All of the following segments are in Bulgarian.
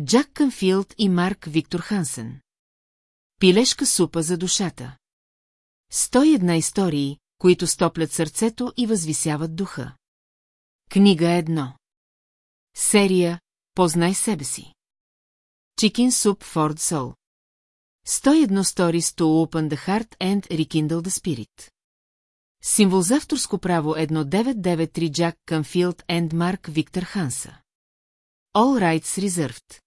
Джак Канфилд и Марк Виктор Хансен. Пилешка супа за душата. 101 истории, които стоплят сърцето и възвисяват духа. Книга едно. Серия Познай себе си. Soup for the Soul. 101 Stories to Open the Heart and Rekindle the Spirit. Символ за авторско право 1993 Джак Канфилд and Марк Виктор Ханса. All Rights Reserved.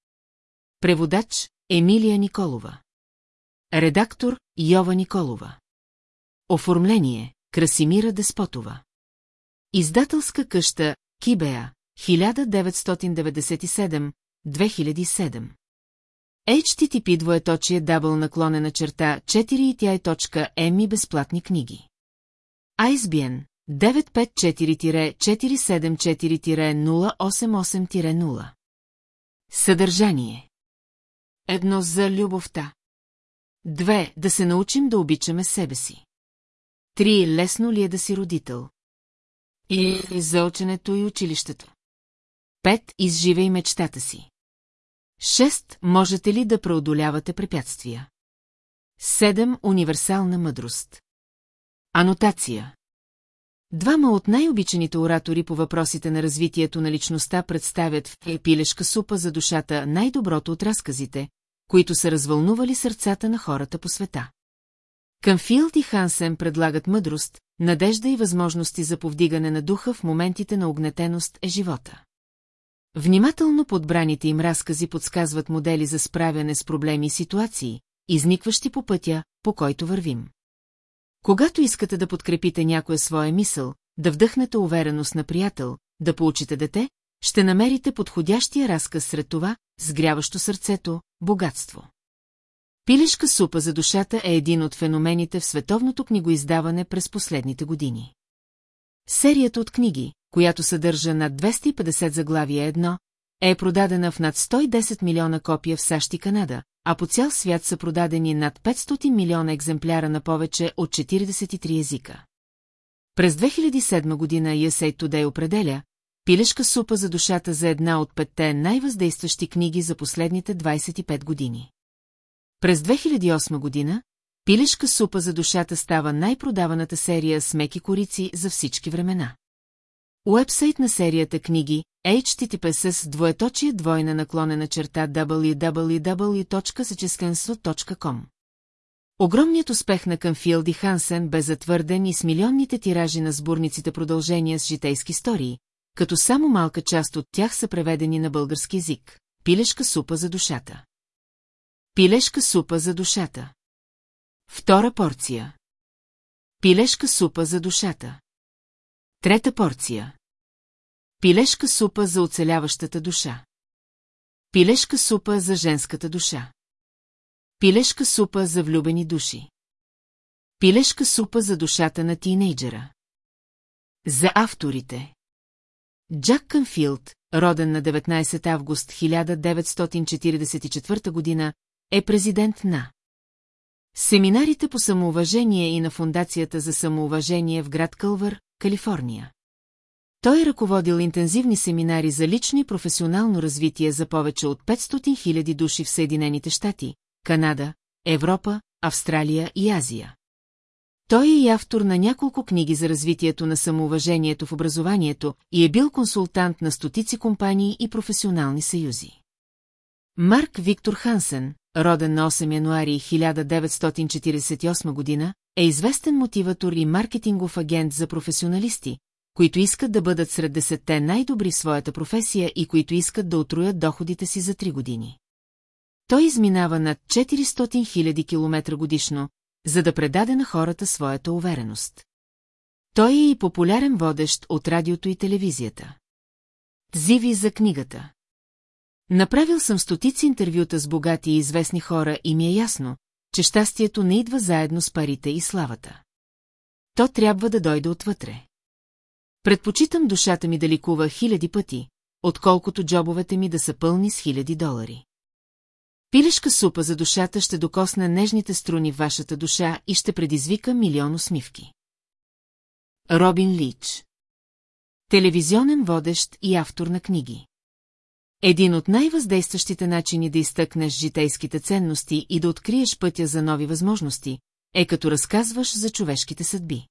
Преводач Емилия Николова. Редактор Йова Николова. Оформление Красимира Деспотова. Издателска къща Кибеа 1997-2007. HTTP двоеточие дабл наклонена черта 4 и тя точка еми безплатни книги. ISBN 954-474-088-0 Съдържание Едно за любовта. Две, да се научим да обичаме себе си. Три, лесно ли е да си родител? И за ученето и училището. Пет, изживей мечтата си. Шест, можете ли да преодолявате препятствия? Седем, универсална мъдрост. Анотация Двама от най-обичаните оратори по въпросите на развитието на личността представят в «Пилешка супа за душата» най-доброто от разказите, които са развълнували сърцата на хората по света. Канфилд и Хансен предлагат мъдрост, надежда и възможности за повдигане на духа в моментите на огнетеност е живота. Внимателно подбраните им разкази подсказват модели за справяне с проблеми и ситуации, изникващи по пътя, по който вървим. Когато искате да подкрепите някоя своя мисъл, да вдъхнете увереност на приятел, да получите дете, ще намерите подходящия разказ сред това, сгряващо сърцето, богатство. Пилешка супа за душата е един от феномените в световното книгоиздаване през последните години. Серията от книги, която съдържа над 250 заглавия едно, е продадена в над 110 милиона копия в САЩ и Канада, а по цял свят са продадени над 500 милиона екземпляра на повече от 43 езика. През 2007 година USA Today определя пилешка супа за душата за една от петте най-въздействащи книги за последните 25 години. През 2008 година пилешка супа за душата става най-продаваната серия с меки корици за всички времена. Уебсайт на серията книги https двоеточие двойна наклонена черта www.secheskenso.com Огромният успех на Канфилд и Хансен бе затвърден и с милионните тиражи на сборниците продължения с житейски истории, като само малка част от тях са преведени на български язик. Пилешка супа за душата. Пилешка супа за душата. Втора порция. Пилешка супа за душата. Трета порция. Пилешка супа за оцеляващата душа. Пилешка супа за женската душа. Пилешка супа за влюбени души. Пилешка супа за душата на тинейджера. За авторите. Джак Канфилд, роден на 19 август 1944 година, е президент на Семинарите по самоуважение и на Фундацията за самоуважение в град Кълвър, Калифорния. Той е ръководил интензивни семинари за лично и професионално развитие за повече от 500 000 души в Съединените щати, Канада, Европа, Австралия и Азия. Той е и автор на няколко книги за развитието на самоуважението в образованието и е бил консултант на стотици компании и професионални съюзи. Марк Виктор Хансен, роден на 8 януари 1948 година, е известен мотиватор и маркетингов агент за професионалисти, които искат да бъдат сред десетте най-добри в своята професия и които искат да отруят доходите си за 3 години. Той изминава над 400 000 км годишно, за да предаде на хората своята увереност. Той е и популярен водещ от радиото и телевизията. Зиви за книгата. Направил съм стотици интервюта с богати и известни хора и ми е ясно, че щастието не идва заедно с парите и славата. То трябва да дойде отвътре. Предпочитам душата ми да ликува хиляди пъти, отколкото джобовете ми да са пълни с хиляди долари. Пилешка супа за душата ще докосне нежните струни в вашата душа и ще предизвика милион усмивки. Робин Лич Телевизионен водещ и автор на книги Един от най-въздействащите начини да изтъкнеш житейските ценности и да откриеш пътя за нови възможности, е като разказваш за човешките съдби.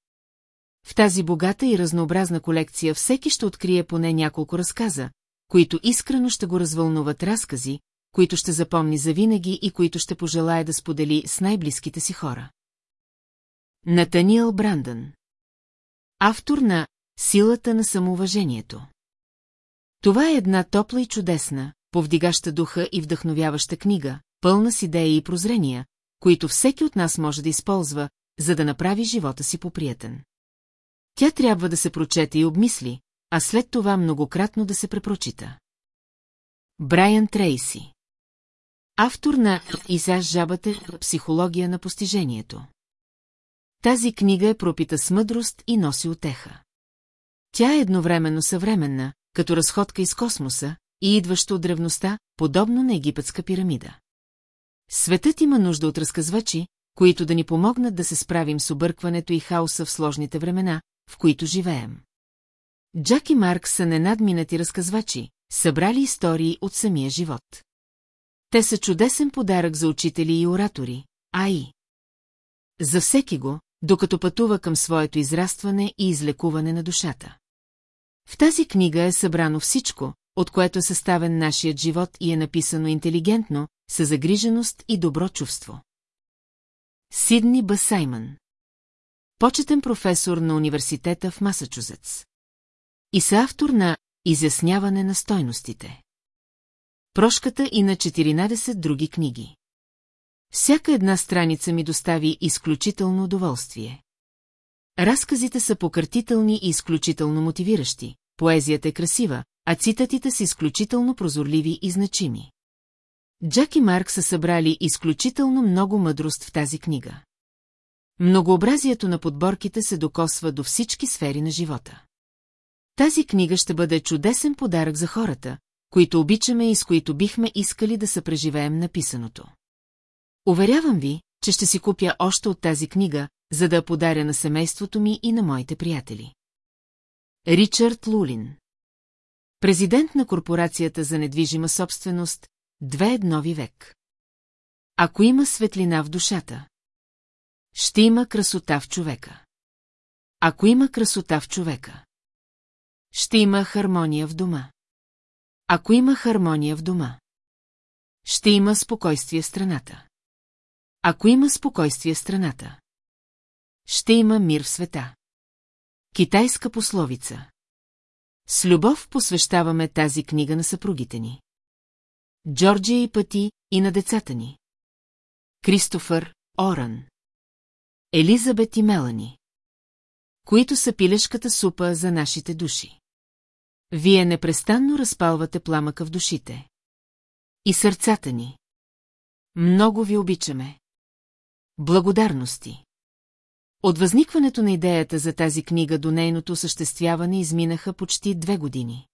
В тази богата и разнообразна колекция всеки ще открие поне няколко разказа, които искрено ще го развълнуват разкази, които ще запомни завинаги и които ще пожелая да сподели с най-близките си хора. Натаниел Брандън Автор на Силата на самоуважението Това е една топла и чудесна, повдигаща духа и вдъхновяваща книга, пълна с идеи и прозрения, които всеки от нас може да използва, за да направи живота си поприятен. Тя трябва да се прочете и обмисли, а след това многократно да се препрочита. Брайан Трейси Автор на Изаж жабата «Психология на постижението». Тази книга е пропита с мъдрост и носи отеха. Тя е едновременно съвременна, като разходка из космоса и идваща от древността, подобно на египетска пирамида. Светът има нужда от разказвачи, които да ни помогнат да се справим с объркването и хаоса в сложните времена, в които живеем. Джак и Марк са ненадминати разказвачи, събрали истории от самия живот. Те са чудесен подарък за учители и оратори, а и за всеки го, докато пътува към своето израстване и излекуване на душата. В тази книга е събрано всичко, от което е съставен нашият живот и е написано интелигентно, със загриженост и добро чувство. Сидни Басаймън Почетен професор на университета в Масачузетс. И са автор на Изясняване на стойностите. Прошката и на 14 други книги. Всяка една страница ми достави изключително удоволствие. Разказите са покъртителни и изключително мотивиращи, поезията е красива, а цитатите са изключително прозорливи и значими. Джак и Марк са събрали изключително много мъдрост в тази книга. Многообразието на подборките се докосва до всички сфери на живота. Тази книга ще бъде чудесен подарък за хората, които обичаме и с които бихме искали да съпреживеем написаното. Уверявам ви, че ще си купя още от тази книга, за да подаря на семейството ми и на моите приятели. Ричард Лулин Президент на Корпорацията за недвижима собственост, две нови век. Ако има светлина в душата, ще има красота в човека. Ако има красота в човека, ще има хармония в дома. Ако има хармония в дома, ще има спокойствие в страната. Ако има спокойствие в страната, ще има мир в света. Китайска пословица С любов посвещаваме тази книга на съпругите ни. Джорджия и пъти и на децата ни. Кристофър Оран Елизабет и Мелани Които са пилешката супа за нашите души. Вие непрестанно разпалвате пламъка в душите. И сърцата ни. Много ви обичаме. Благодарности. От възникването на идеята за тази книга до нейното осъществяване изминаха почти две години.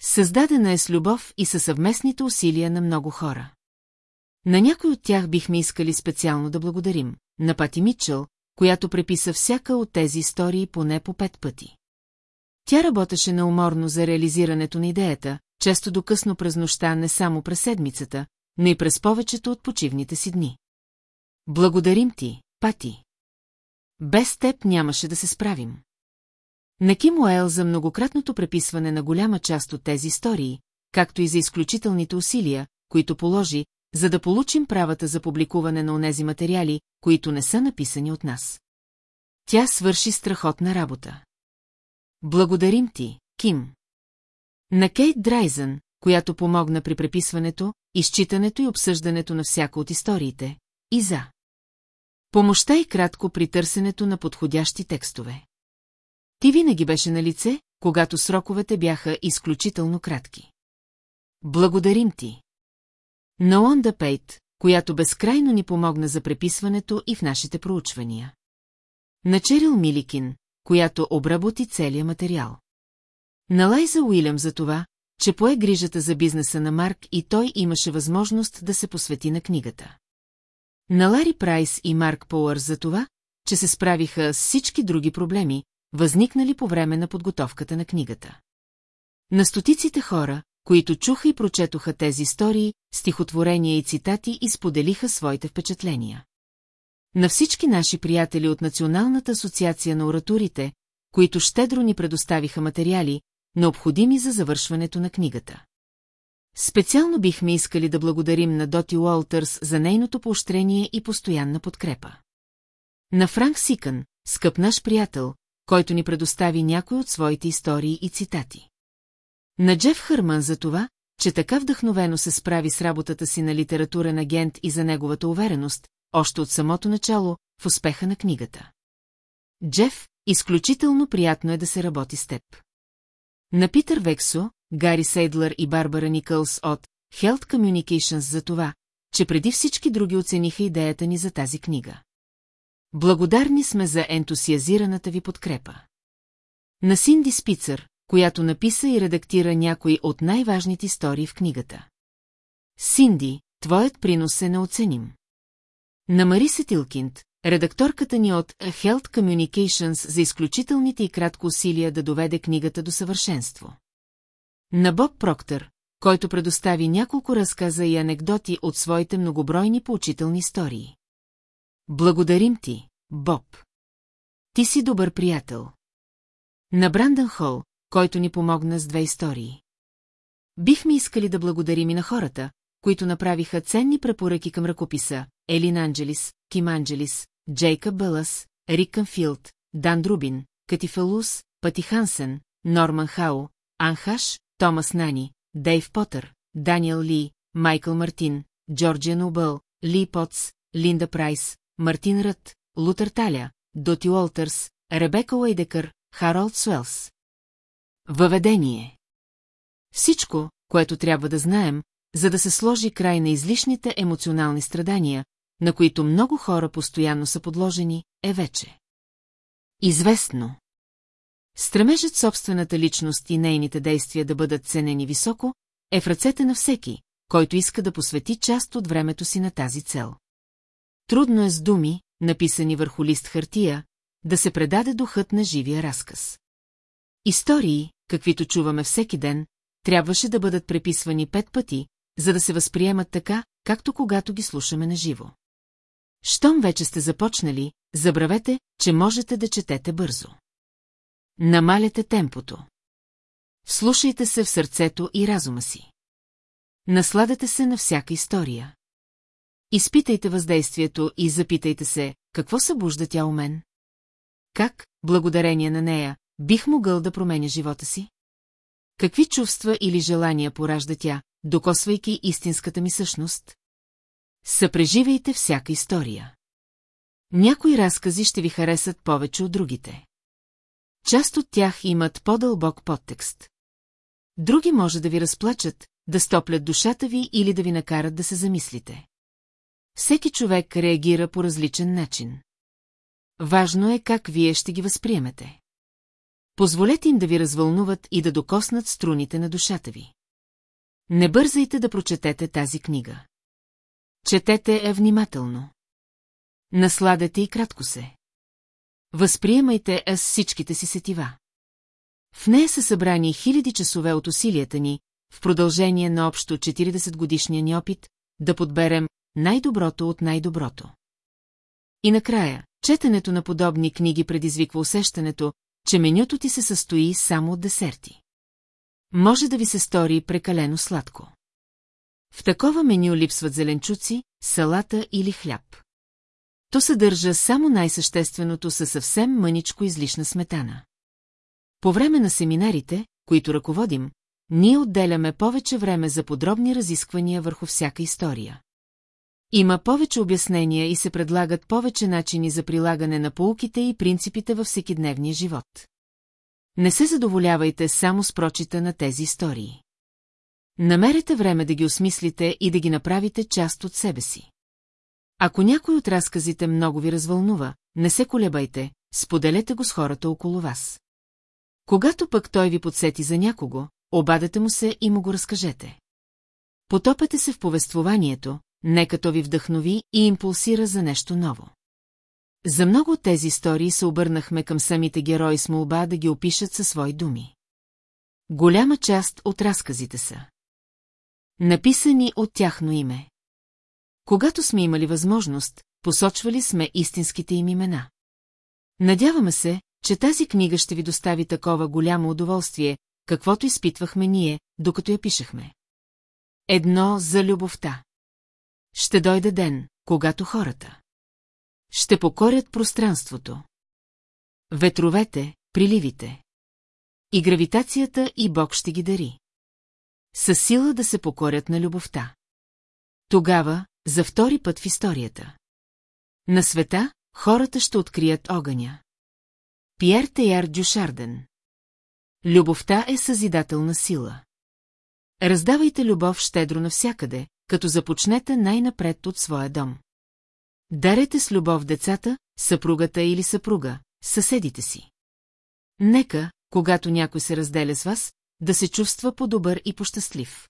Създадена е с любов и със съвместните усилия на много хора. На някой от тях бихме искали специално да благодарим, на Пати Митчел, която преписа всяка от тези истории поне по пет пъти. Тя работеше неуморно за реализирането на идеята, често до късно през нощта не само през седмицата, но и през повечето от почивните си дни. Благодарим ти, Пати. Без теб нямаше да се справим. На Ким Уел за многократното преписване на голяма част от тези истории, както и за изключителните усилия, които положи, за да получим правата за публикуване на онези материали, които не са написани от нас. Тя свърши страхотна работа. Благодарим ти, Ким. На Кейт Драйзън, която помогна при преписването, изчитането и обсъждането на всяка от историите, и за. Помощта и кратко при търсенето на подходящи текстове. Ти винаги беше на лице, когато сроковете бяха изключително кратки. Благодарим ти. На Онда Пейт, която безкрайно ни помогна за преписването и в нашите проучвания. На Черил Миликин, която обработи целия материал. На Лайза Уилям за това, че пое грижата за бизнеса на Марк и той имаше възможност да се посвети на книгата. На Лари Прайс и Марк Поуър за това, че се справиха с всички други проблеми, възникнали по време на подготовката на книгата. На стотиците хора, които чуха и прочетоха тези истории, стихотворения и цитати и споделиха своите впечатления. На всички наши приятели от Националната асоциация на оратурите, които щедро ни предоставиха материали, необходими за завършването на книгата. Специално бихме искали да благодарим на Доти Уолтърс за нейното поощрение и постоянна подкрепа. На Франк Сикън, скъп наш приятел, който ни предостави някой от своите истории и цитати. На Джеф Хърман за това, че така вдъхновено се справи с работата си на литературен агент и за неговата увереност, още от самото начало, в успеха на книгата. Джеф, изключително приятно е да се работи с теб. На Питър Вексо, Гари Сейдлър и Барбара Никълс от Health Communications за това, че преди всички други оцениха идеята ни за тази книга. Благодарни сме за ентусиазираната ви подкрепа. На Синди Спицър, която написа и редактира някои от най-важните истории в книгата. Синди, твоят принос е неоценим. На Мариса Тилкинд, редакторката ни от Health Communications за изключителните и кратко усилия да доведе книгата до съвършенство. На Боб Проктър, който предостави няколко разказа и анекдоти от своите многобройни поучителни истории. Благодарим ти, Боб. Ти си добър приятел. На Брандън Хол, който ни помогна с две истории. Бихме искали да благодарим и на хората, които направиха ценни препоръки към ръкописа Елин Анджелис, Ким Анджелис, Джейкъб Бълъс, Рик Къмфилд, Дан Друбин, Катифелус, Пати Хансен, Норман Хау, Анхаш, Томас Нани, Дейв Потър, Даниел Ли, Майкъл Мартин, Джорджия Нобъл, Ли Потс, Линда Прайс, Мартин Рът, Лутър Таля, Доти Уолтърс, Ребека Уейдекър, Харолд Суелс. Въведение Всичко, което трябва да знаем, за да се сложи край на излишните емоционални страдания, на които много хора постоянно са подложени, е вече. Известно. Стремежът собствената личност и нейните действия да бъдат ценени високо, е в ръцете на всеки, който иска да посвети част от времето си на тази цел. Трудно е с думи, написани върху лист хартия, да се предаде духът на живия разказ. Истории, каквито чуваме всеки ден, трябваше да бъдат преписвани пет пъти, за да се възприемат така, както когато ги слушаме на живо. Щом вече сте започнали, забравете, че можете да четете бързо. Намаляте темпото. Слушайте се в сърцето и разума си. Насладете се на всяка история. Изпитайте въздействието и запитайте се, какво събужда тя у мен? Как, благодарение на нея, бих могъл да променя живота си? Какви чувства или желания поражда тя, докосвайки истинската ми същност? Съпреживайте всяка история. Някои разкази ще ви харесат повече от другите. Част от тях имат по-дълбок подтекст. Други може да ви разплачат, да стоплят душата ви или да ви накарат да се замислите. Всеки човек реагира по различен начин. Важно е как вие ще ги възприемете. Позволете им да ви развълнуват и да докоснат струните на душата ви. Не бързайте да прочетете тази книга. Четете я внимателно. Насладете и кратко се. Възприемайте с всичките си сетива. В нея са събрани хиляди часове от усилията ни, в продължение на общо 40 годишния ни опит, да подберем най-доброто от най-доброто. И накрая, четенето на подобни книги предизвиква усещането, че менюто ти се състои само от десерти. Може да ви се стори прекалено сладко. В такова меню липсват зеленчуци, салата или хляб. То съдържа само най-същественото със съвсем мъничко излишна сметана. По време на семинарите, които ръководим, ние отделяме повече време за подробни разисквания върху всяка история. Има повече обяснения и се предлагат повече начини за прилагане на полуките и принципите във всекидневния живот. Не се задоволявайте само с прочита на тези истории. Намерете време да ги осмислите и да ги направите част от себе си. Ако някой от разказите много ви развълнува, не се колебайте, споделете го с хората около вас. Когато пък той ви подсети за някого, обадете му се и му го разкажете. Потопете се в повествованието, нека то ви вдъхнови и импулсира за нещо ново. За много от тези истории се обърнахме към самите герои с молба да ги опишат със свои думи. Голяма част от разказите са. Написани от тяхно име. Когато сме имали възможност, посочвали сме истинските им имена. Надяваме се, че тази книга ще ви достави такова голямо удоволствие, каквото изпитвахме ние, докато я пишехме. Едно за любовта. Ще дойде ден, когато хората ще покорят пространството. Ветровете, приливите. И гравитацията и Бог ще ги дари. Със сила да се покорят на любовта. Тогава, за втори път в историята. На света, хората ще открият огъня. Пьер Теяр Дюшарден Любовта е съзидателна сила. Раздавайте любов щедро навсякъде, като започнете най-напред от своя дом. Дарете с любов децата, съпругата или съпруга, съседите си. Нека, когато някой се разделя с вас, да се чувства по-добър и по-щастлив.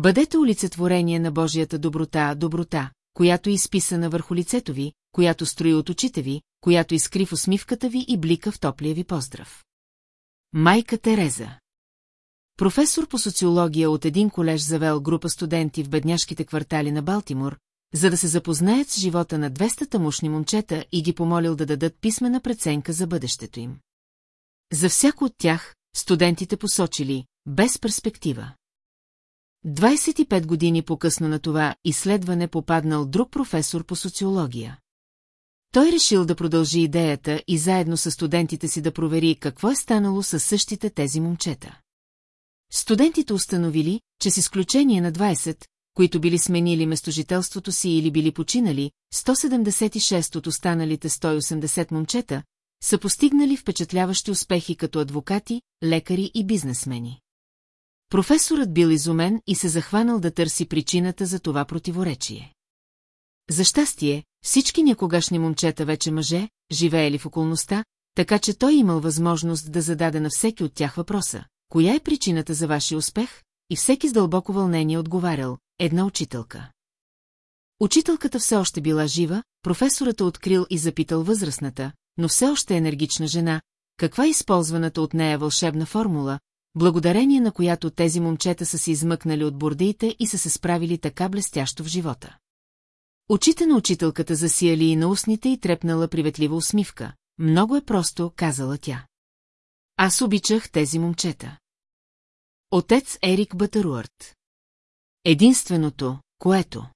Бъдете олицетворение на Божията доброта, доброта, която е изписана върху лицето ви, която строи от очите ви, която изкри в усмивката ви и блика в топлия ви поздрав. Майка Тереза Професор по социология от един колеж завел група студенти в бедняшките квартали на Балтимор, за да се запознаят с живота на 200 тамушни момчета и ги помолил да дадат писмена преценка за бъдещето им. За всяко от тях, студентите посочили, без перспектива. 25 години по-късно на това изследване попаднал друг професор по социология. Той решил да продължи идеята и заедно с студентите си да провери какво е станало с същите тези момчета. Студентите установили, че с изключение на 20, които били сменили местожителството си или били починали, 176 от останалите 180 момчета, са постигнали впечатляващи успехи като адвокати, лекари и бизнесмени. Професорът бил изумен и се захванал да търси причината за това противоречие. За щастие, всички някогашни момчета вече мъже, живеели в околността, така че той имал възможност да зададе на всеки от тях въпроса. Коя е причината за вашия успех? И всеки с дълбоко вълнение отговарял, една учителка. Учителката все още била жива, професорът открил и запитал възрастната, но все още енергична жена, каква е използваната от нея вълшебна формула, благодарение на която тези момчета са се измъкнали от бордиите и са се справили така блестящо в живота. Очите на учителката засияли и на устните и трепнала приветлива усмивка. Много е просто, казала тя. Аз обичах тези момчета. Отец Ерик Батаруарт. Единственото, което...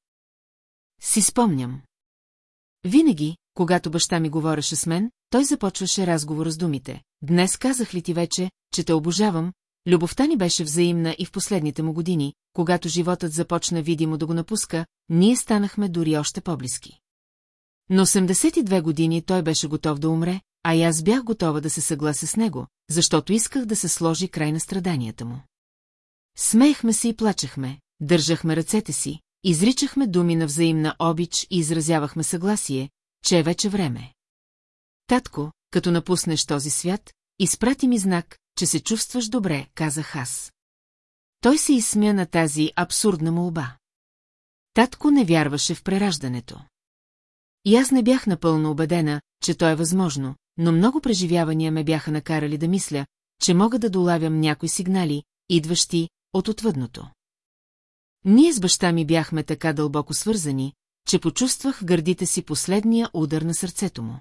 Си спомням. Винаги, когато баща ми говореше с мен, той започваше разговор с думите. Днес казах ли ти вече, че те обожавам, любовта ни беше взаимна и в последните му години, когато животът започна видимо да го напуска, ние станахме дори още по-близки. На 82 години той беше готов да умре, а и аз бях готова да се съглася с него, защото исках да се сложи край на страданията му. Смеехме се и плачехме, държахме ръцете си, изричахме думи на взаимна обич и изразявахме съгласие, че е вече време. Татко, като напуснеш този свят, изпрати ми знак, че се чувстваш добре, казах аз. Той се изсмя на тази абсурдна молба. Татко не вярваше в прераждането. И аз не бях напълно убедена, че то е възможно, но много преживявания ме бяха накарали да мисля, че мога да долавям някои сигнали, идващи от отвъдното. Ние с баща ми бяхме така дълбоко свързани, че почувствах в гърдите си последния удар на сърцето му.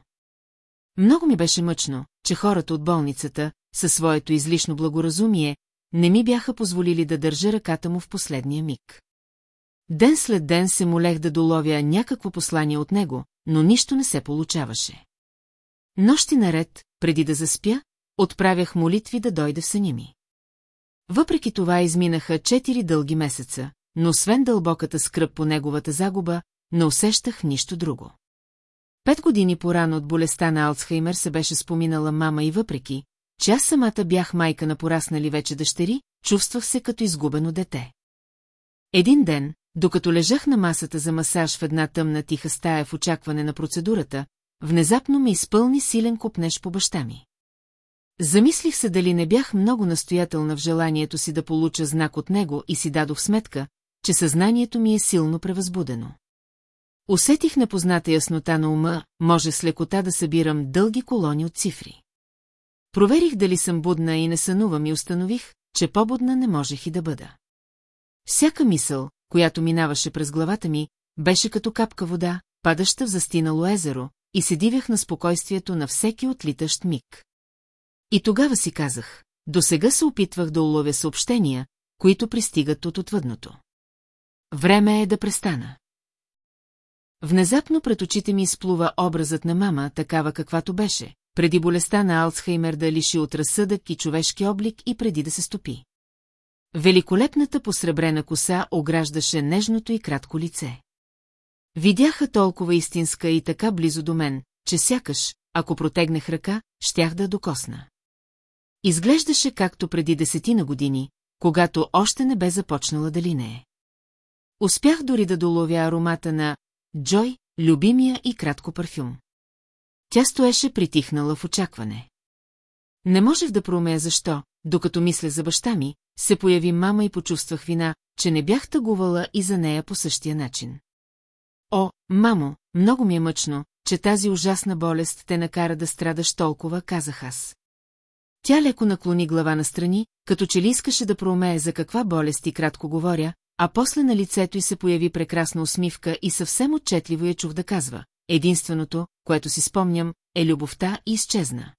Много ми беше мъчно, че хората от болницата, със своето излишно благоразумие, не ми бяха позволили да държа ръката му в последния миг. Ден след ден се молех да доловя някакво послание от него, но нищо не се получаваше. Нощи наред, преди да заспя, отправях молитви да дойде в съня ми. Въпреки това изминаха четири дълги месеца, но освен дълбоката скръп по неговата загуба, не усещах нищо друго. Пет години по-рано от болестта на Алцхаймер се беше споминала мама и въпреки, че аз самата бях майка на пораснали вече дъщери, чувствах се като изгубено дете. Един ден, докато лежах на масата за масаж в една тъмна тиха стая в очакване на процедурата, внезапно ме изпълни силен купнеж по баща ми. Замислих се дали не бях много настоятелна в желанието си да получа знак от него и си дадох сметка, че съзнанието ми е силно превъзбудено. Усетих непозната яснота на ума, може с лекота да събирам дълги колони от цифри. Проверих дали съм будна и не сънувам и установих, че побудна не можех и да бъда. Всяка мисъл, която минаваше през главата ми, беше като капка вода, падаща в застинало езеро, и се дивях на спокойствието на всеки отлитащ миг. И тогава си казах, досега се опитвах да уловя съобщения, които пристигат от отвъдното. Време е да престана. Внезапно пред очите ми изплува образът на мама, такава каквато беше, преди болестта на Алцхаймер да лиши от разсъдък и човешки облик и преди да се стопи. Великолепната посребрена коса ограждаше нежното и кратко лице. Видяха толкова истинска и така близо до мен, че сякаш, ако протегнах ръка, щях да докосна. Изглеждаше както преди десетина години, когато още не бе започнала да линее. Успях дори да доловя аромата на Джой, любимия и кратко парфюм. Тя стоеше притихнала в очакване. Не можех да проумея защо, докато мисля за баща ми, се появи мама и почувствах вина, че не бях тъгувала и за нея по същия начин. О, мамо, много ми е мъчно, че тази ужасна болест те накара да страдаш толкова, казах аз. Тя леко наклони глава настрани, като че ли искаше да проумее за каква болест и кратко говоря, а после на лицето й се появи прекрасна усмивка и съвсем отчетливо я чух да казва. Единственото, което си спомням, е любовта и изчезна.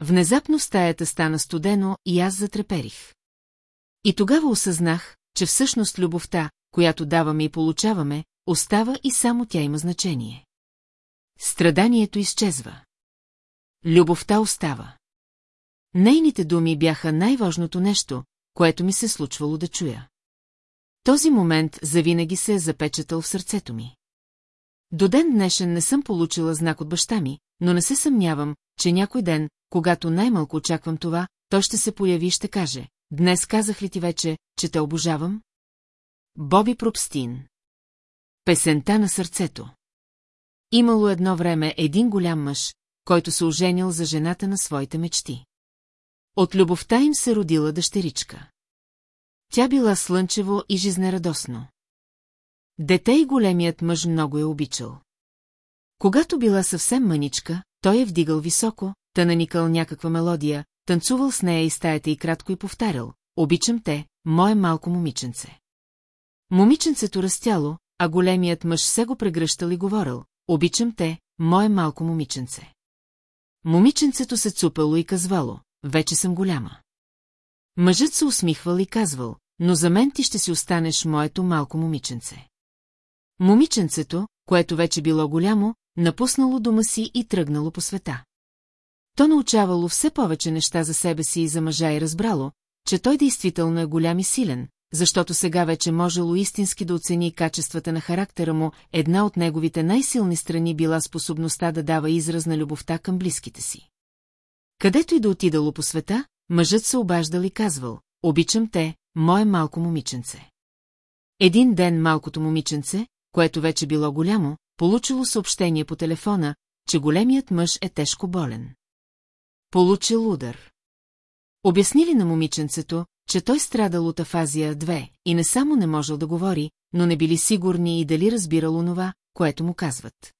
Внезапно стаята стана студено и аз затреперих. И тогава осъзнах, че всъщност любовта, която даваме и получаваме, остава и само тя има значение. Страданието изчезва. Любовта остава. Нейните думи бяха най-важното нещо, което ми се случвало да чуя. Този момент завинаги се е запечатал в сърцето ми. До ден днешен не съм получила знак от баща ми, но не се съмнявам, че някой ден, когато най-малко очаквам това, той ще се появи и ще каже, днес казах ли ти вече, че те обожавам? Боби Пропстин Песента на сърцето Имало едно време един голям мъж, който се оженил за жената на своите мечти. От любовта им се родила дъщеричка. Тя била слънчево и жизнерадосно. Дете и големият мъж много е обичал. Когато била съвсем мъничка, той е вдигал високо, та наникал някаква мелодия, танцувал с нея и стаята и кратко и повтарял «Обичам те, мое малко момиченце». Момиченцето растяло, а големият мъж се го прегръщал и говорил «Обичам те, мое малко момиченце». Момиченцето се цупало и казвало «Вече съм голяма». Мъжът се усмихвал и казвал «Но за мен ти ще си останеш моето малко момиченце». Момиченцето, което вече било голямо, напуснало дома си и тръгнало по света. То научавало все повече неща за себе си и за мъжа и разбрало, че той действително е голям и силен, защото сега вече можело истински да оцени качествата на характера му, една от неговите най-силни страни била способността да дава израз на любовта към близките си. Където и да отидало по света, мъжът се обаждал и казвал, обичам те, мое малко момиченце. Един ден малкото момиченце, което вече било голямо, получило съобщение по телефона, че големият мъж е тежко болен. Получил удар. Обяснили на момиченцето, че той страдал от афазия 2 и не само не можел да говори, но не били сигурни и дали разбирал онова, което му казват.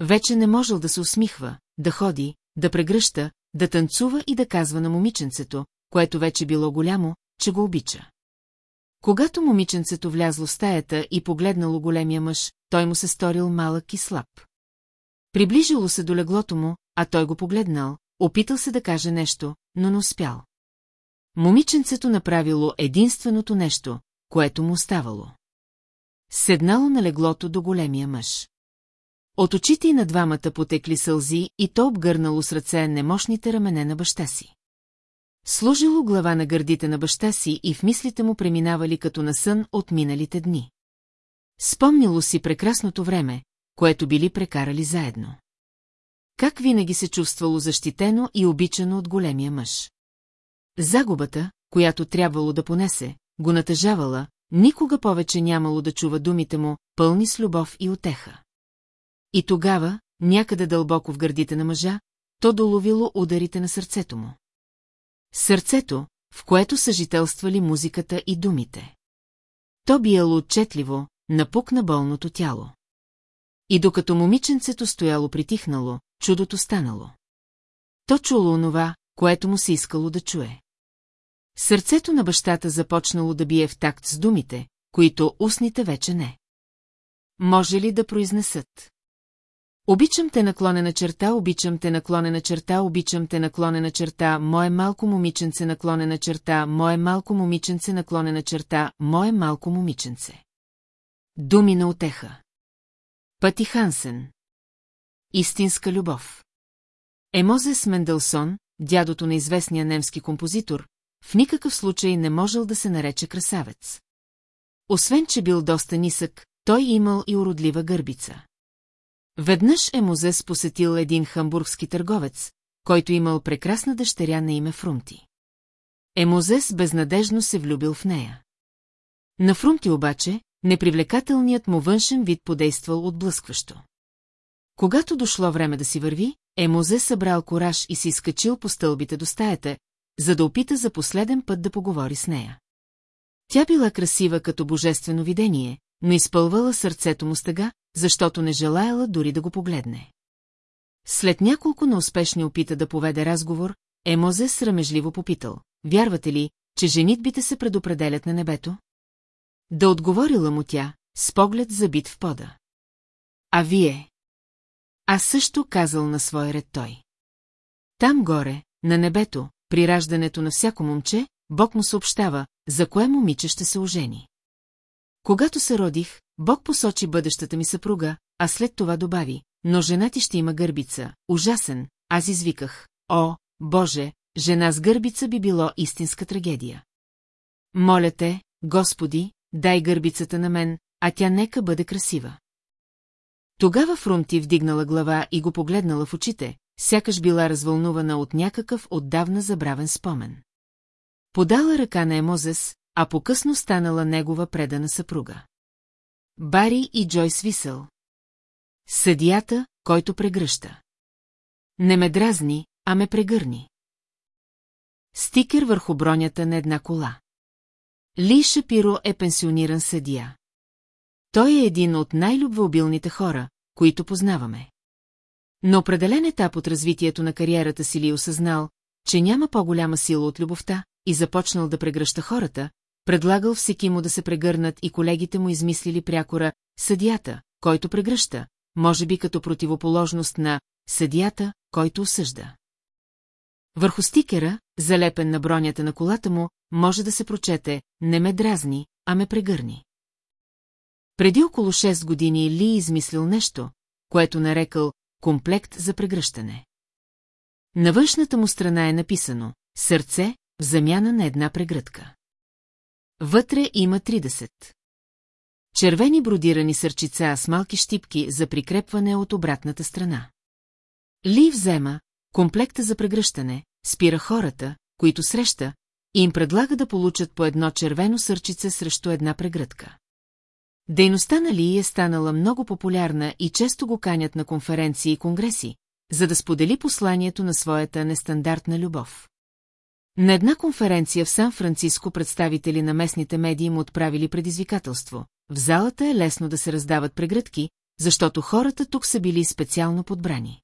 Вече не можел да се усмихва, да ходи, да прегръща, да танцува и да казва на момиченцето, което вече било голямо, че го обича. Когато момиченцето влязло в стаята и погледнало големия мъж, той му се сторил малък и слаб. Приближило се до леглото му, а той го погледнал, опитал се да каже нещо, но не успял. Момиченцето направило единственото нещо, което му оставало. Седнало на леглото до големия мъж. От очите и на двамата потекли сълзи и то обгърнало с ръце немощните рамене на баща си. Служило глава на гърдите на баща си и в мислите му преминавали като на сън от миналите дни. Спомнило си прекрасното време, което били прекарали заедно. Как винаги се чувствало защитено и обичано от големия мъж. Загубата, която трябвало да понесе, го натъжавала, никога повече нямало да чува думите му, пълни с любов и отеха. И тогава, някъде дълбоко в гърдите на мъжа, то доловило ударите на сърцето му. Сърцето, в което съжителствали музиката и думите. То биело отчетливо, напук на болното тяло. И докато момиченцето стояло притихнало, чудото станало. То чуло онова, което му се искало да чуе. Сърцето на бащата започнало да бие в такт с думите, които устните вече не. Може ли да произнесат? Обичам те наклонена черта, обичам те наклонена черта, обичам те наклонена черта, мое малко момиченце наклонена черта, мое малко момиченце наклонена черта, мое малко момиченце. Думи на отеха. Пъти Хансен. Истинска любов. Емозес Менделсон, дядото на известния немски композитор, в никакъв случай не можел да се нарече красавец. Освен, че бил доста нисък, той имал и уродлива гърбица. Веднъж Емозес посетил един хамбургски търговец, който имал прекрасна дъщеря на име Фрумти. Емозес безнадежно се влюбил в нея. На Фрумти обаче, непривлекателният му външен вид подействал отблъскващо. Когато дошло време да си върви, Емозе събрал кораж и се изкачил по стълбите до стаята, за да опита за последен път да поговори с нея. Тя била красива като божествено видение, но изпълвала сърцето му стъга, защото не желаяла дори да го погледне. След няколко неуспешни опита да поведе разговор, Емозе срамежливо попитал, вярвате ли, че женитбите се предопределят на небето? Да отговорила му тя, с поглед забит в пода. А вие? А също казал на свой ред той. Там горе, на небето, при раждането на всяко момче, Бог му съобщава, за кое момиче ще се ожени. Когато се родих, Бог посочи бъдещата ми съпруга, а след това добави, но жена ти ще има гърбица. Ужасен, аз извиках. О, Боже, жена с гърбица би било истинска трагедия. Моля те, Господи, дай гърбицата на мен, а тя нека бъде красива. Тогава Фрунти вдигнала глава и го погледнала в очите, сякаш била развълнувана от някакъв отдавна забравен спомен. Подала ръка на Емозес, а по-късно станала негова предана съпруга. Бари и Джойс Висъл. Съдията, който прегръща. Не ме дразни, а ме прегърни. Стикер върху бронята на една кола. Ли Шапиро е пенсиониран съдия. Той е един от най-любвеобилните хора, които познаваме. Но определен етап от развитието на кариерата си ли осъзнал, че няма по-голяма сила от любовта и започнал да прегръща хората, предлагал всеки му да се прегърнат и колегите му измислили прякора «съдията», който прегръща, може би като противоположност на «съдията», който осъжда. Върху стикера, залепен на бронята на колата му, може да се прочете «Не ме дразни, а ме прегърни». Преди около 6 години Ли измислил нещо, което нарекал комплект за прегръщане. На външната му страна е написано «Сърце» в замяна на една прегръдка. Вътре има 30. Червени бродирани сърчица с малки щипки за прикрепване от обратната страна. Ли взема комплекта за прегръщане, спира хората, които среща, и им предлага да получат по едно червено сърчице срещу една прегръдка. Дейността на Ли е станала много популярна и често го канят на конференции и конгреси, за да сподели посланието на своята нестандартна любов. На една конференция в Сан-Франциско представители на местните медии му отправили предизвикателство. В залата е лесно да се раздават прегръдки, защото хората тук са били специално подбрани.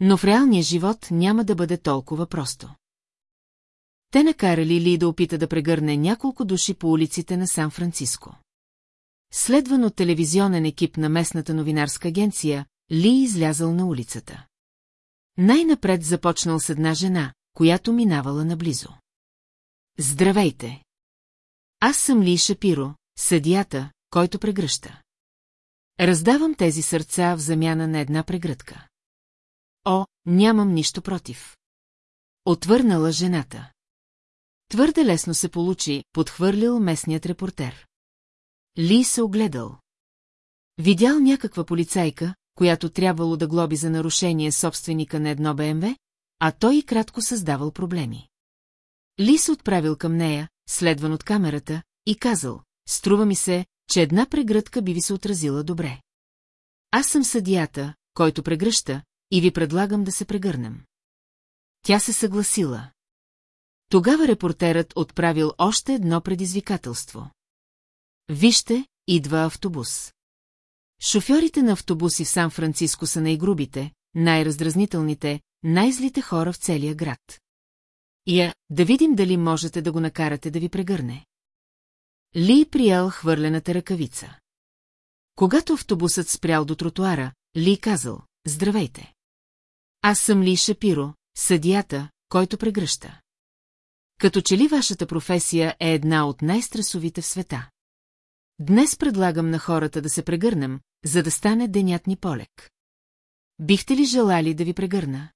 Но в реалния живот няма да бъде толкова просто. Те накарали Ли да опита да прегърне няколко души по улиците на Сан-Франциско. Следван от телевизионен екип на местната новинарска агенция, Ли излязъл на улицата. Най-напред започнал с една жена, която минавала наблизо. Здравейте! Аз съм Ли Шапиро, съдията, който прегръща. Раздавам тези сърца в замяна на една прегръдка. О, нямам нищо против. Отвърнала жената. Твърде лесно се получи, подхвърлил местният репортер. Ли се огледал. Видял някаква полицайка, която трябвало да глоби за нарушение собственика на едно БМВ, а той и кратко създавал проблеми. Ли се отправил към нея, следван от камерата, и казал, струва ми се, че една прегръдка би ви се отразила добре. Аз съм съдията, който прегръща, и ви предлагам да се прегърнем. Тя се съгласила. Тогава репортерът отправил още едно предизвикателство. Вижте, идва автобус. Шофьорите на автобуси в Сан-Франциско са най-грубите, най-раздразнителните, най-злите хора в целия град. Я, да видим дали можете да го накарате да ви прегърне. Ли приел хвърлената ръкавица. Когато автобусът спрял до тротуара, Ли казал, здравейте. Аз съм Ли Шапиро, съдията, който прегръща. Като че ли вашата професия е една от най-стресовите в света. Днес предлагам на хората да се прегърнем, за да стане денят ни полек. Бихте ли желали да ви прегърна?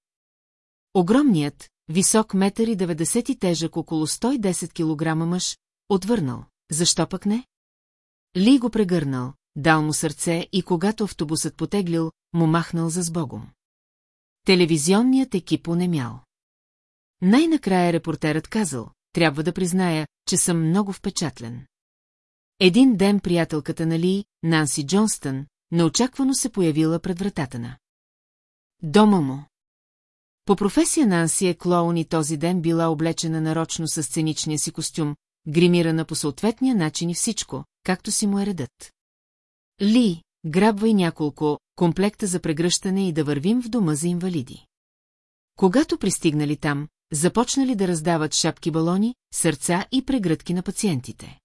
Огромният, висок метър и 90 и тежък около 110 кг мъж, отвърнал. Защо пък не? Ли го прегърнал, дал му сърце и когато автобусът потеглил, му махнал за сбогом. Телевизионният екип онемял. Най-накрая репортерът казал, трябва да призная, че съм много впечатлен. Един ден приятелката на Ли, Нанси Джонстън, неочаквано се появила пред вратата на. Дома му. По професия Нанси е клоун и този ден била облечена нарочно с сценичния си костюм, гримирана по съответния начин и всичко, както си му е редът. Ли, грабвай няколко комплекта за прегръщане и да вървим в дома за инвалиди. Когато пристигнали там, започнали да раздават шапки-балони, сърца и прегръдки на пациентите.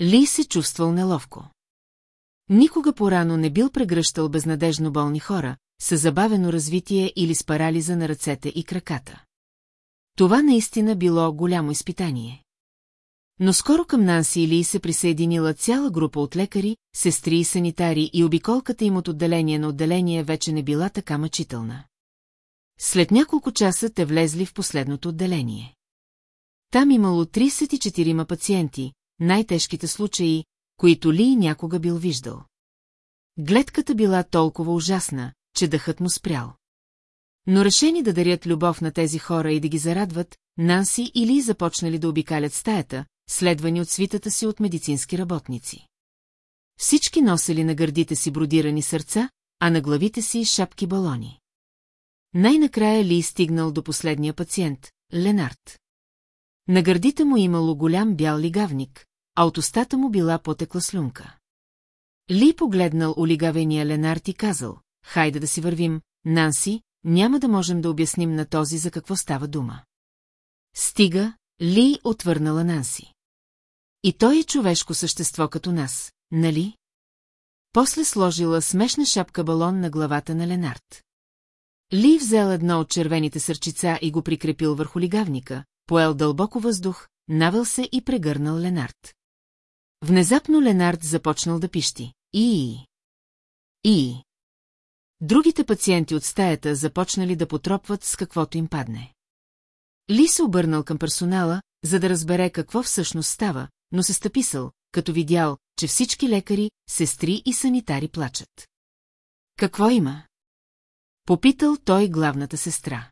Ли се чувствал неловко. Никога порано не бил прегръщал безнадежно болни хора, с забавено развитие или с парализа на ръцете и краката. Това наистина било голямо изпитание. Но скоро към Нанси Или се присъединила цяла група от лекари, сестри и санитари и обиколката им от отделение на отделение вече не била така мъчителна. След няколко часа те влезли в последното отделение. Там имало 34 пациенти, най-тежките случаи, които Ли някога бил виждал. Гледката била толкова ужасна, че дъхът му спрял. Но решени да дарят любов на тези хора и да ги зарадват, Нанси и Ли започнали да обикалят стаята, следвани от свитата си от медицински работници. Всички носели на гърдите си бродирани сърца, а на главите си шапки балони. Най-накрая Ли стигнал до последния пациент, Ленард. На гърдите му имало голям бял лигавник, а от устата му била потекла слюнка. Ли погледнал олигавения Ленард и казал, хайде да си вървим, Нанси, няма да можем да обясним на този за какво става дума. Стига, Ли отвърнала Нанси. И той е човешко същество като нас, нали? После сложила смешна шапка балон на главата на Ленард. Ли взел едно от червените сърчица и го прикрепил върху лигавника, поел дълбоко въздух, навел се и прегърнал Ленард. Внезапно Ленард започнал да пищи. И... И... Другите пациенти от стаята започнали да потропват с каквото им падне. Ли се обърнал към персонала, за да разбере какво всъщност става, но се стъписал, като видял, че всички лекари, сестри и санитари плачат. Какво има? Попитал той главната сестра.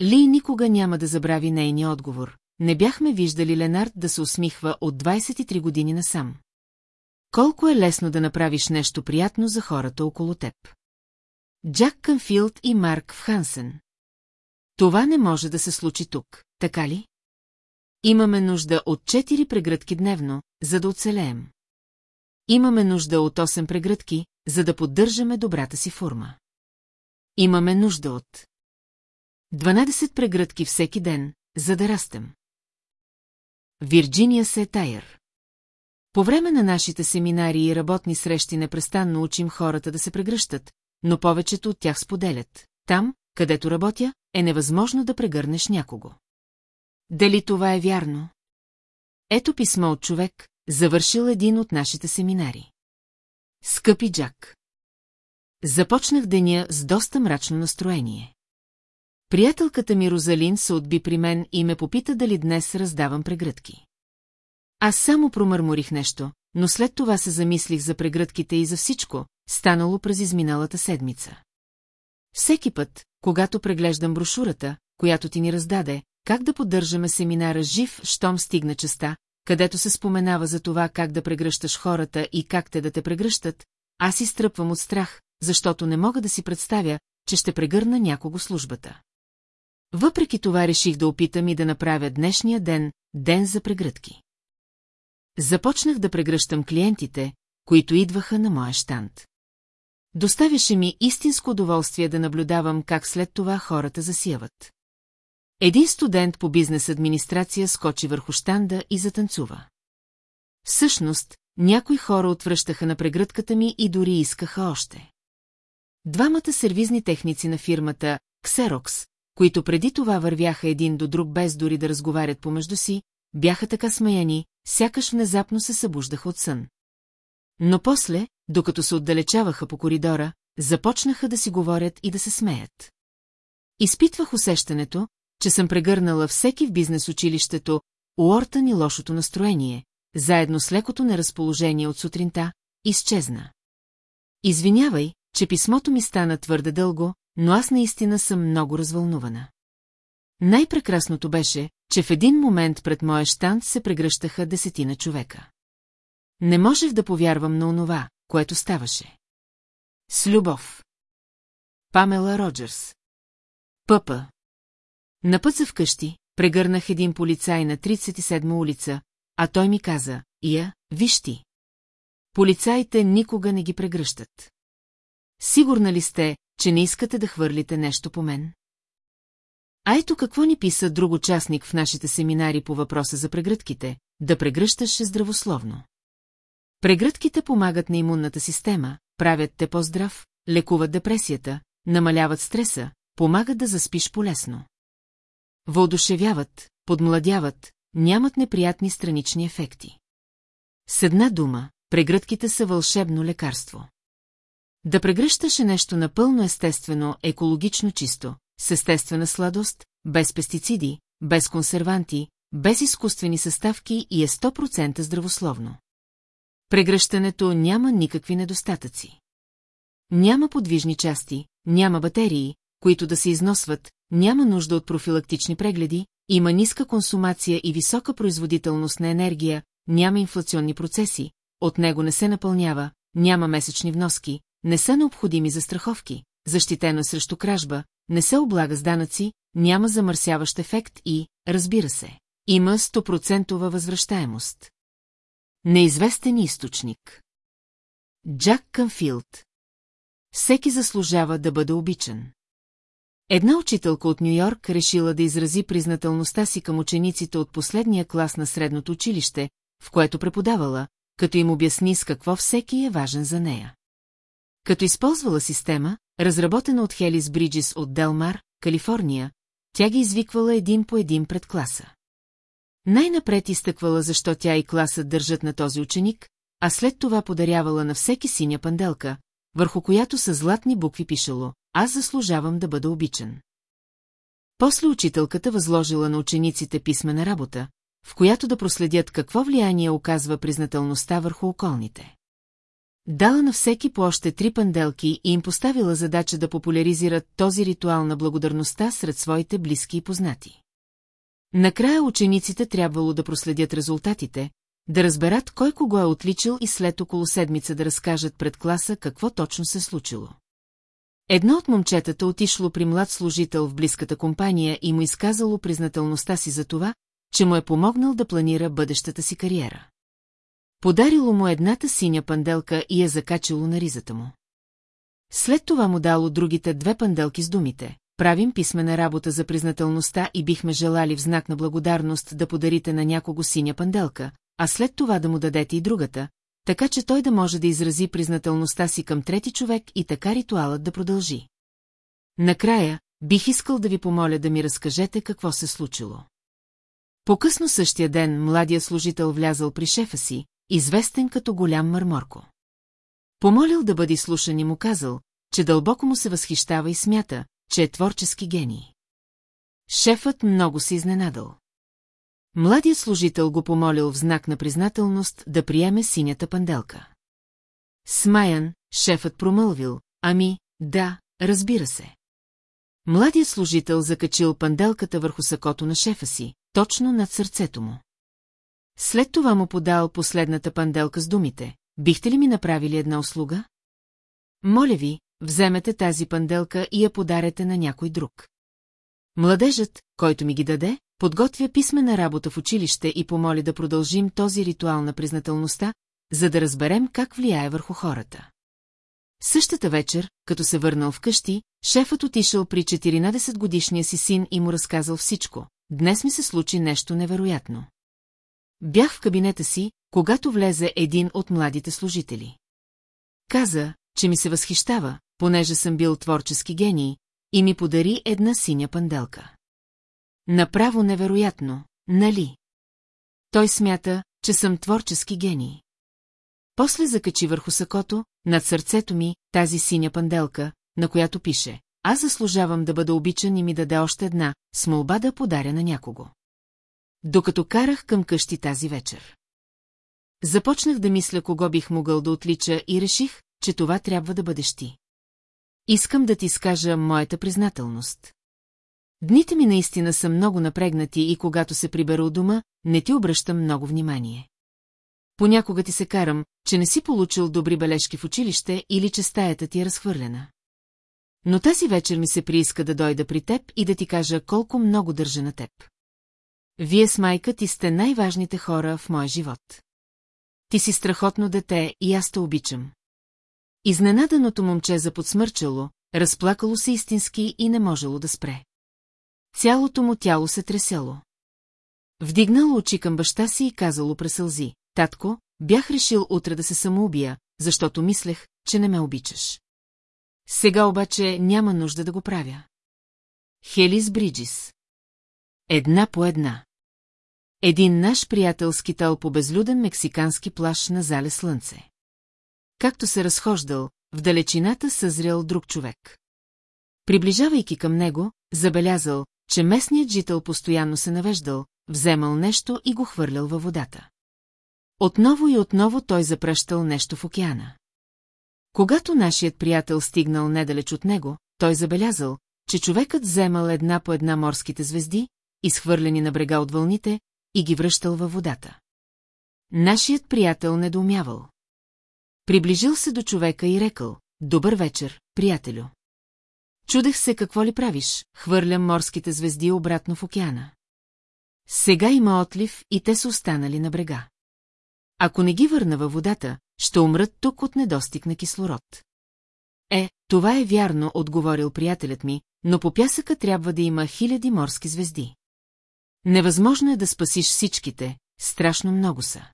Ли никога няма да забрави нейния отговор. Не бяхме виждали Ленард да се усмихва от 23 години насам. Колко е лесно да направиш нещо приятно за хората около теб. Джак Канфилд и Марк в Хансен. Това не може да се случи тук, така ли? Имаме нужда от 4 прегръдки дневно, за да оцелеем. Имаме нужда от 8 прегръдки, за да поддържаме добрата си форма. Имаме нужда от 12 прегръдки всеки ден, за да растем. Вирджиния Сетайер По време на нашите семинари и работни срещи непрестанно учим хората да се прегръщат, но повечето от тях споделят. Там, където работя, е невъзможно да прегърнеш някого. Дали това е вярно? Ето писмо от човек, завършил един от нашите семинари. Скъпи Джак. Започнах деня с доста мрачно настроение. Приятелката ми Розалин се отби при мен и ме попита дали днес раздавам прегръдки. Аз само промърморих нещо, но след това се замислих за прегръдките и за всичко, станало през изминалата седмица. Всеки път, когато преглеждам брошурата, която ти ни раздаде, как да поддържаме семинара жив, щом стигна частта, където се споменава за това как да прегръщаш хората и как те да те прегръщат, аз изтръпвам от страх, защото не мога да си представя, че ще прегърна някого службата. Въпреки това реших да опитам и да направя днешния ден ден за прегръдки. Започнах да прегръщам клиентите, които идваха на моя штант. Доставяше ми истинско удоволствие да наблюдавам как след това хората засияват. Един студент по бизнес администрация скочи върху щанда и затанцува. Всъщност, някои хора отвръщаха на прегръдката ми и дори искаха още. Двамата сервизни техници на фирмата Xerox, които преди това вървяха един до друг без дори да разговарят помежду си, бяха така смаяни, сякаш внезапно се събуждаха от сън. Но после, докато се отдалечаваха по коридора, започнаха да си говорят и да се смеят. Изпитвах усещането, че съм прегърнала всеки в бизнес училището, Уортън и лошото настроение, заедно с лекото неразположение от сутринта, изчезна. Извинявай, че писмото ми стана твърде дълго, но аз наистина съм много развълнувана. Най-прекрасното беше, че в един момент пред моя щант се прегръщаха десетина човека. Не можех да повярвам на онова, което ставаше. С любов. Памела Роджерс. Пъпа. На път за вкъщи, прегърнах един полицай на 37 улица, а той ми каза, я, виж ти. Полицаите никога не ги прегръщат. Сигурна ли сте, че не искате да хвърлите нещо по мен? А ето какво ни писа друг участник в нашите семинари по въпроса за прегръдките, да прегръщаш здравословно. Прегръдките помагат на имунната система, правят те по-здрав, лекуват депресията, намаляват стреса, помагат да заспиш полесно. Въодушевяват, подмладяват, нямат неприятни странични ефекти. С една дума, прегръдките са вълшебно лекарство. Да прегръщаш е нещо напълно естествено, екологично чисто, с естествена сладост, без пестициди, без консерванти, без изкуствени съставки и е 100% здравословно. Прегръщането няма никакви недостатъци. Няма подвижни части, няма батерии, които да се износват, няма нужда от профилактични прегледи, има ниска консумация и висока производителност на енергия, няма инфлационни процеси, от него не се напълнява, няма месечни вноски, не са необходими за страховки, защитено срещу кражба, не се облага с данъци, няма замърсяващ ефект и, разбира се, има стопроцентова възвръщаемост. Неизвестен източник Джак Кънфилд Всеки заслужава да бъде обичан. Една учителка от Нью-Йорк решила да изрази признателността си към учениците от последния клас на средното училище, в което преподавала, като им обясни с какво всеки е важен за нея. Като използвала система, разработена от Хелис Бриджис от Делмар, Калифорния, тя ги извиквала един по един пред класа. Най-напред изтъквала защо тя и класът държат на този ученик, а след това подарявала на всеки синя панделка, върху която са златни букви пишело «Аз заслужавам да бъда обичан». После учителката възложила на учениците писмена работа, в която да проследят какво влияние оказва признателността върху околните. Дала на всеки по още три панделки и им поставила задача да популяризират този ритуал на благодарността сред своите близки и познати. Накрая учениците трябвало да проследят резултатите, да разберат кой кого е отличил и след около седмица да разкажат пред класа какво точно се случило. Едно от момчетата отишло при млад служител в близката компания и му изказало признателността си за това, че му е помогнал да планира бъдещата си кариера. Подарило му едната синя панделка и я закачило на ризата му. След това му дало другите две панделки с думите. Правим писмена работа за признателността и бихме желали в знак на благодарност да подарите на някого синя панделка, а след това да му дадете и другата, така че той да може да изрази признателността си към трети човек и така ритуалът да продължи. Накрая, бих искал да ви помоля да ми разкажете какво се случило. По-късно същия ден младия служител влязал при шефа си, известен като голям мърморко. Помолил да бъде слушан и му казал, че дълбоко му се възхищава и смята, че е творчески гений. Шефът много се изненадал. Младият служител го помолил в знак на признателност да приеме синята панделка. Смаян, шефът промълвил, ами, да, разбира се. Младият служител закачил панделката върху сакото на шефа си, точно над сърцето му. След това му подал последната панделка с думите. Бихте ли ми направили една услуга? Моля ви, вземете тази панделка и я подарете на някой друг. Младежът, който ми ги даде, подготвя писмена работа в училище и помоли да продължим този ритуал на признателността, за да разберем как влияе върху хората. Същата вечер, като се върнал вкъщи, шефът отишъл при 14 годишния си син и му разказал всичко. Днес ми се случи нещо невероятно. Бях в кабинета си, когато влезе един от младите служители. Каза, че ми се възхищава, понеже съм бил творчески гений, и ми подари една синя панделка. Направо невероятно, нали? Той смята, че съм творчески гений. После закачи върху сакото, над сърцето ми, тази синя панделка, на която пише «Аз заслужавам да бъда обичан и ми даде още една, с молба да подаря на някого». Докато карах към къщи тази вечер. Започнах да мисля кого бих могъл да отлича и реших, че това трябва да бъдеш ти. Искам да ти скажа моята признателност. Дните ми наистина са много напрегнати и когато се прибера от дома, не ти обръщам много внимание. Понякога ти се карам, че не си получил добри бележки в училище или че стаята ти е разхвърлена. Но тази вечер ми се прииска да дойда при теб и да ти кажа колко много държа на теб. Вие с майка ти сте най-важните хора в моя живот. Ти си страхотно дете и аз те обичам. Изненаданото момче заподсмърчало, разплакало се истински и не можело да спре. Цялото му тяло се тресело. Вдигнало очи към баща си и казало през сълзи. Татко, бях решил утре да се самоубия, защото мислех, че не ме обичаш. Сега обаче няма нужда да го правя. Хелис Бриджис Една по една. Един наш приятел скитал по безлюден мексикански плаш на зале слънце. Както се разхождал, в далечината съзрял друг човек. Приближавайки към него, забелязал, че местният жител постоянно се навеждал, вземал нещо и го хвърлял във водата. Отново и отново той запръщал нещо в океана. Когато нашият приятел стигнал недалеч от него, той забелязал, че човекът вземал една по една морските звезди, изхвърлени на брега от вълните, и ги връщал във водата. Нашият приятел недоумявал. Приближил се до човека и рекал, добър вечер, приятелю. Чудех се какво ли правиш, хвърлям морските звезди обратно в океана. Сега има отлив и те са останали на брега. Ако не ги върна във водата, ще умрат тук от недостиг на кислород. Е, това е вярно, отговорил приятелят ми, но по пясъка трябва да има хиляди морски звезди. Невъзможно е да спасиш всичките, страшно много са.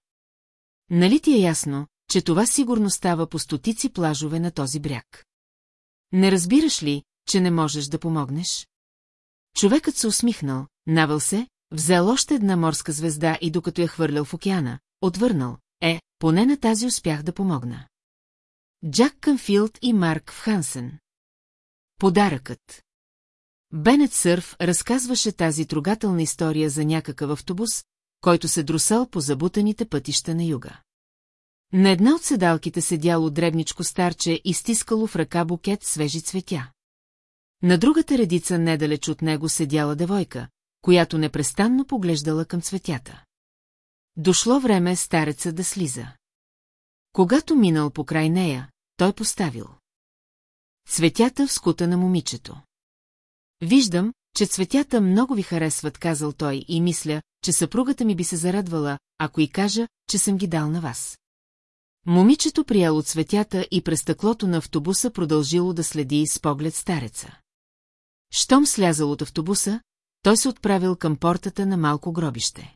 Нали ти е ясно, че това сигурно става по стотици плажове на този бряг? Не разбираш ли, че не можеш да помогнеш? Човекът се усмихнал, навъл се, взел още една морска звезда и докато я хвърлял в океана, отвърнал, е, поне на тази успях да помогна. Джак Кънфилд и Марк Хансен Подаръкът Бенет Сърф разказваше тази трогателна история за някакъв автобус, който се друсал по забутаните пътища на юга. На една от седалките седяло дребничко старче и стискало в ръка букет свежи цветя. На другата редица недалеч от него седяла девойка, която непрестанно поглеждала към цветята. Дошло време стареца да слиза. Когато минал покрай нея, той поставил. Цветята в скута на момичето. Виждам, че цветята много ви харесват, казал той, и мисля, че съпругата ми би се зарадвала, ако и кажа, че съм ги дал на вас. Момичето приело цветята и през стъклото на автобуса продължило да следи с поглед стареца. Щом слязал от автобуса, той се отправил към портата на малко гробище.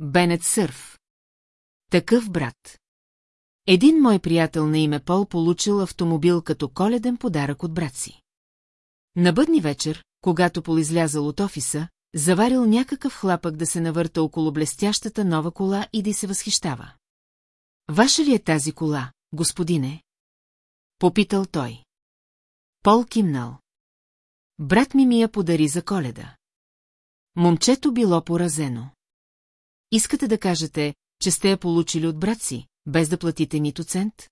Бенет Сърф. Такъв брат. Един мой приятел на име Пол получил автомобил като коледен подарък от брат си. На бъдни вечер, когато Пол излязал от офиса, заварил някакъв хлапък да се навърта около блестящата нова кола и да се възхищава. Ваша ли е тази кола, господине? Попитал той. Пол кимнал. Брат ми ми я подари за коледа. Момчето било поразено. Искате да кажете, че сте я получили от брат си, без да платите нито цент?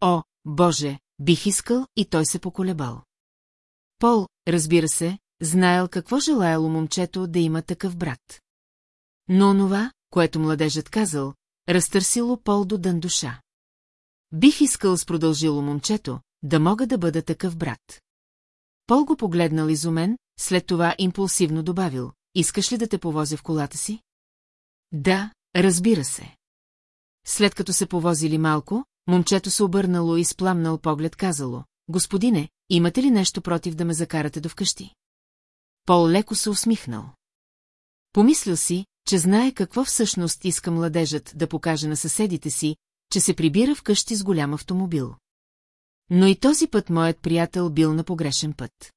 О, Боже, бих искал и той се поколебал. Пол, разбира се, знаел какво желаяло момчето да има такъв брат. Но онова, което младежът казал, разтърсило Пол до дън душа. Бих искал, с продължило момчето, да мога да бъда такъв брат. Пол го погледнал изумен, след това импулсивно добавил, искаш ли да те повозя в колата си? Да, разбира се. След като се повозили малко, момчето се обърнало и спламнал поглед казало, господине, имате ли нещо против да ме закарате до вкъщи? Пол леко се усмихнал. Помислил си, че знае какво всъщност иска младежът да покаже на съседите си, че се прибира вкъщи с голям автомобил. Но и този път моят приятел бил на погрешен път.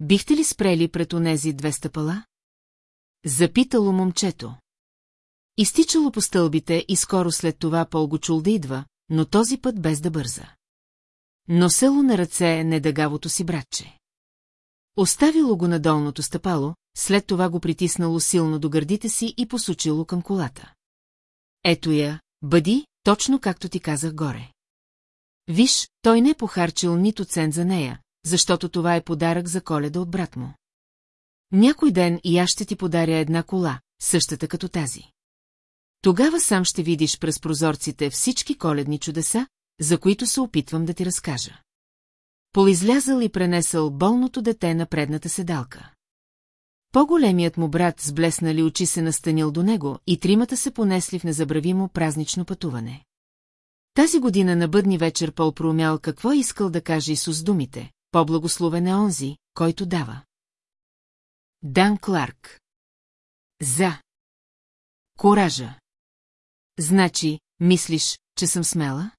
Бихте ли спрели пред онези две стъпала? Запитало момчето. Изтичало по стълбите и скоро след това Пол го чул да идва, но този път без да бърза. Носело на ръце недъгавото си братче. Оставило го на долното стъпало, след това го притиснало силно до гърдите си и посучило към колата. Ето я, бъди, точно както ти казах горе. Виж, той не е похарчил нито цен за нея, защото това е подарък за коледа от брат му. Някой ден и аз ще ти подаря една кола, същата като тази. Тогава сам ще видиш през прозорците всички коледни чудеса, за които се опитвам да ти разкажа. Полизлязал и пренесъл болното дете на предната седалка. По-големият му брат с блеснали очи се настанил до него и тримата се понесли в незабравимо празнично пътуване. Тази година на бъдни вечер Пол проумял какво е искал да каже Исус думите, по-благословен е онзи, който дава. Дан Кларк За Коража Значи, мислиш, че съм смела?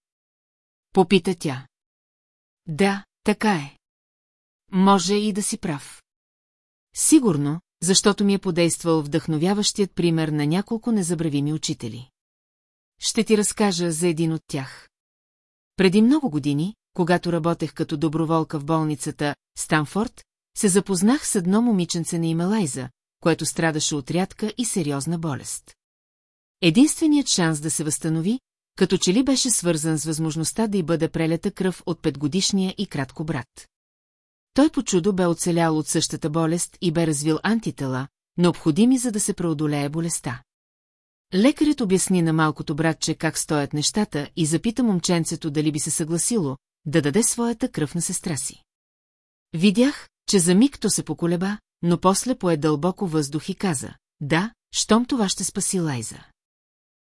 Попита тя. Да, така е. Може и да си прав. Сигурно, защото ми е подействал вдъхновяващият пример на няколко незабравими учители. Ще ти разкажа за един от тях. Преди много години, когато работех като доброволка в болницата Станфорд, се запознах с едно момиченце на име Лайза, което страдаше от рядка и сериозна болест. Единственият шанс да се възстанови, като че ли беше свързан с възможността да й бъде прелета кръв от петгодишния и кратко брат. Той по чудо бе оцелял от същата болест и бе развил антитела, необходими за да се преодолее болестта. Лекарят обясни на малкото братче как стоят нещата и запита момченцето дали би се съгласило да даде своята кръв на сестра си. Видях, че за миг то се поколеба, но после пое дълбоко въздух и каза, да, щом това ще спаси Лайза.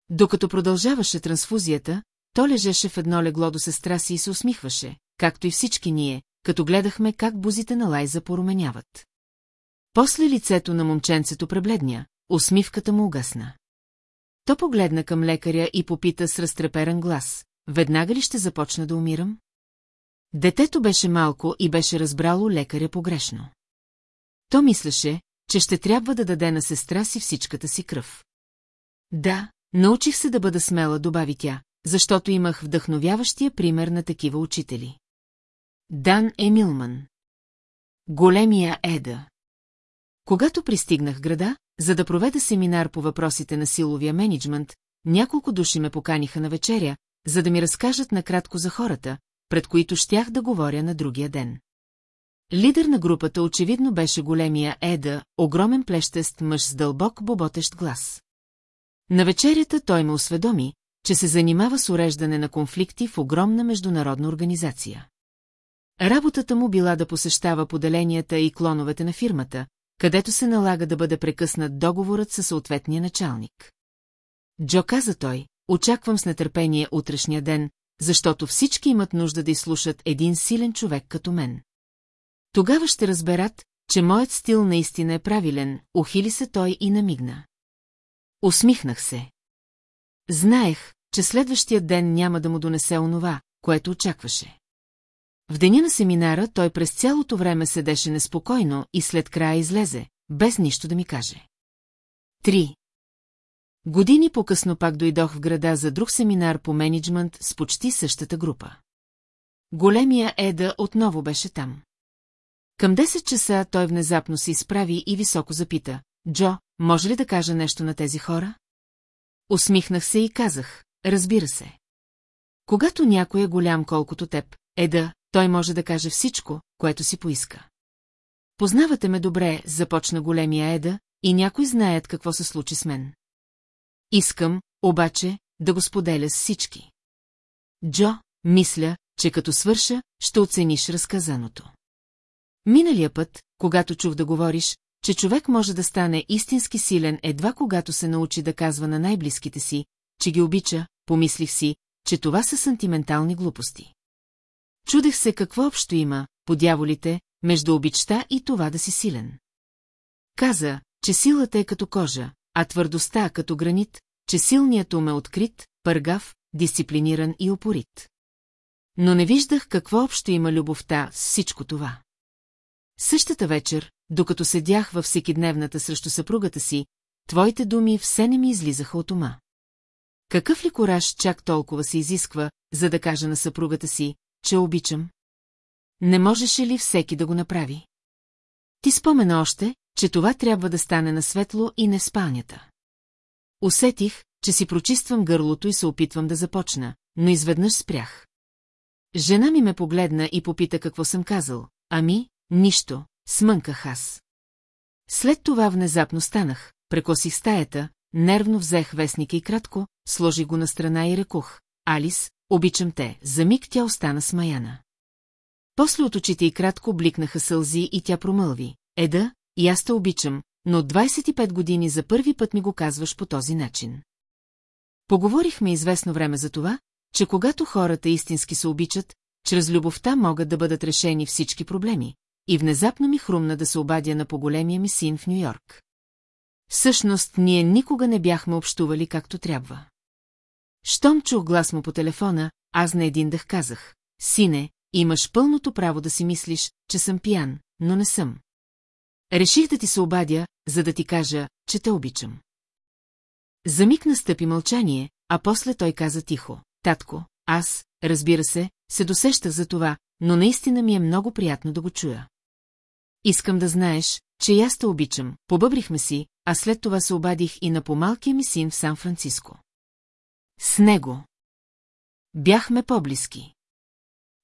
Докато продължаваше трансфузията, то лежеше в едно легло до сестра си и се усмихваше, както и всички ние, като гледахме как бузите на Лайза поруменяват. После лицето на момченцето пребледня, усмивката му угасна. То погледна към лекаря и попита с разтреперен глас, веднага ли ще започна да умирам? Детето беше малко и беше разбрало лекаря погрешно. То мислеше, че ще трябва да даде на сестра си всичката си кръв. Да, научих се да бъда смела, добави тя, защото имах вдъхновяващия пример на такива учители. Дан Емилман Големия Еда Когато пристигнах града, за да проведа семинар по въпросите на силовия менеджмент, няколко души ме поканиха на вечеря, за да ми разкажат накратко за хората, пред които щях да говоря на другия ден. Лидер на групата очевидно беше големия Еда, огромен плещест мъж с дълбок боботещ глас. На вечерята той ме осведоми, че се занимава с уреждане на конфликти в огромна международна организация. Работата му била да посещава поделенията и клоновете на фирмата, където се налага да бъде прекъснат договорът със съответния началник. Джо каза той, очаквам с нетърпение утрешния ден, защото всички имат нужда да изслушат един силен човек като мен. Тогава ще разберат, че моят стил наистина е правилен, ухили се той и намигна. Усмихнах се. Знаех, че следващия ден няма да му донесе онова, което очакваше. В деня на семинара той през цялото време седеше неспокойно и след края излезе, без нищо да ми каже. Три. Години по-късно пак дойдох в града за друг семинар по менеджмент с почти същата група. Големия Еда отново беше там. Към 10 часа той внезапно се изправи и високо запита. Джо, може ли да кажа нещо на тези хора? Усмихнах се и казах, разбира се. Когато някой е голям колкото теб, Еда, той може да каже всичко, което си поиска. Познавате ме добре, започна големия Еда, и някой знаят какво се случи с мен. Искам, обаче, да го споделя с всички. Джо, мисля, че като свърша, ще оцениш разказаното. Миналия път, когато чух да говориш, че човек може да стане истински силен едва когато се научи да казва на най-близките си, че ги обича, помислих си, че това са сантиментални глупости. Чудех се какво общо има, по дяволите, между обичта и това да си силен. Каза, че силата е като кожа, а твърдостта като гранит, че силният ум е открит, пъргав, дисциплиниран и опорит. Но не виждах какво общо има любовта с всичко това. Същата вечер, докато седях във всекидневната срещу съпругата си, твоите думи все не ми излизаха от ума. Какъв ли кораж чак толкова се изисква, за да кажа на съпругата си, че обичам? Не можеше ли всеки да го направи? Ти спомена още, че това трябва да стане на светло и не в спалнята. Усетих, че си прочиствам гърлото и се опитвам да започна, но изведнъж спрях. Жена ми ме погледна и попита какво съм казал. Ами, нищо, смънках аз. След това внезапно станах, прекосих стаята, нервно взех вестника и кратко, сложи го на страна и рекух. Алис, обичам те, за миг тя остана смаяна. После от очите и кратко бликнаха сълзи и тя промълви. Еда, и аз те обичам, но от 25 години за първи път ми го казваш по този начин. Поговорихме известно време за това, че когато хората истински се обичат, чрез любовта могат да бъдат решени всички проблеми, и внезапно ми хрумна да се обадя на поголемия ми син в Нью-Йорк. Всъщност, ние никога не бяхме общували както трябва. Щом чух глас му по телефона, аз на един дъх казах, сине, имаш пълното право да си мислиш, че съм пиян, но не съм. Реших да ти се обадя, за да ти кажа, че те обичам. За миг настъпи мълчание, а после той каза тихо. Татко, аз, разбира се, се досещах за това, но наистина ми е много приятно да го чуя. Искам да знаеш, че и аз те обичам, побъбрихме си, а след това се обадих и на помалкия ми син в Сан-Франциско. С него. Бяхме по-близки.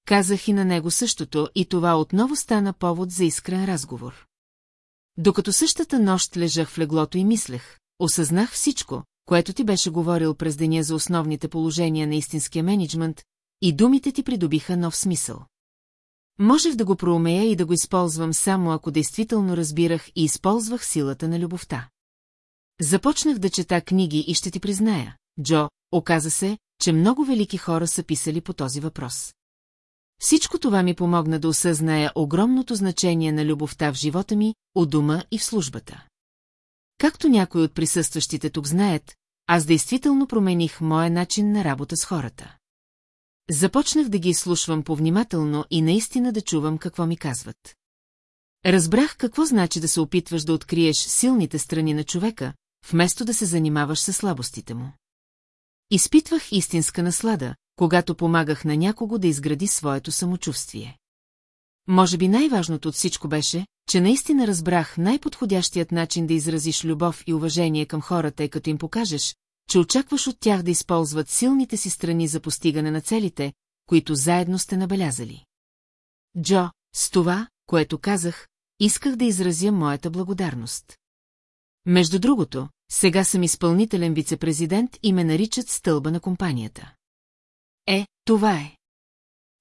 Казах и на него същото и това отново стана повод за искрен разговор. Докато същата нощ лежах в леглото и мислех, осъзнах всичко, което ти беше говорил през деня за основните положения на истинския менеджмент, и думите ти придобиха нов смисъл. Можех да го проумея и да го използвам само ако действително разбирах и използвах силата на любовта. Започнах да чета книги и ще ти призная, Джо, оказа се, че много велики хора са писали по този въпрос. Всичко това ми помогна да осъзная огромното значение на любовта в живота ми, у дома и в службата. Както някои от присъстващите тук знаят, аз действително промених моя начин на работа с хората. Започнах да ги изслушвам повнимателно и наистина да чувам какво ми казват. Разбрах какво значи да се опитваш да откриеш силните страни на човека, вместо да се занимаваш с слабостите му. Изпитвах истинска наслада, когато помагах на някого да изгради своето самочувствие. Може би най-важното от всичко беше, че наистина разбрах най-подходящият начин да изразиш любов и уважение към хората е като им покажеш, че очакваш от тях да използват силните си страни за постигане на целите, които заедно сте набелязали. Джо, с това, което казах, исках да изразя моята благодарност. Между другото, сега съм изпълнителен вице-президент и ме наричат стълба на компанията. Е, това е.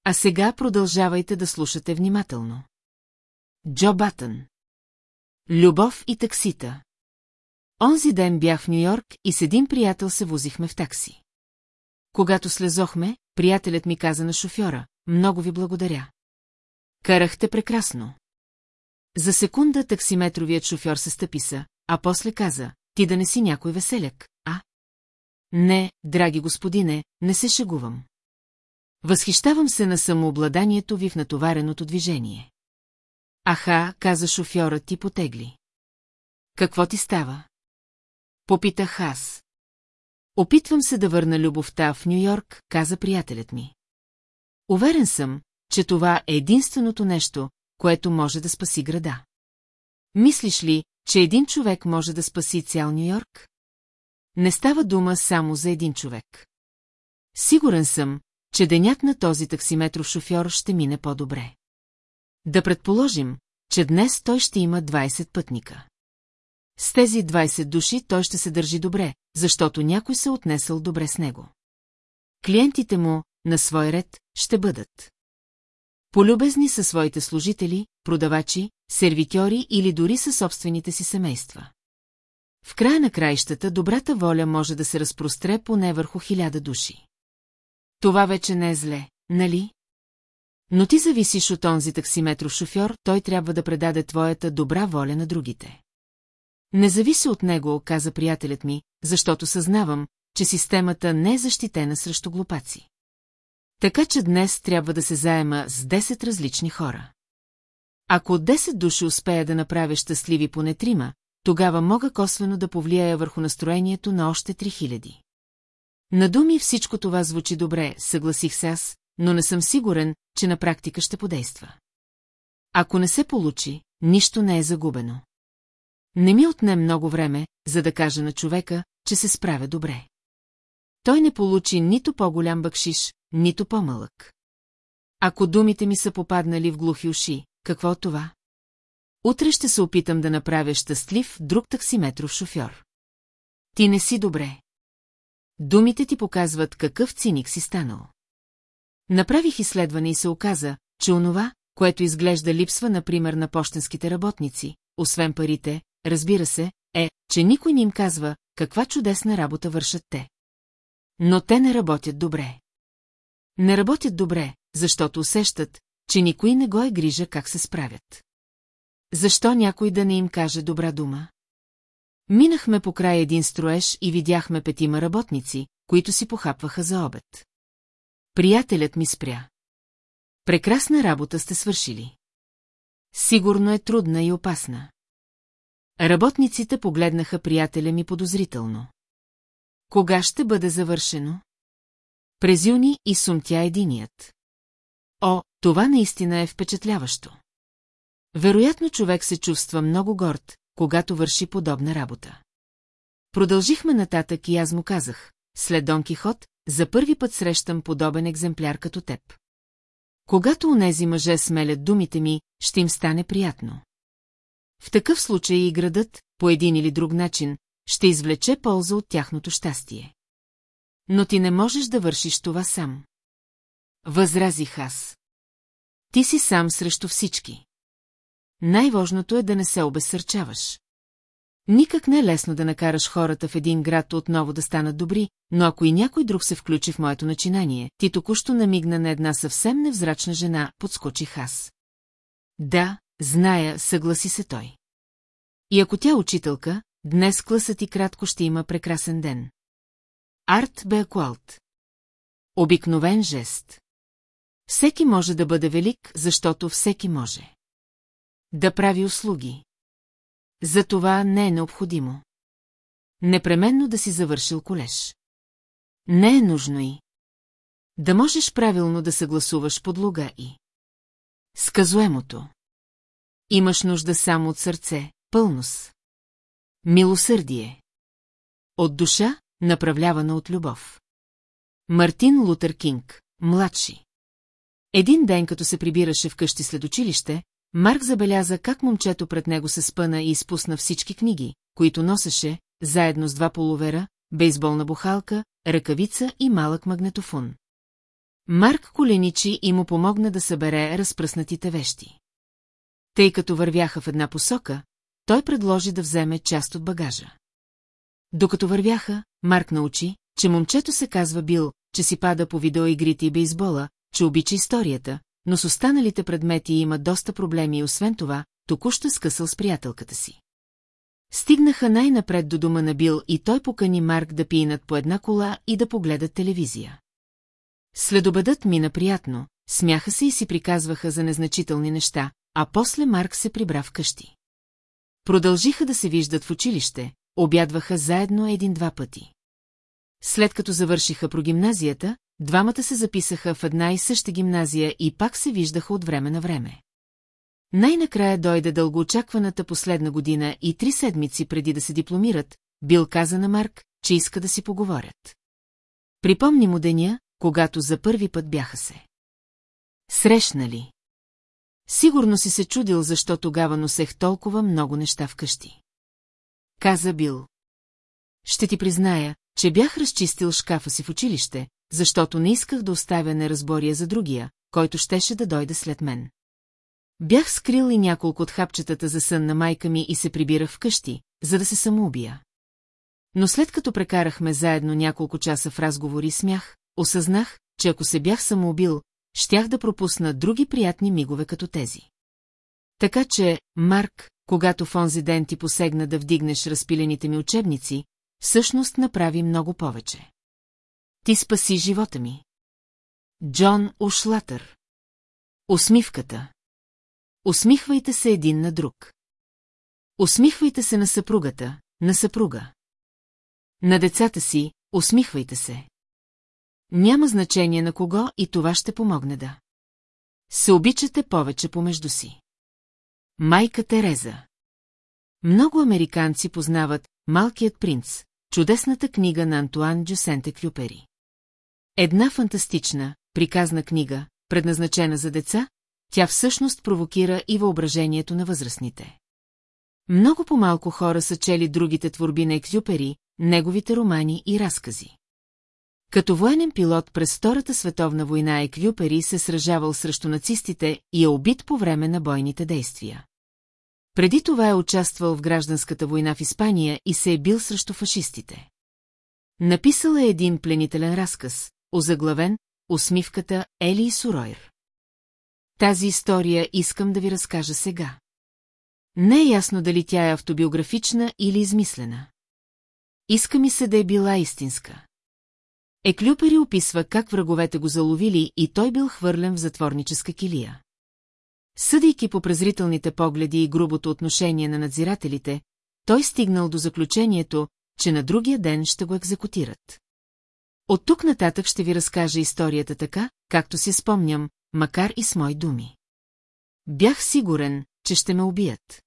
А сега продължавайте да слушате внимателно. Джо Батън Любов и таксита Онзи ден бях в Нью-Йорк и с един приятел се возихме в такси. Когато слезохме, приятелят ми каза на шофьора, много ви благодаря. Карахте прекрасно. За секунда таксиметровият шофьор се стъписа, а после каза, ти да не си някой веселяк, а? Не, драги господине, не се шегувам. Възхищавам се на самообладанието ви в натовареното движение. Аха, каза шофьорът ти потегли. Какво ти става? Попитах аз. Опитвам се да върна любовта в Нью-Йорк, каза приятелят ми. Уверен съм, че това е единственото нещо, което може да спаси града. Мислиш ли, че един човек може да спаси цял Нью-Йорк? Не става дума само за един човек. Сигурен съм, че денят на този таксиметров шофьор ще мине по-добре. Да предположим, че днес той ще има 20 пътника. С тези 20 души той ще се държи добре, защото някой се отнесъл добре с него. Клиентите му, на свой ред, ще бъдат. Полюбезни са своите служители, продавачи, сервитьори или дори със собствените си семейства. В края на краищата добрата воля може да се разпростре поне върху хиляда души. Това вече не е зле, нали? Но ти зависиш от онзи таксиметров шофьор, той трябва да предаде твоята добра воля на другите. Не зависи от него, каза приятелят ми, защото съзнавам, че системата не е защитена срещу глупаци. Така че днес трябва да се заема с 10 различни хора. Ако от 10 души успея да направя щастливи поне трима, тогава мога косвено да повлияя върху настроението на още 3000. На думи всичко това звучи добре, съгласих се аз, но не съм сигурен, че на практика ще подейства. Ако не се получи, нищо не е загубено. Не ми отне много време, за да кажа на човека, че се справя добре. Той не получи нито по-голям бъкшиш, нито по-малък. Ако думите ми са попаднали в глухи уши, какво това? Утре ще се опитам да направя щастлив друг таксиметров шофьор. Ти не си добре. Думите ти показват какъв циник си станал. Направих изследване и се оказа, че онова, което изглежда липсва, например, на почтенските работници, освен парите, разбира се, е, че никой не им казва, каква чудесна работа вършат те. Но те не работят добре. Не работят добре, защото усещат, че никой не го е грижа как се справят. Защо някой да не им каже добра дума? Минахме по край един строеж и видяхме петима работници, които си похапваха за обед. Приятелят ми спря. Прекрасна работа сте свършили. Сигурно е трудна и опасна. Работниците погледнаха приятеля ми подозрително. Кога ще бъде завършено? През юни и сумтя единият. О, това наистина е впечатляващо. Вероятно човек се чувства много горд, когато върши подобна работа. Продължихме нататък и аз му казах, след Дон Кихот, за първи път срещам подобен екземпляр като теб. Когато онези мъже смелят думите ми, ще им стане приятно. В такъв случай и градът, по един или друг начин, ще извлече полза от тяхното щастие. Но ти не можеш да вършиш това сам. Възразих аз. Ти си сам срещу всички. Най-важното е да не се обесърчаваш. Никак не е лесно да накараш хората в един град отново да станат добри, но ако и някой друг се включи в моето начинание, ти току-що намигна на една съвсем невзрачна жена, подскочих аз. Да, зная, съгласи се той. И ако тя учителка, днес класът и кратко ще има прекрасен ден. Арт Беакуалт. Обикновен жест. Всеки може да бъде велик, защото всеки може. Да прави услуги. За това не е необходимо. Непременно да си завършил колеж. Не е нужно и. Да можеш правилно да съгласуваш подлога и. Сказуемото. Имаш нужда само от сърце, пълност. Милосърдие. От душа, направлявана от любов. Мартин Лутер Кинг, младши. Един ден, като се прибираше вкъщи след училище, Марк забеляза как момчето пред него се спъна и изпусна всички книги, които носеше, заедно с два половера, бейсболна бухалка, ръкавица и малък магнетофон. Марк коленичи и му помогна да събере разпръснатите вещи. Тъй като вървяха в една посока, той предложи да вземе част от багажа. Докато вървяха, Марк научи, че момчето се казва Бил, че си пада по видеоигрите и бейсбола, че обича историята, но с останалите предмети има доста проблеми и освен това, току-що скъсал с приятелката си. Стигнаха най-напред до дома на Бил и той покани Марк да пинат по една кола и да погледат телевизия. Следобедът мина приятно, смяха се и си приказваха за незначителни неща, а после Марк се прибра в къщи. Продължиха да се виждат в училище, обядваха заедно един-два пъти. След като завършиха про гимназията, двамата се записаха в една и съща гимназия и пак се виждаха от време на време. Най-накрая дойде дългоочакваната последна година и три седмици преди да се дипломират, Бил каза на Марк, че иска да си поговорят. Припомни му деня, когато за първи път бяха се. Срещнали. Сигурно си се чудил, защо тогава носех толкова много неща вкъщи. Каза Бил. Ще ти призная, че бях разчистил шкафа си в училище, защото не исках да оставя неразбория за другия, който щеше да дойде след мен. Бях скрил и няколко от хапчетата за сън на майка ми и се прибирах вкъщи, за да се самоубия. Но след като прекарахме заедно няколко часа в разговори и смях, осъзнах, че ако се бях самоубил, щях да пропусна други приятни мигове като тези. Така че, Марк, когато в онзи ден ти посегна да вдигнеш разпилените ми учебници, всъщност направи много повече. Ти спаси живота ми. Джон Ушлатър. Усмивката. Усмихвайте се един на друг. Усмихвайте се на съпругата, на съпруга. На децата си, усмихвайте се. Няма значение на кого и това ще помогне да. Се обичате повече помежду си. Майка Тереза Много американци познават «Малкият принц», чудесната книга на Антуан Джусенте Клюпери. Една фантастична, приказна книга, предназначена за деца, тя всъщност провокира и въображението на възрастните. Много по-малко хора са чели другите творби на Екзюпери, неговите романи и разкази. Като военен пилот през Втората световна война Еквюпери се сражавал срещу нацистите и е убит по време на бойните действия. Преди това е участвал в гражданската война в Испания и се е бил срещу фашистите. Написал е един пленителен разказ, озаглавен «Усмивката Ели и Суройр». Тази история искам да ви разкажа сега. Не е ясно дали тя е автобиографична или измислена. Иска ми се да е била истинска. Еклюпери описва как враговете го заловили и той бил хвърлен в затворническа килия. Съдейки по презрителните погледи и грубото отношение на надзирателите, той стигнал до заключението, че на другия ден ще го екзекутират. От тук нататък ще ви разкажа историята така, както си спомням, макар и с мои думи. Бях сигурен, че ще ме убият.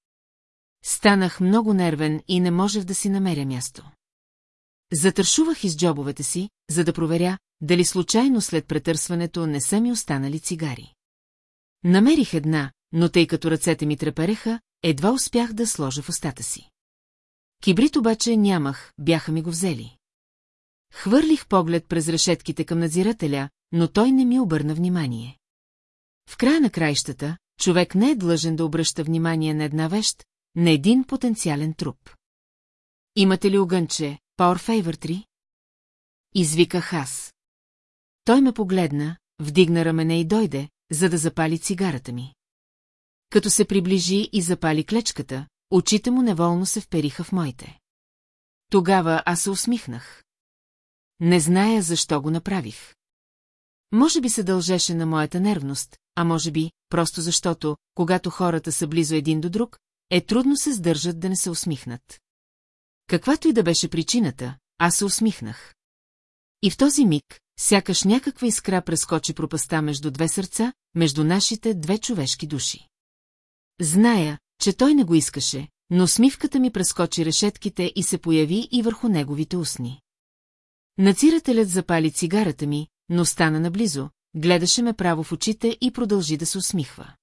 Станах много нервен и не можех да си намеря място. Затършувах из джобовете си, за да проверя, дали случайно след претърсването не са ми останали цигари. Намерих една, но тъй като ръцете ми трепереха, едва успях да сложа в устата си. Кибрит обаче нямах, бяха ми го взели. Хвърлих поглед през решетките към надзирателя, но той не ми обърна внимание. В края на краищата, човек не е длъжен да обръща внимание на една вещ, на един потенциален труп. Имате ли огънче, Power Favor 3? Извиках аз. Той ме погледна, вдигна рамене и дойде, за да запали цигарата ми. Като се приближи и запали клечката, очите му неволно се впериха в моите. Тогава аз се усмихнах. Не зная защо го направих. Може би се дължеше на моята нервност, а може би, просто защото, когато хората са близо един до друг, е трудно се сдържат да не се усмихнат. Каквато и да беше причината, аз се усмихнах. И в този миг, сякаш някаква искра прескочи пропаста между две сърца, между нашите две човешки души. Зная, че той не го искаше, но смивката ми прескочи решетките и се появи и върху неговите устни. Нацирателят запали цигарата ми, но стана наблизо, гледаше ме право в очите и продължи да се усмихва.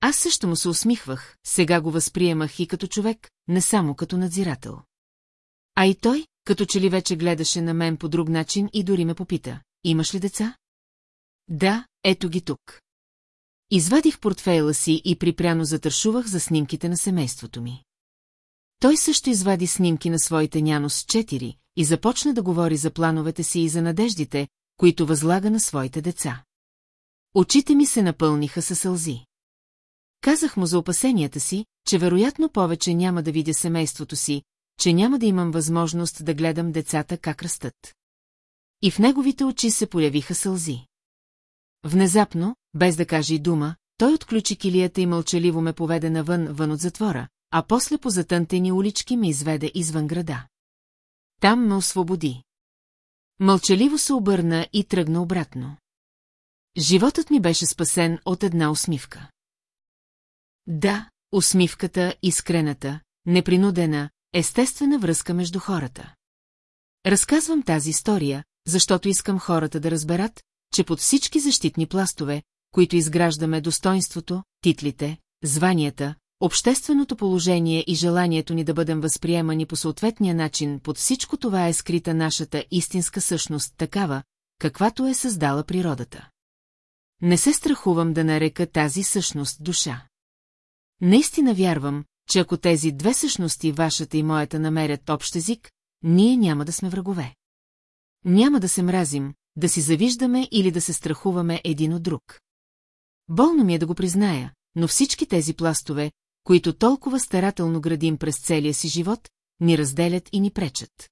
Аз също му се усмихвах, сега го възприемах и като човек, не само като надзирател. А и той, като че ли вече гледаше на мен по друг начин и дори ме попита, имаш ли деца? Да, ето ги тук. Извадих портфейла си и припряно затършувах за снимките на семейството ми. Той също извади снимки на своите нянос с четири и започна да говори за плановете си и за надеждите, които възлага на своите деца. Очите ми се напълниха със сълзи. Казах му за опасенията си, че вероятно повече няма да видя семейството си, че няма да имам възможност да гледам децата как растат. И в неговите очи се появиха сълзи. Внезапно, без да каже и дума, той отключи килията и мълчаливо ме поведе навън, вън от затвора, а после по затънтени улички ме изведе извън града. Там ме освободи. Мълчаливо се обърна и тръгна обратно. Животът ми беше спасен от една усмивка. Да, усмивката, искрената, непринудена, естествена връзка между хората. Разказвам тази история, защото искам хората да разберат, че под всички защитни пластове, които изграждаме достоинството, титлите, званията, общественото положение и желанието ни да бъдем възприемани по съответния начин, под всичко това е скрита нашата истинска същност, такава, каквато е създала природата. Не се страхувам да нарека тази същност душа. Наистина вярвам, че ако тези две същности, вашата и моята, намерят общ език, ние няма да сме врагове. Няма да се мразим, да си завиждаме или да се страхуваме един от друг. Болно ми е да го призная, но всички тези пластове, които толкова старателно градим през целия си живот, ни разделят и ни пречат.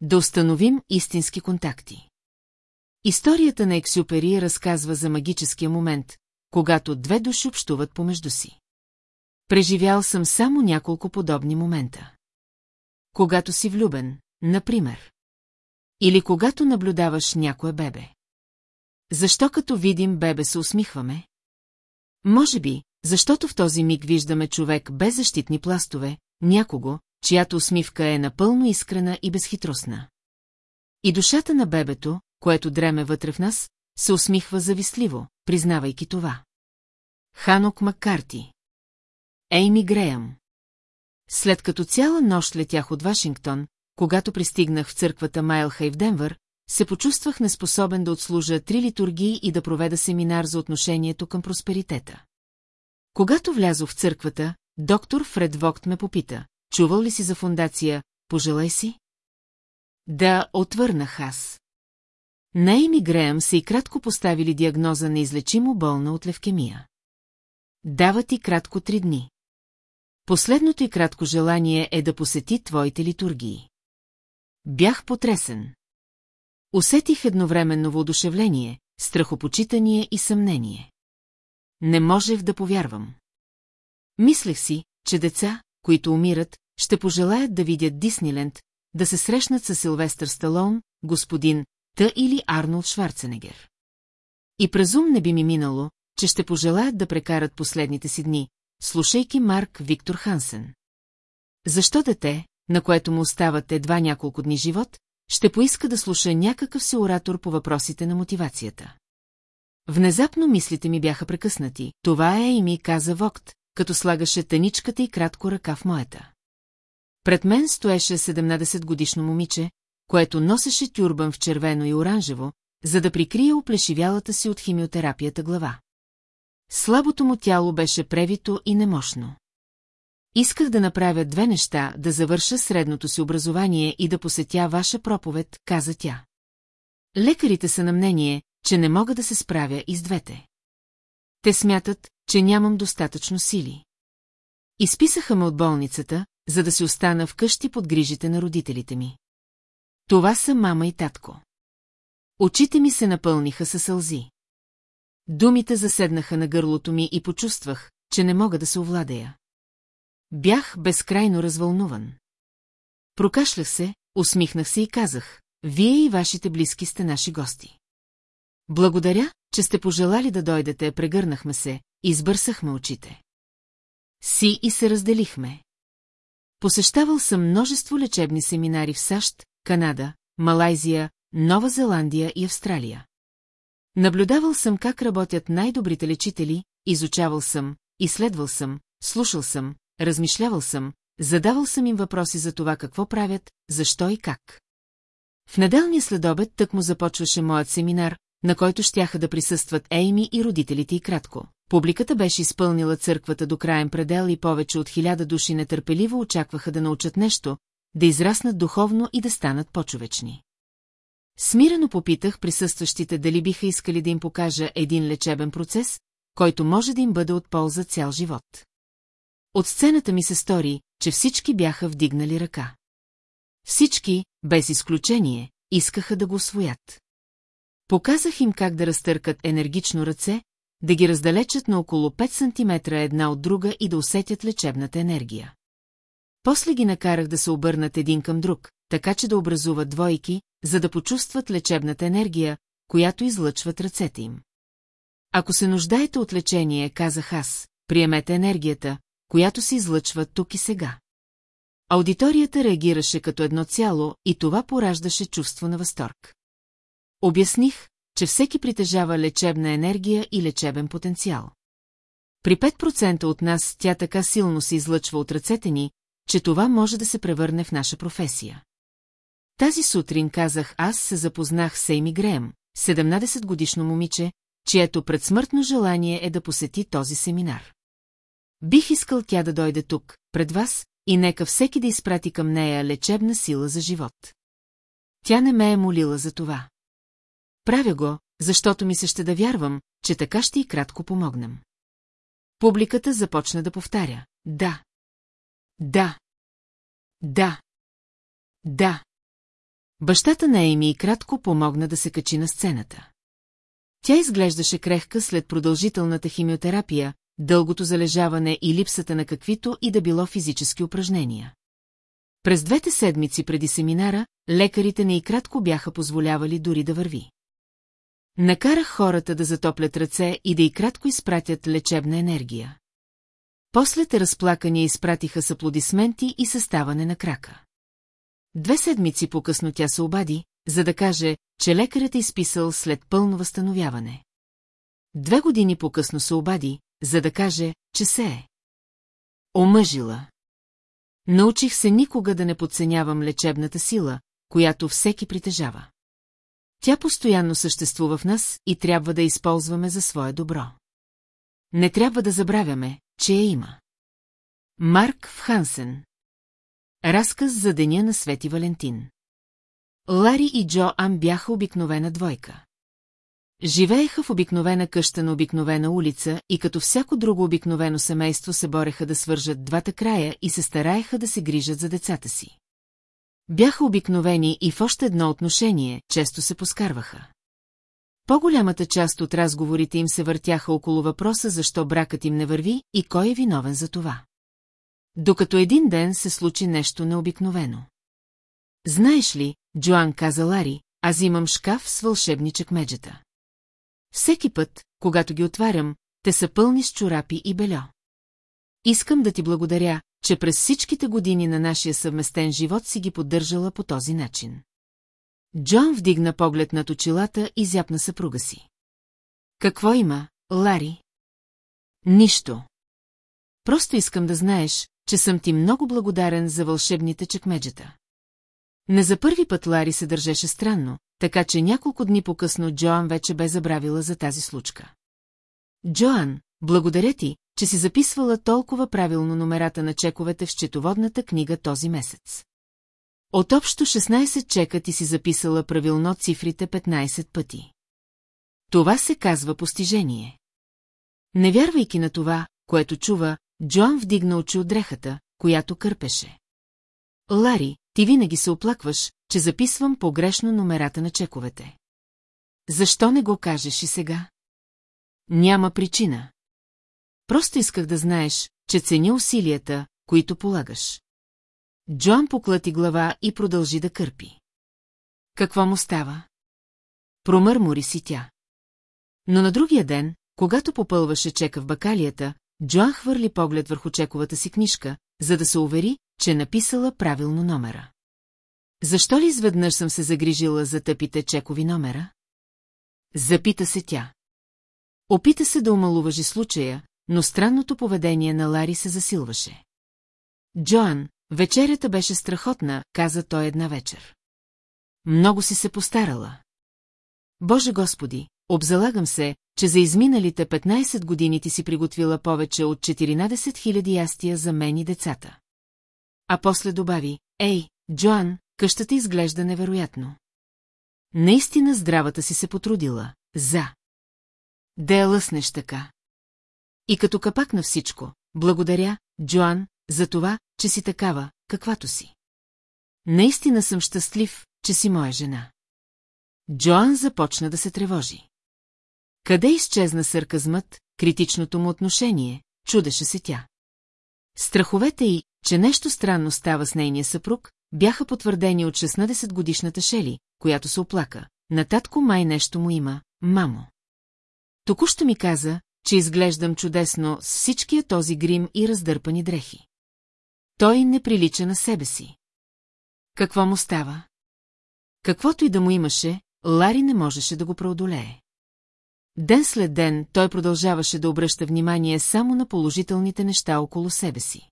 Да установим истински контакти. Историята на Ексюпери разказва за магическия момент, когато две души общуват помежду си. Преживял съм само няколко подобни момента. Когато си влюбен, например. Или когато наблюдаваш някое бебе. Защо като видим бебе се усмихваме? Може би, защото в този миг виждаме човек без защитни пластове, някого, чиято усмивка е напълно искрена и безхитростна. И душата на бебето, което дреме вътре в нас, се усмихва завистливо, признавайки това. Ханок Маккарти Ейми Греъм След като цяла нощ летях от Вашингтон, когато пристигнах в църквата Майлхай в Денвър, се почувствах неспособен да отслужа три литургии и да проведа семинар за отношението към просперитета. Когато влязох в църквата, доктор Фред Вогт ме попита, чувал ли си за фундация «Пожелай си»? Да, отвърнах аз. На Ейми Греъм са и кратко поставили диагноза на излечимо болна от левкемия. Дава ти кратко три дни. Последното и кратко желание е да посети твоите литургии. Бях потресен. Усетих едновременно воодушевление, страхопочитание и съмнение. Не можех да повярвам. Мислех си, че деца, които умират, ще пожелаят да видят Дисниленд, да се срещнат с Силвестър Сталон, господин Т или Арнолд Шварценегер. И през ум не би ми минало, че ще пожелаят да прекарат последните си дни, слушайки Марк Виктор Хансен. Защо дете, на което му остават едва няколко дни живот, ще поиска да слуша някакъв си оратор по въпросите на мотивацията. Внезапно мислите ми бяха прекъснати. Това е и ми каза Вокт, като слагаше тъничката и кратко ръка в моята. Пред мен стоеше 17-годишно момиче, което носеше тюрбан в червено и оранжево, за да прикрие оплешивялата си от химиотерапията глава. Слабото му тяло беше превито и немощно. Исках да направя две неща, да завърша средното си образование и да посетя ваша проповед, каза тя. Лекарите са на мнение, че не мога да се справя и с двете. Те смятат, че нямам достатъчно сили. Изписаха ме от болницата, за да си остана вкъщи под грижите на родителите ми. Това са мама и татко. Очите ми се напълниха със сълзи. Думите заседнаха на гърлото ми и почувствах, че не мога да се овладея. Бях безкрайно развълнуван. Прокашлях се, усмихнах се и казах, вие и вашите близки сте наши гости. Благодаря, че сте пожелали да дойдете, прегърнахме се, избърсахме очите. Си и се разделихме. Посещавал съм множество лечебни семинари в САЩ, Канада, Малайзия, Нова Зеландия и Австралия. Наблюдавал съм как работят най-добрите лечители, изучавал съм, изследвал съм, слушал съм, размишлявал съм, задавал съм им въпроси за това какво правят, защо и как. В неделния следобед тък му започваше моят семинар, на който щяха да присъстват Ейми и родителите и кратко. Публиката беше изпълнила църквата до краен предел и повече от хиляда души нетърпеливо очакваха да научат нещо, да израснат духовно и да станат по-човечни. Смирено попитах присъстващите дали биха искали да им покажа един лечебен процес, който може да им бъде от полза цял живот. От сцената ми се стори, че всички бяха вдигнали ръка. Всички, без изключение, искаха да го освоят. Показах им как да разтъркат енергично ръце, да ги раздалечат на около 5 см една от друга и да усетят лечебната енергия. После ги накарах да се обърнат един към друг, така че да образуват двойки, за да почувстват лечебната енергия, която излъчват ръцете им. Ако се нуждаете от лечение, казах аз, приемете енергията, която се излъчва тук и сега. Аудиторията реагираше като едно цяло и това пораждаше чувство на възторг. Обясних, че всеки притежава лечебна енергия и лечебен потенциал. При 5% от нас тя така силно се излъчва от ръцете ни, че това може да се превърне в наша професия. Тази сутрин казах аз се запознах с Ейми Греем, 17-годишно момиче, чието предсмъртно желание е да посети този семинар. Бих искал тя да дойде тук, пред вас, и нека всеки да изпрати към нея лечебна сила за живот. Тя не ме е молила за това. правя го, защото ми се ще да вярвам, че така ще и кратко помогнем. Публиката започна да повтаря. Да. Да. Да. Да. Бащата на Ейми и кратко помогна да се качи на сцената. Тя изглеждаше крехка след продължителната химиотерапия, дългото залежаване и липсата на каквито и да било физически упражнения. През двете седмици преди семинара, лекарите не и кратко бяха позволявали дори да върви. Накарах хората да затоплят ръце и да и кратко изпратят лечебна енергия. После те разплакани изпратиха с аплодисменти и съставане на крака. Две седмици по-късно тя се обади, за да каже, че лекарът е изписал след пълно възстановяване. Две години по-късно се обади, за да каже, че се е. Омъжила. Научих се никога да не подценявам лечебната сила, която всеки притежава. Тя постоянно съществува в нас и трябва да използваме за свое добро. Не трябва да забравяме, че я има. Марк Хансен Разказ за деня на Свети Валентин Лари и Джо Ам бяха обикновена двойка. Живееха в обикновена къща на обикновена улица и като всяко друго обикновено семейство се бореха да свържат двата края и се стараеха да се грижат за децата си. Бяха обикновени и в още едно отношение често се поскарваха. По-голямата част от разговорите им се въртяха около въпроса защо бракът им не върви и кой е виновен за това. Докато един ден се случи нещо необикновено. Знаеш ли, Джоан каза Лари, аз имам шкаф с вълшебни чекмеджета. Всеки път, когато ги отварям, те са пълни с чорапи и бельо. Искам да ти благодаря, че през всичките години на нашия съвместен живот си ги поддържала по този начин. Джон вдигна поглед над очилата и зяпна съпруга си. Какво има, Лари? Нищо. Просто искам да знаеш, че съм ти много благодарен за вълшебните чекмеджета. Не за първи път Лари се държеше странно, така че няколко дни по-късно Джоан вече бе забравила за тази случка. Джоан, благодаря ти, че си записвала толкова правилно номерата на чековете в счетоводната книга този месец. От общо 16 чека ти си записала правилно цифрите 15 пъти. Това се казва постижение. Не вярвайки на това, което чува, Джоан вдигна очи от дрехата, която кърпеше. Лари, ти винаги се оплакваш, че записвам погрешно номерата на чековете. Защо не го кажеш и сега? Няма причина. Просто исках да знаеш, че ценя усилията, които полагаш. Джон поклати глава и продължи да кърпи. Какво му става? Промърмори си тя. Но на другия ден, когато попълваше чека в бакалията, Джоан хвърли поглед върху чековата си книжка, за да се увери, че е написала правилно номера. Защо ли изведнъж съм се загрижила за тъпите чекови номера? Запита се тя. Опита се да омалуважи случая, но странното поведение на Лари се засилваше. Джоан, вечерята беше страхотна, каза той една вечер. Много си се постарала. Боже Господи, обзалагам се, че за изминалите 15 години ти си приготвила повече от 14 000 ястия за мен и децата. А после добави, ей, Джоан, къщата изглежда невероятно. Наистина здравата си се потрудила, за. Да я лъснеш така. И като капак на всичко, благодаря, Джоан, за това, че си такава, каквато си. Наистина съм щастлив, че си моя жена. Джоан започна да се тревожи. Къде изчезна сарказмът, критичното му отношение, чудеше се тя. Страховете й, че нещо странно става с нейния съпруг, бяха потвърдени от 16-годишната Шели, която се оплака. Нататко май нещо му има, мамо. Току-що ми каза, че изглеждам чудесно с всичкия този грим и раздърпани дрехи. Той не прилича на себе си. Какво му става? Каквото и да му имаше, Лари не можеше да го преодолее. Ден след ден той продължаваше да обръща внимание само на положителните неща около себе си.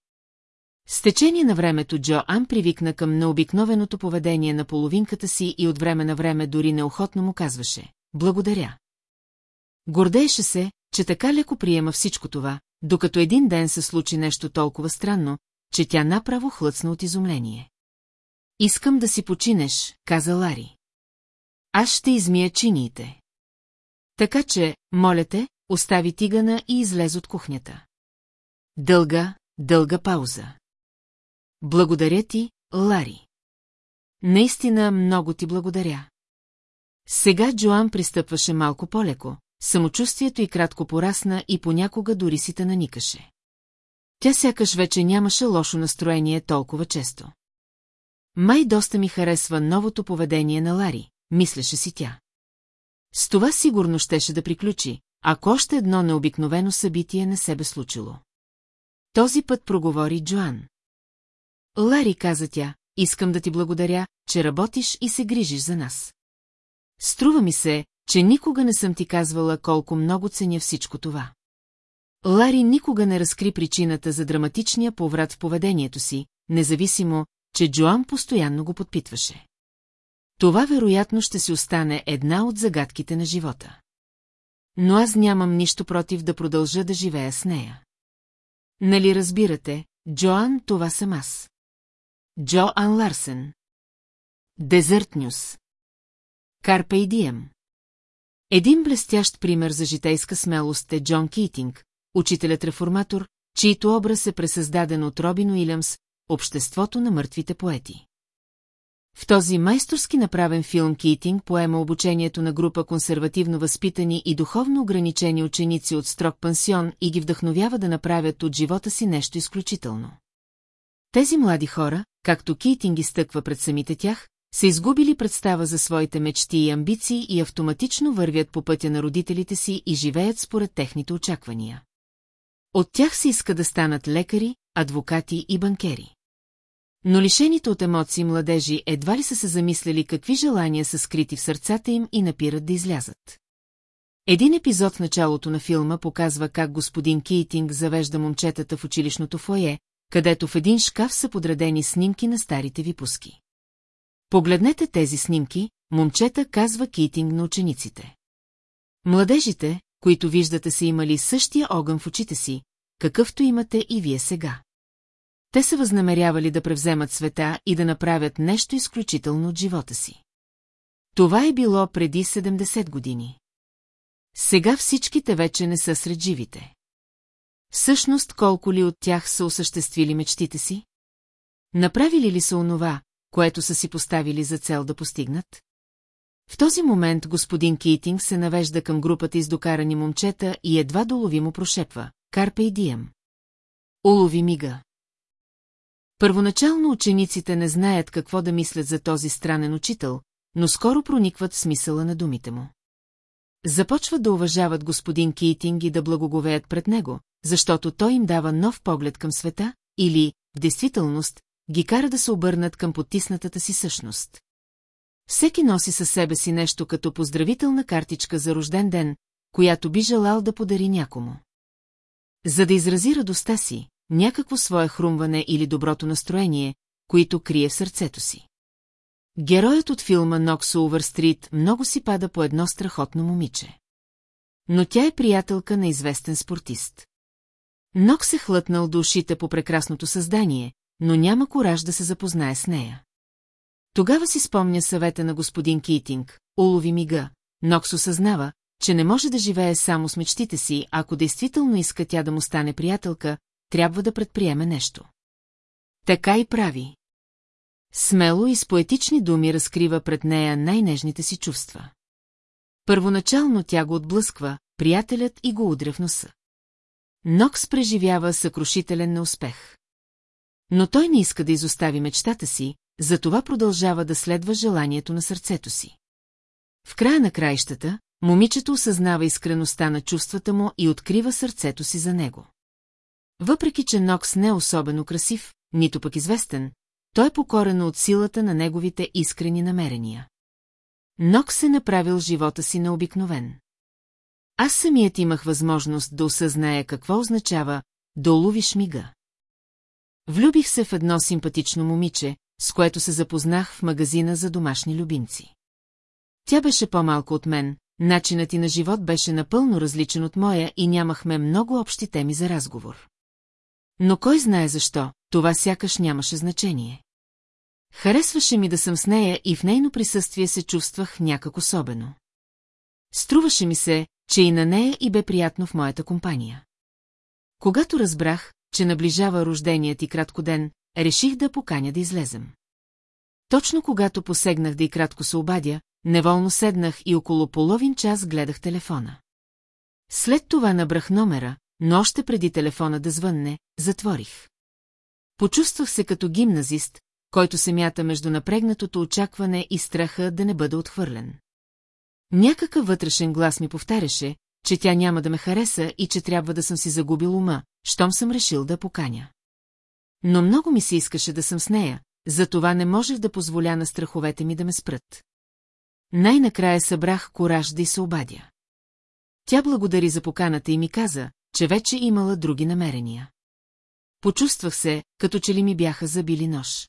С течение на времето Джо Ан привикна към необикновеното поведение на половинката си и от време на време дори неохотно му казваше «Благодаря». Гордееше се, че така леко приема всичко това, докато един ден се случи нещо толкова странно, че тя направо хлъцна от изумление. Искам да си починеш, каза Лари. Аз ще измия чиниите. Така че, моля те, остави тигана и излез от кухнята. Дълга, дълга пауза. Благодаря ти, Лари. Наистина много ти благодаря. Сега Джоан пристъпваше малко по-леко, самочувствието й кратко порасна и понякога дори си наникаше. Тя сякаш вече нямаше лошо настроение толкова често. Май доста ми харесва новото поведение на Лари, мислеше си тя. С това сигурно щеше да приключи, ако още едно необикновено събитие не се бе случило. Този път проговори Джоан. Лари, каза тя, искам да ти благодаря, че работиш и се грижиш за нас. Струва ми се, че никога не съм ти казвала колко много ценя всичко това. Лари никога не разкри причината за драматичния поврат в поведението си, независимо, че Джоан постоянно го подпитваше. Това вероятно ще си остане една от загадките на живота. Но аз нямам нищо против да продължа да живея с нея. Нали разбирате, Джоан, това съм аз. Джоан Ларсен. Дезерт Нюс. Карпе и Дием. Един блестящ пример за житейска смелост е Джон Кейтинг, учителят-реформатор, чийто образ е пресъздаден от Робин Уилямс, Обществото на мъртвите поети. В този майсторски направен филм Кейтинг поема обучението на група консервативно възпитани и духовно ограничени ученици от строг пансион и ги вдъхновява да направят от живота си нещо изключително. Тези млади хора, както Кейтинг изтъква пред самите тях, са изгубили представа за своите мечти и амбиции и автоматично вървят по пътя на родителите си и живеят според техните очаквания. От тях се иска да станат лекари, адвокати и банкери. Но лишените от емоции младежи едва ли са се замисляли какви желания са скрити в сърцата им и напират да излязат. Един епизод в началото на филма показва как господин Кейтинг завежда момчетата в училищното фойе, където в един шкаф са подредени снимки на старите випуски. Погледнете тези снимки, момчета казва Кейтинг на учениците. Младежите, които виждате са имали същия огън в очите си, какъвто имате и вие сега. Те са възнамерявали да превземат света и да направят нещо изключително от живота си. Това е било преди 70 години. Сега всичките вече не са сред живите. Всъщност колко ли от тях са осъществили мечтите си? Направили ли са онова, което са си поставили за цел да постигнат? В този момент господин Кейтинг се навежда към групата издокарани момчета и едва доловимо прошепва. Карпе и Дием. Улови мига. Първоначално учениците не знаят какво да мислят за този странен учител, но скоро проникват в смисъла на думите му. Започват да уважават господин Кейтинг и да благоговеят пред него, защото той им дава нов поглед към света, или, в действителност, ги кара да се обърнат към потиснатата си същност. Всеки носи със себе си нещо като поздравителна картичка за рожден ден, която би желал да подари някому. За да изрази радостта си, някакво свое хрумване или доброто настроение, които крие в сърцето си. Героят от филма Ноксо Увърстрит много си пада по едно страхотно момиче. Но тя е приятелка на известен спортист. Нок се хлътнал до ушите по прекрасното създание, но няма кораж да се запознае с нея. Тогава си спомня съвета на господин Кейтинг, улови мига, Нокс осъзнава, че не може да живее само с мечтите си, ако действително иска тя да му стане приятелка, трябва да предприеме нещо. Така и прави. Смело и с поетични думи разкрива пред нея най-нежните си чувства. Първоначално тя го отблъсква, приятелят и го удря в носа. Нокс преживява съкрушителен неуспех. Но той не иска да изостави мечтата си, затова продължава да следва желанието на сърцето си. В края на краищата, момичето осъзнава искреността на чувствата му и открива сърцето си за него. Въпреки, че Нокс не е особено красив, нито пък известен, той е покорен от силата на неговите искрени намерения. Нокс е направил живота си необикновен. Аз самият имах възможност да осъзная какво означава да уловиш мига. Влюбих се в едно симпатично момиче, с което се запознах в магазина за домашни любимци. Тя беше по-малко от мен, начинът и на живот беше напълно различен от моя и нямахме много общи теми за разговор. Но кой знае защо, това сякаш нямаше значение. Харесваше ми да съм с нея и в нейно присъствие се чувствах някак особено. Струваше ми се, че и на нея и бе приятно в моята компания. Когато разбрах, че наближава рожденият ти кратко ден, реших да поканя да излезем. Точно когато посегнах да и кратко се обадя, неволно седнах и около половин час гледах телефона. След това набрах номера, но още преди телефона да звънне, затворих. Почувствах се като гимназист, който се мята между напрегнатото очакване и страха да не бъде отхвърлен. Някакъв вътрешен глас ми повтаряше, че тя няма да ме хареса и че трябва да съм си загубил ума, щом съм решил да поканя. Но много ми се искаше да съм с нея, затова не можех да позволя на страховете ми да ме спрат. Най-накрая събрах кораж да й се обадя. Тя благодари за поканата и ми каза, че вече имала други намерения. Почувствах се, като че ли ми бяха забили нож.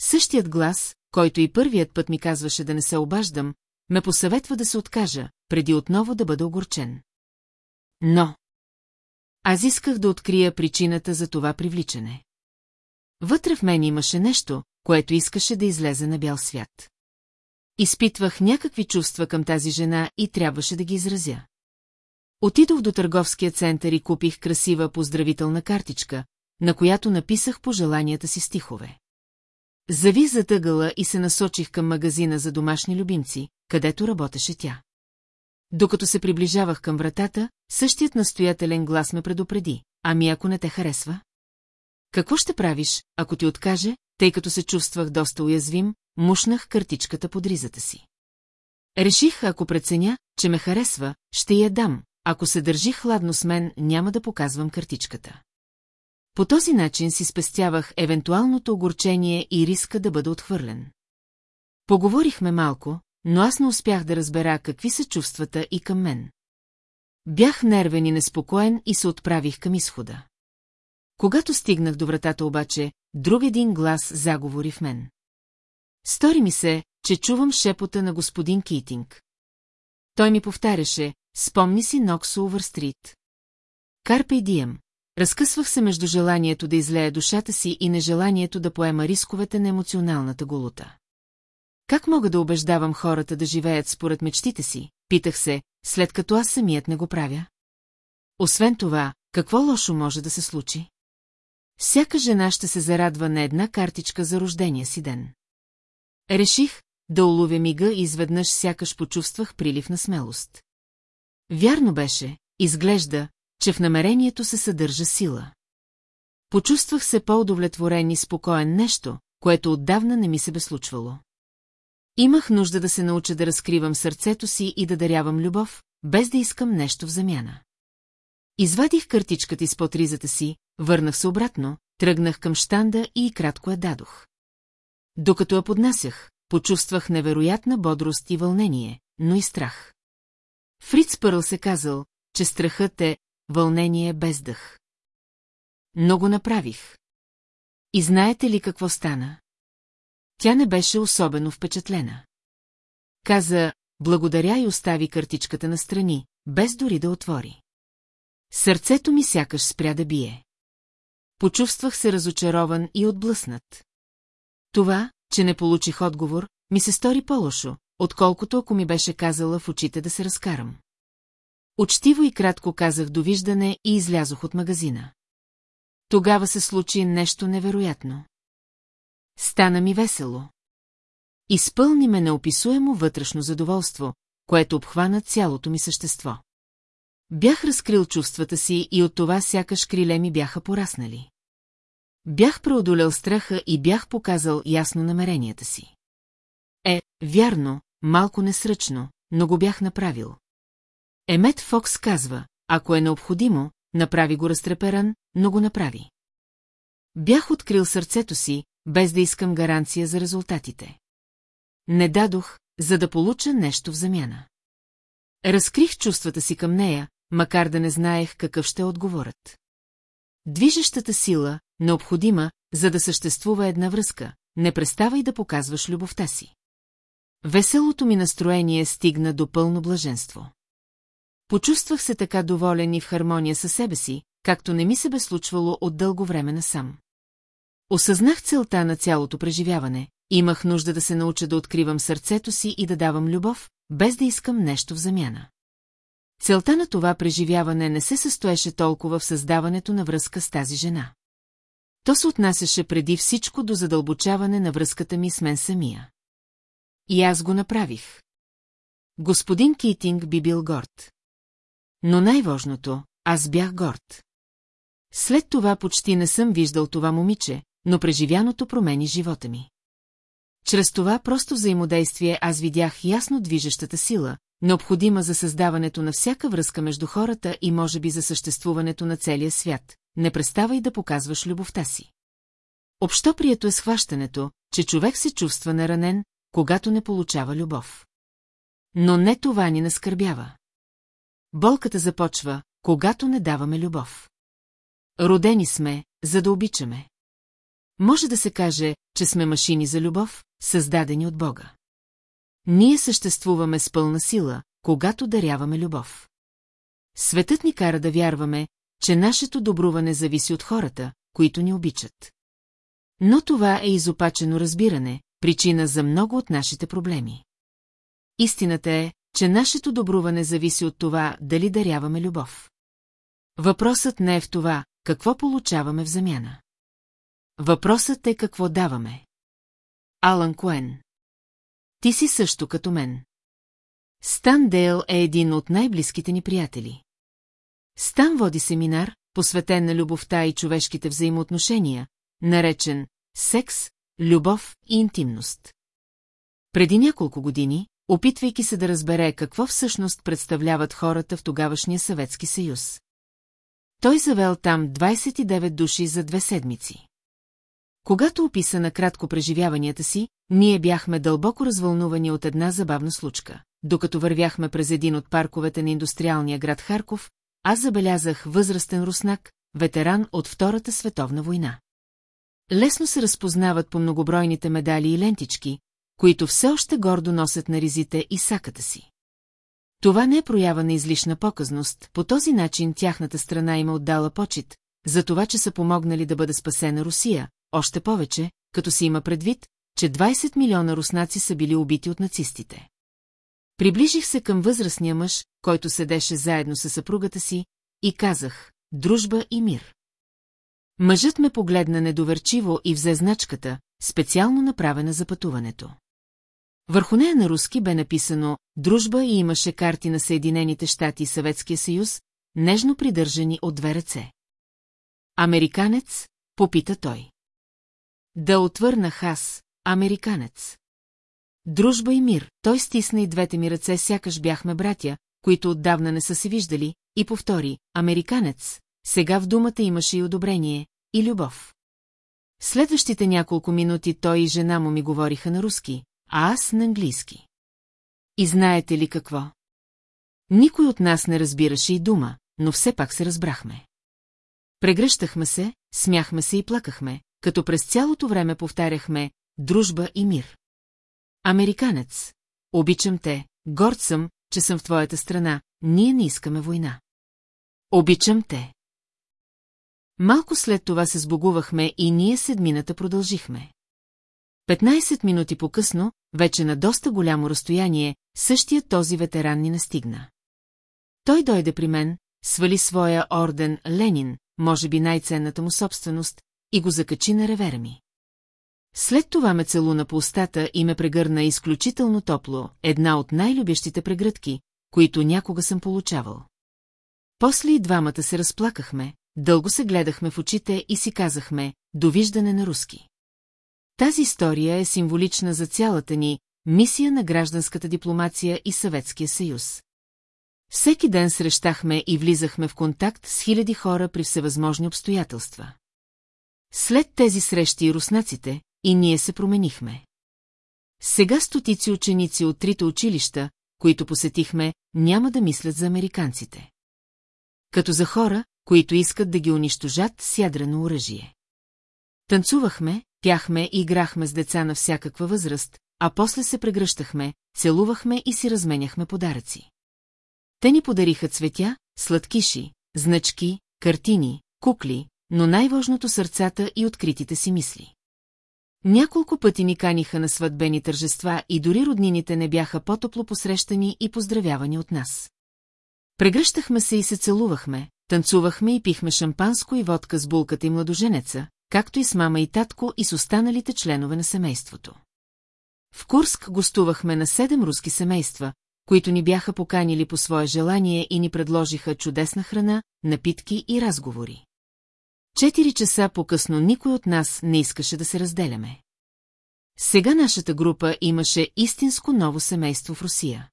Същият глас, който и първият път ми казваше да не се обаждам, ме посъветва да се откажа, преди отново да бъда огорчен. Но... Аз исках да открия причината за това привличане. Вътре в мен имаше нещо, което искаше да излезе на бял свят. Изпитвах някакви чувства към тази жена и трябваше да ги изразя. Отидох до търговския център и купих красива поздравителна картичка, на която написах пожеланията си стихове. Завих затъгъла и се насочих към магазина за домашни любимци, където работеше тя. Докато се приближавах към вратата, същият настоятелен глас ме предупреди. Ами ако не те харесва? Какво ще правиш, ако ти откаже, тъй като се чувствах доста уязвим, мушнах картичката под ризата си. Реших, ако преценя, че ме харесва, ще я дам, ако се държи хладно с мен, няма да показвам картичката. По този начин си спестявах евентуалното огорчение и риска да бъда отхвърлен. Поговорихме малко, но аз не успях да разбера какви са чувствата и към мен. Бях нервен и неспокоен и се отправих към изхода. Когато стигнах до вратата обаче, друг един глас заговори в мен. Стори ми се, че чувам шепота на господин Китинг. Той ми повтаряше, спомни си Ноксо Увърстрит. Карпе дием. Разкъсвах се между желанието да излея душата си и нежеланието да поема рисковете на емоционалната голута. Как мога да убеждавам хората да живеят според мечтите си, питах се, след като аз самият не го правя? Освен това, какво лошо може да се случи? Всяка жена ще се зарадва на една картичка за рождения си ден. Реших да уловя мига и изведнъж сякаш почувствах прилив на смелост. Вярно беше, изглежда, че в намерението се съдържа сила. Почувствах се по-удовлетворен и спокоен нещо, което отдавна не ми се бе случвало. Имах нужда да се науча да разкривам сърцето си и да дарявам любов, без да искам нещо в замяна. Извадих картичката изпод ризата си, върнах се обратно, тръгнах към штанда и кратко я дадох. Докато я поднасях, почувствах невероятна бодрост и вълнение, но и страх. Фриц Пърл се казал, че страхът е вълнение без дъх. Но го направих. И знаете ли какво стана? Тя не беше особено впечатлена. Каза, благодаря и остави картичката на страни, без дори да отвори. Сърцето ми сякаш спря да бие. Почувствах се разочарован и отблъснат. Това, че не получих отговор, ми се стори по-лошо, отколкото ако ми беше казала в очите да се разкарам. Учтиво и кратко казах довиждане и излязох от магазина. Тогава се случи нещо невероятно. Стана ми весело. Изпълни ме неописуемо вътрешно задоволство, което обхвана цялото ми същество. Бях разкрил чувствата си и от това сякаш криле ми бяха пораснали. Бях преодолял страха и бях показал ясно намеренията си. Е, вярно, малко несръчно, но го бях направил. Емет Фокс казва, ако е необходимо, направи го разтреперан, но го направи. Бях открил сърцето си, без да искам гаранция за резултатите. Не дадох, за да получа нещо в замяна. Разкрих чувствата си към нея, макар да не знаех какъв ще отговорят. Движещата сила, необходима, за да съществува една връзка, не преставай да показваш любовта си. Веселото ми настроение стигна до пълно блаженство. Почувствах се така доволен и в хармония със себе си, както не ми се бе случвало от дълго време насам. Осъзнах целта на цялото преживяване, имах нужда да се науча да откривам сърцето си и да давам любов, без да искам нещо в замяна. Целта на това преживяване не се състоеше толкова в създаването на връзка с тази жена. То се отнасяше преди всичко до задълбочаване на връзката ми с мен самия. И аз го направих. Господин Китинг би бил горд. Но най-важното, аз бях горд. След това почти не съм виждал това момиче, но преживяното промени живота ми. Чрез това просто взаимодействие аз видях ясно движещата сила, необходима за създаването на всяка връзка между хората и може би за съществуването на целия свят. Не преставай да показваш любовта си. Общо прието е схващането, че човек се чувства наранен, когато не получава любов. Но не това ни наскърбява. Болката започва, когато не даваме любов. Родени сме, за да обичаме. Може да се каже, че сме машини за любов, създадени от Бога. Ние съществуваме с пълна сила, когато даряваме любов. Светът ни кара да вярваме, че нашето добруване зависи от хората, които ни обичат. Но това е изопачено разбиране, причина за много от нашите проблеми. Истината е, че нашето добруване зависи от това, дали даряваме любов. Въпросът не е в това, какво получаваме в замяна. Въпросът е какво даваме. Алан Коен Ти си също като мен. Стан Дейл е един от най-близките ни приятели. Стан води семинар, посветен на любовта и човешките взаимоотношения, наречен «Секс, любов и интимност». Преди няколко години, опитвайки се да разбере какво всъщност представляват хората в тогавашния Съветски съюз. Той завел там 29 души за две седмици. Когато описа на кратко преживяванията си, ние бяхме дълбоко развълнувани от една забавна случка. Докато вървяхме през един от парковете на индустриалния град Харков, аз забелязах възрастен руснак, ветеран от Втората световна война. Лесно се разпознават по многобройните медали и лентички, които все още гордо носят на ризите и саката си. Това не е проява на излишна показност, по този начин тяхната страна има отдала почет, за това, че са помогнали да бъде спасена Русия, още повече, като си има предвид, че 20 милиона руснаци са били убити от нацистите. Приближих се към възрастния мъж, който седеше заедно с съпругата си, и казах «Дружба и мир». Мъжът ме погледна недоверчиво и взе значката, специално направена за пътуването. Върху нея на руски бе написано «Дружба» и имаше карти на Съединените щати и Съветския съюз, нежно придържани от две ръце. Американец, попита той. Да отвърнах аз, американец. Дружба и мир, той стисна и двете ми ръце, сякаш бяхме братя, които отдавна не са се виждали, и повтори, американец, сега в думата имаше и одобрение, и любов. Следващите няколко минути той и жена му ми говориха на руски, а аз на английски. И знаете ли какво? Никой от нас не разбираше и дума, но все пак се разбрахме. Прегръщахме се, смяхме се и плакахме, като през цялото време повтаряхме «дружба и мир». Американец, обичам те, горд съм, че съм в твоята страна, ние не искаме война. Обичам те. Малко след това се сбогувахме и ние седмината продължихме. 15 минути по-късно, вече на доста голямо разстояние, същия този ветеран ни настигна. Той дойде при мен, свали своя орден Ленин, може би най-ценната му собственост, и го закачи на ревера ми. След това ме целуна по устата и ме прегърна изключително топло, една от най-любящите прегръдки, които някога съм получавал. После и двамата се разплакахме, дълго се гледахме в очите и си казахме «Довиждане на руски». Тази история е символична за цялата ни мисия на гражданската дипломация и Съветския съюз. Всеки ден срещахме и влизахме в контакт с хиляди хора при всевъзможни обстоятелства. След тези срещи и руснаците, и ние се променихме. Сега стотици ученици от трите училища, които посетихме, няма да мислят за американците. Като за хора, които искат да ги унищожат с ядрено оръжие. Танцувахме, пяхме и играхме с деца на всякаква възраст, а после се прегръщахме, целувахме и си разменяхме подаръци. Те ни подариха цветя, сладкиши, значки, картини, кукли, но най-важното сърцата и откритите си мисли. Няколко пъти ни каниха на сватбени тържества и дори роднините не бяха по-топло посрещани и поздравявани от нас. Прегръщахме се и се целувахме, танцувахме и пихме шампанско и водка с булката и младоженеца, както и с мама и татко и с останалите членове на семейството. В Курск гостувахме на седем руски семейства, които ни бяха поканили по свое желание и ни предложиха чудесна храна, напитки и разговори. Четири часа по-късно никой от нас не искаше да се разделяме. Сега нашата група имаше истинско ново семейство в Русия.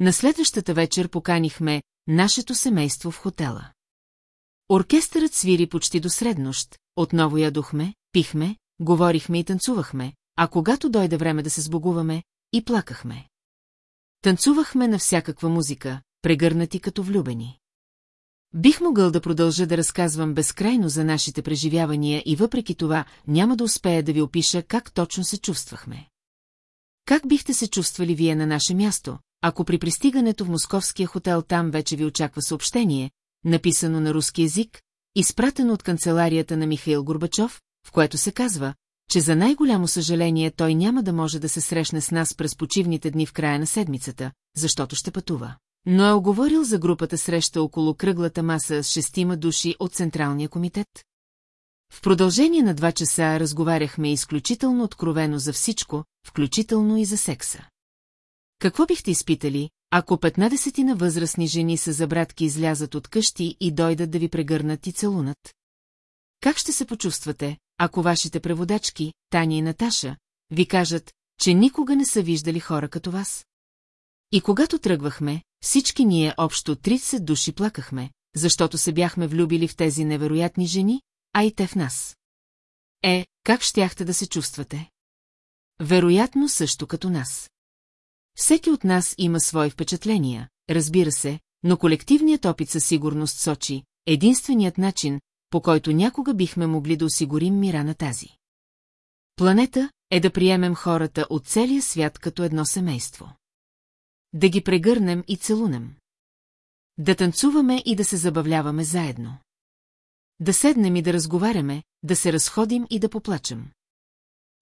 На следващата вечер поканихме нашето семейство в хотела. Оркестърът свири почти до среднощ, отново ядохме, пихме, говорихме и танцувахме, а когато дойде време да се сбогуваме, и плакахме. Танцувахме на всякаква музика, прегърнати като влюбени. Бих могъл да продължа да разказвам безкрайно за нашите преживявания и въпреки това няма да успея да ви опиша как точно се чувствахме. Как бихте се чувствали вие на наше място, ако при пристигането в московския хотел там вече ви очаква съобщение, написано на руски език, изпратено от канцеларията на Михаил Горбачов, в което се казва, че за най-голямо съжаление той няма да може да се срещне с нас през почивните дни в края на седмицата, защото ще пътува. Но е оговорил за групата среща около кръглата маса с шестима души от Централния комитет. В продължение на два часа разговаряхме изключително откровено за всичко, включително и за секса. Какво бихте изпитали, ако 15 на възрастни жени са забратки излязат от къщи и дойдат да ви прегърнат и целунат? Как ще се почувствате, ако вашите преводачки, Таня и Наташа, ви кажат, че никога не са виждали хора като вас? И когато тръгвахме, всички ние общо 30 души плакахме, защото се бяхме влюбили в тези невероятни жени, а и те в нас. Е, как щяхте да се чувствате? Вероятно също като нас. Всеки от нас има свои впечатления, разбира се, но колективният опит със сигурност сочи единственият начин, по който някога бихме могли да осигурим мира на тази. Планета е да приемем хората от целия свят като едно семейство. Да ги прегърнем и целунем. Да танцуваме и да се забавляваме заедно. Да седнем и да разговаряме, да се разходим и да поплачем.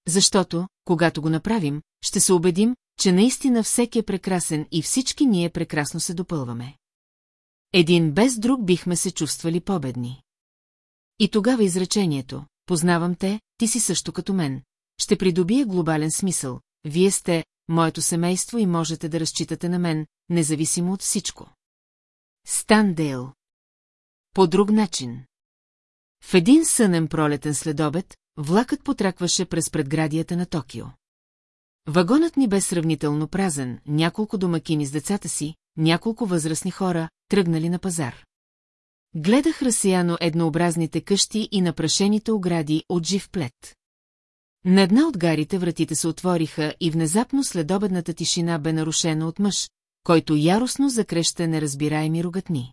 Защото, когато го направим, ще се убедим, че наистина всеки е прекрасен и всички ние прекрасно се допълваме. Един без друг бихме се чувствали победни. И тогава изречението «Познавам те, ти си също като мен» ще придобие глобален смисъл. Вие сте моето семейство и можете да разчитате на мен, независимо от всичко. Стан Дейл По друг начин. В един сънен пролетен следобед, влакът потракваше през предградията на Токио. Вагонът ни бе сравнително празен, няколко домакини с децата си, няколко възрастни хора, тръгнали на пазар. Гледах разсияно еднообразните къщи и напрашените огради от жив плет. На една от гарите вратите се отвориха и внезапно следобедната тишина бе нарушена от мъж, който яростно закреща неразбираеми рогатни.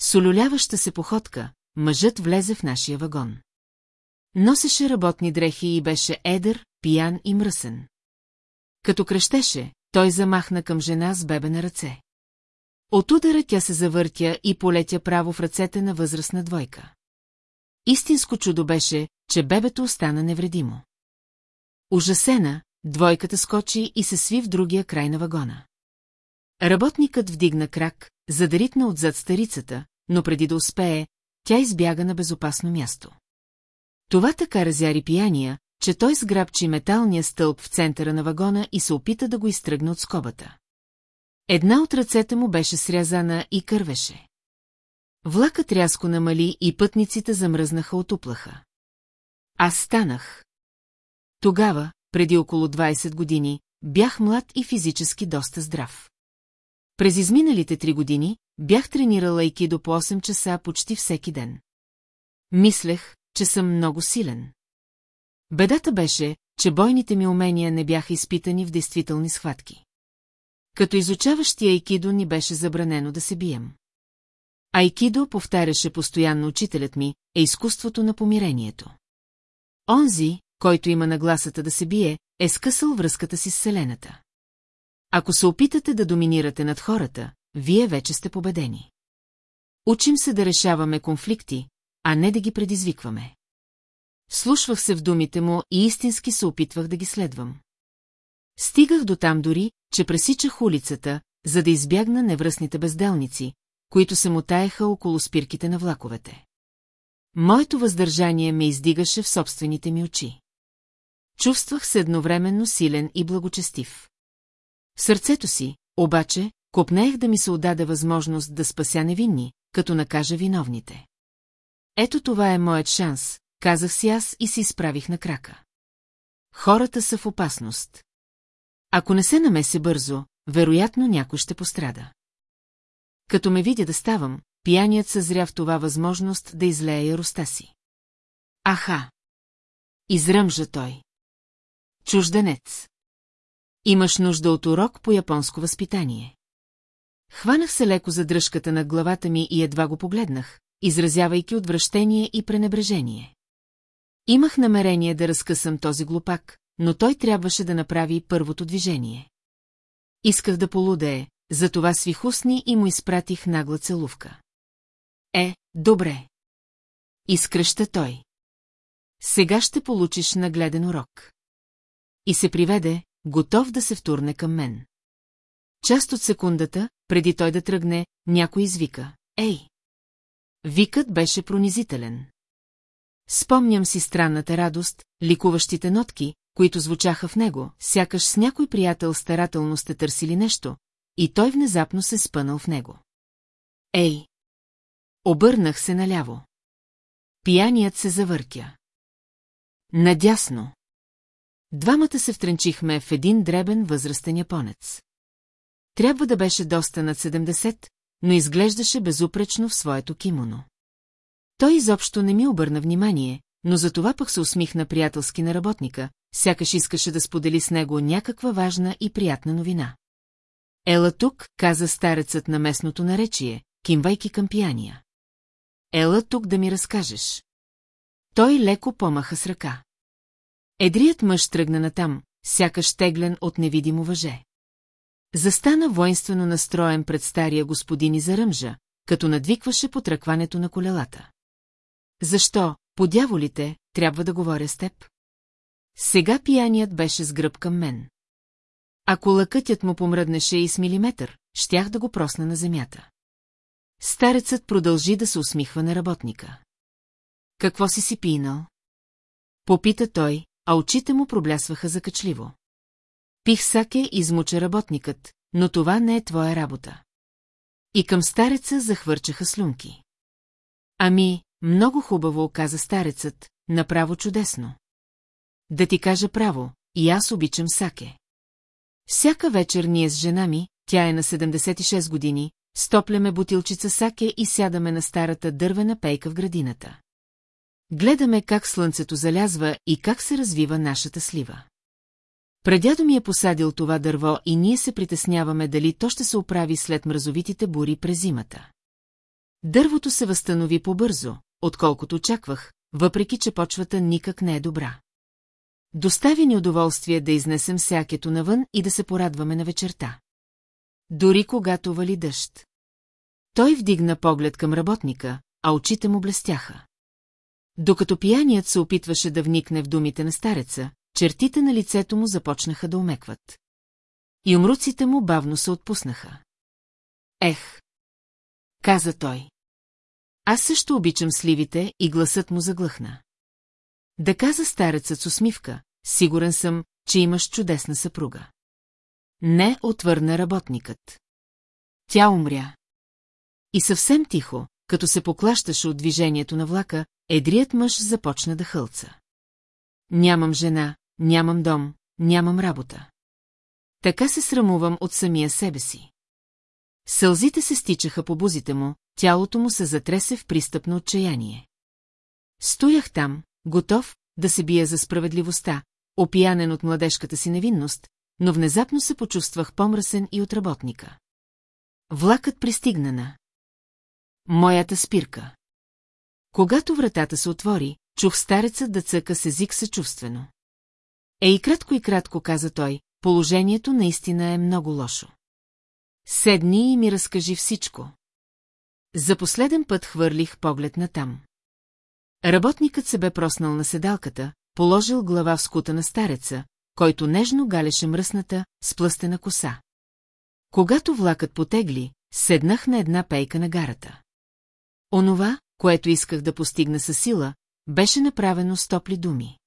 Солюляваща се походка, мъжът влезе в нашия вагон. Носеше работни дрехи и беше едър, пиян и мръсен. Като крещеше, той замахна към жена с бебе на ръце. От удара тя се завъртя и полетя право в ръцете на възрастна двойка. Истинско чудо беше, че бебето остана невредимо. Ужасена, двойката скочи и се сви в другия край на вагона. Работникът вдигна крак, за да ритна отзад старицата, но преди да успее, тя избяга на безопасно място. Това така разяри пияния, че той сграбчи металния стълб в центъра на вагона и се опита да го изтръгне от скобата. Една от ръцете му беше срязана и кървеше. Влакът рязко намали и пътниците замръзнаха от уплаха. Аз станах. Тогава, преди около 20 години, бях млад и физически доста здрав. През изминалите три години бях тренирала айкидо по 8 часа почти всеки ден. Мислех, че съм много силен. Бедата беше, че бойните ми умения не бяха изпитани в действителни схватки. Като изучаващи айкидо ни беше забранено да се бием. Айкидо, повтаряше постоянно учителят ми, е изкуството на помирението. Онзи, който има нагласата да се бие, е скъсал връзката си с Вселената. Ако се опитате да доминирате над хората, вие вече сте победени. Учим се да решаваме конфликти, а не да ги предизвикваме. Слушвах се в думите му и истински се опитвах да ги следвам. Стигах до там дори, че пресичах улицата, за да избягна невръстните безделници, които се мутаеха около спирките на влаковете. Моето въздържание ме издигаше в собствените ми очи. Чувствах се едновременно силен и благочестив. В сърцето си, обаче, копнеех да ми се отдаде възможност да спася невинни, като накажа виновните. Ето това е моят шанс, казах си аз и се изправих на крака. Хората са в опасност. Ако не се намесе бързо, вероятно някой ще пострада. Като ме видя да ставам, пияният съзря в това възможност да излее яроста си. Аха! Изръмжа той. Чужденец. Имаш нужда от урок по японско възпитание. Хванах се леко за дръжката на главата ми и едва го погледнах, изразявайки отвращение и пренебрежение. Имах намерение да разкъсам този глупак, но той трябваше да направи първото движение. Исках да полудее, затова свих устни и му изпратих нагла целувка. Е, добре. Изкръща той. Сега ще получиш нагледен урок. И се приведе, готов да се втурне към мен. Част от секундата, преди той да тръгне, някой извика. Ей! Викът беше пронизителен. Спомням си странната радост, ликуващите нотки, които звучаха в него, сякаш с някой приятел старателно сте търсили нещо, и той внезапно се спънал в него. Ей! Обърнах се наляво. Пияният се завъртя. Надясно. Двамата се втренчихме в един дребен възрастен японец. Трябва да беше доста над 70, но изглеждаше безупречно в своето кимоно. Той изобщо не ми обърна внимание, но за това пък се усмихна приятелски на работника, сякаш искаше да сподели с него някаква важна и приятна новина. Ела тук, каза старецът на местното наречие, кимвайки към пияния. Ела тук да ми разкажеш. Той леко помаха с ръка. Едрият мъж тръгна натам, сякаш теглен от невидимо въже. Застана воинствено настроен пред стария господин и заръмжа, като надвикваше по тръкването на колелата. Защо, по дяволите, трябва да говоря с теб? Сега пияният беше с гръб към мен. Ако лъкътят му помръднеше и с милиметър, щях да го просна на земята. Старецът продължи да се усмихва на работника. Какво си си пинал? Попита той, а очите му проблясваха закачливо. Пих саке, измуча работникът, но това не е твоя работа. И към стареца захвърчаха слюнки. Ами, много хубаво, каза старецът, направо чудесно. Да ти кажа право, и аз обичам саке. Всяка вечер ние с жена ми, тя е на 76 години, стопляме бутилчица саке и сядаме на старата дървена пейка в градината. Гледаме как слънцето залязва и как се развива нашата слива. Предядо ми е посадил това дърво и ние се притесняваме дали то ще се оправи след мразовитите бури през зимата. Дървото се възстанови по-бързо, отколкото очаквах, въпреки че почвата никак не е добра. Достави ни удоволствие да изнесем сякето навън и да се порадваме на вечерта. Дори когато вали дъжд. Той вдигна поглед към работника, а очите му блестяха. Докато пияният се опитваше да вникне в думите на стареца, чертите на лицето му започнаха да омекват. И умруците му бавно се отпуснаха. Ех! Каза той. Аз също обичам сливите и гласът му заглъхна. Да каза старецът с усмивка, сигурен съм, че имаш чудесна съпруга. Не отвърна работникът. Тя умря. И съвсем тихо, като се поклащаше от движението на влака, едрият мъж започна да хълца. Нямам жена, нямам дом, нямам работа. Така се срамувам от самия себе си. Сълзите се стичаха по бузите му, тялото му се затресе в пристъпно отчаяние. Стоях там, готов да се бия за справедливостта, опиянен от младежката си невинност, но внезапно се почувствах помръсен и от работника. Влакът пристигна на. Моята спирка. Когато вратата се отвори, чух старецът да цъка с език съчувствено. Е и кратко и кратко, каза той, положението наистина е много лошо. Седни и ми разкажи всичко. За последен път хвърлих поглед на там. Работникът се бе проснал на седалката, положил глава в скута на стареца, който нежно галеше мръсната, сплъстена коса. Когато влакът потегли, седнах на една пейка на гарата. Онова, което исках да постигна със сила, беше направено с топли думи.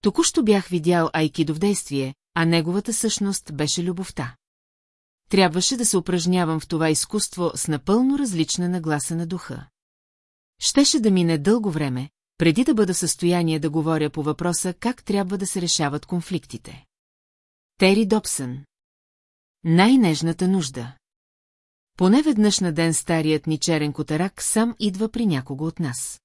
Току-що бях видял Айкидо в действие, а неговата същност беше любовта. Трябваше да се упражнявам в това изкуство с напълно различна нагласа на духа. Щеше да мине дълго време, преди да бъда в състояние да говоря по въпроса как трябва да се решават конфликтите. Тери Добсън Най-нежната нужда Поне веднъж на ден старият ни черен котарак сам идва при някого от нас.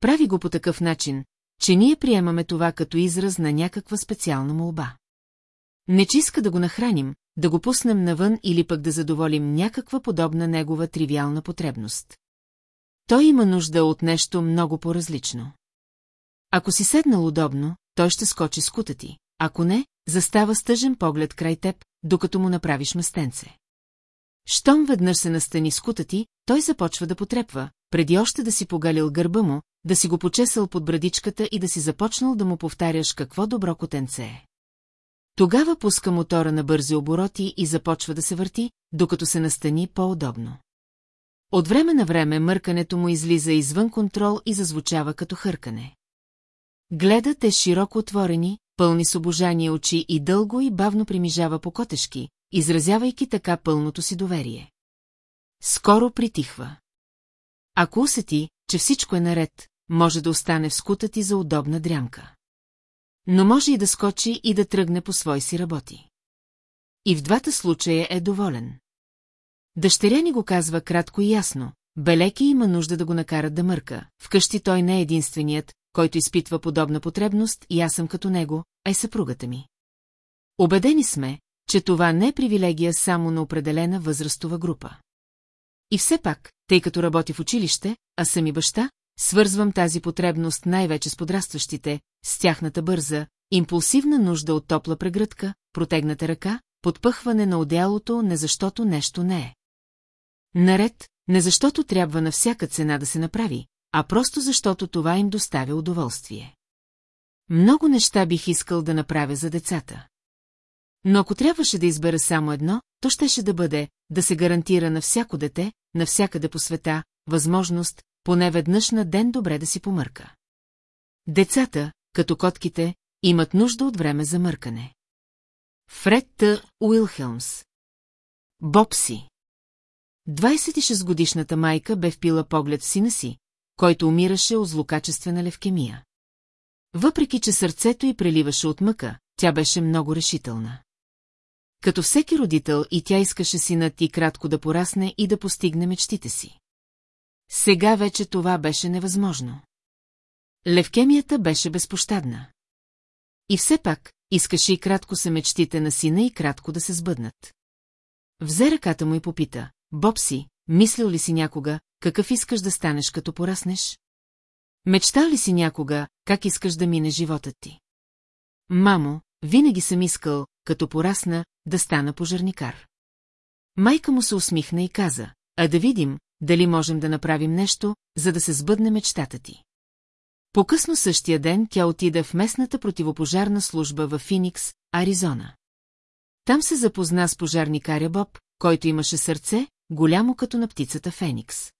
Прави го по такъв начин, че ние приемаме това като израз на някаква специална молба. Не че иска да го нахраним, да го пуснем навън или пък да задоволим някаква подобна негова тривиална потребност. Той има нужда от нещо много по-различно. Ако си седнал удобно, той ще скочи с кута ти, ако не, застава с тъжен поглед край теб, докато му направиш местенце. Щом веднъж се настани с кута ти, той започва да потрепва, преди още да си погалил гърба му, да си го почесал под брадичката и да си започнал да му повтаряш какво добро котенце е. Тогава пуска мотора на бързи обороти и започва да се върти, докато се настани по-удобно. От време на време мъркането му излиза извън контрол и зазвучава като хъркане. Гледат е широко отворени, пълни с обожание очи и дълго и бавно примижава по котешки, изразявайки така пълното си доверие. Скоро притихва. Ако усети, че всичко е наред, може да остане в скута ти за удобна дрямка. Но може и да скочи и да тръгне по свой си работи. И в двата случая е доволен. Дъщеря ни го казва кратко и ясно. Белеки има нужда да го накарат да мърка. Вкъщи той не е единственият, който изпитва подобна потребност и аз съм като него, а и съпругата ми. Обедени сме, че това не е привилегия само на определена възрастова група. И все пак, тъй като работи в училище, а съм и баща, свързвам тази потребност най-вече с подрастващите, с тяхната бърза, импулсивна нужда от топла прегръдка, протегната ръка, подпъхване на одеялото не защото нещо не е. Наред, не защото трябва на всяка цена да се направи, а просто защото това им доставя удоволствие. Много неща бих искал да направя за децата. Но ако трябваше да избера само едно, то щеше да бъде да се гарантира на всяко дете, навсякъде по света, възможност, поне веднъж на ден добре да си помърка. Децата, като котките, имат нужда от време за мъркане. Фред Т. Уилхелмс Бобси 26-годишната майка бе впила поглед в сина си, който умираше от злокачествена левкемия. Въпреки, че сърцето й преливаше от мъка, тя беше много решителна. Като всеки родител и тя искаше синът ти кратко да порасне и да постигне мечтите си. Сега вече това беше невъзможно. Левкемията беше безпощадна. И все пак, искаше и кратко се мечтите на сина и кратко да се сбъднат. Взе ръката му и попита, Бобси, мислил ли си някога, какъв искаш да станеш като пораснеш? Мечтал ли си някога, как искаш да мине животът ти? Мамо, винаги съм искал, като порасна, да стана пожарникар. Майка му се усмихна и каза, а да видим, дали можем да направим нещо, за да се сбъдне мечтата ти. По-късно същия ден тя отида в местната противопожарна служба в Финикс, Аризона. Там се запозна с пожарникаря Боб, който имаше сърце, голямо като на птицата Феникс.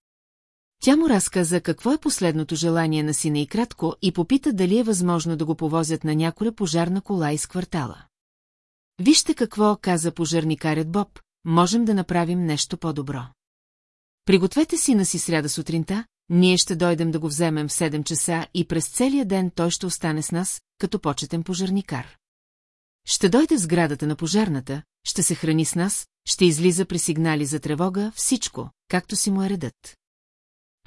Тя му разказа какво е последното желание на сина и кратко и попита дали е възможно да го повозят на няколя пожарна кола из квартала. Вижте какво каза пожарникарят Боб, можем да направим нещо по-добро. Пригответе си на си сряда сутринта, ние ще дойдем да го вземем в 7 часа и през целия ден той ще остане с нас, като почетен пожарникар. Ще дойде в сградата на пожарната, ще се храни с нас, ще излиза при сигнали за тревога, всичко, както си му е редът.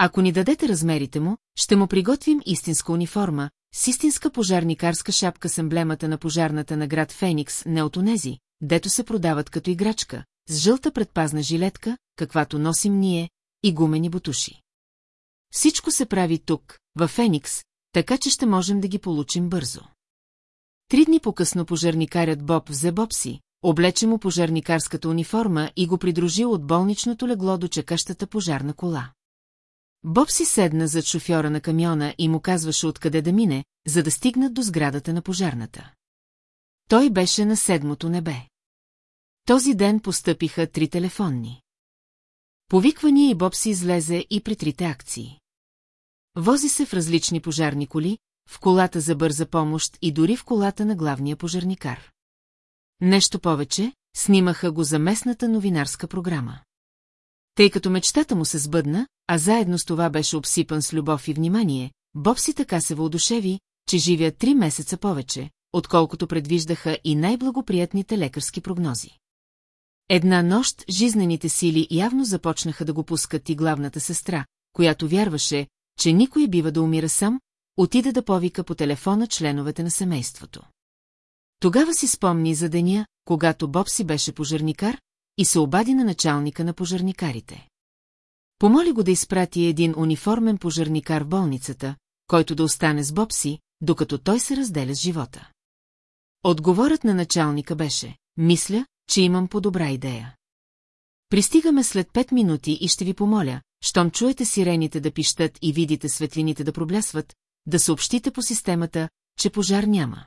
Ако ни дадете размерите му, ще му приготвим истинска униформа, с истинска пожарникарска шапка с емблемата на пожарната на град Феникс, не от онези, дето се продават като играчка, с жълта предпазна жилетка, каквато носим ние, и гумени бутуши. Всичко се прави тук, във Феникс, така че ще можем да ги получим бързо. Три дни по-късно пожарникарят Боб взе Бобси, облече му пожарникарската униформа и го придружи от болничното легло до чекащата пожарна кола. Боб си седна зад шофьора на камиона и му казваше откъде да мине, за да стигнат до сградата на пожарната. Той беше на седмото небе. Този ден постъпиха три телефонни. Повиквания и Боб си излезе и при трите акции. Вози се в различни пожарни коли, в колата за бърза помощ и дори в колата на главния пожарникар. Нещо повече, снимаха го за местната новинарска програма. Тъй като мечтата му се сбъдна, а заедно с това беше обсипан с любов и внимание, Боб си така се въодушеви, че живя три месеца повече, отколкото предвиждаха и най-благоприятните лекарски прогнози. Една нощ жизнените сили явно започнаха да го пускат и главната сестра, която вярваше, че никой бива да умира сам, отида да повика по телефона членовете на семейството. Тогава си спомни за деня, когато Боб си беше пожарникар и се обади на началника на пожарникарите. Помоли го да изпрати един униформен пожарникар в болницата, който да остане с Бобси, докато той се разделя с живота. Отговорът на началника беше, мисля, че имам по-добра идея. Пристигаме след пет минути и ще ви помоля, щом чуете сирените да пищат и видите светлините да проблясват, да съобщите по системата, че пожар няма.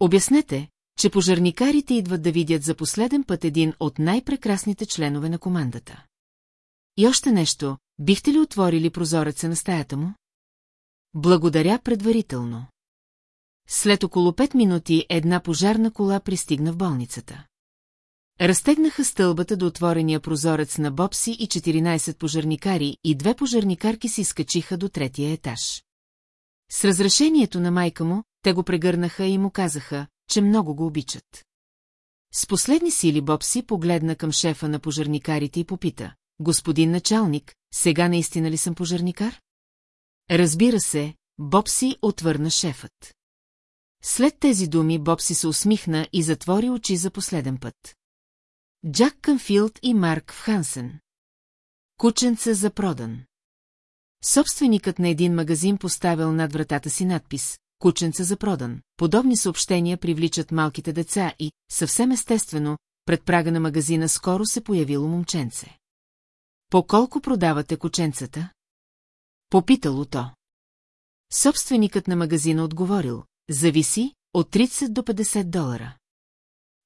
Обяснете, че пожарникарите идват да видят за последен път един от най-прекрасните членове на командата. И още нещо, бихте ли отворили прозореца на стаята му? Благодаря предварително. След около пет минути една пожарна кола пристигна в болницата. Разтегнаха стълбата до отворения прозорец на Бобси и 14 пожарникари и две пожарникарки си скачиха до третия етаж. С разрешението на майка му, те го прегърнаха и му казаха, че много го обичат. С последни сили Бобси погледна към шефа на пожарникарите и попита, господин началник, сега наистина ли съм пожарникар? Разбира се, Бобси отвърна шефът. След тези думи Бобси се усмихна и затвори очи за последен път. Джак Кънфилд и Марк Хансен. Кученца за продан. Собственикът на един магазин поставил над вратата си надпис «Кученца за продан». Подобни съобщения привличат малките деца и, съвсем естествено, пред прага на магазина скоро се появило момченце. По колко продавате кученцата? Попитало то. Собственикът на магазина отговорил, зависи от 30 до 50 долара.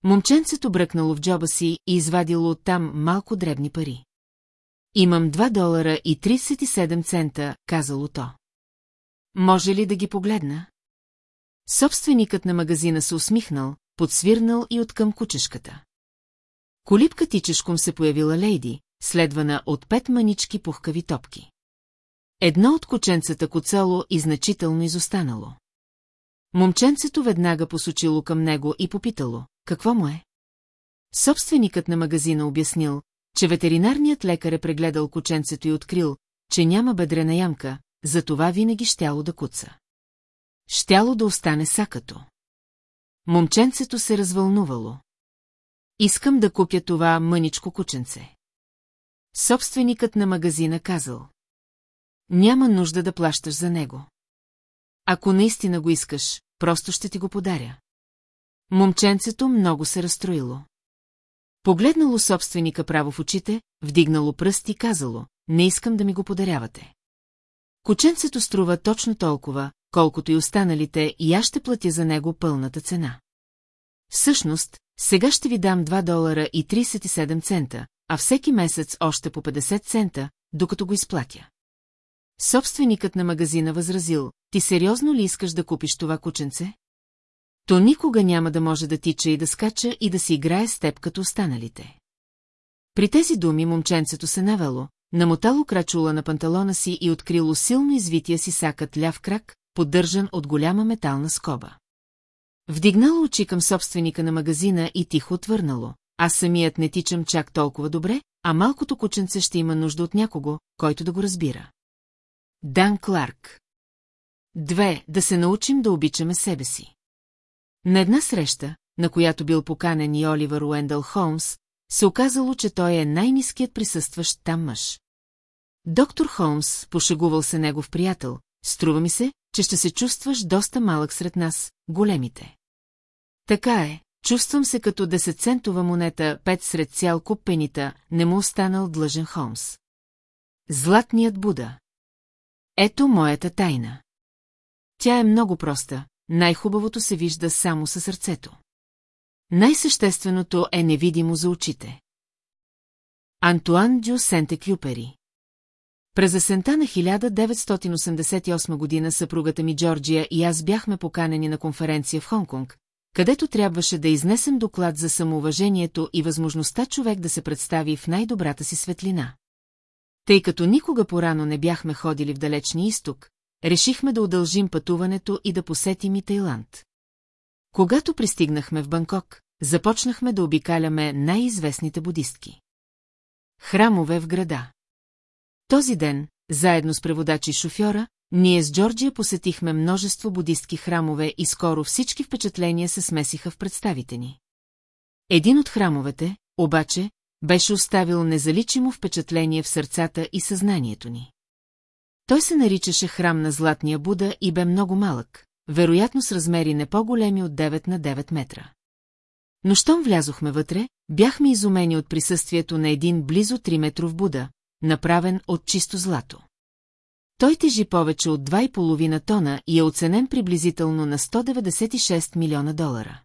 Момченцето бръкнало в джоба си и извадило оттам малко дребни пари. Имам 2 долара и 37 цента, казало то. Може ли да ги погледна? Собственикът на магазина се усмихнал, подсвирнал и откъм кучешката. Колипка тичешком се появила Лейди, следвана от пет манички пухкави топки. Едно от кученцата коцало и значително изостанало. Момченцето веднага посочило към него и попитало, какво му е? Собственикът на магазина обяснил, че ветеринарният лекар е прегледал кученцето и открил, че няма бедрена ямка, затова винаги щяло да куца. Щяло да остане сакато. Момченцето се развълнувало. Искам да купя това мъничко кученце. Собственикът на магазина казал. Няма нужда да плащаш за него. Ако наистина го искаш, просто ще ти го подаря. Момченцето много се разстроило. Погледнало собственика право в очите, вдигнало пръст и казало, не искам да ми го подарявате. Кученцето струва точно толкова, колкото и останалите, и аз ще платя за него пълната цена. Всъщност, сега ще ви дам 2 долара и 37 цента, а всеки месец още по 50 цента, докато го изплатя. Собственикът на магазина възразил, ти сериозно ли искаш да купиш това кученце? То никога няма да може да тича и да скача и да си играе с теб като останалите. При тези думи момченцето се навело, намотало крачула на панталона си и открило силно извития си сакът ляв крак, поддържан от голяма метална скоба. Вдигнало очи към собственика на магазина и тихо отвърнало. Аз самият не тичам чак толкова добре, а малкото кученце ще има нужда от някого, който да го разбира. Дан Кларк Две, да се научим да обичаме себе си. На една среща, на която бил поканен и Оливър Уендъл Холмс, се оказало, че той е най-низкият присъстващ там мъж. Доктор Холмс пошегувал се негов приятел, струва ми се, че ще се чувстваш доста малък сред нас, големите. Така е, чувствам се като десетцентова монета, пет сред цял куп пенита, не му останал длъжен Холмс. Златният Буда. Ето моята тайна. Тя е много проста, най-хубавото се вижда само със сърцето. Най-същественото е невидимо за очите. Антуан Дю Сенте Кюпери През есента на 1988 година съпругата ми Джорджия и аз бяхме поканени на конференция в Хонконг, където трябваше да изнесем доклад за самоуважението и възможността човек да се представи в най-добрата си светлина. Тъй като никога порано не бяхме ходили в далечния изток, решихме да удължим пътуването и да посетим и Тайланд. Когато пристигнахме в Банкок, започнахме да обикаляме най-известните будистки. Храмове в града. Този ден, заедно с преводачи и шофьора, ние с Джорджия посетихме множество будистки храмове и скоро всички впечатления се смесиха в представите ни. Един от храмовете, обаче, беше оставил незаличимо впечатление в сърцата и съзнанието ни. Той се наричаше храм на Златния Буда и бе много малък, вероятно с размери не по-големи от 9 на 9 метра. Но щом влязохме вътре, бяхме изумени от присъствието на един близо 3 метров Буда, направен от чисто злато. Той тежи повече от 2,5 тона и е оценен приблизително на 196 милиона долара.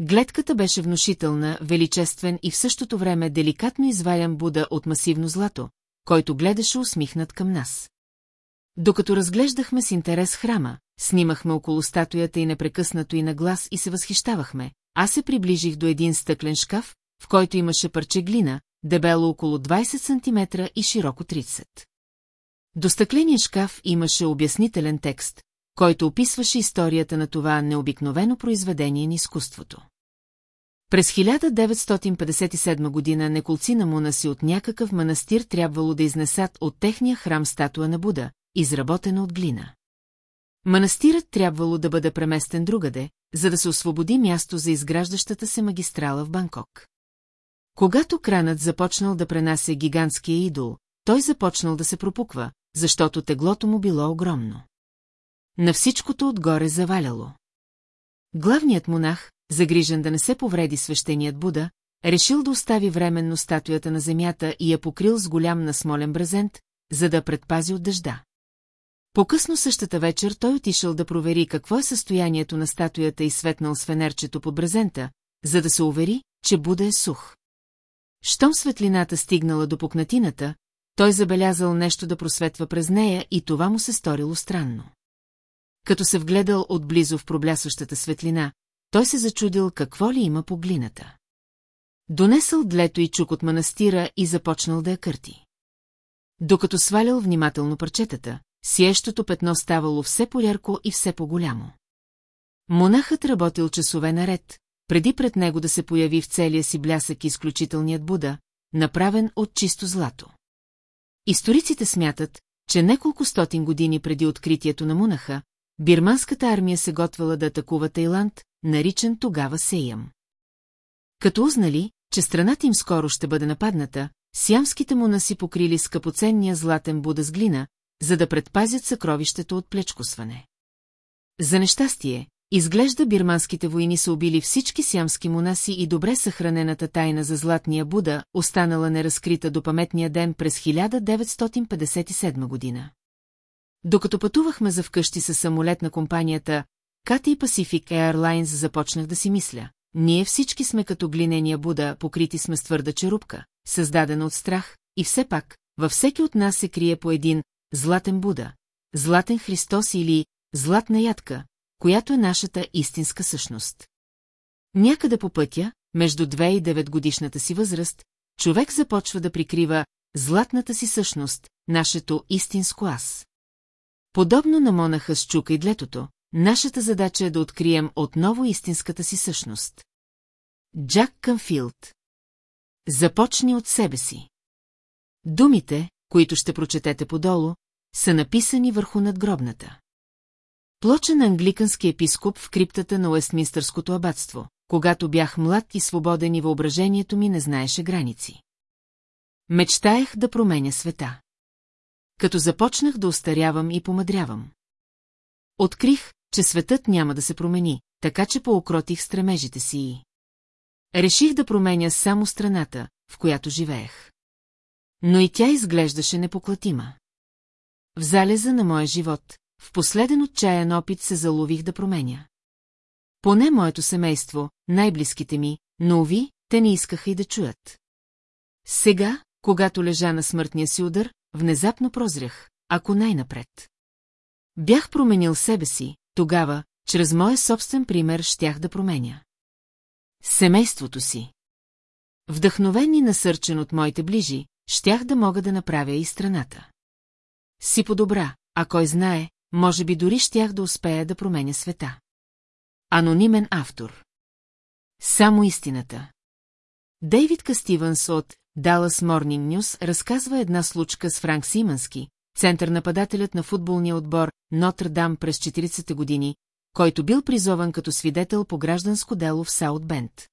Гледката беше внушителна, величествен и в същото време деликатно изваян Буда от масивно злато, който гледаше усмихнат към нас. Докато разглеждахме с интерес храма, снимахме около статуята и непрекъснато и на глас и се възхищавахме, аз се приближих до един стъклен шкаф, в който имаше парче глина, дебело около 20 см и широко 30. До стъкления шкаф имаше обяснителен текст, който описваше историята на това необикновено произведение на изкуството. През 1957 година неколци на мунаси от някакъв манастир трябвало да изнесат от техния храм статуя на Буда, изработена от глина. Манастирът трябвало да бъде преместен другаде, за да се освободи място за изграждащата се магистрала в Банкок. Когато кранът започнал да пренася гигантския идол, той започнал да се пропуква, защото теглото му било огромно. На всичкото отгоре заваляло. Главният монах, загрижен да не се повреди свещеният Буда, решил да остави временно статуята на земята и я покрил с голям насмолен брезент, за да предпази от дъжда. По-късно същата вечер той отишъл да провери какво е състоянието на статуята и светнал с фенерчето под брезента, за да се увери, че Буда е сух. Щом светлината стигнала до пукнатината, той забелязал нещо да просветва през нея и това му се сторило странно. Като се вгледал отблизо в проблясващата светлина, той се зачудил какво ли има по глината. Донесъл длето и чук от манастира и започнал да я кърти. Докато свалял внимателно парчетата, сиещото петно ставало все по-ярко и все по-голямо. Монахът работил часове наред, преди пред него да се появи в целия си блясък изключителният Буда, направен от чисто злато. Историците смятат, че неколко стотин години преди откритието на Мунаха, бирманската армия се готвила да атакува Тайланд, наричан тогава Сейям. Като узнали, че страната им скоро ще бъде нападната, сиамските монаси покрили скъпоценния златен буда с глина, за да предпазят съкровището от плечкосване. За нещастие, изглежда бирманските войни са убили всички сиамски монаси и добре съхранената тайна за златния Буда, останала неразкрита до паметния ден през 1957 година. Докато пътувахме за вкъщи с самолет на компанията Ката и Pacific Airlines започнах да си мисля. Ние всички сме като глинения Буда, покрити сме с твърда черупка, създадена от страх, и все пак, във всеки от нас се крие по един златен Буда, златен Христос или златна ядка, която е нашата истинска същност. Някъде по пътя, между 2 и 9 годишната си възраст, човек започва да прикрива златната си същност, нашето истинско аз. Подобно на монаха с чука и длетото, нашата задача е да открием отново истинската си същност. Джак Къмфилд Започни от себе си. Думите, които ще прочетете подолу, са написани върху надгробната. Плоча на англикански епископ в криптата на Уестминстърското абатство, когато бях млад и свободен и въображението ми не знаеше граници. Мечтаех да променя света. Като започнах да остарявам и помадрявам. Открих, че светът няма да се промени, така че поукротих стремежите си и... Реших да променя само страната, в която живеех. Но и тя изглеждаше непоклатима. в залеза на моя живот, в последен отчаян опит се залових да променя. Поне моето семейство, най-близките ми, но уви, те не искаха и да чуят. Сега, когато лежа на смъртния си удар, внезапно прозрях, ако най-напред. Бях променил себе си, тогава, чрез моя собствен пример щях да променя. Семейството си. Вдъхновен и насърчен от моите ближи, щях да мога да направя и страната. Си по-добра, а кой знае, може би дори щях да успея да променя света. Анонимен автор Само истината Дейвид Кастивънс от Dallas Morning News разказва една случка с Франк Симански, център нападателят на футболния отбор Нотр-Дам през 40-те години, който бил призован като свидетел по гражданско дело в Саут Бенд.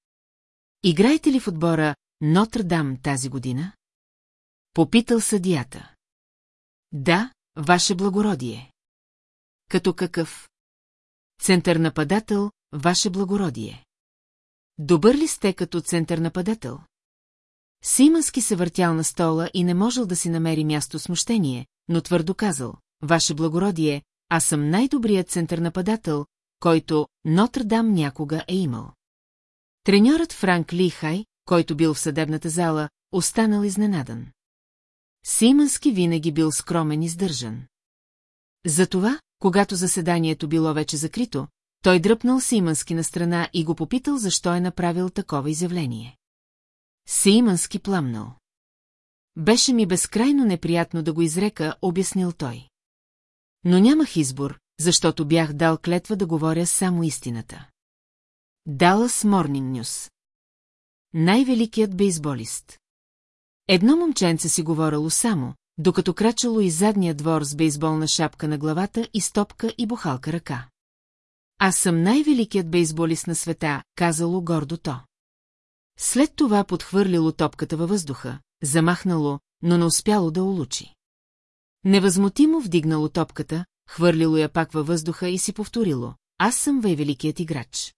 Играете ли в отбора Нотр-Дам тази година? Попитал съдията. Да, ваше благородие. Като какъв? Център нападател, ваше благородие. Добър ли сте като център нападател? Симански се въртял на стола и не можел да си намери място смущение, но твърдо казал, Ваше благородие, аз съм най-добрият център нападател, който Нотр-Дам някога е имал. Треньорът Франк Лихай, който бил в съдебната зала, останал изненадан. Симански винаги бил скромен и сдържан. Затова, когато заседанието било вече закрито, той дръпнал Симански на страна и го попитал защо е направил такова изявление. Симански пламнал. Беше ми безкрайно неприятно да го изрека, обяснил той. Но нямах избор, защото бях дал клетва да говоря само истината. Далас Морнинг Нюс Най-великият бейсболист Едно момченце си говорило само, докато крачало из задния двор с бейсболна шапка на главата и стопка и бухалка ръка. Аз съм най-великият бейсболист на света, казало гордо то. След това подхвърлило топката във въздуха, замахнало, но не успяло да улучи. Невъзмутимо вдигнало топката, хвърлило я пак във въздуха и си повторило. Аз съм великият играч.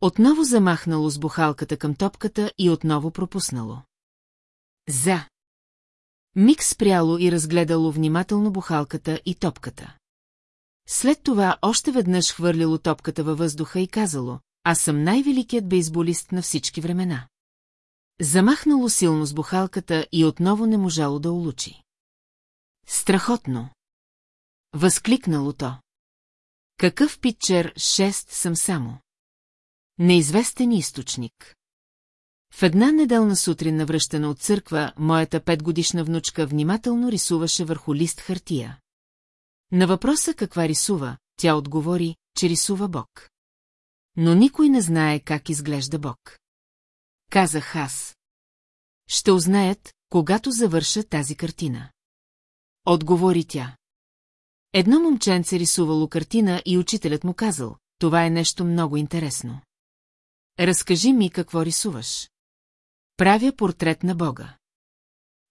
Отново замахнало с бухалката към топката и отново пропуснало. За. Мик спряло и разгледало внимателно бухалката и топката. След това още веднъж хвърлило топката във въздуха и казало, аз съм най-великият бейсболист на всички времена. Замахнало силно с бухалката и отново не можало да улучи. Страхотно! Възкликнало то. Какъв питчер шест съм само? Неизвестен източник. В една неделна сутрин навръщана от църква, моята петгодишна внучка внимателно рисуваше върху лист хартия. На въпроса каква рисува, тя отговори, че рисува Бог. Но никой не знае как изглежда Бог. Казах аз. Ще узнаят, когато завърша тази картина. Отговори тя. Едно момченце рисувало картина и учителят му казал, това е нещо много интересно. Разкажи ми какво рисуваш. Правя портрет на Бога.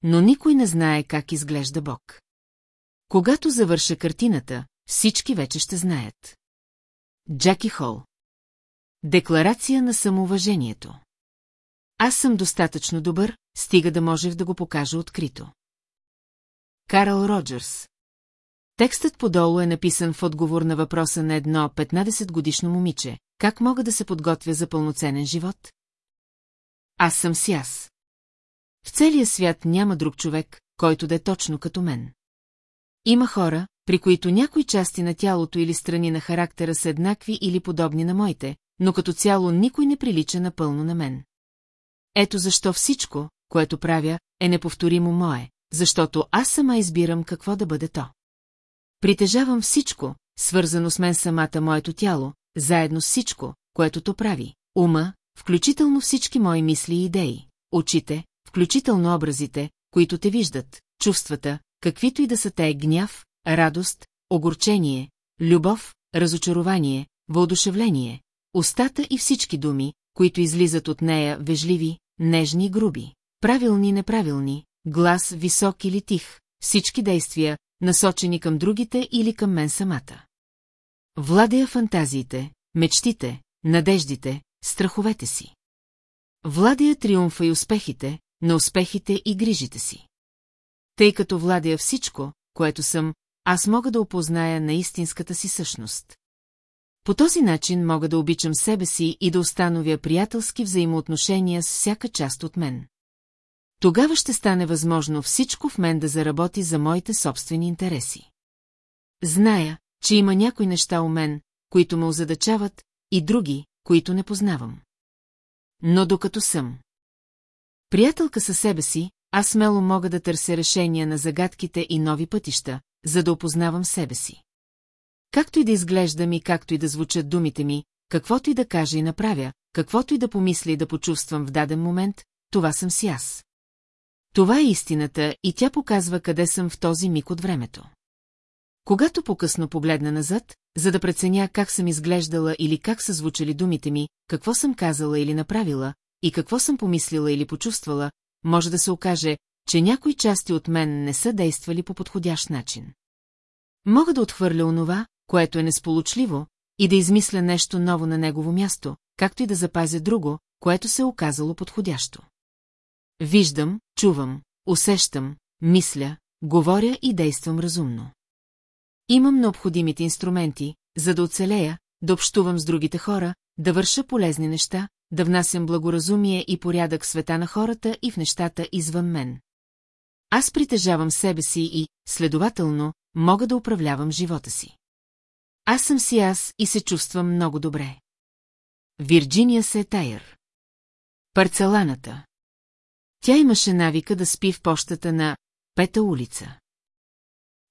Но никой не знае как изглежда Бог. Когато завърша картината, всички вече ще знаят. Джаки Хол Декларация на самоуважението Аз съм достатъчно добър, стига да можех да го покажа открито. Карл Роджерс Текстът подолу е написан в отговор на въпроса на едно 15-годишно момиче. Как мога да се подготвя за пълноценен живот? Аз съм си аз. В целия свят няма друг човек, който да е точно като мен. Има хора, при които някои части на тялото или страни на характера са еднакви или подобни на моите, но като цяло никой не прилича напълно на мен. Ето защо всичко, което правя, е неповторимо мое, защото аз сама избирам какво да бъде то. Притежавам всичко, свързано с мен самата моето тяло, заедно с всичко, което то прави, ума, включително всички мои мисли и идеи, очите, включително образите, които те виждат, чувствата, каквито и да са те гняв, радост, огорчение, любов, разочарование, въодушевление, устата и всички думи, които излизат от нея вежливи, нежни и груби, правилни и неправилни, глас висок или тих, всички действия, насочени към другите или към мен самата. Владея фантазиите, мечтите, надеждите, страховете си. Владея триумфа и успехите, на успехите и грижите си. Тъй като владея всичко, което съм, аз мога да опозная на истинската си същност. По този начин мога да обичам себе си и да установя приятелски взаимоотношения с всяка част от мен. Тогава ще стане възможно всичко в мен да заработи за моите собствени интереси. Зная, че има някои неща у мен, които ме озадачават, и други, които не познавам. Но докато съм приятелка със себе си, аз смело мога да търся решения на загадките и нови пътища, за да опознавам себе си. Както и да изглеждам и както и да звучат думите ми, каквото и да кажа и направя, каквото и да помисля и да почувствам в даден момент, това съм си аз. Това е истината и тя показва къде съм в този миг от времето. Когато по-късно погледна назад, за да преценя как съм изглеждала или как са звучали думите ми, какво съм казала или направила, и какво съм помислила или почувствала, може да се окаже, че някои части от мен не са действали по подходящ начин. Мога да отхвърля онова, което е несполучливо, и да измисля нещо ново на негово място, както и да запазя друго, което се е оказало подходящо. Виждам, чувам, усещам, мисля, говоря и действам разумно. Имам необходимите инструменти, за да оцелея, да общувам с другите хора, да върша полезни неща, да внасям благоразумие и порядък в света на хората и в нещата извън мен. Аз притежавам себе си и, следователно, мога да управлявам живота си. Аз съм си аз и се чувствам много добре. Вирджиния Сетайър Парцеланата Тя имаше навика да спи в пощата на Пета улица.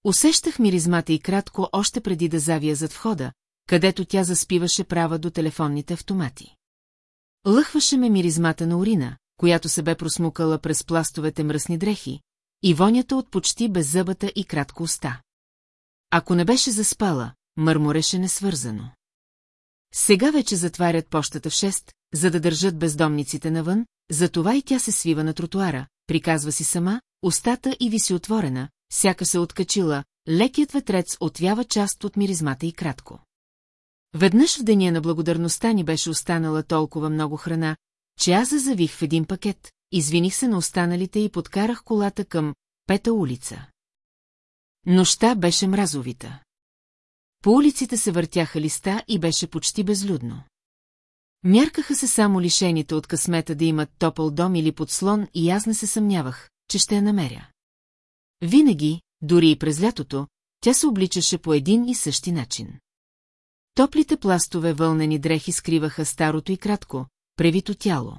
Усещах миризмата и кратко още преди да завия зад входа, където тя заспиваше права до телефонните автомати. Лъхваше ме миризмата на урина, която се бе просмукала през пластовете мръсни дрехи, и вонята от почти беззъбата и кратко уста. Ако не беше заспала, мърмореше несвързано. Сега вече затварят пощата в 6, за да държат бездомниците навън, затова и тя се свива на тротуара, приказва си сама, устата и виси отворена, сяка се откачила, лекият ветрец отвява част от миризмата и кратко. Веднъж в деня на благодарността ни беше останала толкова много храна, че аз зазавих в един пакет, извиних се на останалите и подкарах колата към Пета улица. Нощта беше мразовита. По улиците се въртяха листа и беше почти безлюдно. Мяркаха се само лишените от късмета да имат топъл дом или подслон и аз не се съмнявах, че ще я намеря. Винаги, дори и през лятото, тя се обличаше по един и същи начин. Топлите пластове вълнени дрехи скриваха старото и кратко, превито тяло.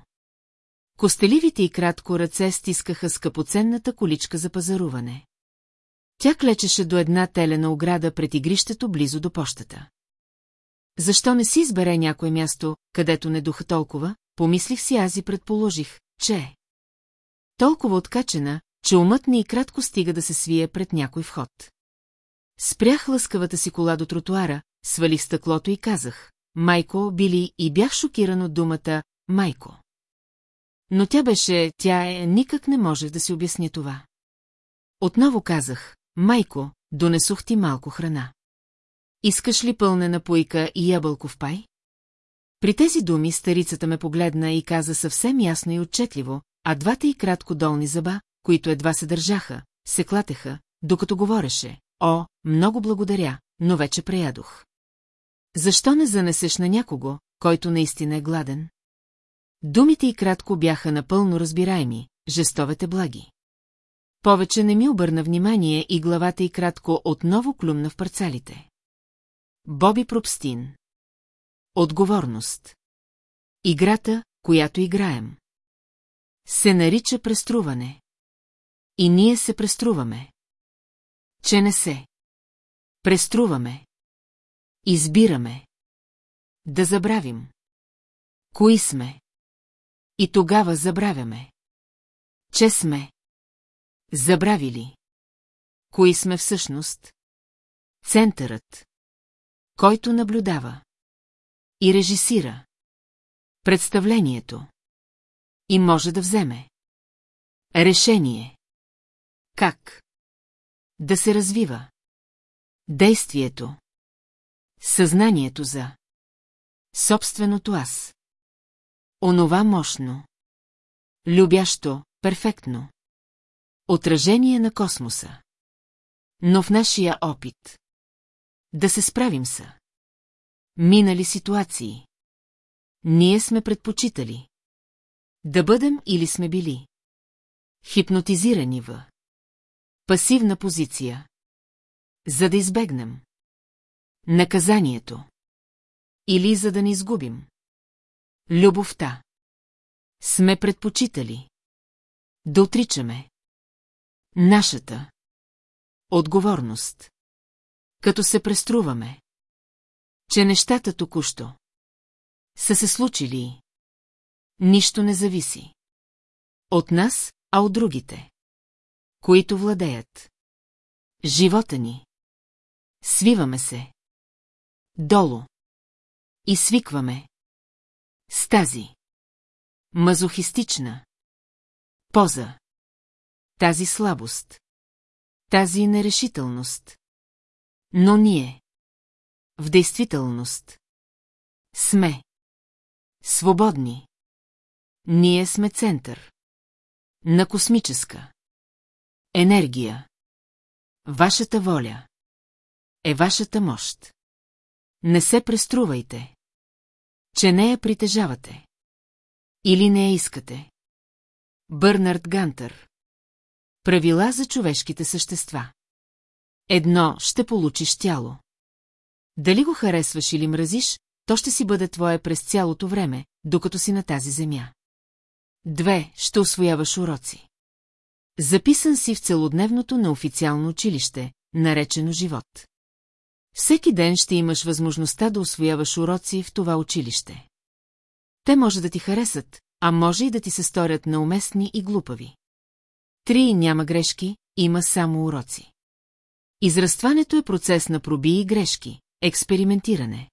Костеливите и кратко ръце стискаха скъпоценната количка за пазаруване. Тя клечеше до една телена ограда пред игрището близо до пощата. Защо не си избере някое място, където не духа толкова, помислих си аз и предположих, че е. Толкова откачена, че умът ни и кратко стига да се свие пред някой вход. Спрях лъскавата си кола до тротуара, свалих стъклото и казах, майко, били, и бях шокиран от думата «майко». Но тя беше, тя е, никак не можех да си обясня това. Отново казах, майко, донесох ти малко храна. Искаш ли пълна напойка и ябълков пай? При тези думи старицата ме погледна и каза съвсем ясно и отчетливо, а двата и кратко долни зъба, които едва се държаха, се клатеха, докато говореше. О, много благодаря, но вече преядох. Защо не занесеш на някого, който наистина е гладен? Думите и кратко бяха напълно разбираеми, жестовете благи. Повече не ми обърна внимание и главата и кратко отново клюмна в парцалите. Боби Пропстин Отговорност Играта, която играем. Се нарича преструване. И ние се преструваме. Че не се. Преструваме. Избираме. Да забравим. Кои сме? И тогава забравяме. Че сме. Забравили. Кои сме всъщност? Центърът. Който наблюдава. И режисира. Представлението. И може да вземе. Решение. Как? Да се развива. Действието. Съзнанието за. Собственото аз. Онова мощно. Любящо, перфектно. Отражение на космоса. Но в нашия опит. Да се справим са. Минали ситуации. Ние сме предпочитали. Да бъдем или сме били. Хипнотизирани в. Пасивна позиция. За да избегнем. Наказанието. Или за да ни изгубим. Любовта. Сме предпочитали. Да отричаме. Нашата. Отговорност. Като се преструваме. Че нещата току-що. Са се случили. Нищо не зависи. От нас, а от другите. Които владеят. Живота ни. Свиваме се. Долу. И свикваме. С тази. Мазохистична. Поза. Тази слабост. Тази нерешителност. Но ние. В действителност. Сме. Свободни. Ние сме център. На космическа. Енергия. Вашата воля. Е вашата мощ. Не се преструвайте. Че не я притежавате. Или не я искате. Бърнард Гантър. Правила за човешките същества. Едно ще получиш тяло. Дали го харесваш или мразиш, то ще си бъде твое през цялото време, докато си на тази земя. Две, ще освояваш уроци. Записан си в целодневното неофициално училище, наречено живот. Всеки ден ще имаш възможността да освояваш уроци в това училище. Те може да ти харесат, а може и да ти се сторят неуместни и глупави. Три няма грешки, има само уроци. Израстването е процес на проби и грешки, експериментиране.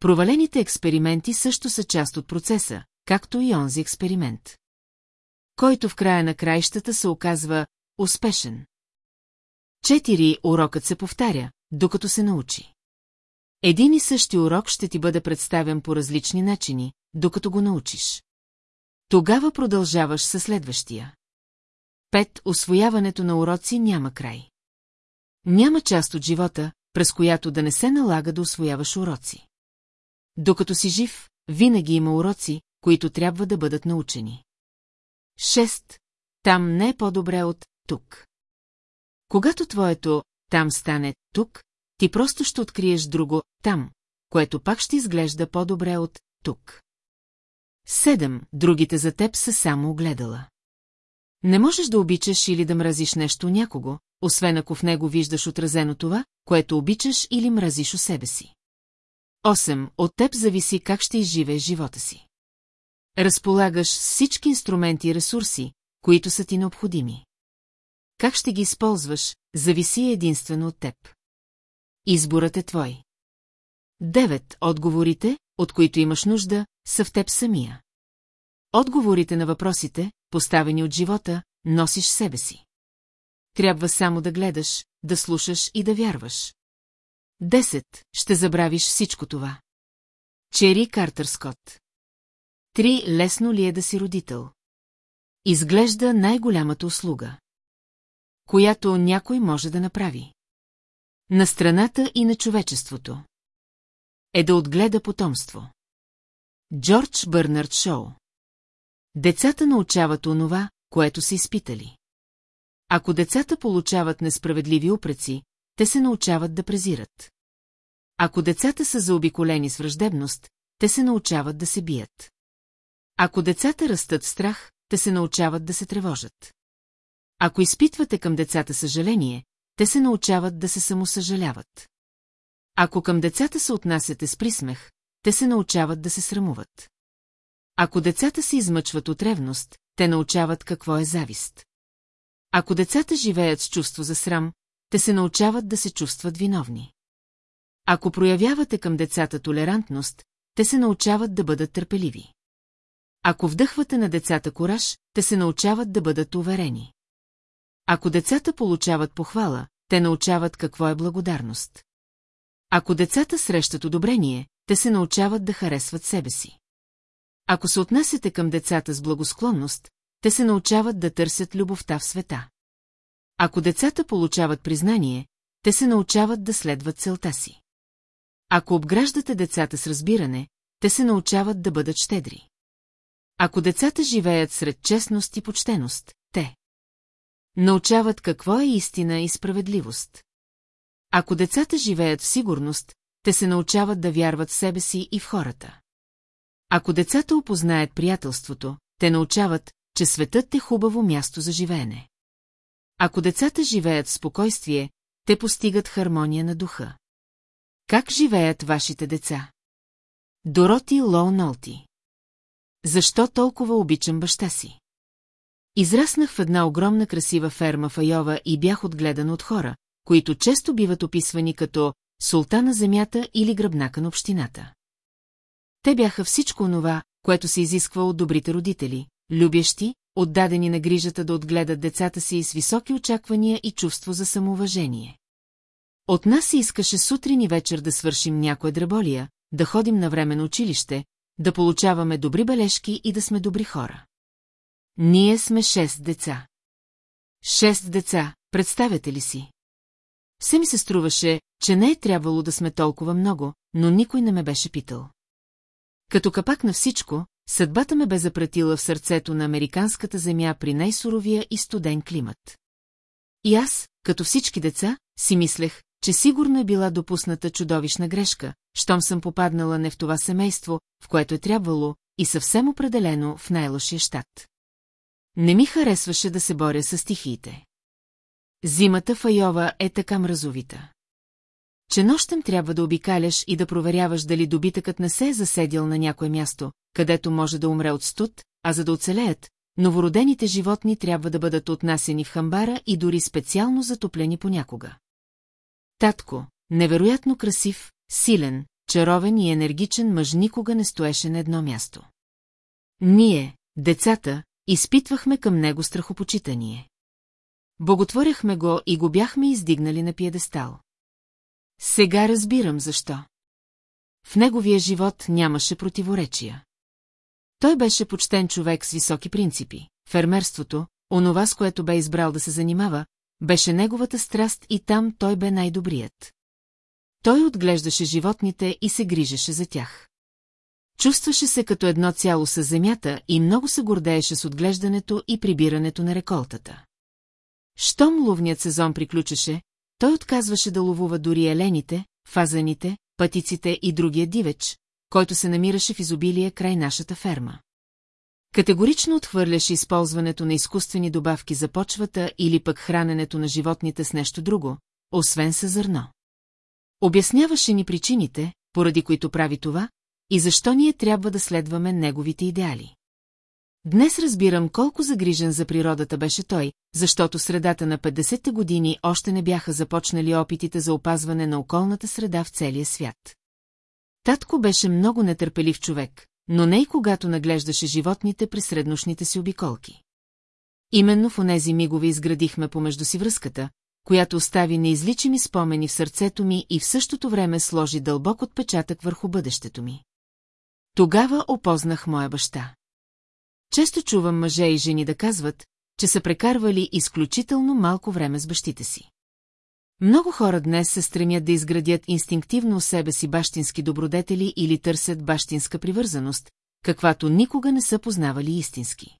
Провалените експерименти също са част от процеса, както и онзи експеримент. Който в края на краищата се оказва успешен. Четири урокът се повтаря, докато се научи. Един и същи урок ще ти бъде представен по различни начини, докато го научиш. Тогава продължаваш със следващия. Пет. Освояването на уроци няма край. Няма част от живота, през която да не се налага да освояваш уроци. Докато си жив, винаги има уроци, които трябва да бъдат научени. Шест. Там не е по-добре от тук. Когато твоето там стане тук, ти просто ще откриеш друго там, което пак ще изглежда по-добре от тук. Седем. Другите за теб са само огледала. Не можеш да обичаш или да мразиш нещо някого, освен ако в него виждаш отразено това, което обичаш или мразиш у себе си. 8. От теб зависи как ще изживееш живота си. Разполагаш с всички инструменти и ресурси, които са ти необходими. Как ще ги използваш, зависи единствено от теб. Изборът е твой. Девет отговорите, от които имаш нужда, са в теб самия. Отговорите на въпросите, поставени от живота, носиш себе си. Трябва само да гледаш, да слушаш и да вярваш. Десет. Ще забравиш всичко това. Чери Картер Скот. Три. Лесно ли е да си родител? Изглежда най-голямата услуга. Която някой може да направи. На страната и на човечеството. Е да отгледа потомство. Джордж Бърнард Шоу. Децата научават онова, което са изпитали. Ако децата получават несправедливи упреци, те се научават да презират. Ако децата са заобиколени с враждебност, те се научават да се бият. Ако децата растат в страх, те се научават да се тревожат. Ако изпитвате към децата съжаление, те се научават да се самосъжаляват. Ако към децата се отнасяте с присмех, те се научават да се срамуват. Ако децата се измъчват от ревност, те научават какво е завист. Ако децата живеят с чувство за срам, те се научават да се чувстват виновни. Ако проявявате към децата толерантност, те се научават да бъдат търпеливи. Ако вдъхвате на децата кораж, те се научават да бъдат уверени. Ако децата получават похвала, те научават какво е благодарност. Ако децата срещат одобрение, те се научават да харесват себе си. Ако се отнасяте към децата с благосклонност, те се научават да търсят любовта в света. Ако децата получават признание, те се научават да следват целта си. Ако обграждате децата с разбиране, те се научават да бъдат щедри. Ако децата живеят сред честност и почтеност, те научават какво е истина и справедливост. Ако децата живеят в сигурност, те се научават да вярват в себе си и в хората. Ако децата опознаят приятелството, те научават, че светът е хубаво място за живеене. Ако децата живеят в спокойствие, те постигат хармония на духа. Как живеят вашите деца? Дороти Лоу Нолти Защо толкова обичам баща си? Израснах в една огромна красива ферма в Айова и бях отгледан от хора, които често биват описвани като султана земята или гръбнака на общината. Те бяха всичко онова, което се изисква от добрите родители, любящи, отдадени на грижата да отгледат децата си с високи очаквания и чувство за самоуважение. От нас се искаше сутрин и вечер да свършим някоя дреболия, да ходим на време на училище, да получаваме добри бележки и да сме добри хора. Ние сме шест деца. Шест деца, представяте ли си? Все ми се струваше, че не е трябвало да сме толкова много, но никой не ме беше питал. Като капак на всичко, съдбата ме бе запратила в сърцето на американската земя при най-суровия и студен климат. И аз, като всички деца, си мислех, че сигурно е била допусната чудовищна грешка, щом съм попаднала не в това семейство, в което е трябвало, и съвсем определено в най-лошия щат. Не ми харесваше да се боря с стихиите. Зимата в Айова е така мразовита. Че нощем трябва да обикаляш и да проверяваш дали добитъкът не се е заседял на някое място, където може да умре от студ, а за да оцелеят, новородените животни трябва да бъдат отнасени в хамбара и дори специално затоплени понякога. Татко, невероятно красив, силен, чаровен и енергичен мъж никога не стоеше на едно място. Ние, децата, изпитвахме към него страхопочитание. Боготворяхме го и го бяхме издигнали на пиедестал. Сега разбирам защо. В неговия живот нямаше противоречия. Той беше почтен човек с високи принципи. Фермерството, онова с което бе избрал да се занимава, беше неговата страст и там той бе най-добрият. Той отглеждаше животните и се грижеше за тях. Чувстваше се като едно цяло с земята и много се гордееше с отглеждането и прибирането на реколтата. Щом ловният сезон приключеше, той отказваше да ловува дори елените, фазаните, пътиците и другия дивеч, който се намираше в изобилие край нашата ферма. Категорично отхвърляше използването на изкуствени добавки за почвата или пък храненето на животните с нещо друго, освен със зърно. Обясняваше ни причините, поради които прави това, и защо ние трябва да следваме неговите идеали. Днес разбирам колко загрижен за природата беше той, защото средата на 50-те години още не бяха започнали опитите за опазване на околната среда в целия свят. Татко беше много нетърпелив човек, но не и когато наглеждаше животните при средношните си обиколки. Именно в онези мигове изградихме помежду си връзката, която остави неизличими спомени в сърцето ми и в същото време сложи дълбок отпечатък върху бъдещето ми. Тогава опознах моя баща. Често чувам мъже и жени да казват, че са прекарвали изключително малко време с бащите си. Много хора днес се стремят да изградят инстинктивно у себе си бащински добродетели или търсят бащинска привързаност, каквато никога не са познавали истински.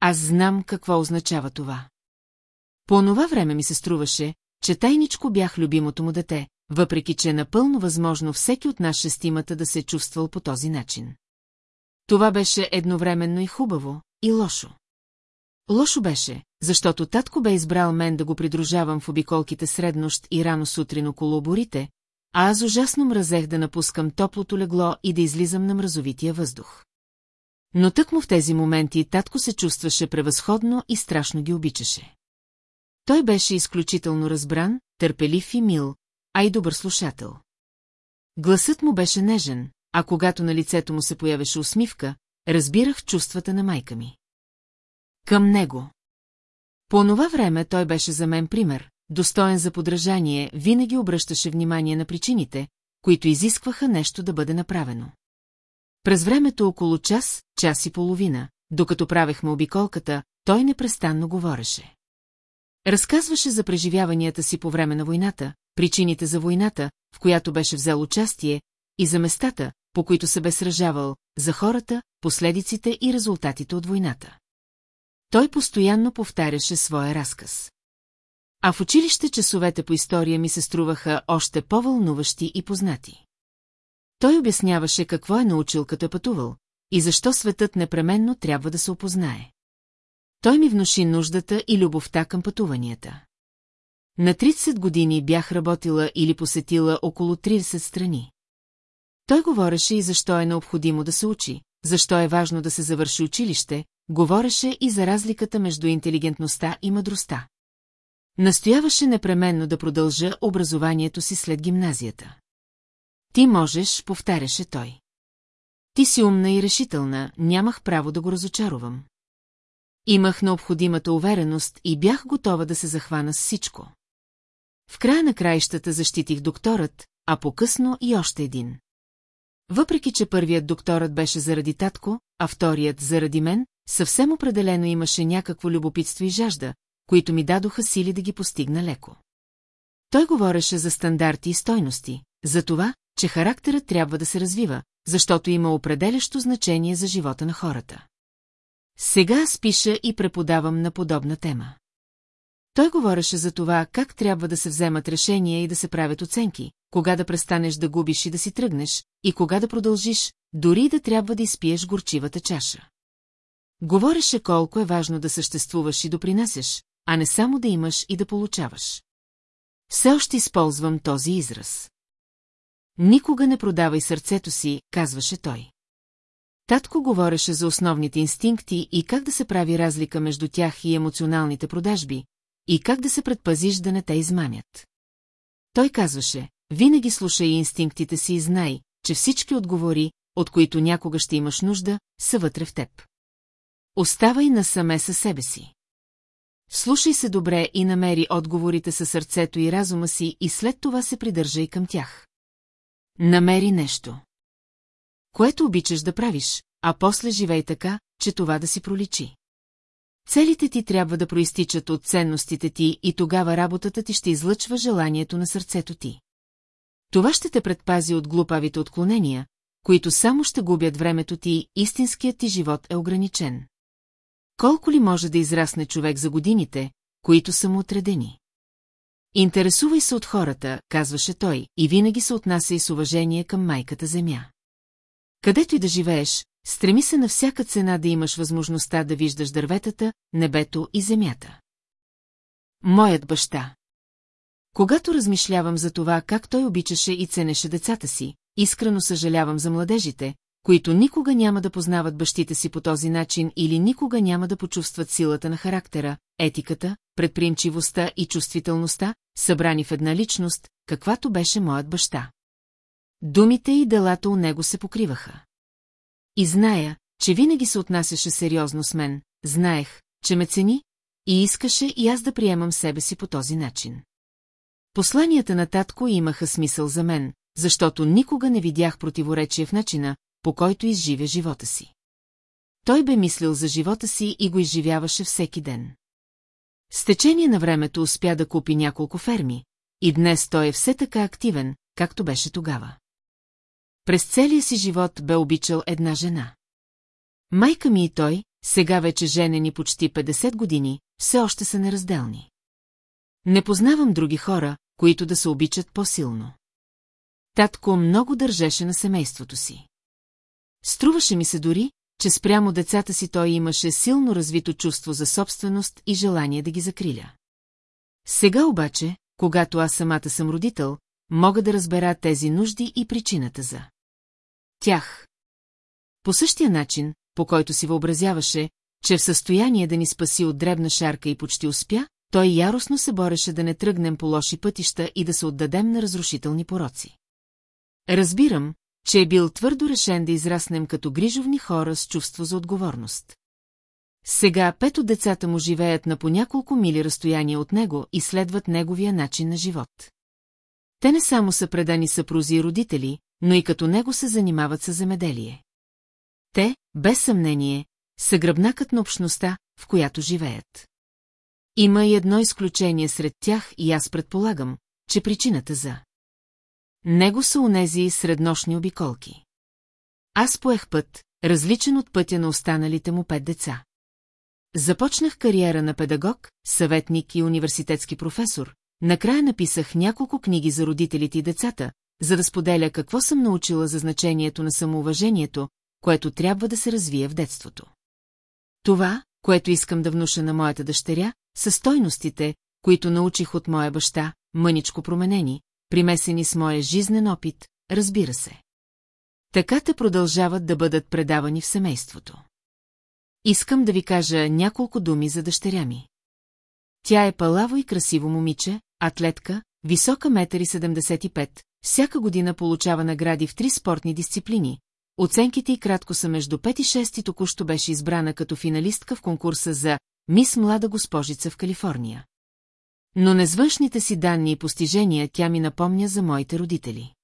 Аз знам какво означава това. По онова време ми се струваше, че тайничко бях любимото му дете, въпреки че е напълно възможно всеки от нас шестимата да се чувствал по този начин. Това беше едновременно и хубаво, и лошо. Лошо беше, защото татко бе избрал мен да го придружавам в обиколките среднощ и рано сутрин около оборите, а аз ужасно мразех да напускам топлото легло и да излизам на мразовития въздух. Но тъкмо в тези моменти татко се чувстваше превъзходно и страшно ги обичаше. Той беше изключително разбран, търпелив и мил, а и добър слушател. Гласът му беше нежен, а когато на лицето му се появеше усмивка, разбирах чувствата на майка ми. Към него. По онова време той беше за мен пример, достоен за подражание, винаги обръщаше внимание на причините, които изискваха нещо да бъде направено. През времето около час, час и половина, докато правехме обиколката, той непрестанно говореше. Разказваше за преживяванията си по време на войната, причините за войната, в която беше взел участие, и за местата, по които се бе сражавал, за хората, последиците и резултатите от войната. Той постоянно повтаряше своя разказ. А в училище часовете по история ми се струваха още по-вълнуващи и познати. Той обясняваше какво е научил като е пътувал и защо светът непременно трябва да се опознае. Той ми внуши нуждата и любовта към пътуванията. На 30 години бях работила или посетила около 30 страни. Той говореше и защо е необходимо да се учи, защо е важно да се завърши училище, говореше и за разликата между интелигентността и мъдростта. Настояваше непременно да продължа образованието си след гимназията. Ти можеш, повтаряше той. Ти си умна и решителна, нямах право да го разочаровам. Имах необходимата увереност и бях готова да се захвана с всичко. В края на краищата защитих докторът, а по-късно и още един. Въпреки, че първият докторът беше заради татко, а вторият заради мен, съвсем определено имаше някакво любопитство и жажда, които ми дадоха сили да ги постигна леко. Той говореше за стандарти и стойности, за това, че характерът трябва да се развива, защото има определящо значение за живота на хората. Сега аз пиша и преподавам на подобна тема. Той говореше за това, как трябва да се вземат решения и да се правят оценки, кога да престанеш да губиш и да си тръгнеш, и кога да продължиш, дори да трябва да изпиеш горчивата чаша. Говореше колко е важно да съществуваш и допринасяш, а не само да имаш и да получаваш. Все още използвам този израз. Никога не продавай сърцето си, казваше той. Татко говореше за основните инстинкти и как да се прави разлика между тях и емоционалните продажби, и как да се предпазиш да не те измамят. Той казваше, винаги слушай инстинктите си и знай, че всички отговори, от които някога ще имаш нужда, са вътре в теб. Оставай насаме със себе си. Слушай се добре и намери отговорите със сърцето и разума си и след това се придържай към тях. Намери нещо. Което обичаш да правиш, а после живей така, че това да си проличи. Целите ти трябва да проистичат от ценностите ти и тогава работата ти ще излъчва желанието на сърцето ти. Това ще те предпази от глупавите отклонения, които само ще губят времето ти, истинският ти живот е ограничен. Колко ли може да израсне човек за годините, които са му отредени? Интересувай се от хората, казваше той, и винаги се отнася и с уважение към майката земя. Където и да живееш, стреми се на всяка цена да имаш възможността да виждаш дърветата, небето и земята. Моят баща. Когато размишлявам за това как той обичаше и ценеше децата си, искрено съжалявам за младежите, които никога няма да познават бащите си по този начин или никога няма да почувстват силата на характера, етиката, предприемчивостта и чувствителността, събрани в една личност, каквато беше моят баща. Думите и делата у него се покриваха. И зная, че винаги се отнасяше сериозно с мен, знаех, че ме цени и искаше и аз да приемам себе си по този начин. Посланията на татко имаха смисъл за мен, защото никога не видях противоречие в начина, по който изживя живота си. Той бе мислил за живота си и го изживяваше всеки ден. С течение на времето успя да купи няколко ферми, и днес той е все така активен, както беше тогава. През целия си живот бе обичал една жена. Майка ми и той, сега вече женени почти 50 години, все още са неразделни. Не познавам други хора, които да се обичат по-силно. Татко много държеше на семейството си. Струваше ми се дори, че спрямо децата си той имаше силно развито чувство за собственост и желание да ги закриля. Сега обаче, когато аз самата съм родител, мога да разбера тези нужди и причината за тях. По същия начин, по който си въобразяваше, че в състояние да ни спаси от дребна шарка и почти успя, той яростно се бореше да не тръгнем по лоши пътища и да се отдадем на разрушителни пороци. Разбирам, че е бил твърдо решен да израснем като грижовни хора с чувство за отговорност. Сега пет от децата му живеят на по няколко мили разстояние от него и следват неговия начин на живот. Те не само са предани съпрузи и родители, но и като него се занимават с земеделие. Те, без съмнение, са гръбнакът на общността, в която живеят. Има и едно изключение сред тях и аз предполагам, че причината за него са унези среднощни обиколки. Аз поех път, различен от пътя на останалите му пет деца. Започнах кариера на педагог, съветник и университетски професор. Накрая написах няколко книги за родителите и децата, за да споделя какво съм научила за значението на самоуважението, което трябва да се развие в детството. Това, което искам да внуша на моята дъщеря, са стойностите, които научих от моя баща, мъничко променени, примесени с моя жизнен опит, разбира се. Така те продължават да бъдат предавани в семейството. Искам да ви кажа няколко думи за дъщеря ми. Тя е палаво и красиво момиче, атлетка, висока 1,75 всяка година получава награди в три спортни дисциплини. Оценките й кратко са между 5 и 6 и току-що беше избрана като финалистка в конкурса за Мис Млада госпожица в Калифорния. Но незвъншните си данни и постижения тя ми напомня за моите родители.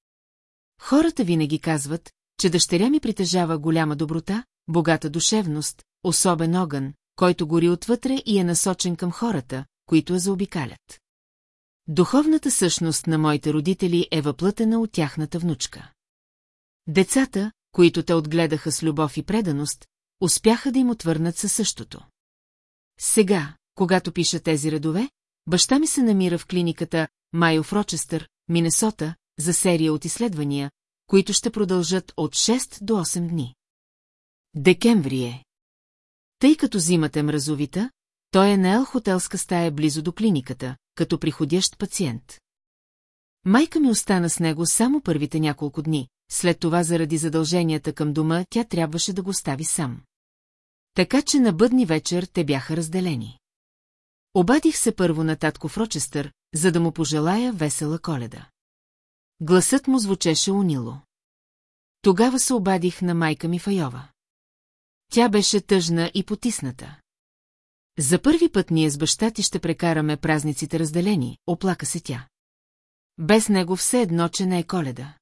Хората винаги казват, че дъщеря ми притежава голяма доброта, богата душевност, особен огън, който гори отвътре и е насочен към хората, които я заобикалят. Духовната същност на моите родители е въплътена от тяхната внучка. Децата, които те отгледаха с любов и преданост, успяха да им отвърнат със същото. Сега, когато пиша тези редове, баща ми се намира в клиниката Майо в Рочестър, Минесота, за серия от изследвания, които ще продължат от 6 до 8 дни. Декември е. Тъй като зимата е мразовита, той е наел хотелска стая близо до клиниката, като приходящ пациент. Майка ми остана с него само първите няколко дни, след това заради задълженията към дома тя трябваше да го стави сам. Така че на бъдни вечер те бяха разделени. Обадих се първо на татко в Рочестър, за да му пожелая весела коледа. Гласът му звучеше унило. Тогава се обадих на майка ми Файова. Тя беше тъжна и потисната. За първи път ние с баща ти ще прекараме празниците разделени, оплака се тя. Без него все едно, че не е коледа.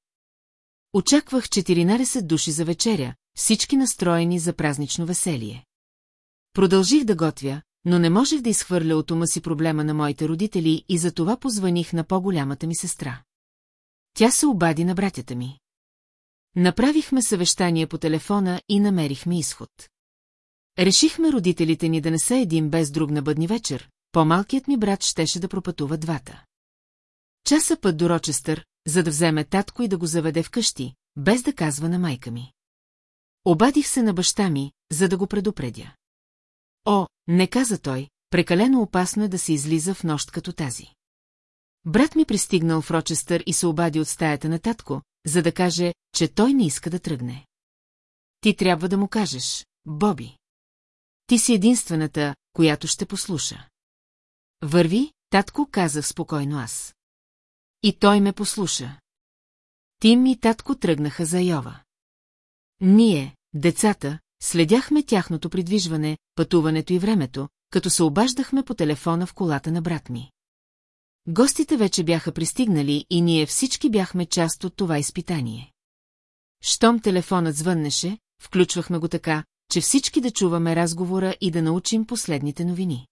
Очаквах 14 души за вечеря, всички настроени за празнично веселие. Продължих да готвя, но не можех да изхвърля от ума си проблема на моите родители и за това позваних на по-голямата ми сестра. Тя се обади на братята ми. Направихме съвещание по телефона и намерихме изход. Решихме родителите ни да не са един без друг на бъдни вечер, по-малкият ми брат щеше да пропътува двата. Часа път до Рочестър, за да вземе татко и да го заведе вкъщи, без да казва на майка ми. Обадих се на баща ми, за да го предупредя. О, не каза той, прекалено опасно е да се излиза в нощ като тази. Брат ми пристигнал в Рочестър и се обади от стаята на татко, за да каже, че той не иска да тръгне. Ти трябва да му кажеш, Боби. Ти си единствената, която ще послуша. Върви, татко казах спокойно аз. И той ме послуша. Тим и татко тръгнаха за Йова. Ние, децата, следяхме тяхното придвижване, пътуването и времето, като се обаждахме по телефона в колата на брат ми. Гостите вече бяха пристигнали и ние всички бяхме част от това изпитание. Щом телефонът звъннеше, включвахме го така, че всички да чуваме разговора и да научим последните новини.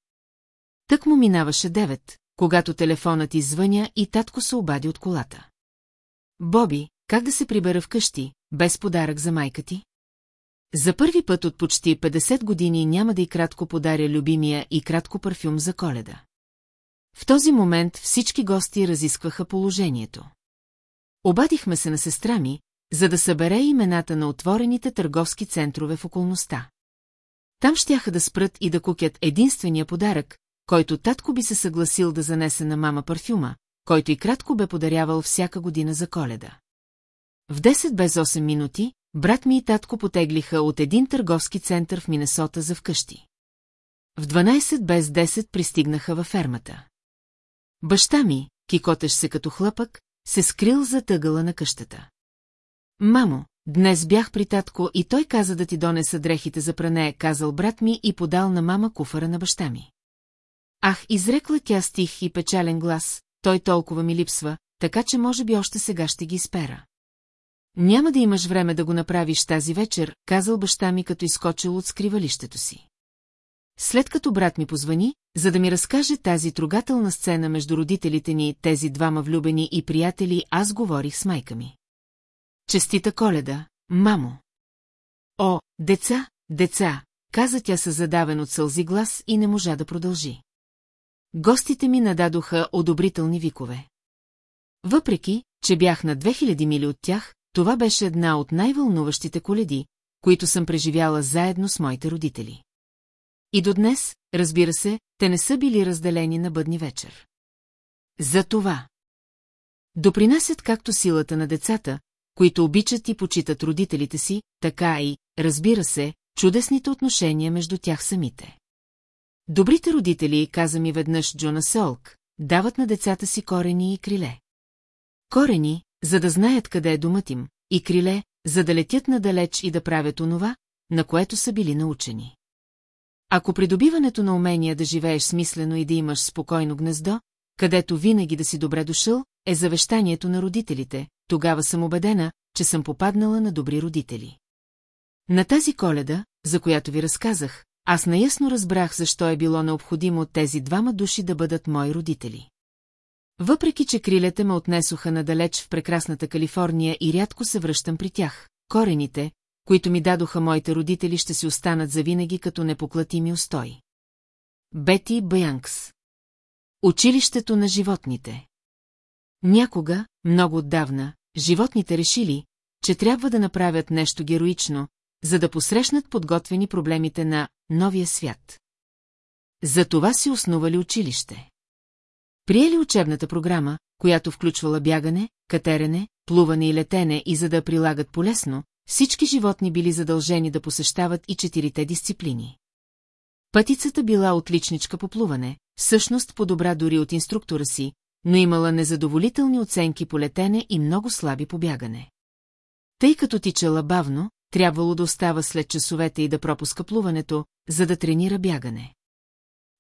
Тък му минаваше девет, когато телефонът извъня и татко се обади от колата. Боби, как да се прибера вкъщи, без подарък за майка ти? За първи път от почти 50 години няма да и кратко подаря любимия и кратко парфюм за коледа. В този момент всички гости разискваха положението. Обадихме се на сестра ми, за да събере имената на отворените търговски центрове в околността. Там щяха да спрат и да кукят единствения подарък, който татко би се съгласил да занесе на мама парфюма, който и кратко бе подарявал всяка година за коледа. В 10 без 8 минути, брат ми и татко потеглиха от един търговски център в Минесота за вкъщи. В 12 без 10 пристигнаха във фермата. Баща ми, кикотеш се като хлъпък, се скрил за тъгъла на къщата. Мамо, днес бях при татко и той каза да ти донеса дрехите за пране, казал брат ми и подал на мама куфара на баща ми. Ах, изрекла тя стих и печален глас, той толкова ми липсва, така че може би още сега ще ги изпера. Няма да имаш време да го направиш тази вечер, казал баща ми, като изкочил от скривалището си. след като брат ми позвани, за да ми разкаже тази трогателна сцена между родителите ни, тези двама влюбени и приятели, аз говорих с майка ми. Честита коледа, мамо! О, деца, деца, каза тя със задавен от сълзи глас и не можа да продължи. Гостите ми нададоха одобрителни викове. Въпреки, че бях на 2000 мили от тях, това беше една от най-вълнуващите коледи, които съм преживяла заедно с моите родители. И до днес, разбира се, те не са били разделени на бъдни вечер. За това. Допринасят както силата на децата, които обичат и почитат родителите си, така и, разбира се, чудесните отношения между тях самите. Добрите родители, каза ми веднъж Джона Солк, дават на децата си корени и криле. Корени, за да знаят къде е домът им, и криле, за да летят надалеч и да правят онова, на което са били научени. Ако придобиването на умения да живееш смислено и да имаш спокойно гнездо, където винаги да си добре дошъл, е завещанието на родителите, тогава съм убедена, че съм попаднала на добри родители. На тази коледа, за която ви разказах, аз наясно разбрах защо е било необходимо тези двама души да бъдат мои родители. Въпреки, че крилете ме отнесоха надалеч в прекрасната Калифорния и рядко се връщам при тях, корените, които ми дадоха моите родители, ще си останат завинаги като непоклатими устои. Бети Бянкс Училището на животните Някога, много отдавна, животните решили, че трябва да направят нещо героично, за да посрещнат подготвени проблемите на новия свят. За това си основали училище. Приели учебната програма, която включвала бягане, катерене, плуване и летене и за да прилагат полесно, всички животни били задължени да посещават и четирите дисциплини. Пътицата била отличничка по плуване, всъщност по-добра дори от инструктора си, но имала незадоволителни оценки по летене и много слаби по бягане. Тъй като тичала бавно, трябвало да остава след часовете и да пропуска плуването, за да тренира бягане.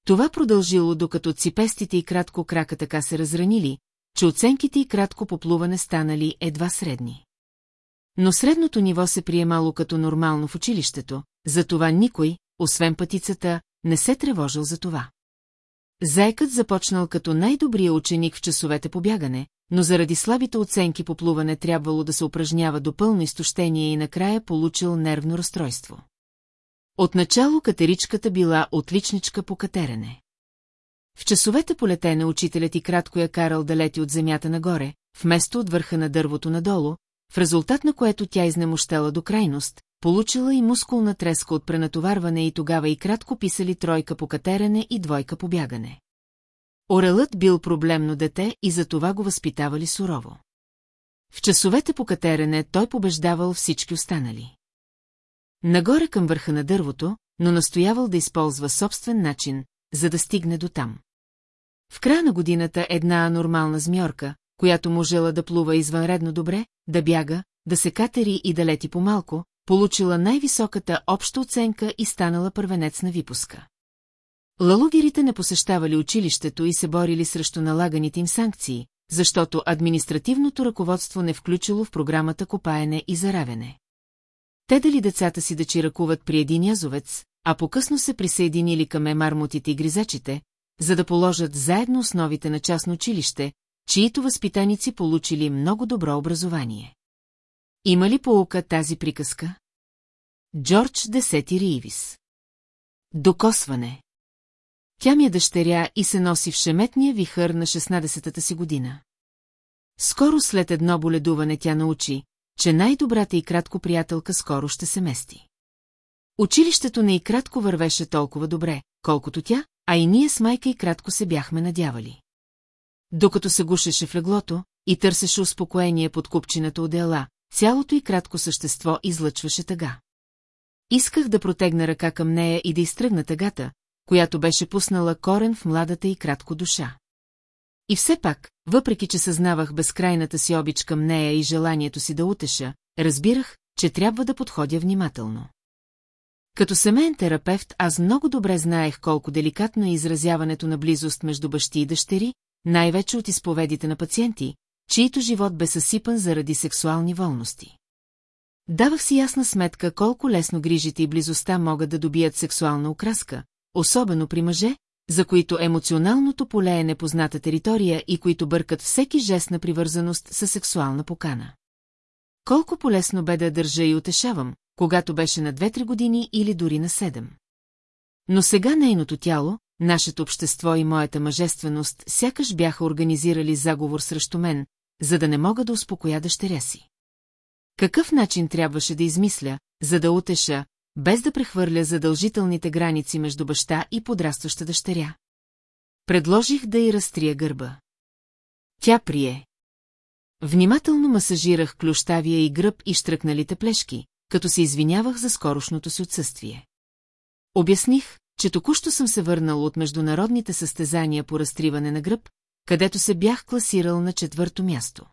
Това продължило докато ципестите и кратко крака така се разранили, че оценките и кратко по плуване станали едва средни. Но средното ниво се приемало като нормално в училището, затова никой, освен пътицата, не се тревожил за това. Зайкът започнал като най-добрия ученик в часовете по бягане, но заради слабите оценки по плуване трябвало да се упражнява до пълно изтощение и накрая получил нервно разстройство. Отначало катеричката била отличничка по катерене. В часовете по летене учителят и кратко я карал да лети от земята нагоре, вместо от върха на дървото надолу, в резултат на което тя изнемощела до крайност, получила и мускулна треска от пренатоварване и тогава и кратко писали тройка по катерене и двойка по бягане. Орелът бил проблемно дете и за това го възпитавали сурово. В часовете по катерене той побеждавал всички останали. Нагоре към върха на дървото, но настоявал да използва собствен начин, за да стигне до там. В края на годината една нормална змьорка, която можела да плува извънредно добре, да бяга, да се катери и да лети по-малко, получила най-високата обща оценка и станала първенец на випуска. Лалугерите не посещавали училището и се борили срещу налаганите им санкции, защото административното ръководство не включило в програмата копаене и заравяне. Те дали децата си да чиракуват при един язовец, а по-късно се присъединили към емармотите и гризачите, за да положат заедно основите на частно училище, чието възпитаници получили много добро образование. Има ли поука тази приказка? Джордж Десети Риивис Докосване Тя ми е дъщеря и се носи в шеметния вихър на 16-та си година. Скоро след едно боледуване тя научи, че най-добрата и кратко приятелка скоро ще се мести. Училището не и кратко вървеше толкова добре, колкото тя, а и ние с майка и кратко се бяхме надявали. Докато се гушеше в леглото и търсеше успокоение под купчината одеяла, цялото и кратко същество излъчваше тъга. Исках да протегна ръка към нея и да изтръгна тъгата, която беше пуснала корен в младата и кратко душа. И все пак, въпреки че съзнавах безкрайната си обич към нея и желанието си да утеша, разбирах, че трябва да подходя внимателно. Като семейен терапевт аз много добре знаех колко деликатно е изразяването на близост между бащи и дъщери, най-вече от изповедите на пациенти, чието живот бе съсипан заради сексуални волности. Давах си ясна сметка колко лесно грижите и близостта могат да добият сексуална окраска, особено при мъже, за които емоционалното поле е непозната територия и които бъркат всеки жест на привързаност със сексуална покана. Колко полезно бе да държа и утешавам, когато беше на 2-3 години или дори на 7. Но сега нейното тяло, нашето общество и моята мъжественост сякаш бяха организирали заговор срещу мен, за да не мога да успокоя дъщеря си. Какъв начин трябваше да измисля, за да утеша, без да прехвърля задължителните граници между баща и подрастваща дъщеря? Предложих да й разтрия гърба. Тя прие. Внимателно масажирах клющавия и гръб и штръкналите плешки, като се извинявах за скорошното си отсъствие. Обясних, че току-що съм се върнал от международните състезания по разтриване на гръб, където се бях класирал на четвърто място.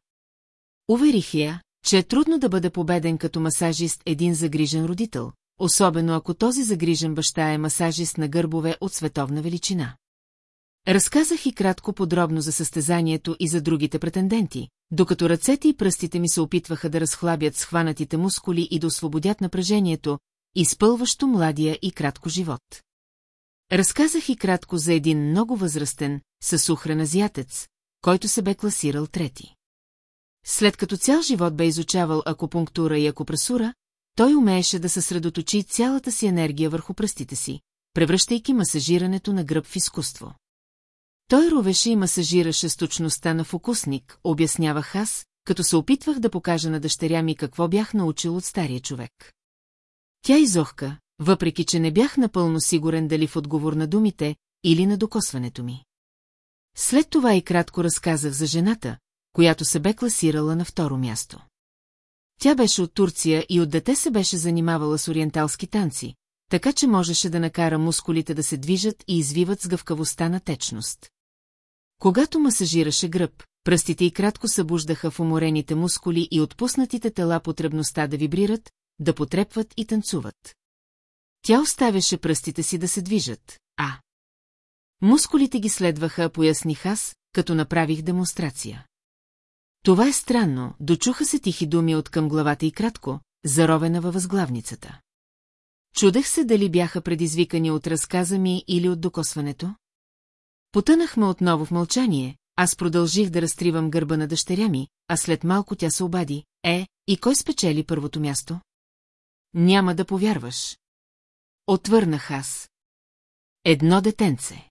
Уверих я, че е трудно да бъде победен като масажист един загрижен родител, особено ако този загрижен баща е масажист на гърбове от световна величина. Разказах и кратко подробно за състезанието и за другите претенденти, докато ръцете и пръстите ми се опитваха да разхлабят схванатите мускули и да освободят напрежението, изпълващо младия и кратко живот. Разказах и кратко за един много възрастен, съсухрен азиатец, който се бе класирал трети. След като цял живот бе изучавал акупунктура и акупресура, той умееше да съсредоточи цялата си енергия върху пръстите си, превръщайки масажирането на гръб в изкуство. Той ровеше и масажираше с точността на фокусник, обяснявах аз, като се опитвах да покажа на дъщеря ми какво бях научил от стария човек. Тя изохка, въпреки че не бях напълно сигурен дали в отговор на думите или на докосването ми. След това и кратко разказах за жената, която се бе класирала на второ място. Тя беше от Турция и от дете се беше занимавала с ориенталски танци, така че можеше да накара мускулите да се движат и извиват с гъвкавостта на течност. Когато масажираше гръб, пръстите и кратко събуждаха в уморените мускули и отпуснатите тела потребността да вибрират, да потрепват и танцуват. Тя оставяше пръстите си да се движат, а... Мускулите ги следваха, поясних аз, като направих демонстрация. Това е странно, дочуха се тихи думи от към главата и кратко, заровена във възглавницата. Чудех се дали бяха предизвикани от разказа ми или от докосването. Потънахме отново в мълчание, аз продължих да разтривам гърба на дъщеря ми, а след малко тя се обади. Е, и кой спечели първото място? Няма да повярваш. Отвърнах аз. Едно детенце.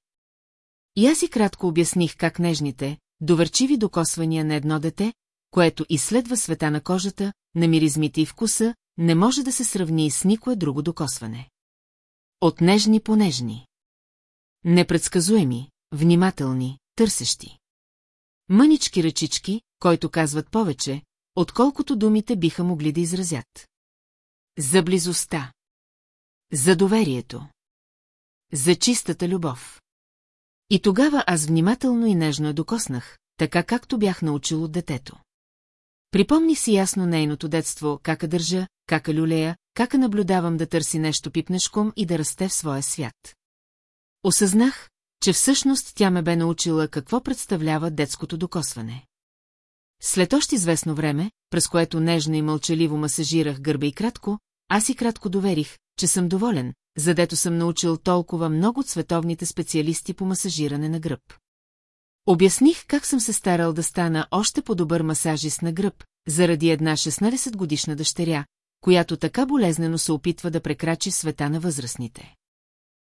И аз и кратко обясних как нежните, доверчиви докосвания на едно дете, което изследва света на кожата, на миризмите и вкуса, не може да се сравни с никое друго докосване. От нежни по нежни. Непредсказуеми, внимателни, търсещи. Мънички ръчички, който казват повече, отколкото думите биха могли да изразят. За близостта. За доверието. За чистата любов. И тогава аз внимателно и нежно я докоснах, така както бях научил от детето. Припомни си ясно нейното детство, кака държа, кака люлея, кака наблюдавам да търси нещо пипнешком и да расте в своя свят. Осъзнах, че всъщност тя ме бе научила какво представлява детското докосване. След още известно време, през което нежно и мълчаливо масажирах гърба и кратко, аз и кратко доверих, че съм доволен, задето съм научил толкова много световните специалисти по масажиране на гръб. Обясних как съм се старал да стана още по-добър масажист на гръб, заради една 16-годишна дъщеря, която така болезнено се опитва да прекрачи света на възрастните.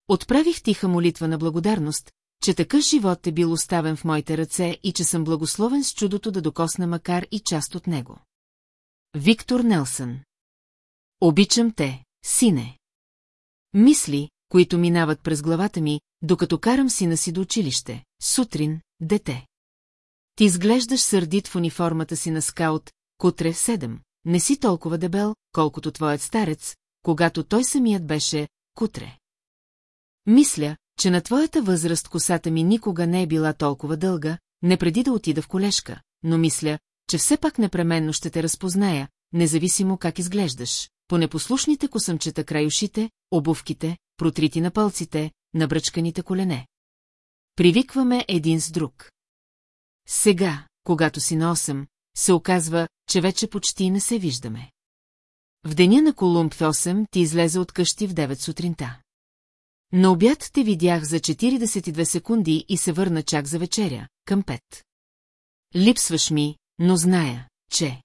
Отправих тиха молитва на благодарност, че такъв живот е бил оставен в моите ръце и че съм благословен с чудото да докосна макар и част от него. Виктор Нелсън Обичам те, сине. Мисли, които минават през главата ми, докато карам сина си до училище. Сутрин, дете. Ти изглеждаш сърдит в униформата си на скаут, Кутре 7. Не си толкова дебел, колкото твоят старец, когато той самият беше Кутре. Мисля, че на твоята възраст косата ми никога не е била толкова дълга, не преди да отида в колешка, но мисля, че все пак непременно ще те разпозная, независимо как изглеждаш, по непослушните косъмчета край ушите, обувките, протрити на пълците, набръчканите колене. Привикваме един с друг. Сега, когато си на 8, се оказва, че вече почти не се виждаме. В деня на Колумб в 8 ти излезе от къщи в 9 сутринта. На обяд те видях за 42 секунди и се върна чак за вечеря, към пет. Липсваш ми, но зная, че...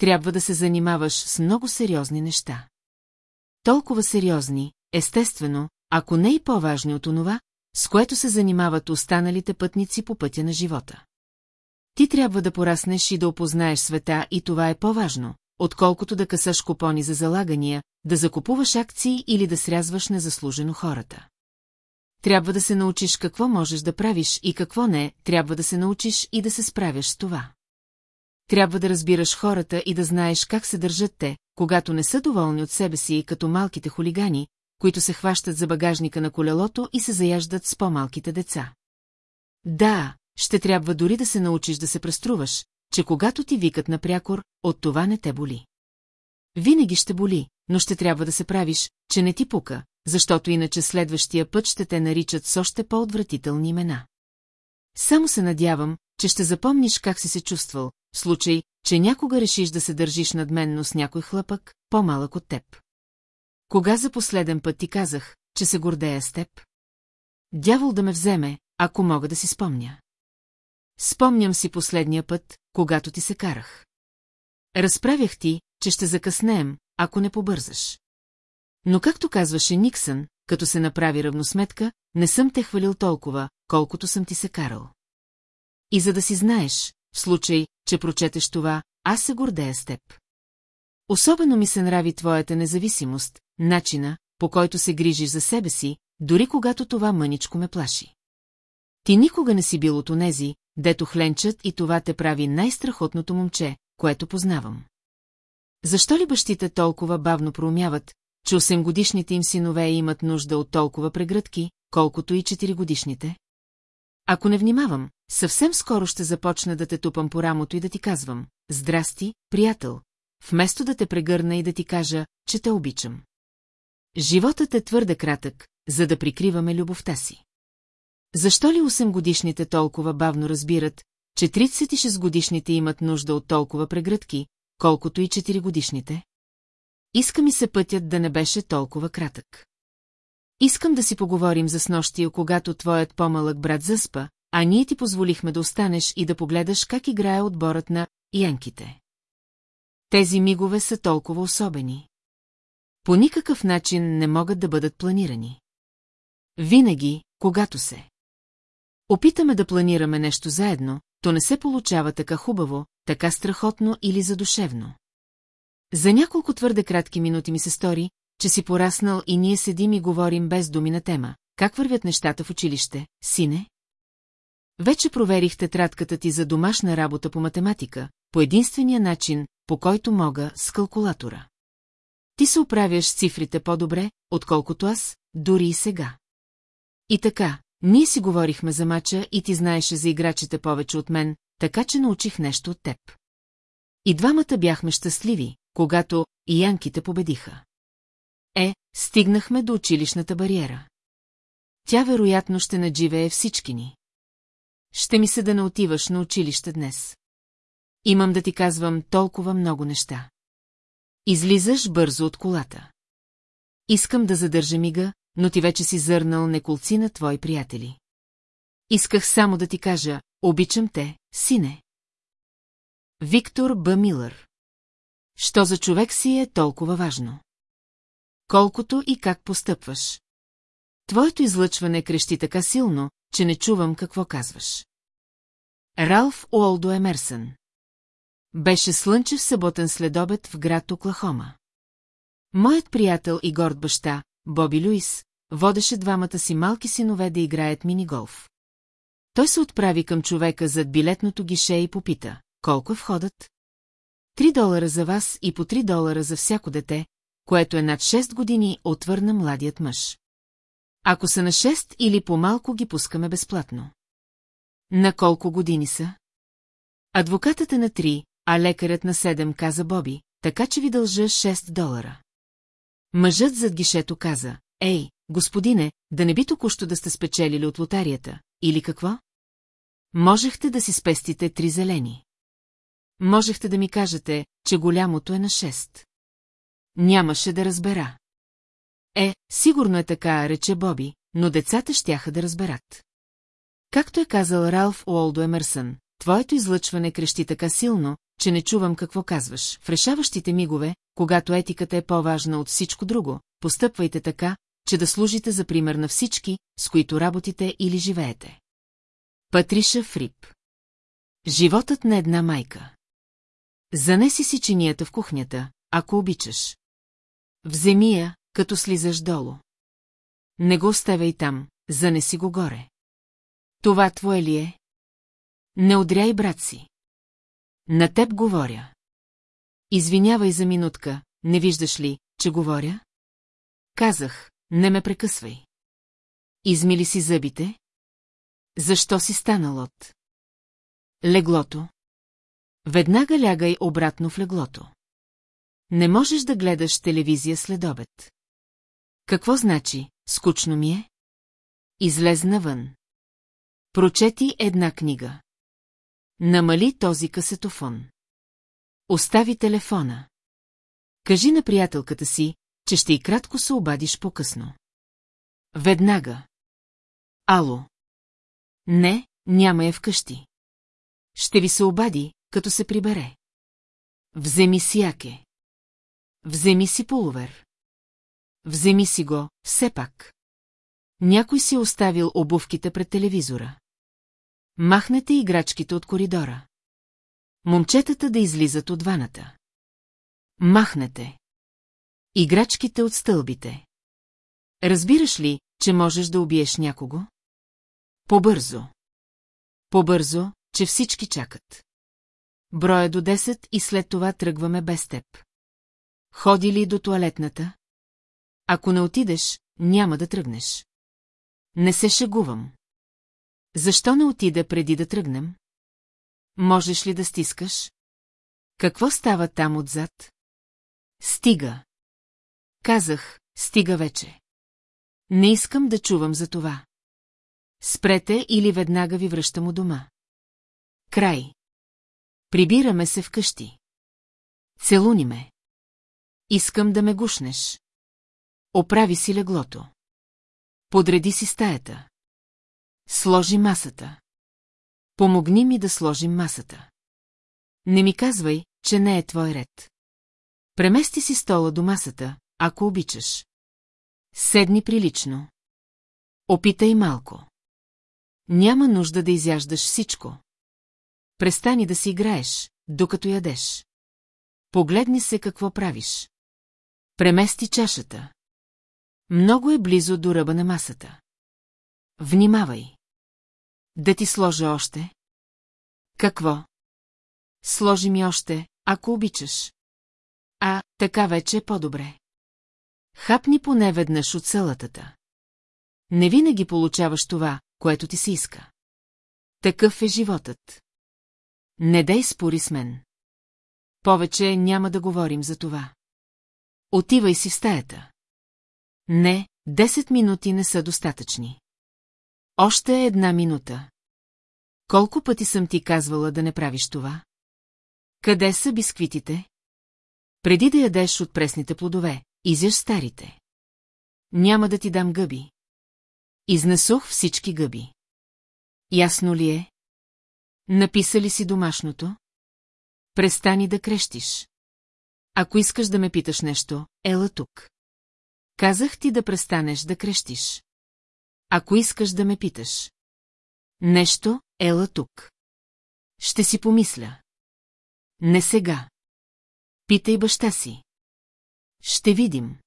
Трябва да се занимаваш с много сериозни неща. Толкова сериозни, естествено, ако не и по-важни от онова, с което се занимават останалите пътници по пътя на живота. Ти трябва да пораснеш и да опознаеш света и това е по-важно, отколкото да късаш купони за залагания, да закупуваш акции или да срязваш незаслужено хората. Трябва да се научиш какво можеш да правиш и какво не, трябва да се научиш и да се справяш с това. Трябва да разбираш хората и да знаеш как се държат те, когато не са доволни от себе си, като малките хулигани, които се хващат за багажника на колелото и се заяждат с по-малките деца. Да, ще трябва дори да се научиш да се преструваш, че когато ти викат напрякор, от това не те боли. Винаги ще боли, но ще трябва да се правиш, че не ти пука, защото иначе следващия път ще те наричат с още по-отвратителни имена. Само се надявам, че ще запомниш как си се чувствал, случай, че някога решиш да се държиш надменно с някой хлъпък, по-малък от теб. Кога за последен път ти казах, че се гордея с теб? Дявол да ме вземе, ако мога да си спомня. Спомням си последния път, когато ти се карах. Разправях ти, че ще закъснеем, ако не побързаш. Но както казваше Никсън, като се направи равносметка, не съм те хвалил толкова, колкото съм ти се карал. И за да си знаеш, в случай, че прочетеш това, аз се гордея с теб. Особено ми се нрави твоята независимост, начина, по който се грижиш за себе си, дори когато това мъничко ме плаши. Ти никога не си бил от онези, дето хленчат и това те прави най-страхотното момче, което познавам. Защо ли бащите толкова бавно проумяват, че 8-годишните им синове имат нужда от толкова прегръдки, колкото и 4-годишните? Ако не внимавам, съвсем скоро ще започна да те тупам по рамото и да ти казвам «Здрасти, приятел», вместо да те прегърна и да ти кажа, че те обичам. Животът е твърде кратък, за да прикриваме любовта си. Защо ли 8-годишните толкова бавно разбират, че 36-годишните имат нужда от толкова прегръдки, колкото и 4-годишните? Иска ми се пътят да не беше толкова кратък. Искам да си поговорим за снощия, когато твоят по-малък брат заспа, а ние ти позволихме да останеш и да погледаш как играе отборът на янките. Тези мигове са толкова особени. По никакъв начин не могат да бъдат планирани. Винаги, когато се. Опитаме да планираме нещо заедно, то не се получава така хубаво, така страхотно или задушевно. За няколко твърде кратки минути ми се стори, че си пораснал и ние седим и говорим без думи на тема. Как вървят нещата в училище, сине? Вече проверих тетрадката ти за домашна работа по математика, по единствения начин, по който мога с калкулатора. Ти се оправяш цифрите по-добре, отколкото аз, дори и сега. И така, ние си говорихме за мача и ти знаеше за играчите повече от мен, така че научих нещо от теб. И двамата бяхме щастливи, когато и янките победиха. Е, стигнахме до училищната бариера. Тя вероятно ще надживее всички ни. Ще ми се да не отиваш на училище днес. Имам да ти казвам толкова много неща. Излизаш бързо от колата. Искам да задържа мига, но ти вече си зърнал неколци на твои приятели. Исках само да ти кажа, обичам те, сине. Виктор Б. Милър Що за човек си е толкова важно? Колкото и как постъпваш. Твоето излъчване крещи така силно, че не чувам какво казваш. Ралф Уолдо Емерсън Беше слънчев съботен следобед в град Оклахома. Моят приятел и горд баща, Боби Люис, водеше двамата си малки синове да играят мини-голф. Той се отправи към човека зад билетното гише и попита, колко е входът? Три долара за вас и по три долара за всяко дете, което е над 6 години, отвърна младият мъж. Ако са на 6 или по-малко ги пускаме безплатно. На колко години са? Адвокатът е на 3, а лекарят на 7, каза Боби, така че ви дължа 6 долара. Мъжът зад гишето каза, ей, господине, да не би току-що да сте спечелили от лотарията, или какво? Можехте да си спестите три зелени. Можехте да ми кажете, че голямото е на 6. Нямаше да разбера. Е, сигурно е така, рече Боби, но децата щяха да разберат. Както е казал Ралф Уолдо Емерсън, твоето излъчване крещи така силно, че не чувам какво казваш. В решаващите мигове, когато етиката е по-важна от всичко друго, постъпвайте така, че да служите за пример на всички, с които работите или живеете. Патриша Фрип Животът на една майка Занеси си чинията в кухнята, ако обичаш. Вземи я, като слизаш долу. Не го оставяй там, занеси го горе. Това твое ли е? Не удряй, брат си. На теб говоря. Извинявай за минутка, не виждаш ли, че говоря? Казах, не ме прекъсвай. Измили си зъбите? Защо си станал от? Леглото. Веднага лягай обратно в леглото. Не можеш да гледаш телевизия след обед. Какво значи, скучно ми е? Излез навън. Прочети една книга. Намали този касетофон. Остави телефона. Кажи на приятелката си, че ще и кратко се обадиш по-късно. Веднага. Ало. Не, няма я вкъщи. Ще ви се обади, като се прибере. Вземи си яке. Вземи си полувер. Вземи си го, все пак. Някой си е оставил обувките пред телевизора. Махнете играчките от коридора. Момчетата да излизат от ваната. Махнете. Играчките от стълбите. Разбираш ли, че можеш да убиеш някого? Побързо. Побързо, че всички чакат. Броя до 10 и след това тръгваме без теб. Ходи ли до туалетната? Ако не отидеш, няма да тръгнеш. Не се шегувам. Защо не отида преди да тръгнем? Можеш ли да стискаш? Какво става там отзад? Стига. Казах, стига вече. Не искам да чувам за това. Спрете или веднага ви връщам у дома. Край. Прибираме се вкъщи. Целуни ме. Искам да ме гушнеш. Оправи си леглото. Подреди си стаята. Сложи масата. Помогни ми да сложим масата. Не ми казвай, че не е твой ред. Премести си стола до масата, ако обичаш. Седни прилично. Опитай малко. Няма нужда да изяждаш всичко. Престани да си играеш, докато ядеш. Погледни се какво правиш. Премести чашата. Много е близо до ръба на масата. Внимавай. Да ти сложа още? Какво? Сложи ми още, ако обичаш. А, така вече е по-добре. Хапни поне веднъж от салатата. Не винаги получаваш това, което ти се иска. Такъв е животът. Не дай спори с мен. Повече няма да говорим за това. Отивай си в стаята. Не, 10 минути не са достатъчни. Още една минута. Колко пъти съм ти казвала да не правиш това? Къде са бисквитите? Преди да ядеш от пресните плодове, изяж старите. Няма да ти дам гъби. Изнесох всички гъби. Ясно ли е? Написали си домашното? Престани да крещиш. Ако искаш да ме питаш нещо, ела тук. Казах ти да престанеш да крещиш. Ако искаш да ме питаш. Нещо, ела тук. Ще си помисля. Не сега. Питай баща си. Ще видим.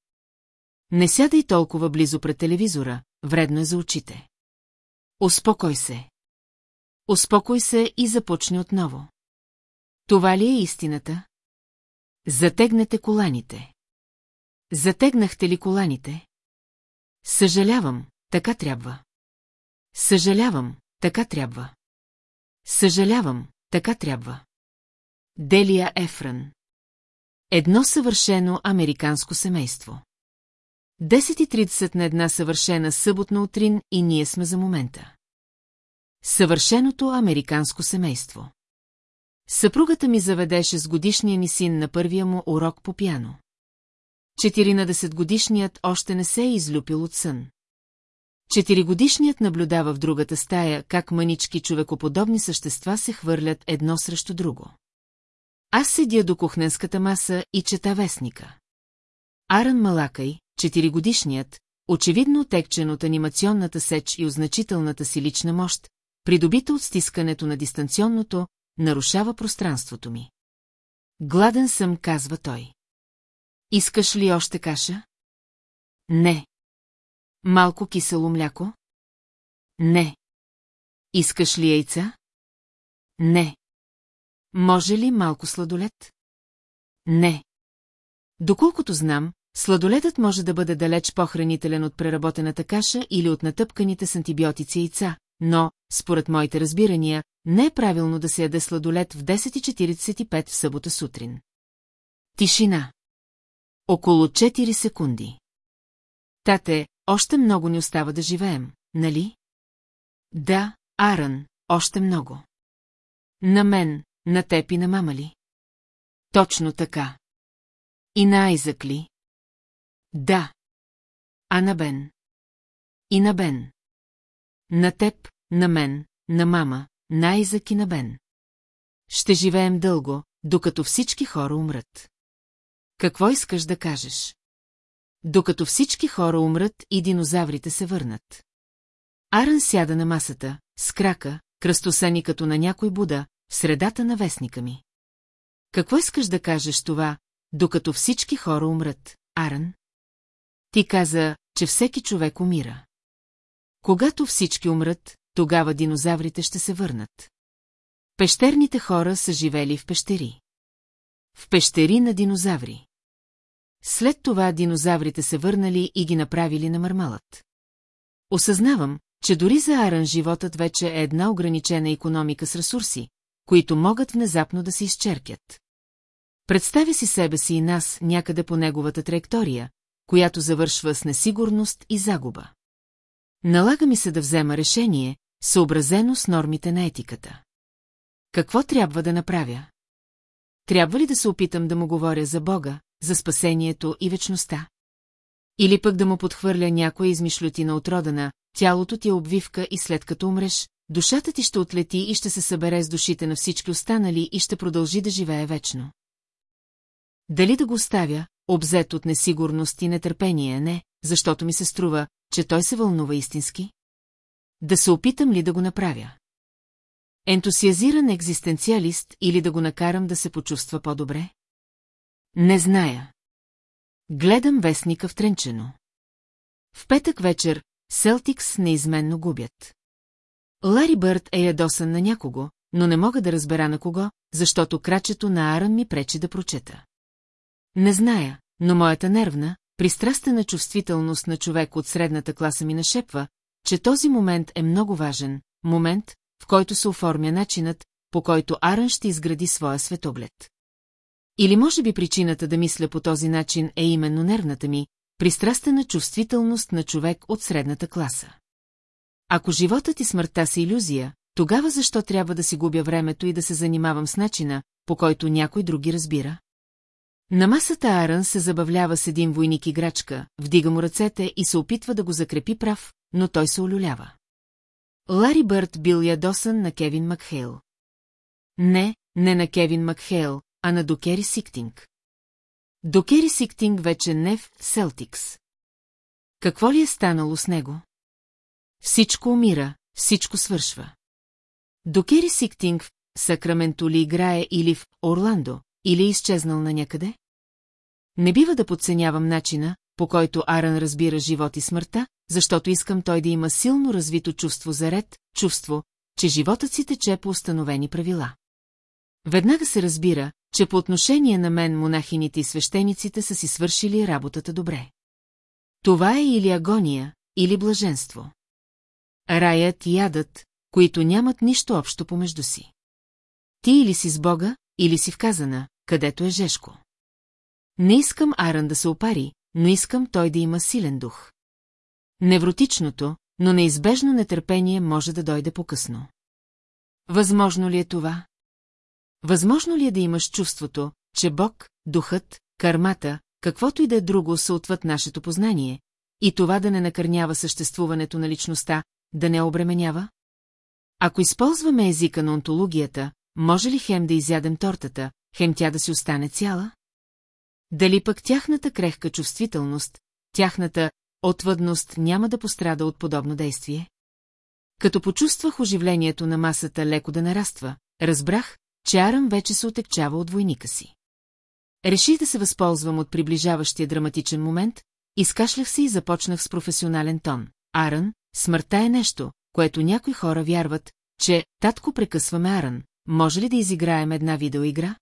Не сядай толкова близо пред телевизора, вредно е за очите. Успокой се. Успокой се и започни отново. Това ли е истината? Затегнете коланите. Затегнахте ли коланите? Съжалявам, така трябва. Съжалявам, така трябва. Съжалявам, така трябва. Делия Ефран Едно съвършено американско семейство. 10.30 на една съвършена съботна утрин и ние сме за момента. Съвършеното американско семейство. Съпругата ми заведеше с годишния ни син на първия му урок по пяно. 14 още не се е излюпил от сън. Четиригодишният наблюдава в другата стая, как манички човекоподобни същества се хвърлят едно срещу друго. Аз седя до кухненската маса и чета вестника. Аран Малакай, четиригодишният, очевидно отекчен от анимационната сеч и означителната си лична мощ, придобита от стискането на дистанционното, нарушава пространството ми. Гладен съм, казва той. Искаш ли още каша? Не. Малко кисело мляко? Не. Искаш ли яйца? Не. Може ли малко сладолет? Не. Доколкото знам, сладолетът може да бъде далеч по-хранителен от преработената каша или от натъпканите с антибиотици яйца, но, според моите разбирания, не е правилно да се яде сладолет в 10.45 в събота сутрин. Тишина. Около 4 секунди. Тате, още много ни остава да живеем, нали? Да, Арън, още много. На мен, на теб и на мама ли? Точно така. И на Айзък ли? Да. А на Бен? И на Бен. На теб, на мен, на мама, на Айзък и на Бен. Ще живеем дълго, докато всички хора умрат. Какво искаш да кажеш? Докато всички хора умрат и динозаврите се върнат. Арън сяда на масата, с крака, кръстосани като на някой буда, в средата на вестника ми. Какво искаш да кажеш това, докато всички хора умрат, Арън? Ти каза, че всеки човек умира. Когато всички умрат, тогава динозаврите ще се върнат. Пещерните хора са живели в пещери. В пещери на динозаври. След това динозаврите се върнали и ги направили на мърмалът. Осъзнавам, че дори за Аран животът вече е една ограничена економика с ресурси, които могат внезапно да се изчеркят. Представя си себе си и нас някъде по неговата траектория, която завършва с несигурност и загуба. Налага ми се да взема решение, съобразено с нормите на етиката. Какво трябва да направя? Трябва ли да се опитам да му говоря за Бога, за спасението и вечността? Или пък да му подхвърля някоя измишлютина от родана, тялото ти е обвивка и след като умреш, душата ти ще отлети и ще се събере с душите на всички останали и ще продължи да живее вечно. Дали да го оставя, обзет от несигурност и нетърпение, не, защото ми се струва, че той се вълнува истински? Да се опитам ли да го направя? Ентусиазиран екзистенциалист или да го накарам да се почувства по-добре? Не зная. Гледам вестника втренчено. В петък вечер Селтикс неизменно губят. Лари Бърт е ядосан на някого, но не мога да разбера на кого, защото крачето на Аран ми пречи да прочета. Не зная, но моята нервна, пристрастена чувствителност на човек от средната класа ми нашепва, че този момент е много важен, момент, в който се оформя начинът, по който Аран ще изгради своя светоглед. Или може би причината да мисля по този начин е именно нервната ми, пристрастена чувствителност на човек от средната класа. Ако животът и смъртта са иллюзия, тогава защо трябва да си губя времето и да се занимавам с начина, по който някой други разбира? На масата Арън се забавлява с един войник играчка, вдига му ръцете и се опитва да го закрепи прав, но той се олюлява. Лари Бърт бил ядосан на Кевин Макхейл. Не, не на Кевин Макхейл, а на Докери Сиктинг. Докери Сиктинг вече не в Селтикс. Какво ли е станало с него? Всичко умира, всичко свършва. Докери Сиктинг в Сакраменто ли играе или в Орландо, или е изчезнал на някъде? Не бива да подценявам начина, по който Аран разбира живот и смъртта, защото искам той да има силно развито чувство за ред, чувство, че животът си тече по установени правила. Веднага се разбира, че по отношение на мен монахините и свещениците са си свършили работата добре. Това е или агония, или блаженство. Раят и ядът, които нямат нищо общо помежду си. Ти или си с Бога, или си вказана, където е Жешко. Не искам Аран да се опари, но искам той да има силен дух. Невротичното, но неизбежно нетърпение може да дойде по-късно. Възможно ли е това? Възможно ли е да имаш чувството, че Бог, духът, кармата, каквото и да е друго са отвъд нашето познание, и това да не накърнява съществуването на личността, да не обременява? Ако използваме езика на онтологията, може ли хем да изядем тортата, хем тя да си остане цяла? Дали пък тяхната крехка чувствителност, тяхната отвъдност няма да пострада от подобно действие? Като почувствах оживлението на масата леко да нараства, разбрах, че Арам вече се отекчава от войника си. Реших да се възползвам от приближаващия драматичен момент, изкашлях се и започнах с професионален тон. Аран, смъртта е нещо, което някои хора вярват, че татко прекъсваме Аран. Може ли да изиграем една видеоигра?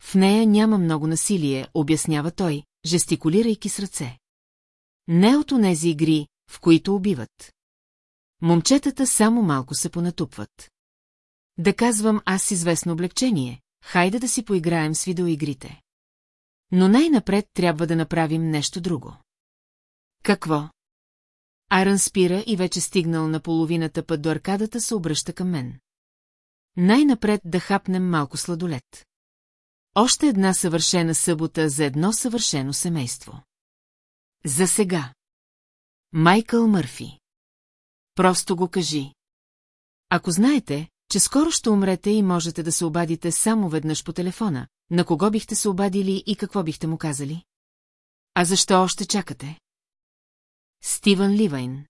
В нея няма много насилие, обяснява той, жестикулирайки с ръце. Не от онези игри, в които убиват. Момчетата само малко се понатупват. Да казвам аз известно облегчение, хайде да си поиграем с видеоигрите. Но най-напред трябва да направим нещо друго. Какво? Арън спира и вече стигнал на половината път до аркадата се обръща към мен. Най-напред да хапнем малко сладолет. Още една съвършена събота за едно съвършено семейство. За сега. Майкъл Мърфи. Просто го кажи. Ако знаете, че скоро ще умрете и можете да се обадите само веднъж по телефона, на кого бихте се обадили и какво бихте му казали? А защо още чакате? Стивън Ливайн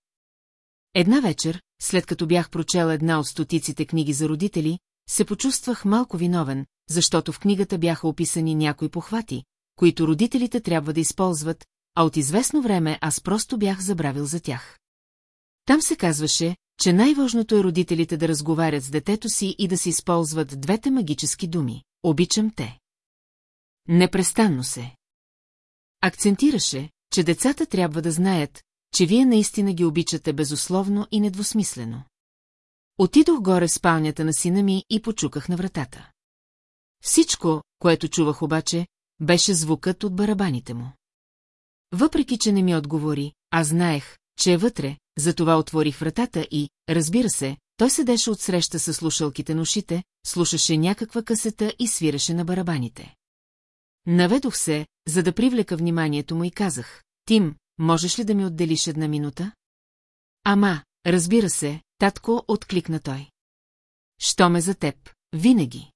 Една вечер, след като бях прочел една от стотиците книги за родители, се почувствах малко виновен, защото в книгата бяха описани някои похвати, които родителите трябва да използват, а от известно време аз просто бях забравил за тях. Там се казваше, че най-важното е родителите да разговарят с детето си и да се използват двете магически думи – обичам те. Непрестанно се. Акцентираше, че децата трябва да знаят, че вие наистина ги обичате безусловно и недвусмислено. Отидох горе в спалнята на сина ми и почуках на вратата. Всичко, което чувах обаче, беше звукът от барабаните му. Въпреки, че не ми отговори, аз знаех, че е вътре, затова отворих вратата и, разбира се, той седеше отсреща с слушалките на ушите, слушаше някаква касета и свиреше на барабаните. Наведох се, за да привлека вниманието му и казах, Тим, можеш ли да ми отделиш една минута? Ама, разбира се, татко, откликна той. Що ме за теб, винаги.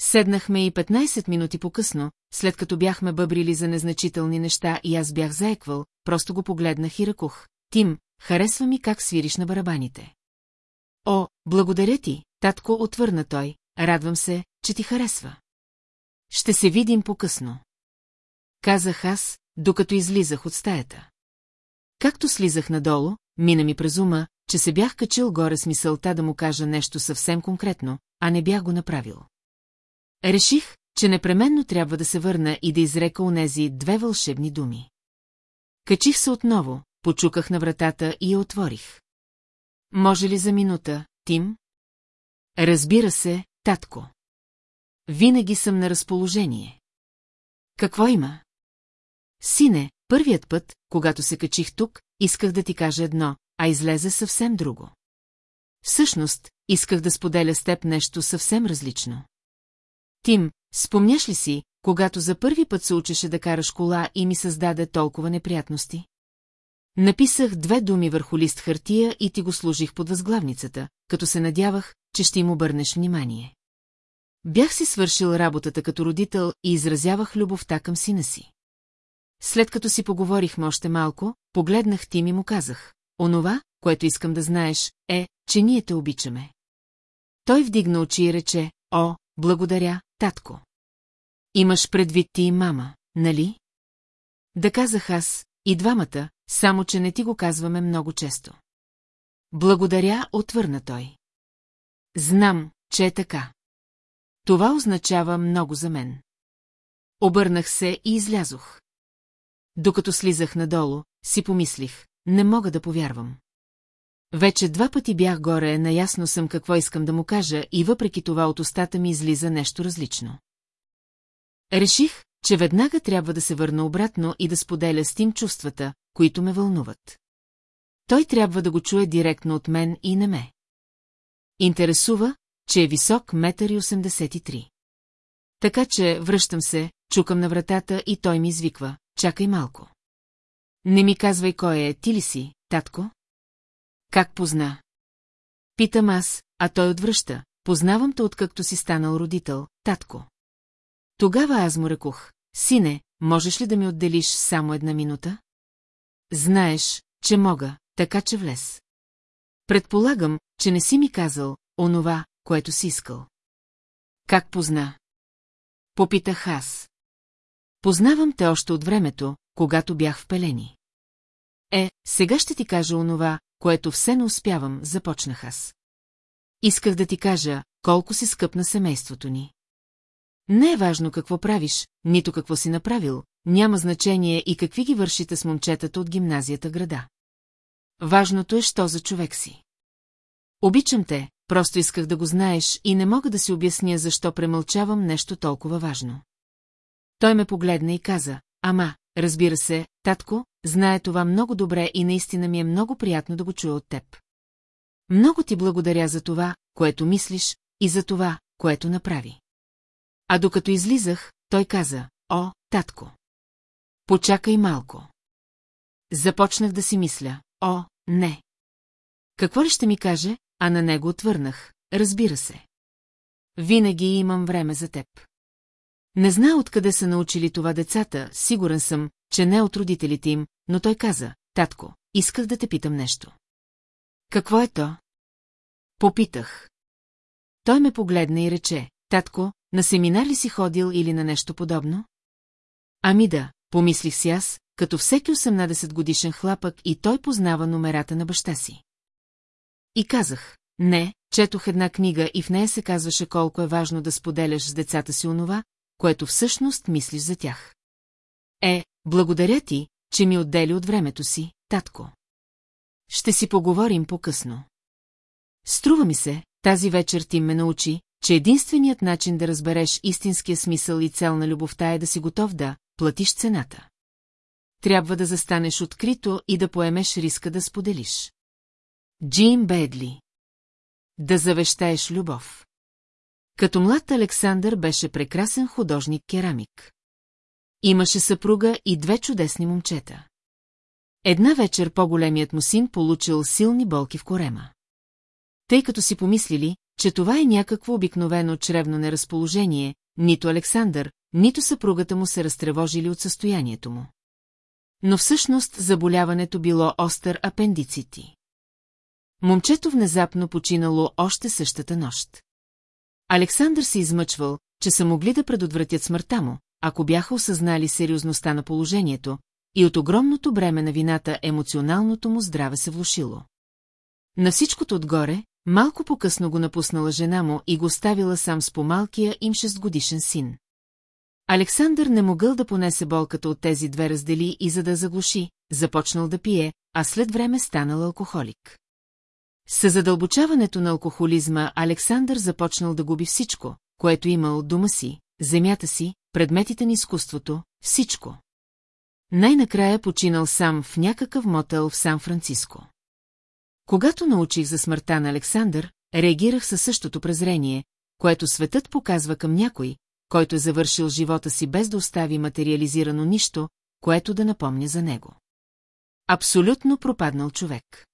Седнахме и 15 минути по-късно, след като бяхме бъбрили за незначителни неща и аз бях заеквал, просто го погледнах и ръкох. Тим, харесва ми как свириш на барабаните. О, благодаря ти, татко, отвърна той, радвам се, че ти харесва. Ще се видим по-късно. Казах аз, докато излизах от стаята. Както слизах надолу, мина ми през ума, че се бях качил горе с мисълта да му кажа нещо съвсем конкретно, а не бях го направил. Реших, че непременно трябва да се върна и да изрека онези две вълшебни думи. Качих се отново, почуках на вратата и я отворих. Може ли за минута, Тим? Разбира се, татко. Винаги съм на разположение. Какво има? Сине, първият път, когато се качих тук, исках да ти кажа едно, а излезе съвсем друго. Всъщност, исках да споделя с теб нещо съвсем различно. Тим, спомняш ли си, когато за първи път се учеше да караш кола и ми създаде толкова неприятности? Написах две думи върху лист хартия и ти го служих под възглавницата, като се надявах, че ще им обърнеш внимание. Бях си свършил работата като родител и изразявах любовта към сина си. След като си поговорихме още малко, погледнах Тим и му казах, онова, което искам да знаеш, е, че ние те обичаме. Той вдигна очи и рече, о, благодаря, татко. Имаш предвид ти и мама, нали? Да казах аз, и двамата, само че не ти го казваме много често. Благодаря, отвърна той. Знам, че е така. Това означава много за мен. Обърнах се и излязох. Докато слизах надолу, си помислих, не мога да повярвам. Вече два пъти бях горе, наясно съм какво искам да му кажа и въпреки това от устата ми излиза нещо различно. Реших, че веднага трябва да се върна обратно и да споделя с Тим чувствата, които ме вълнуват. Той трябва да го чуе директно от мен и не ме. Интересува, че е висок 1,83 м. Така че връщам се, чукам на вратата и той ми извиква, чакай малко. Не ми казвай кой е, ти ли си, татко? Как позна? Питам аз, а той отвръща. Познавам те откакто си станал родител, татко. Тогава аз му рекох, сине, можеш ли да ми отделиш само една минута? Знаеш, че мога, така че влез. Предполагам, че не си ми казал онова, което си искал. Как позна? Попитах аз. Познавам те още от времето, когато бях в пелени. Е, сега ще ти кажа онова, което все не успявам, започнах аз. Исках да ти кажа, колко си скъп на семейството ни. Не е важно какво правиш, нито какво си направил, няма значение и какви ги вършите с момчетата от гимназията града. Важното е, що за човек си. Обичам те, просто исках да го знаеш и не мога да си обясня защо премълчавам нещо толкова важно. Той ме погледна и каза, ама, разбира се, татко, знае това много добре и наистина ми е много приятно да го чуя от теб. Много ти благодаря за това, което мислиш, и за това, което направи. А докато излизах, той каза, о, татко. Почакай малко. Започнах да си мисля, о, не. Какво ли ще ми каже, а на него отвърнах, разбира се. Винаги имам време за теб. Не знае откъде са научили това децата, сигурен съм, че не от родителите им, но той каза, татко, исках да те питам нещо. Какво е то? Попитах. Той ме погледна и рече, татко, на семинар ли си ходил или на нещо подобно? Ами да, помислих си аз, като всеки 18 годишен хлапък и той познава номерата на баща си. И казах, не, четох една книга и в нея се казваше колко е важно да споделяш с децата си онова, което всъщност мислиш за тях. Е, благодаря ти, че ми отдели от времето си, татко. Ще си поговорим по-късно. Струва ми се, тази вечер ти ме научи, че единственият начин да разбереш истинския смисъл и цел на любовта е да си готов да платиш цената. Трябва да застанеш открито и да поемеш риска да споделиш. Джим Бедли Да завещаеш любов Като млад Александър беше прекрасен художник-керамик. Имаше съпруга и две чудесни момчета. Една вечер по-големият му син получил силни болки в корема. Тъй като си помислили, че това е някакво обикновено чревно неразположение, нито Александър, нито съпругата му се разтревожили от състоянието му. Но всъщност заболяването било остър апендицити. Момчето внезапно починало още същата нощ. Александър се измъчвал, че са могли да предотвратят смъртта му, ако бяха осъзнали сериозността на положението, и от огромното бреме на вината емоционалното му здраве се влушило. На всичкото отгоре, малко по-късно го напуснала жена му и го оставила сам с помалкия им шестгодишен син. Александър не могъл да понесе болката от тези две раздели и за да заглуши, започнал да пие, а след време станал алкохолик. С задълбочаването на алкохолизма Александър започнал да губи всичко, което имал дома си, земята си, предметите на изкуството, всичко. Най-накрая починал сам в някакъв мотел в Сан-Франциско. Когато научих за смъртта на Александър, реагирах със същото презрение, което светът показва към някой, който е завършил живота си без да остави материализирано нищо, което да напомня за него. Абсолютно пропаднал човек.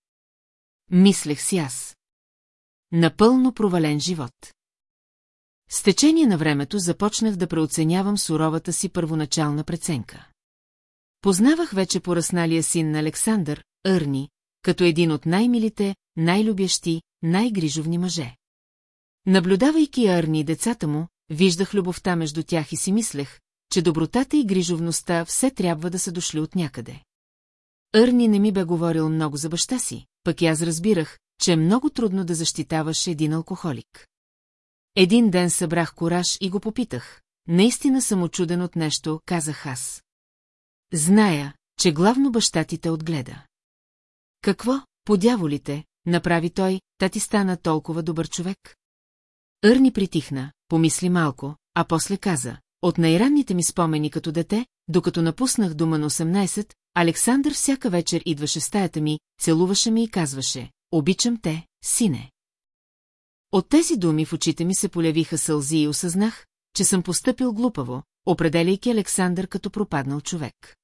Мислех си аз. Напълно провален живот. С течение на времето започнах да преоценявам суровата си първоначална преценка. Познавах вече поръсналия син на Александър,Ърни, като един от най-милите, най-любящи, най-грижовни мъже. Наблюдавайки Арни и децата му, виждах любовта между тях и си мислех, че добротата и грижовността все трябва да са дошли от някъде. Арни не ми бе говорил много за баща си, пък и аз разбирах, че е много трудно да защитаваш един алкохолик. Един ден събрах кораж и го попитах. Наистина съм очуден от нещо, казах аз. Зная, че главно баща ти те отгледа. Какво, подяволите, направи той, та ти стана толкова добър човек?Ърни притихна, помисли малко, а после каза, от най-ранните ми спомени като дете, докато напуснах дома на 18, Александър всяка вечер идваше в стаята ми, целуваше ми и казваше, обичам те, сине. От тези думи в очите ми се полявиха сълзи и осъзнах, че съм постъпил глупаво, определяйки Александър като пропаднал човек.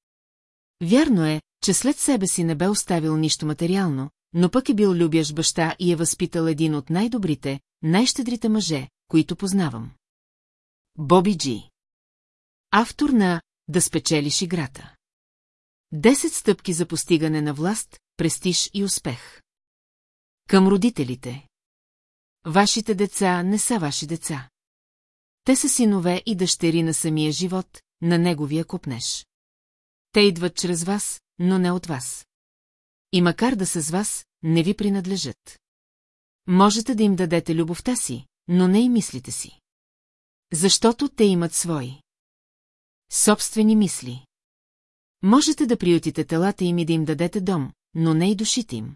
Вярно е, че след себе си не бе оставил нищо материално, но пък е бил любящ баща и е възпитал един от най-добрите, най-щедрите мъже, които познавам. Боби Джи. Автор на «Да спечелиш играта». Десет стъпки за постигане на власт, престиж и успех. Към родителите. Вашите деца не са ваши деца. Те са синове и дъщери на самия живот, на неговия купнеш. Те идват чрез вас, но не от вас. И макар да са с вас, не ви принадлежат. Можете да им дадете любовта си, но не и мислите си. Защото те имат свои. Собствени мисли. Можете да приютите телата им и да им дадете дом, но не и душите им.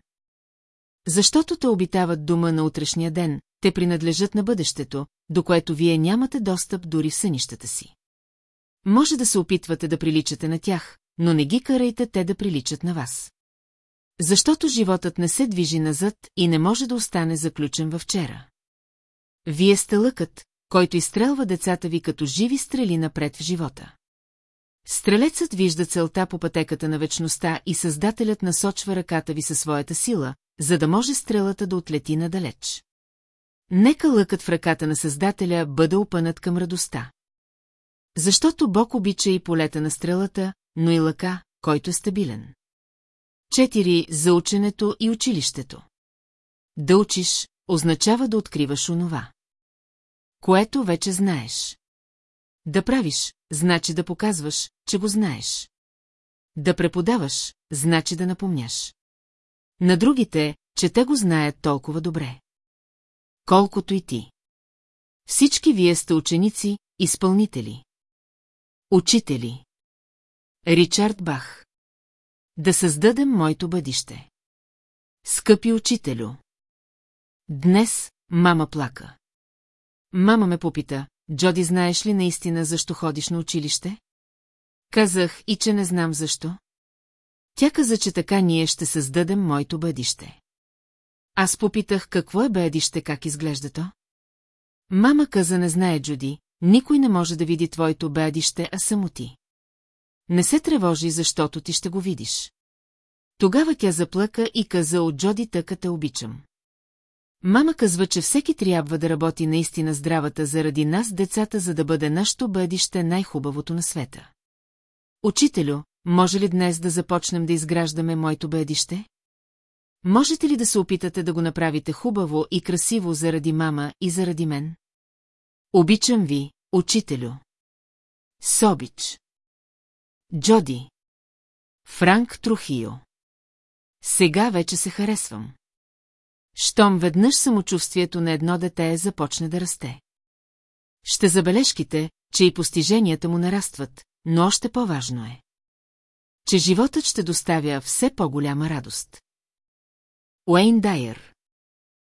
Защото те обитават дома на утрешния ден, те принадлежат на бъдещето, до което вие нямате достъп дори в сънищата си. Може да се опитвате да приличате на тях, но не ги карайте те да приличат на вас. Защото животът не се движи назад и не може да остане заключен във вчера. Вие сте лъкът, който изстрелва децата ви като живи стрели напред в живота. Стрелецът вижда целта по пътеката на вечността и Създателят насочва ръката ви със своята сила, за да може стрелата да отлети надалеч. Нека лъкът в ръката на Създателя бъде опънат към радостта. Защото Бог обича и полета на стрелата, но и лъка, който е стабилен. Четири за ученето и училището. Да учиш, означава да откриваш онова. Което вече знаеш. Да правиш, значи да показваш, че го знаеш. Да преподаваш, значи да напомняш. На другите, че те го знаят толкова добре. Колкото и ти. Всички вие сте ученици, изпълнители. Учители. Ричард Бах. Да създадем моето бъдеще. Скъпи учителю. Днес мама плака. Мама ме попита, Джоди, знаеш ли наистина защо ходиш на училище? Казах и че не знам защо. Тя каза, че така ние ще създадем моето бъдеще. Аз попитах какво е бъдеще, как изглежда то. Мама каза, не знае, Джуди, никой не може да види твоето бъдеще, а само ти. Не се тревожи, защото ти ще го видиш. Тогава тя заплака и каза от Джоди тъка те обичам. Мама казва, че всеки трябва да работи наистина здравата заради нас, децата, за да бъде нашето бъдище най-хубавото на света. Учителю, може ли днес да започнем да изграждаме моето бъдище? Можете ли да се опитате да го направите хубаво и красиво заради мама и заради мен? Обичам ви, учителю. Собич. Джоди. Франк Трухио. Сега вече се харесвам. Щом веднъж самочувствието на едно дете започне да расте. Ще забележките, че и постиженията му нарастват, но още по-важно е. Че животът ще доставя все по-голяма радост. Уейн Дайер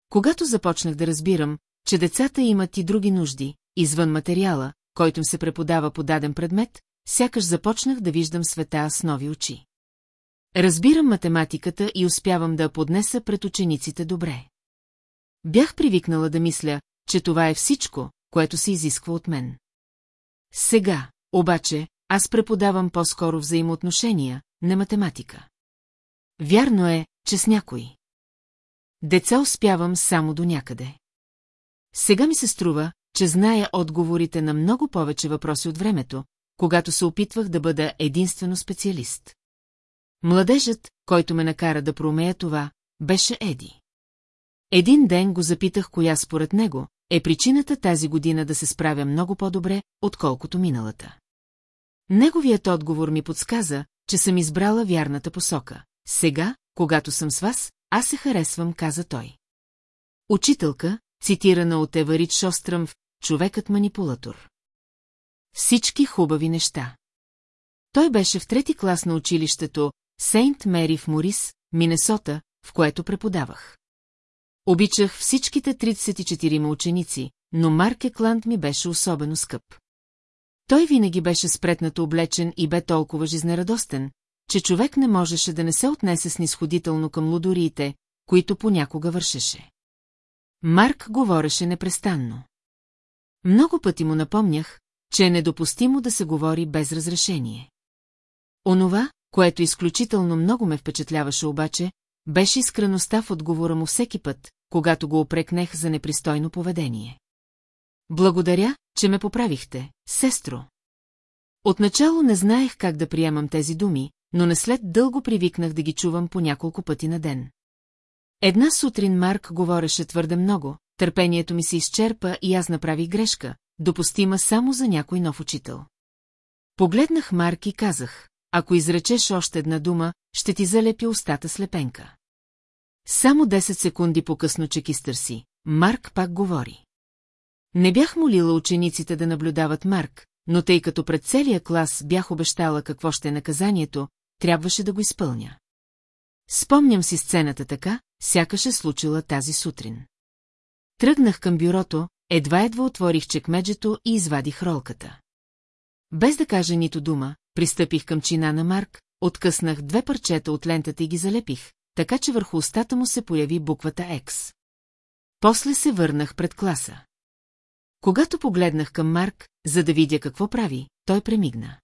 Когато започнах да разбирам, че децата имат и други нужди, извън материала, който им се преподава по даден предмет, сякаш започнах да виждам света с нови очи. Разбирам математиката и успявам да поднеса пред учениците добре. Бях привикнала да мисля, че това е всичко, което се изисква от мен. Сега, обаче, аз преподавам по-скоро взаимоотношения, не математика. Вярно е, че с някои. Деца успявам само до някъде. Сега ми се струва, че зная отговорите на много повече въпроси от времето, когато се опитвах да бъда единствено специалист. Младежът, който ме накара да проумея това, беше Еди. Един ден го запитах, коя според него е причината тази година да се справя много по-добре, отколкото миналата. Неговият отговор ми подсказа, че съм избрала вярната посока. Сега, когато съм с вас, аз се харесвам, каза той. Учителка, цитирана от Еварит Шостръм в «Човекът манипулатор». Всички хубави неща. Той беше в трети клас на училището Сейнт Мери в Морис, Минесота, в което преподавах. Обичах всичките 34 ученици, но Марк Екланд ми беше особено скъп. Той винаги беше спретнато облечен и бе толкова жизнерадостен, че човек не можеше да не се отнесе снисходително към лудориите, които понякога вършеше. Марк говореше непрестанно. Много пъти му напомнях, че е недопустимо да се говори без разрешение. Онова, което изключително много ме впечатляваше обаче, беше искреността в отговора му всеки път, когато го опрекнех за непристойно поведение. Благодаря, че ме поправихте, сестро. Отначало не знаех как да приемам тези думи, но не след дълго привикнах да ги чувам по няколко пъти на ден. Една сутрин Марк говореше твърде много, търпението ми се изчерпа и аз направих грешка, допустима само за някой нов учител. Погледнах Марк и казах, ако изречеш още една дума, ще ти залепи устата слепенка. Само 10 секунди по-късно чекистър си, Марк пак говори. Не бях молила учениците да наблюдават Марк, но тъй като пред целия клас бях обещала какво ще е наказанието, трябваше да го изпълня. Спомням си сцената така, сякаш е случила тази сутрин. Тръгнах към бюрото, едва-едва отворих чекмеджето и извадих ролката. Без да кажа нито дума, пристъпих към чина на Марк, откъснах две парчета от лентата и ги залепих, така че върху устата му се появи буквата X. После се върнах пред класа. Когато погледнах към Марк, за да видя какво прави, той премигна.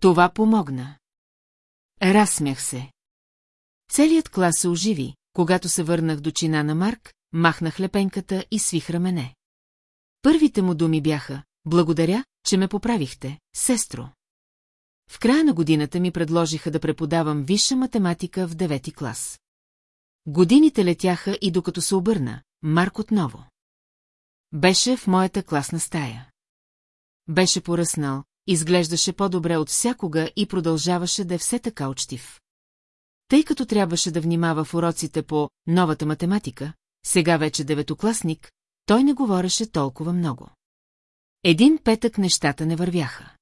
Това помогна. Разсмях се. Целият клас се оживи, когато се върнах до чина на Марк, махнах лепенката и свих рамене. Първите му думи бяха, благодаря, че ме поправихте, сестро. В края на годината ми предложиха да преподавам висша математика в девети клас. Годините летяха и докато се обърна, Марк отново. Беше в моята класна стая. Беше поръснал, изглеждаше по-добре от всякога и продължаваше да е все така учтив. Тъй като трябваше да внимава в уроците по новата математика, сега вече деветокласник, той не говореше толкова много. Един петък нещата не вървяха.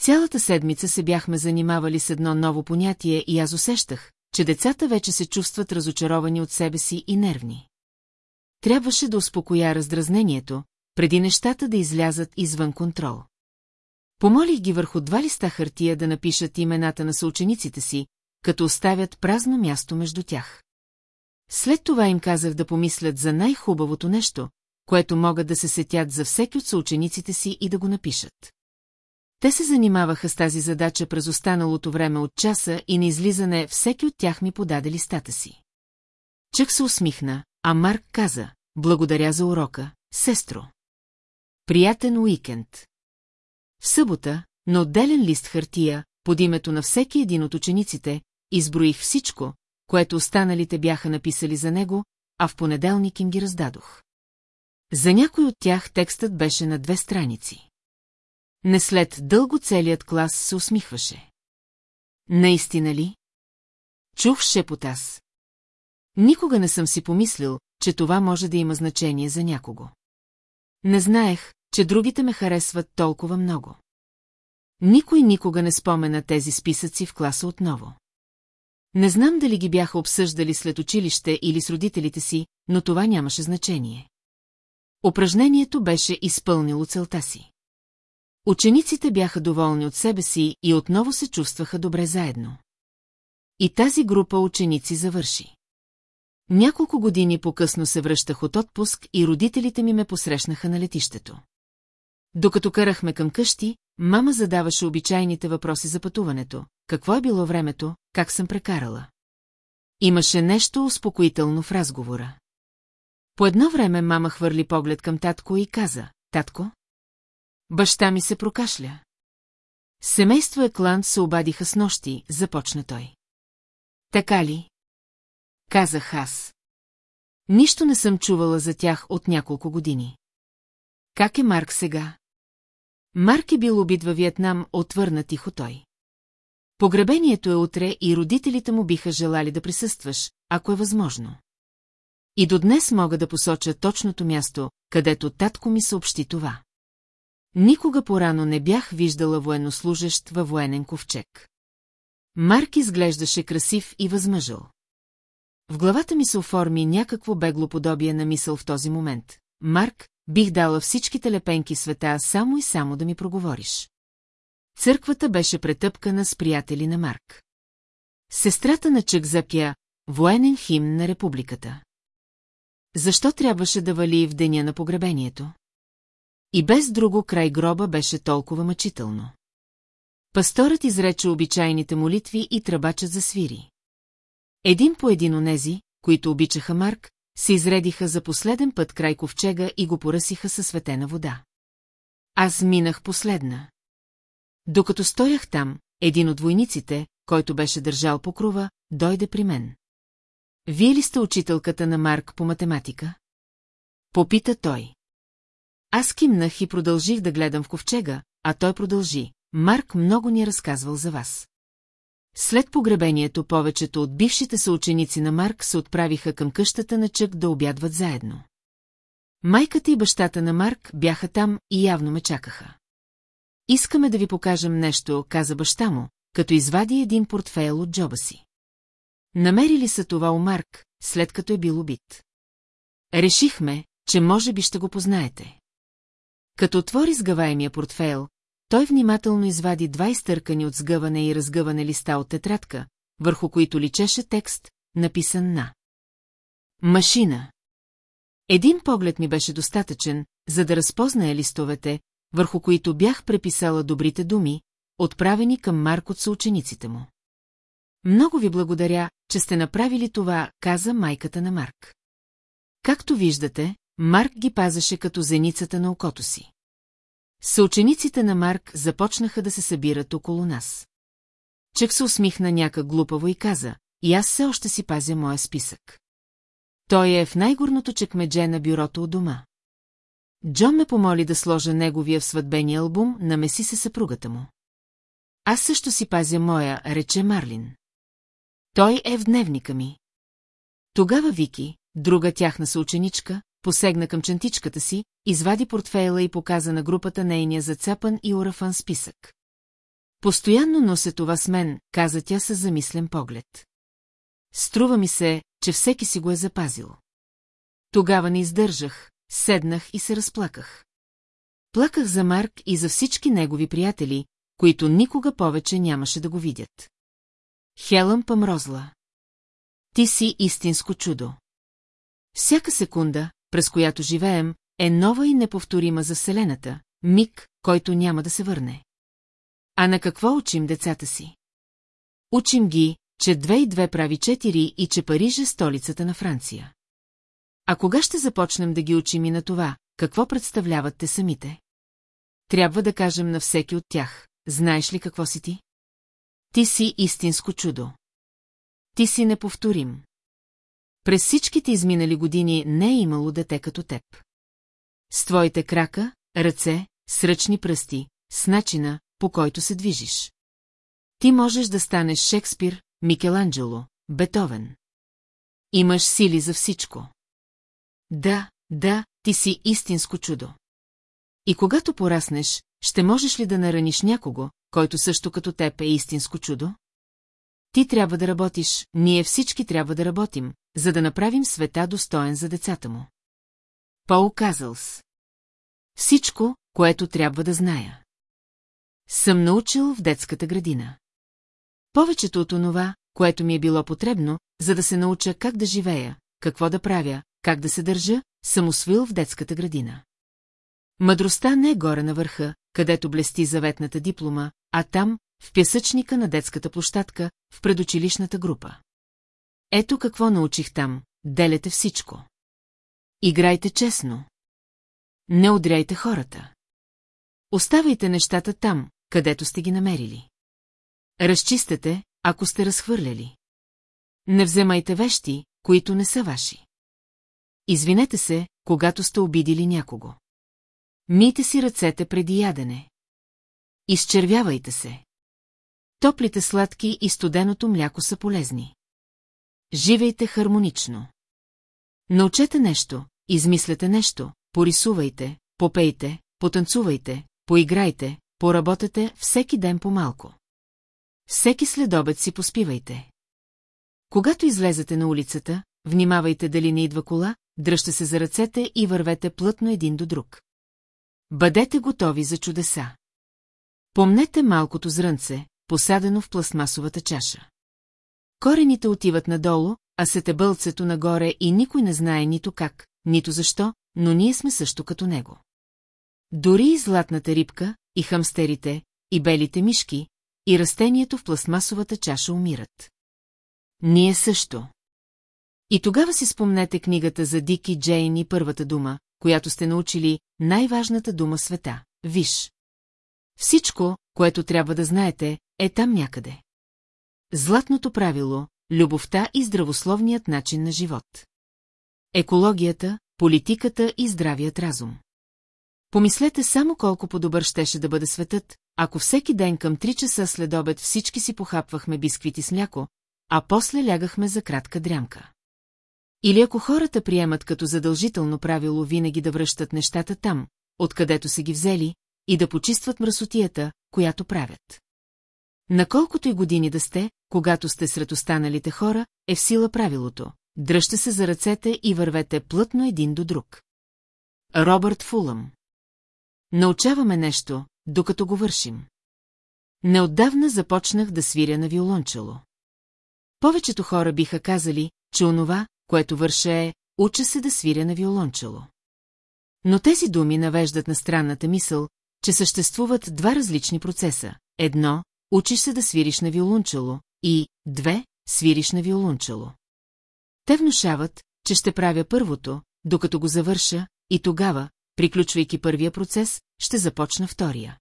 Цялата седмица се бяхме занимавали с едно ново понятие и аз усещах, че децата вече се чувстват разочаровани от себе си и нервни. Трябваше да успокоя раздразнението, преди нещата да излязат извън контрол. Помолих ги върху два листа хартия да напишат имената на съучениците си, като оставят празно място между тях. След това им казах да помислят за най-хубавото нещо, което могат да се сетят за всеки от съучениците си и да го напишат. Те се занимаваха с тази задача през останалото време от часа и на излизане всеки от тях ми подаде листата си. Чък се усмихна, а Марк каза, благодаря за урока, сестро. Приятен уикенд. В събота, на отделен лист хартия, под името на всеки един от учениците, изброих всичко, което останалите бяха написали за него, а в понеделник им ги раздадох. За някой от тях текстът беше на две страници. Не след дълго целият клас се усмихваше. Наистина ли? Чух шепот аз. Никога не съм си помислил, че това може да има значение за някого. Не знаех, че другите ме харесват толкова много. Никой никога не спомена тези списъци в класа отново. Не знам дали ги бяха обсъждали след училище или с родителите си, но това нямаше значение. Упражнението беше изпълнило целта си. Учениците бяха доволни от себе си и отново се чувстваха добре заедно. И тази група ученици завърши. Няколко години по-късно се връщах от отпуск и родителите ми ме посрещнаха на летището. Докато карахме към къщи, мама задаваше обичайните въпроси за пътуването. Какво е било времето, как съм прекарала? Имаше нещо успокоително в разговора. По едно време мама хвърли поглед към татко и каза, «Татко?» Баща ми се прокашля. Семейство Екланд се обадиха с нощи, започна той. Така ли? Казах аз. Нищо не съм чувала за тях от няколко години. Как е Марк сега? Марк е бил убит във Виетнам, отвърна тихо той. Погребението е утре и родителите му биха желали да присъстваш, ако е възможно. И до днес мога да посоча точното място, където татко ми съобщи това. Никога порано не бях виждала военнослужащ във военен ковчег. Марк изглеждаше красив и възмъжъл. В главата ми се оформи някакво бегло подобие на мисъл в този момент. Марк, бих дала всичките лепенки света само и само да ми проговориш. Църквата беше претъпкана с приятели на Марк. Сестрата на Чък запя военен химн на републиката. Защо трябваше да вали в деня на погребението? И без друго край гроба беше толкова мъчително. Пасторът изрече обичайните молитви и тръбачът засвири. Един по един онези, които обичаха Марк, се изредиха за последен път край ковчега и го поръсиха със светена вода. Аз минах последна. Докато стоях там, един от войниците, който беше държал покрова, дойде при мен. Вие ли сте учителката на Марк по математика? Попита той. Аз кимнах и продължих да гледам в ковчега, а той продължи. Марк много ни е разказвал за вас. След погребението повечето от бившите съученици на Марк се отправиха към къщата на Чък да обядват заедно. Майката и бащата на Марк бяха там и явно ме чакаха. Искаме да ви покажем нещо, каза баща му, като извади един портфейл от джоба си. Намерили са това у Марк, след като е бил убит. Решихме, че може би ще го познаете. Като отвори сгъваемия портфейл, той внимателно извади два изтъркани от сгъване и разгъване листа от тетрадка, върху които личеше текст, написан на Машина. Един поглед ми беше достатъчен, за да разпозная листовете, върху които бях преписала добрите думи, отправени към Марк от съучениците му. Много ви благодаря, че сте направили това, каза майката на Марк. Както виждате, Марк ги пазаше като зеницата на окото си. Съучениците на Марк започнаха да се събират около нас. Чък се усмихна няка глупаво и каза, и аз все още си пазя моя списък. Той е в най-горното чекмедже на бюрото от дома. Джон ме помоли да сложа неговия в сватбения албум, намеси се съпругата му. Аз също си пазя моя, рече Марлин. Той е в дневника ми. Тогава Вики, друга тяхна съученичка, посегна към чантичката си, извади портфейла и показа на групата нейния зацапан и урафан списък. Постоянно нося това с мен, каза тя с замислен поглед. Струва ми се, че всеки си го е запазил. Тогава не издържах, седнах и се разплаках. Плаках за Марк и за всички негови приятели, които никога повече нямаше да го видят. Хелън помрозла. Ти си истинско чудо. Всяка секунда, през която живеем, е нова и неповторима за Вселената, миг, който няма да се върне. А на какво учим децата си? Учим ги, че две и две прави четири и че Париж е столицата на Франция. А кога ще започнем да ги учим и на това, какво представляват те самите? Трябва да кажем на всеки от тях, знаеш ли какво си ти? Ти си истинско чудо. Ти си неповторим. През всичките изминали години не е имало дете като теб. С твоите крака, ръце, сръчни пръсти, с начина, по който се движиш. Ти можеш да станеш Шекспир, Микеланджело, Бетовен. Имаш сили за всичко. Да, да, ти си истинско чудо. И когато пораснеш, ще можеш ли да нараниш някого, който също като теб е истинско чудо? Ти трябва да работиш, ние всички трябва да работим, за да направим света достоен за децата му. Пол Казълс Всичко, което трябва да зная. Съм научил в детската градина. Повечето от онова, което ми е било потребно, за да се науча как да живея, какво да правя, как да се държа, съм освил в детската градина. Мъдростта не е горе на върха, където блести заветната диплома, а там, в пясъчника на детската площадка, в предучилищната група. Ето какво научих там, делете всичко. Играйте честно. Не удряйте хората. Оставайте нещата там, където сте ги намерили. Разчистете, ако сте разхвърляли. Не вземайте вещи, които не са ваши. Извинете се, когато сте обидили някого. Мийте си ръцете преди ядене. Изчервявайте се. Топлите сладки и студеното мляко са полезни. Живейте хармонично. Научете нещо, измислете нещо, порисувайте, попейте, потанцувайте, поиграйте, поработете всеки ден по-малко. Всеки следобед си поспивайте. Когато излезете на улицата, внимавайте дали не идва кола, дръжте се за ръцете и вървете плътно един до друг. Бъдете готови за чудеса. Помнете малкото зрънце, посадено в пластмасовата чаша. Корените отиват надолу, а сетебълцето нагоре и никой не знае нито как, нито защо, но ние сме също като него. Дори и златната рибка, и хамстерите, и белите мишки, и растението в пластмасовата чаша умират. Ние също. И тогава си спомнете книгата за Дики Джейн и първата дума, която сте научили, най-важната дума света. Виж. Всичко, което трябва да знаете, е там някъде. Златното правило, любовта и здравословният начин на живот. Екологията, политиката и здравият разум. Помислете само колко по-добър щеше да бъде светът, ако всеки ден към 3 часа след обед всички си похапвахме бисквити с мляко, а после лягахме за кратка дрямка. Или ако хората приемат като задължително правило винаги да връщат нещата там, откъдето са ги взели, и да почистват мръсотията, която правят. Наколкото и години да сте, когато сте сред останалите хора, е в сила правилото. Дръжте се за ръцете и вървете плътно един до друг. Робърт Фулъм Научаваме нещо, докато го вършим. Неотдавна започнах да свиря на виолончело. Повечето хора биха казали, че онова, което върша е, уча се да свиря на виолончело. Но тези думи навеждат на странната мисъл, че съществуват два различни процеса. Едно, учиш се да свириш на виолончело, и, две, свириш на виолончело. Те внушават, че ще правя първото, докато го завърша, и тогава, приключвайки първия процес, ще започна втория.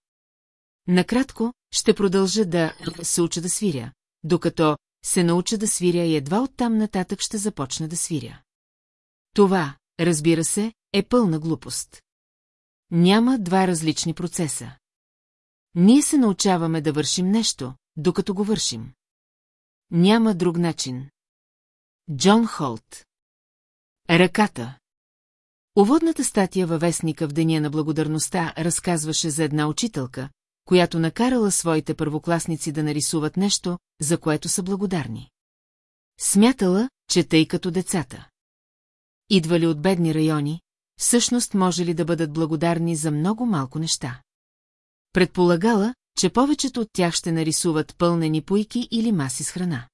Накратко, ще продължа да се уча да свиря, докато се науча да свиря и едва оттам нататък ще започна да свиря. Това, разбира се, е пълна глупост. Няма два различни процеса. Ние се научаваме да вършим нещо, докато го вършим. Няма друг начин. Джон Холт Ръката Уводната статия във вестника в Деня на благодарността разказваше за една учителка, която накарала своите първокласници да нарисуват нещо, за което са благодарни. Смятала, че тъй като децата. Идвали от бедни райони, всъщност може ли да бъдат благодарни за много малко неща. Предполагала, че повечето от тях ще нарисуват пълнени пуйки или маси с храна.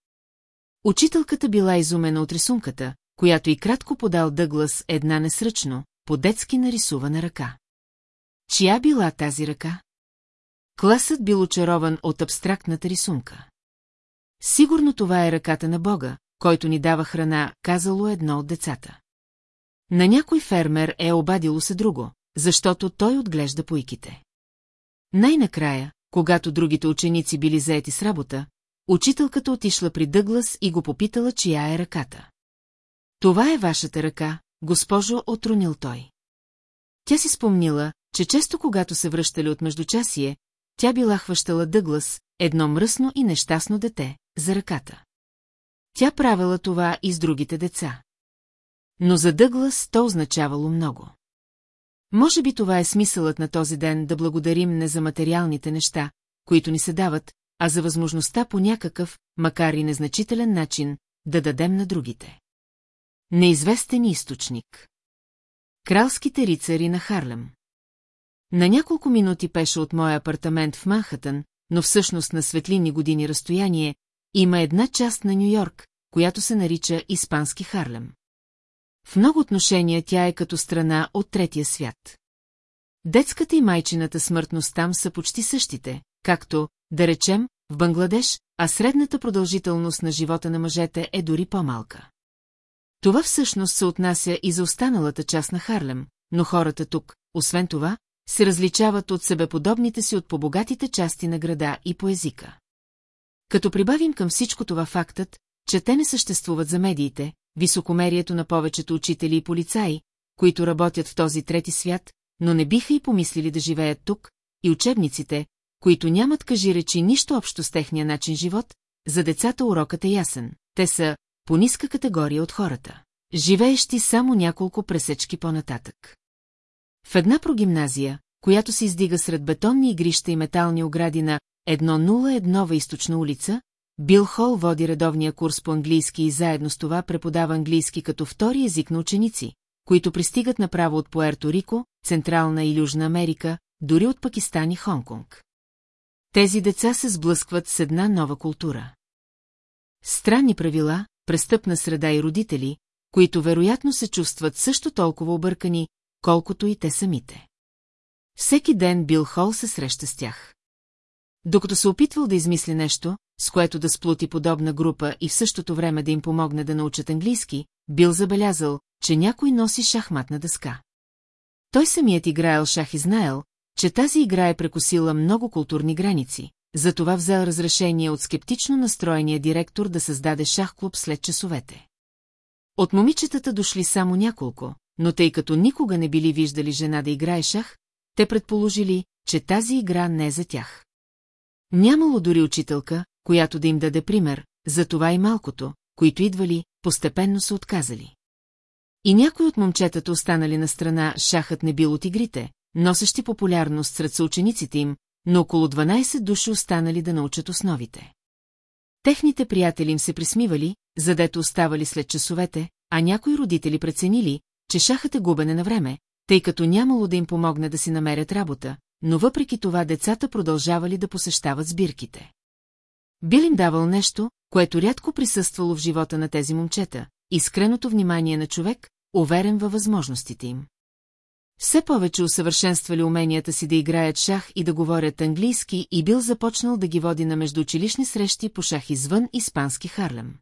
Учителката била изумена от рисунката, която и кратко подал Дъглас една несръчно, по-детски нарисувана ръка. Чия била тази ръка? Класът бил очарован от абстрактната рисунка. Сигурно това е ръката на Бога, който ни дава храна, казало едно от децата. На някой фермер е обадило се друго, защото той отглежда пуйките. Най-накрая, когато другите ученици били заети с работа, учителката отишла при Дъглас и го попитала, чия е ръката. Това е вашата ръка, госпожо, отронил той. Тя си спомнила, че често когато се връщали от междучасие, тя била хващала Дъглас, едно мръсно и нещастно дете, за ръката. Тя правила това и с другите деца. Но за Дъглас то означавало много. Може би това е смисълът на този ден да благодарим не за материалните неща, които ни се дават, а за възможността по някакъв, макар и незначителен начин, да дадем на другите. Неизвестен източник Кралските рицари на Харлем На няколко минути пеше от моя апартамент в Манхатън, но всъщност на светлини години разстояние, има една част на Нью-Йорк, която се нарича Испански Харлем. В много отношения тя е като страна от третия свят. Детската и майчината смъртност там са почти същите, както, да речем, в Бангладеш, а средната продължителност на живота на мъжете е дори по-малка. Това всъщност се отнася и за останалата част на Харлем, но хората тук, освен това, се различават от себеподобните си от побогатите части на града и по езика. Като прибавим към всичко това фактът, че те не съществуват за медиите, високомерието на повечето учители и полицаи, които работят в този трети свят, но не биха и помислили да живеят тук, и учебниците, които нямат кажи речи нищо общо с техния начин живот, за децата урокът е ясен. Те са по ниска категория от хората, живеещи само няколко пресечки по-нататък. В една прогимназия, която се издига сред бетонни игрища и метални огради на 101 във източна улица, Бил Хол води редовния курс по английски и заедно с това преподава английски като втори език на ученици, които пристигат направо от Пуерто Рико, Централна и Южна Америка, дори от Пакистан и Хонконг. Тези деца се сблъскват с една нова култура. Странни правила, престъпна среда и родители, които вероятно се чувстват също толкова объркани, колкото и те самите. Всеки ден Бил Хол се среща с тях. Докато се опитвал да измисли нещо, с което да сплути подобна група и в същото време да им помогне да научат английски, Бил забелязал, че някой носи шахматна дъска. Той самият играел шах и знаел, че тази игра е прекусила много културни граници, затова взел разрешение от скептично настроения директор да създаде шах-клуб след часовете. От момичетата дошли само няколко, но тъй като никога не били виждали жена да играе шах, те предположили, че тази игра не е за тях. Нямало дори учителка, която да им даде пример, за това и малкото, които идвали, постепенно са отказали. И някои от момчетата останали на страна, шахът не бил от игрите, носещи популярност сред съучениците им, но около 12 души останали да научат основите. Техните приятели им се присмивали, задето оставали след часовете, а някои родители преценили, че шахът е губене на време, тъй като нямало да им помогне да си намерят работа, но въпреки това децата продължавали да посещават сбирките. Бил им давал нещо, което рядко присъствало в живота на тези момчета, искреното внимание на човек, уверен във възможностите им. Все повече усъвършенствали уменията си да играят шах и да говорят английски и бил започнал да ги води на междуучилищни срещи по шах извън испански Харлем.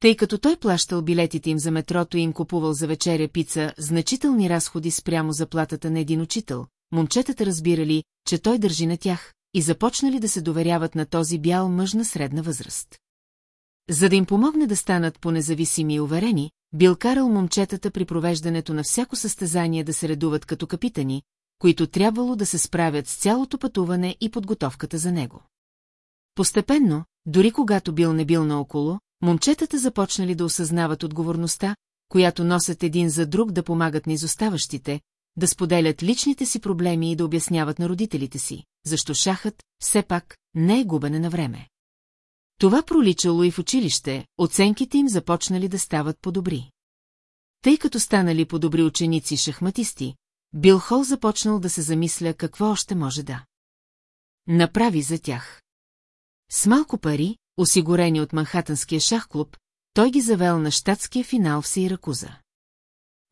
Тъй като той плащал билетите им за метрото и им купувал за вечеря пица значителни разходи спрямо заплатата на един учител, момчетата разбирали, че той държи на тях и започнали да се доверяват на този бял мъж на средна възраст. За да им помогне да станат по-независими и уверени, бил карал момчетата при провеждането на всяко състезание да се редуват като капитани, които трябвало да се справят с цялото пътуване и подготовката за него. Постепенно, дори когато бил не бил наоколо, момчетата започнали да осъзнават отговорността, която носят един за друг да помагат на изоставащите, да споделят личните си проблеми и да обясняват на родителите си, защо шахът, все пак, не е губене на време. Това проличало и в училище, оценките им започнали да стават по-добри. Тъй като станали по-добри ученици шахматисти, Бил Хол започнал да се замисля какво още може да направи за тях. С малко пари, осигурени от Манхатънския шахклуб, той ги завел на щатския финал в Сейракуза.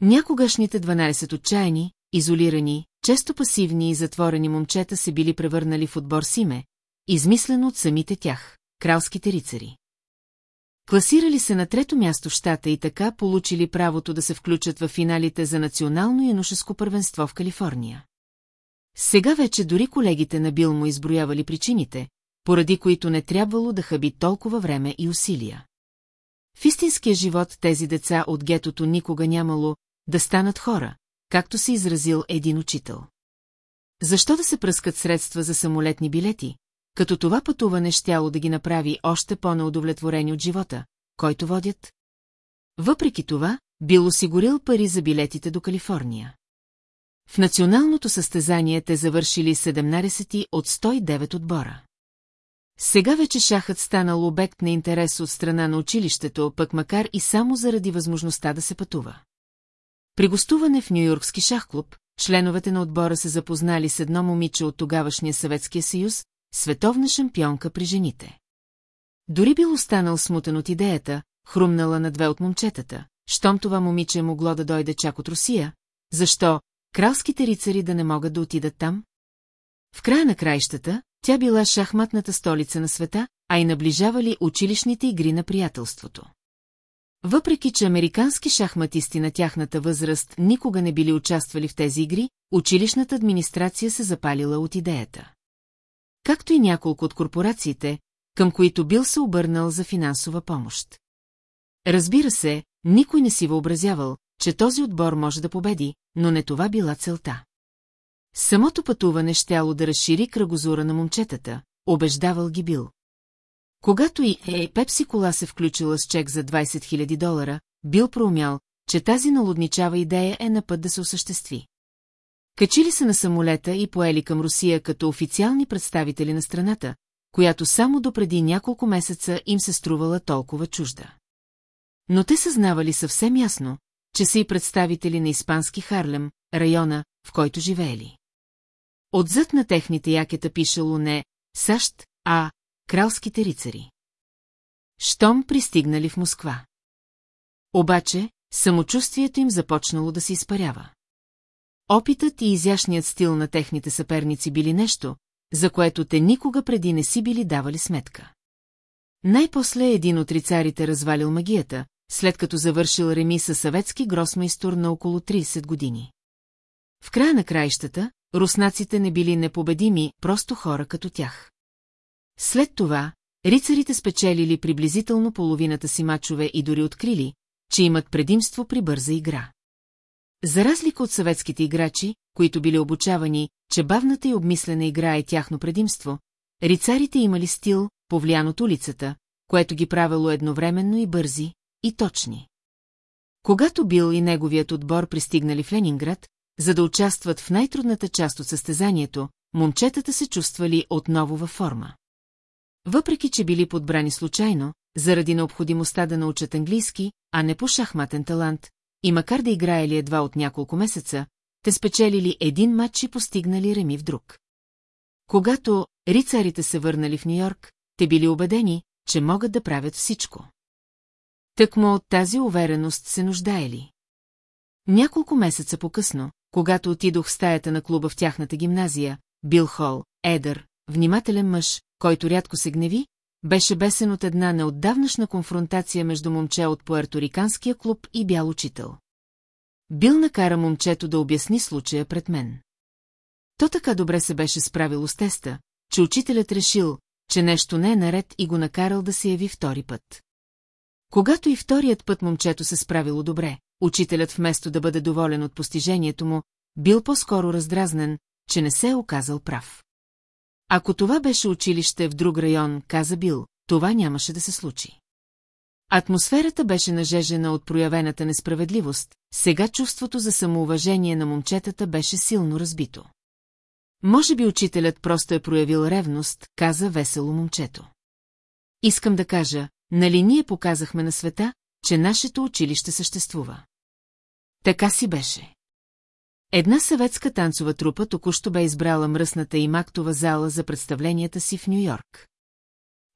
Някогашните 12 отчаяни, изолирани, често пасивни и затворени момчета се били превърнали в отбор с име, измислено от самите тях кралските рицари. Класирали се на трето място в щата и така получили правото да се включат в финалите за национално янушеско първенство в Калифорния. Сега вече дори колегите на Бил му изброявали причините, поради които не трябвало да хаби толкова време и усилия. В истинския живот тези деца от гетото никога нямало да станат хора, както се изразил един учител. Защо да се пръскат средства за самолетни билети, като това пътуване щяло да ги направи още по-неудовлетворени от живота, който водят. Въпреки това, бил осигурил пари за билетите до Калифорния. В националното състезание те завършили 17 от 109 отбора. Сега вече шахът станал обект на интерес от страна на училището, пък макар и само заради възможността да се пътува. При гостуване в Нью-Йоркски шахклуб, членовете на отбора се запознали с едно момиче от тогавашния Съветския съюз, световна шампионка при жените. Дори бил останал смутен от идеята, хрумнала на две от момчетата, щом това момиче могло да дойде чак от Русия, защо кралските рицари да не могат да отидат там? В края на краищата, тя била шахматната столица на света, а и наближавали училищните игри на приятелството. Въпреки, че американски шахматисти на тяхната възраст никога не били участвали в тези игри, училищната администрация се запалила от идеята както и няколко от корпорациите, към които бил се обърнал за финансова помощ. Разбира се, никой не си въобразявал, че този отбор може да победи, но не това била целта. Самото пътуване щяло да разшири кръгозора на момчетата, убеждавал ги бил. Когато и е Пепси кола се включила с чек за 20 000 долара, бил проумял, че тази налудничава идея е на път да се осъществи. Качили се на самолета и поели към Русия като официални представители на страната, която само допреди няколко месеца им се струвала толкова чужда. Но те съзнавали съвсем ясно, че са и представители на испански Харлем, района, в който живеели. Отзад на техните якета пишело не САЩ, а кралските рицари. Щом пристигнали в Москва. Обаче, самочувствието им започнало да се изпарява. Опитът и изящният стил на техните съперници били нещо, за което те никога преди не си били давали сметка. Най-после един от рицарите развалил магията, след като завършил реми със съветски гросмейстор на около 30 години. В края на краищата, руснаците не били непобедими, просто хора като тях. След това, рицарите спечелили приблизително половината си мачове и дори открили, че имат предимство при бърза игра. За разлика от съветските играчи, които били обучавани, че бавната и обмислена игра е тяхно предимство, рицарите имали стил, повлиян от улицата, което ги правило едновременно и бързи, и точни. Когато Бил и неговият отбор пристигнали в Ленинград, за да участват в най-трудната част от състезанието, момчетата се чувствали отново във форма. Въпреки, че били подбрани случайно, заради необходимостта да научат английски, а не по шахматен талант, и макар да играели едва от няколко месеца, те спечелили един матч и постигнали реми в друг. Когато рицарите се върнали в Нью-Йорк, те били убедени, че могат да правят всичко. Тъкмо от тази увереност се нуждаели. Няколко месеца по-късно, когато отидох в стаята на клуба в тяхната гимназия, Бил Хол, едър, внимателен мъж, който рядко се гневи, беше бесен от една неотдавнашна конфронтация между момче от пуерториканския клуб и бял учител. Бил накара момчето да обясни случая пред мен. То така добре се беше справило с теста, че учителят решил, че нещо не е наред и го накарал да се яви втори път. Когато и вторият път момчето се справило добре, учителят вместо да бъде доволен от постижението му, бил по-скоро раздразнен, че не се е оказал прав. Ако това беше училище в друг район, каза Бил, това нямаше да се случи. Атмосферата беше нажежена от проявената несправедливост, сега чувството за самоуважение на момчетата беше силно разбито. Може би учителят просто е проявил ревност, каза весело момчето. Искам да кажа, нали ние показахме на света, че нашето училище съществува. Така си беше. Една съветска танцова трупа току-що бе избрала мръсната и мактова зала за представленията си в Нью-Йорк.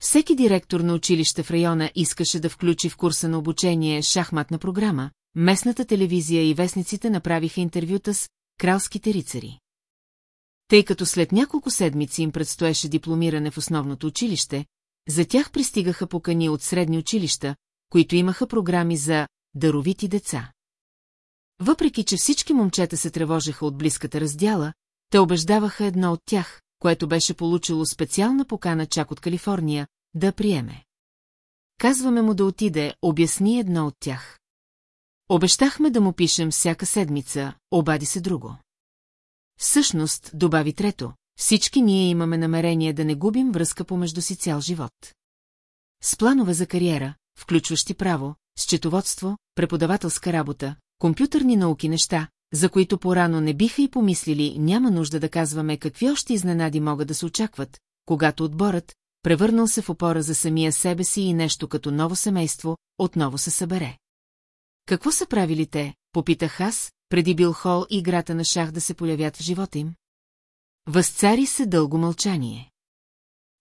Всеки директор на училище в района искаше да включи в курса на обучение шахматна програма, местната телевизия и вестниците направиха интервюта с кралските рицари. Тъй като след няколко седмици им предстоеше дипломиране в основното училище, за тях пристигаха покани от средни училища, които имаха програми за даровити деца. Въпреки, че всички момчета се тревожеха от близката раздяла, те убеждаваха едно от тях, което беше получило специална покана чак от Калифорния, да приеме. Казваме му да отиде, обясни едно от тях. Обещахме да му пишем всяка седмица, обади се друго. Всъщност, добави трето, всички ние имаме намерение да не губим връзка помежду си цял живот. С планове за кариера, включващи право, счетоводство, преподавателска работа, компютърни науки неща, за които порано не биха и помислили, няма нужда да казваме какви още изненади могат да се очакват, когато отборът, превърнал се в опора за самия себе си и нещо като ново семейство, отново се събере. Какво са правили те, попитах аз, преди Бил Хол и играта на шах да се появят в живота им? Възцари се дълго мълчание.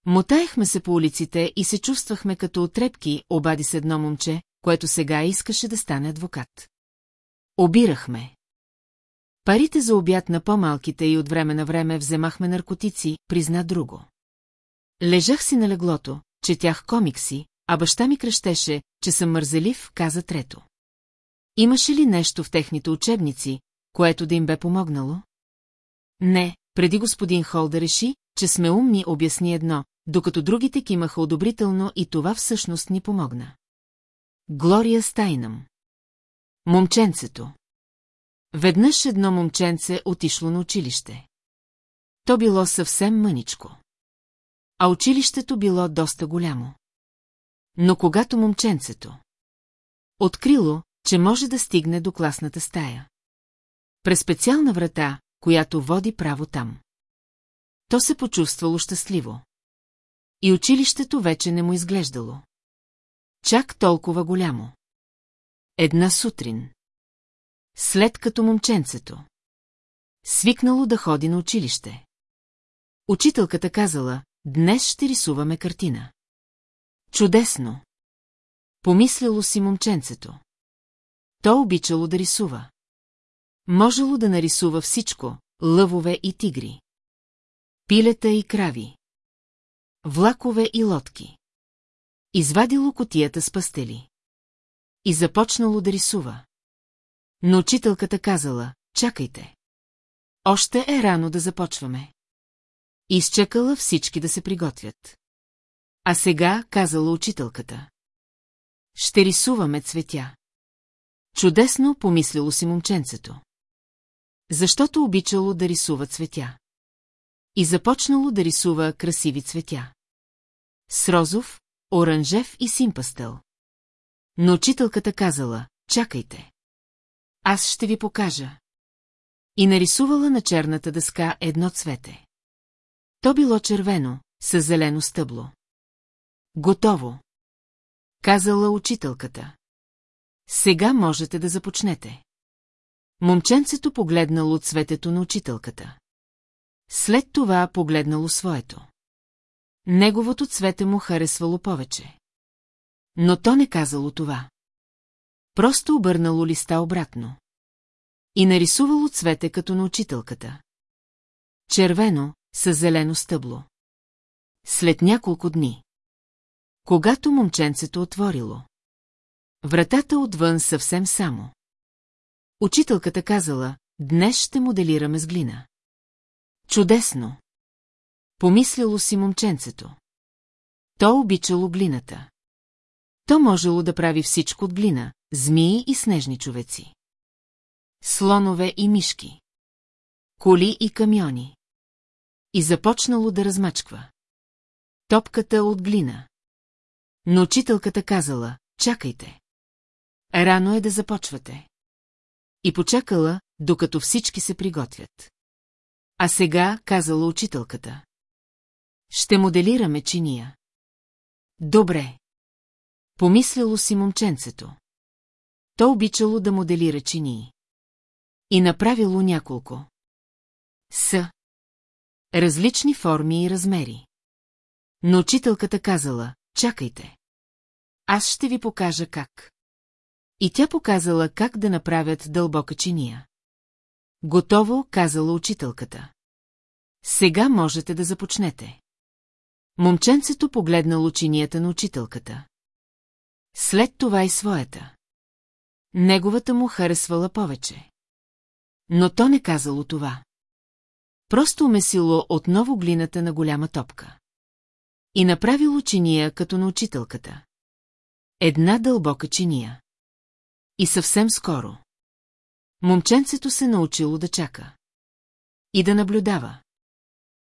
Мотаехме се по улиците и се чувствахме като отрепки, обади се едно момче, което сега искаше да стане адвокат. Обирахме. Парите за обяд на по-малките и от време на време вземахме наркотици, призна друго. Лежах си на леглото, четях комикси, а баща ми крещеше, че съм мързелив, каза трето. Имаше ли нещо в техните учебници, което да им бе помогнало? Не, преди господин Хол да реши, че сме умни, обясни едно, докато другите кимаха одобрително и това всъщност ни помогна. Глория Стайнам Момченцето Веднъж едно момченце отишло на училище. То било съвсем мъничко. А училището било доста голямо. Но когато момченцето открило, че може да стигне до класната стая. През специална врата, която води право там. То се почувствало щастливо. И училището вече не му изглеждало. Чак толкова голямо. Една сутрин. След като момченцето. Свикнало да ходи на училище. Учителката казала, днес ще рисуваме картина. Чудесно! Помислило си момченцето. То обичало да рисува. Можело да нарисува всичко – лъвове и тигри. Пилета и крави. Влакове и лодки. Извадило котията с пастели. И започнало да рисува. Но учителката казала, чакайте. Още е рано да започваме. Изчакала всички да се приготвят. А сега, казала учителката. Ще рисуваме цветя. Чудесно помислило си момченцето. Защото обичало да рисува цветя. И започнало да рисува красиви цветя. С розов, оранжев и симпастел. Но учителката казала, чакайте. Аз ще ви покажа. И нарисувала на черната дъска едно цвете. То било червено, с зелено стъбло. Готово. Казала учителката. Сега можете да започнете. Момченцето погледнало цветето на учителката. След това погледнало своето. Неговото цвете му харесвало повече. Но то не казало това. Просто обърнало листа обратно. И нарисувало цвете като на учителката. Червено, с зелено стъбло. След няколко дни. Когато момченцето отворило. Вратата отвън съвсем само. Учителката казала, днес ще моделираме с глина. Чудесно! Помислило си момченцето. То обичало глината. То можело да прави всичко от глина, змии и снежни човеци. Слонове и мишки. Коли и камиони. И започнало да размачква. Топката от глина. Но учителката казала, чакайте. Рано е да започвате. И почакала, докато всички се приготвят. А сега, казала учителката. Ще моделираме чиния. Добре. Помисляло си момченцето. То обичало да моделира чинии. И направило няколко. С. Различни форми и размери. Но учителката казала, чакайте. Аз ще ви покажа как. И тя показала как да направят дълбока чиния. Готово, казала учителката. Сега можете да започнете. Момченцето погледнало чинията на учителката. След това и своята. Неговата му харесвала повече. Но то не казало това. Просто умесило отново глината на голяма топка. И направило чиния като на учителката. Една дълбока чиния. И съвсем скоро. Момченцето се научило да чака. И да наблюдава.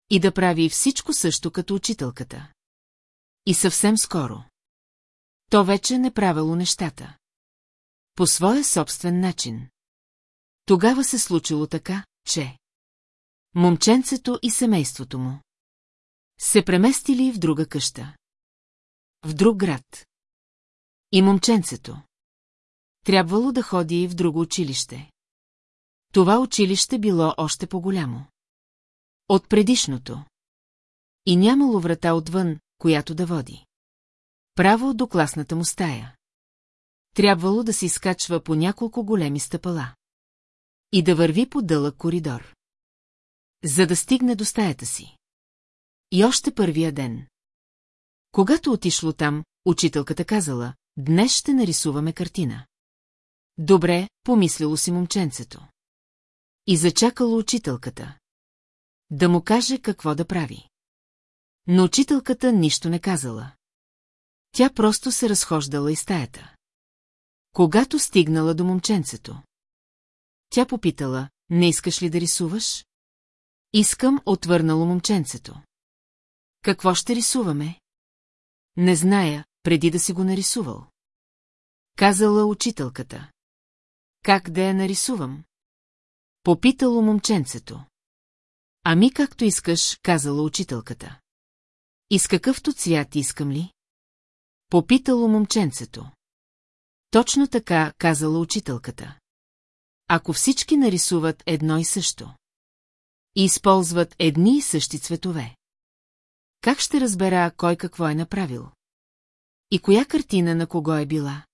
И да прави всичко също като учителката. И съвсем скоро. То вече не правило нещата. По своя собствен начин. Тогава се случило така, че... Момченцето и семейството му. Се преместили в друга къща. В друг град. И момченцето. Трябвало да ходи в друго училище. Това училище било още по-голямо. От предишното. И нямало врата отвън, която да води. Право до класната му стая. Трябвало да се изкачва по няколко големи стъпала. И да върви по дълъг коридор. За да стигне до стаята си. И още първия ден. Когато отишло там, учителката казала, днес ще нарисуваме картина. Добре, помислило си момченцето. И зачакало учителката. Да му каже какво да прави. Но учителката нищо не казала. Тя просто се разхождала из стаята. Когато стигнала до момченцето. Тя попитала, не искаш ли да рисуваш? Искам, отвърнало момченцето. Какво ще рисуваме? Не зная, преди да си го нарисувал. Казала учителката. Как да я нарисувам? Попитало момченцето. Ами както искаш, казала учителката. И с какъвто цвят искам ли? Попитало момченцето. Точно така, казала учителката. Ако всички нарисуват едно и също. И използват едни и същи цветове. Как ще разбера кой какво е направил? И коя картина на кого е била?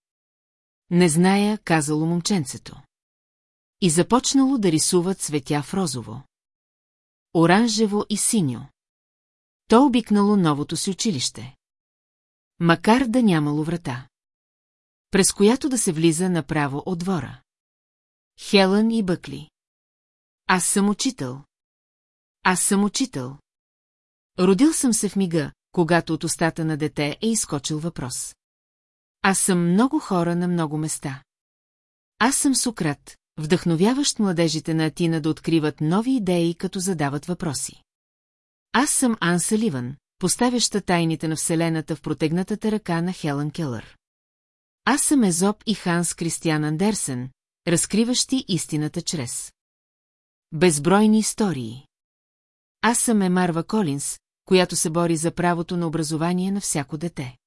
Не зная, казало момченцето. и започнало да рисува цветя в розово. Оранжево и синьо. То обикнало новото си училище. Макар да нямало врата. През която да се влиза направо от двора. Хелън и Бъкли. Аз съм учител. Аз съм учител. Родил съм се в мига, когато от устата на дете е изкочил въпрос. Аз съм много хора на много места. Аз съм Сократ, вдъхновяващ младежите на Атина да откриват нови идеи, като задават въпроси. Аз съм Ан Саливан, поставяща тайните на Вселената в протегнатата ръка на Хелън Келър. Аз съм Езоп и Ханс Кристиан Андерсен, разкриващи истината чрез. Безбройни истории. Аз съм Емарва Колинс, която се бори за правото на образование на всяко дете.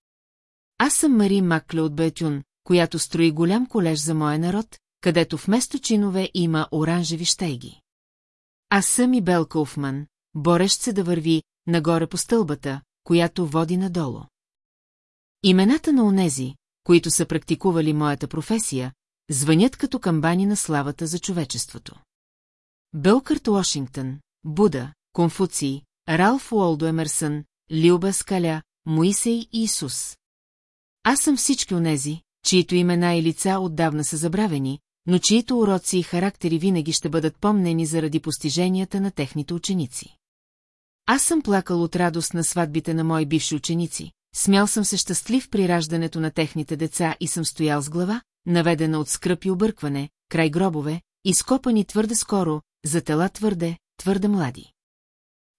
Аз съм Мари Макле от Бетюн, която строи голям колеж за моя народ, където вместо чинове има оранжеви щейги. Аз съм и Бел Кауфман, борещ се да върви нагоре по стълбата, която води надолу. Имената на онези, които са практикували моята професия, звънят като камбани на славата за човечеството. Белкърт Уошингтън, Буда, Конфуций, Ралф Уолдо Емерсън, Лилба Скаля, Моисей и Исус. Аз съм всички онези, чието имена и лица отдавна са забравени, но чието уроци и характери винаги ще бъдат помнени заради постиженията на техните ученици. Аз съм плакал от радост на сватбите на мои бивши ученици, смял съм се щастлив при раждането на техните деца и съм стоял с глава, наведена от скръп и объркване, край гробове, изкопани твърде скоро, за тела твърде, твърде млади.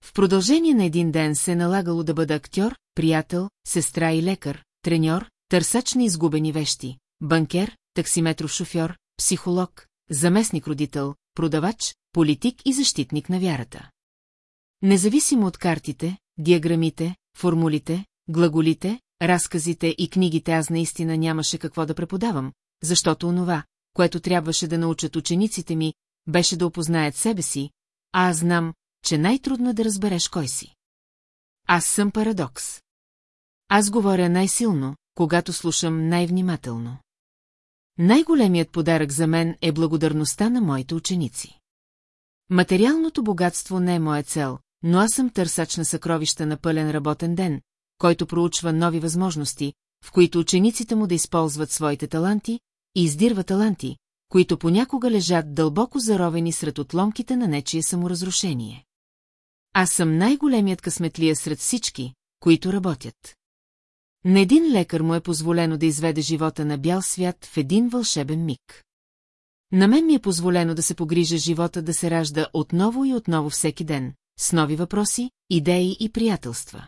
В продължение на един ден се е налагало да бъда актьор, приятел, сестра и лекар, треньор, търсач на изгубени вещи, банкер, таксиметров шофьор, психолог, заместник родител, продавач, политик и защитник на вярата. Независимо от картите, диаграмите, формулите, глаголите, разказите и книгите аз наистина нямаше какво да преподавам, защото онова, което трябваше да научат учениците ми, беше да опознаят себе си, а аз знам, че най-трудно е да разбереш кой си. Аз съм парадокс. Аз говоря най-силно, когато слушам най-внимателно. Най-големият подарък за мен е благодарността на моите ученици. Материалното богатство не е моя цел, но аз съм търсач на съкровища на пълен работен ден, който проучва нови възможности, в които учениците му да използват своите таланти и издирва таланти, които понякога лежат дълбоко заровени сред отломките на нечие саморазрушение. Аз съм най-големият късметлия сред всички, които работят. На един лекар му е позволено да изведе живота на бял свят в един вълшебен миг. На мен ми е позволено да се погрижа живота да се ражда отново и отново всеки ден, с нови въпроси, идеи и приятелства.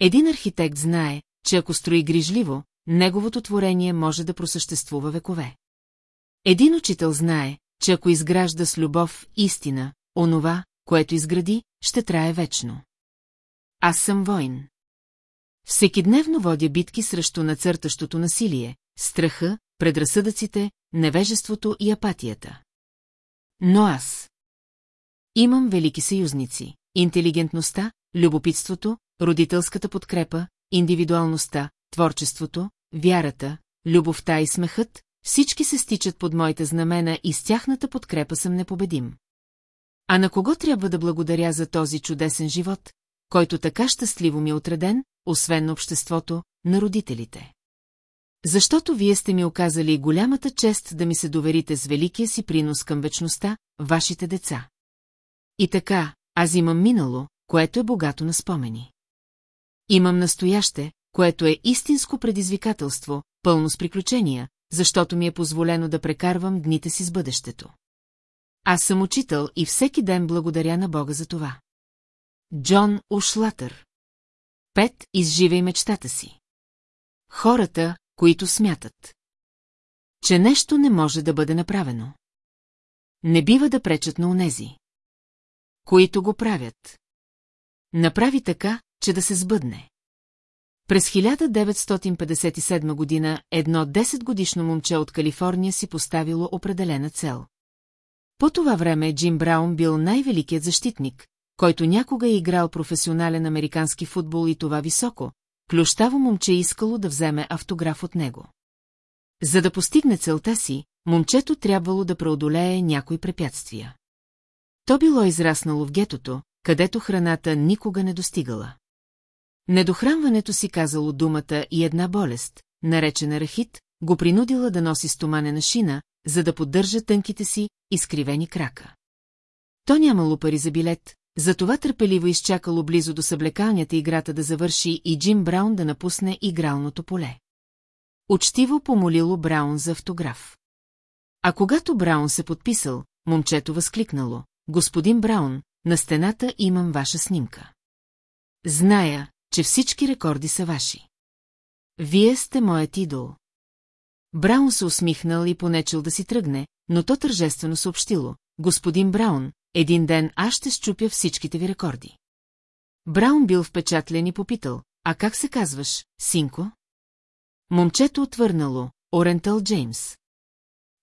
Един архитект знае, че ако строи грижливо, неговото творение може да просъществува векове. Един учител знае, че ако изгражда с любов истина, онова, което изгради, ще трае вечно. Аз съм войн. Всекидневно водя битки срещу нацъртащото насилие, страха, предразсъдъците, невежеството и апатията. Но аз имам велики съюзници – интелигентността, любопитството, родителската подкрепа, индивидуалността, творчеството, вярата, любовта и смехът, всички се стичат под моите знамена и с тяхната подкрепа съм непобедим. А на кого трябва да благодаря за този чудесен живот, който така щастливо ми е отреден, освен на обществото, на родителите? Защото вие сте ми оказали голямата чест да ми се доверите с великия си принос към вечността, вашите деца. И така, аз имам минало, което е богато на спомени. Имам настояще, което е истинско предизвикателство, пълно с приключения, защото ми е позволено да прекарвам дните си с бъдещето. Аз съм учител и всеки ден благодаря на Бога за това. Джон Ушлатър Пет, изживей мечтата си. Хората, които смятат, че нещо не може да бъде направено. Не бива да пречат на онези, които го правят. Направи така, че да се сбъдне. През 1957 година едно 10-годишно момче от Калифорния си поставило определена цел. По това време Джим Браун бил най-великият защитник, който някога е играл професионален американски футбол и това високо, клющаво момче искало да вземе автограф от него. За да постигне целта си, момчето трябвало да преодолее някои препятствия. То било израснало в гетото, където храната никога не достигала. Недохранването си казало думата и една болест, наречена рахит, го принудила да носи стоманена шина, за да поддържа тънките си, изкривени крака. То нямало пари за билет, затова търпеливо изчакало близо до съблекалнята играта да завърши и Джим Браун да напусне игралното поле. Учтиво помолило Браун за автограф. А когато Браун се подписал, момчето възкликнало. Господин Браун, на стената имам ваша снимка. Зная, че всички рекорди са ваши. Вие сте моят идол. Браун се усмихнал и понечел да си тръгне, но то тържествено съобщило. Господин Браун, един ден аз ще щупя всичките ви рекорди. Браун бил впечатлен и попитал, а как се казваш, синко? Момчето отвърнало, Орентал Джеймс.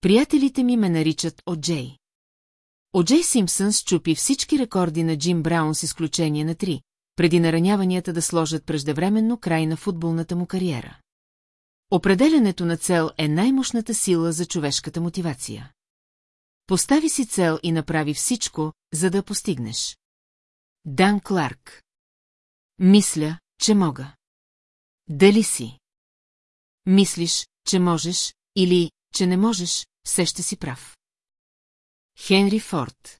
Приятелите ми ме наричат О'Джей. О'Джей Симпсън щупи всички рекорди на Джим Браун с изключение на три, преди нараняванията да сложат преждевременно край на футболната му кариера. Определянето на цел е най-мощната сила за човешката мотивация. Постави си цел и направи всичко, за да постигнеш. Дан Кларк. Мисля, че мога. Дали си? Мислиш, че можеш, или, че не можеш, все ще си прав. Хенри Форд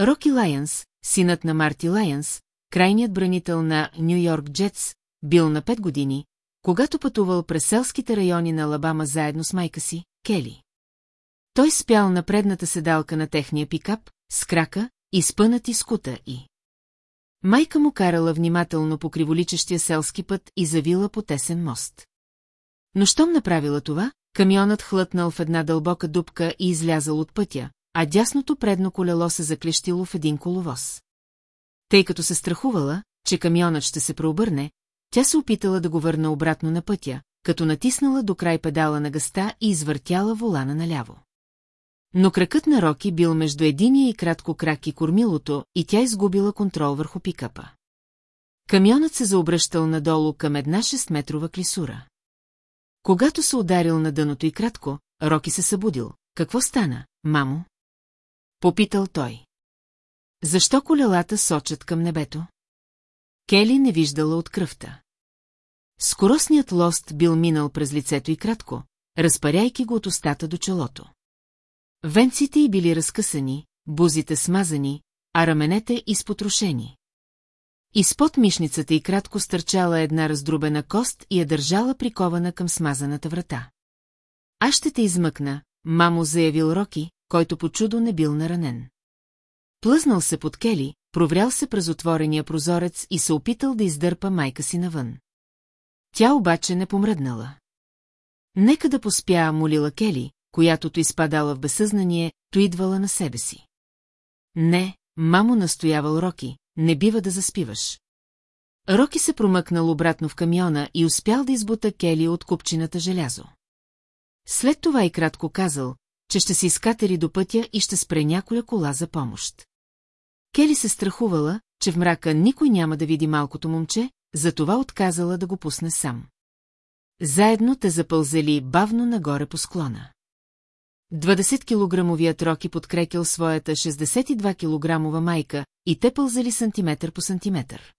Роки Лайънс, синът на Марти Лайънс, крайният бранител на Нью Йорк Джетс, бил на 5 години, когато пътувал през селските райони на Лабама заедно с майка си, Кели. Той спял на предната седалка на техния пикап, с крака, изпънати с кута и... Майка му карала внимателно по криволичещия селски път и завила по тесен мост. Но щом направила това, камионът хлътнал в една дълбока дупка и излязал от пътя, а дясното предно колело се заклещило в един коловоз. Тъй като се страхувала, че камионът ще се преобърне, тя се опитала да го върне обратно на пътя, като натиснала до край педала на гъста и извъртяла волана наляво. Но кракът на Роки бил между единия и кратко крак и кормилото, и тя изгубила контрол върху пикапа. Камионът се заобръщал надолу към една 6-метрова клисура. Когато се ударил на дъното и кратко, Роки се събудил. Какво стана, мамо? Попитал той. Защо колелата сочат към небето? Кели не виждала от кръвта. Скоростният лост бил минал през лицето и кратко, разпаряйки го от устата до челото. Венците й били разкъсани, бузите смазани, а раменете изпотрошени. Изпод мишницата и кратко стърчала една раздробена кост и я държала прикована към смазаната врата. Аз ще те измъкна, мамо заявил Роки, който по чудо не бил наранен. Плъзнал се под Кели, проврял се през отворения прозорец и се опитал да издърпа майка си навън. Тя обаче не помръднала. Нека да поспя, молила Кели, която то изпадала в безсъзнание, то идвала на себе си. Не, мамо настоявал Роки, не бива да заспиваш. Роки се промъкнал обратно в камиона и успял да избута Кели от купчината желязо. След това и кратко казал, че ще се изкатери до пътя и ще спре някоя кола за помощ. Кели се страхувала, че в мрака никой няма да види малкото момче, затова отказала да го пусне сам. Заедно те запълзели бавно нагоре по склона. 20-килограмовият Роки подкрекил своята 62-килограмова майка и те пълзали сантиметър по сантиметър.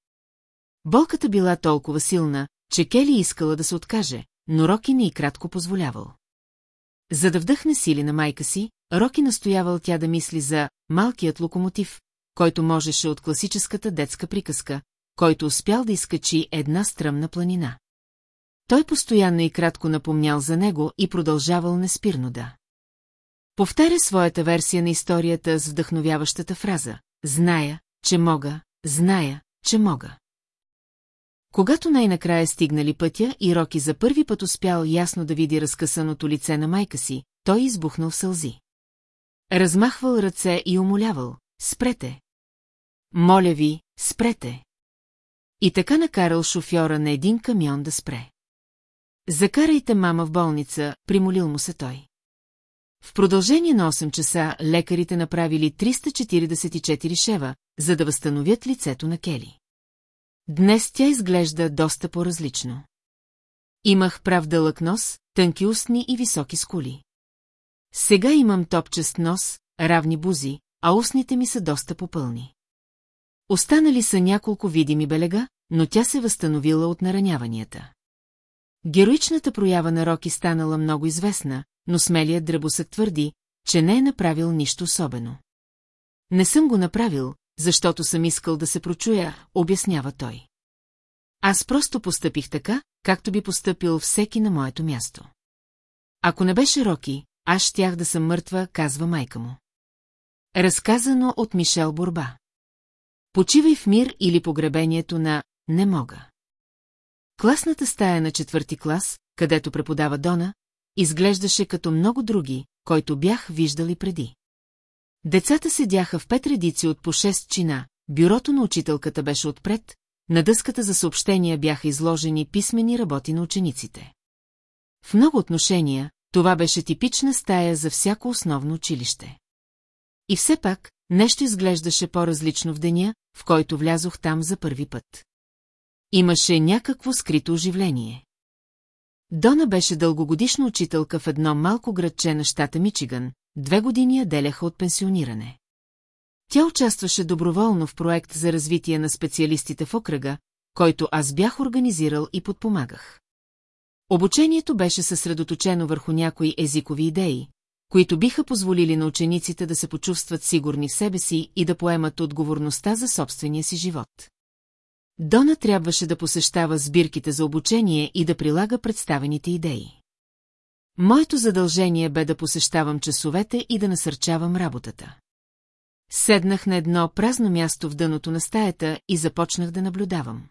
Болката била толкова силна, че Кели искала да се откаже, но Роки не и кратко позволявал. За да вдъхне сили на майка си, Роки настоявал тя да мисли за малкият локомотив, който можеше от класическата детска приказка, който успял да изкачи една стръмна планина. Той постоянно и кратко напомнял за него и продължавал неспирно да. Повтаря своята версия на историята с вдъхновяващата фраза «Зная, че мога, зная, че мога». Когато най-накрая стигнали пътя и Роки за първи път успял ясно да види разкъсаното лице на майка си, той избухнал в сълзи. Размахвал ръце и умолявал «Спрете!» Моля ви, спрете! И така накарал шофьора на един камион да спре. Закарайте мама в болница, примолил му се той. В продължение на 8 часа лекарите направили 344 шева, за да възстановят лицето на Кели. Днес тя изглежда доста по-различно. Имах прав дълъг нос, тънки устни и високи скули. Сега имам топчест нос, равни бузи, а устните ми са доста попълни. Останали са няколко видими белега, но тя се възстановила от нараняванията. Героичната проява на Роки станала много известна, но смелият дръбосък твърди, че не е направил нищо особено. Не съм го направил, защото съм искал да се прочуя, обяснява той. Аз просто постъпих така, както би постъпил всеки на моето място. Ако не беше Роки, аз щях да съм мъртва, казва майка му. Разказано от Мишел Борба. Почивай в мир или погребението на «Не мога». Класната стая на четвърти клас, където преподава Дона, изглеждаше като много други, който бях виждали преди. Децата седяха в пет редици от по шест чина, бюрото на учителката беше отпред, на дъската за съобщения бяха изложени писмени работи на учениците. В много отношения, това беше типична стая за всяко основно училище. И все пак, нещо изглеждаше по-различно в деня, в който влязох там за първи път. Имаше някакво скрито оживление. Дона беше дългогодишна учителка в едно малко градче на щата Мичиган, две години я деляха от пенсиониране. Тя участваше доброволно в проект за развитие на специалистите в окръга, който аз бях организирал и подпомагах. Обучението беше съсредоточено върху някои езикови идеи, които биха позволили на учениците да се почувстват сигурни в себе си и да поемат отговорността за собствения си живот. Дона трябваше да посещава сбирките за обучение и да прилага представените идеи. Моето задължение бе да посещавам часовете и да насърчавам работата. Седнах на едно празно място в дъното на стаята и започнах да наблюдавам.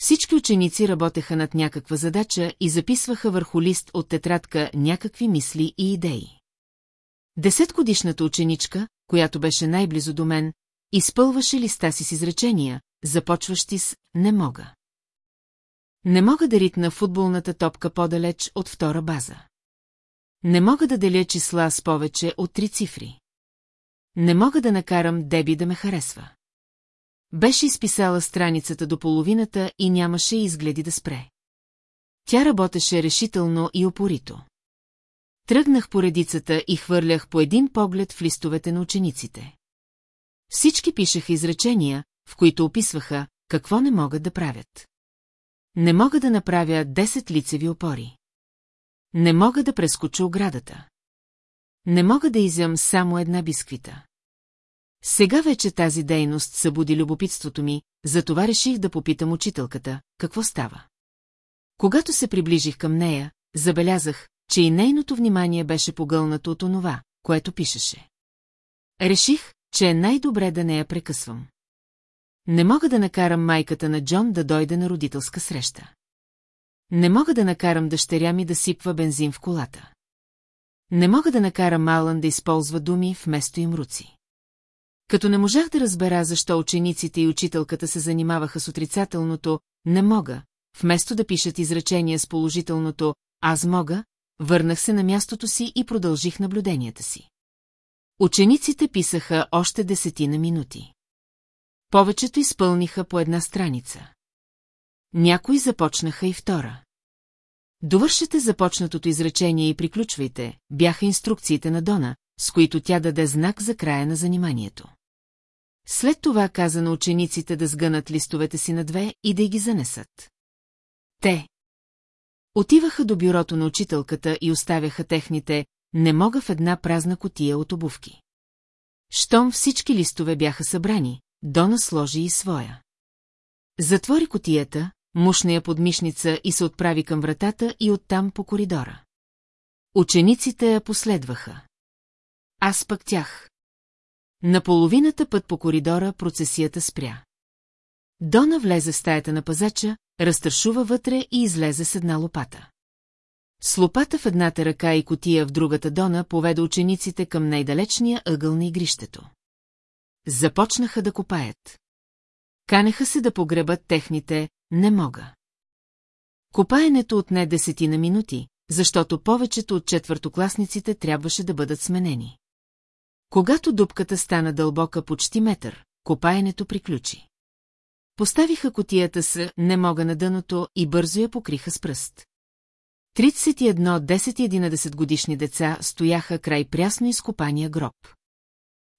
Всички ученици работеха над някаква задача и записваха върху лист от тетрадка някакви мисли и идеи. Десетгодишната ученичка, която беше най-близо до мен, изпълваше листа си с изречения, започващи с «не мога». Не мога да ритна футболната топка по-далеч от втора база. Не мога да деля числа с повече от три цифри. Не мога да накарам Деби да ме харесва. Беше изписала страницата до половината и нямаше изгледи да спре. Тя работеше решително и опорито. Тръгнах по редицата и хвърлях по един поглед в листовете на учениците. Всички пишеха изречения, в които описваха, какво не могат да правят. Не мога да направя 10 лицеви опори. Не мога да прескоча оградата. Не мога да изям само една бисквита. Сега вече тази дейност събуди любопитството ми, затова реших да попитам учителката, какво става. Когато се приближих към нея, забелязах, че и нейното внимание беше погълнато от онова, което пишеше. Реших, че е най-добре да не я прекъсвам. Не мога да накарам майката на Джон да дойде на родителска среща. Не мога да накарам дъщеря ми да сипва бензин в колата. Не мога да накарам Алън да използва думи вместо им руци. Като не можах да разбера защо учениците и учителката се занимаваха с отрицателното «не мога», вместо да пишат изречения с положителното «аз мога», върнах се на мястото си и продължих наблюденията си. Учениците писаха още десетина минути. Повечето изпълниха по една страница. Някои започнаха и втора. Довършете започнатото изречение и приключвайте, бяха инструкциите на Дона, с които тя даде знак за края на заниманието. След това каза на учениците да сгънат листовете си на две и да ги занесат. Те. Отиваха до бюрото на учителката и оставяха техните «не мога в една празна котия от обувки». Щом всички листове бяха събрани, Дона сложи и своя. Затвори котията, мушна я под мишница и се отправи към вратата и оттам по коридора. Учениците я последваха. Аз пък тях. На половината път по коридора процесията спря. Дона влезе в стаята на пазача, разтършува вътре и излезе с една лопата. С лопата в едната ръка и котия в другата Дона поведе учениците към най-далечния ъгъл на игрището. Започнаха да копаят. Канеха се да погребат техните «не мога». Копаенето отне десетина минути, защото повечето от четвъртокласниците трябваше да бъдат сменени. Когато дупката стана дълбока почти метър, копаенето приключи. Поставиха котията с «не мога на дъното» и бързо я покриха с пръст. 31 10-11 годишни деца стояха край прясно изкопания гроб.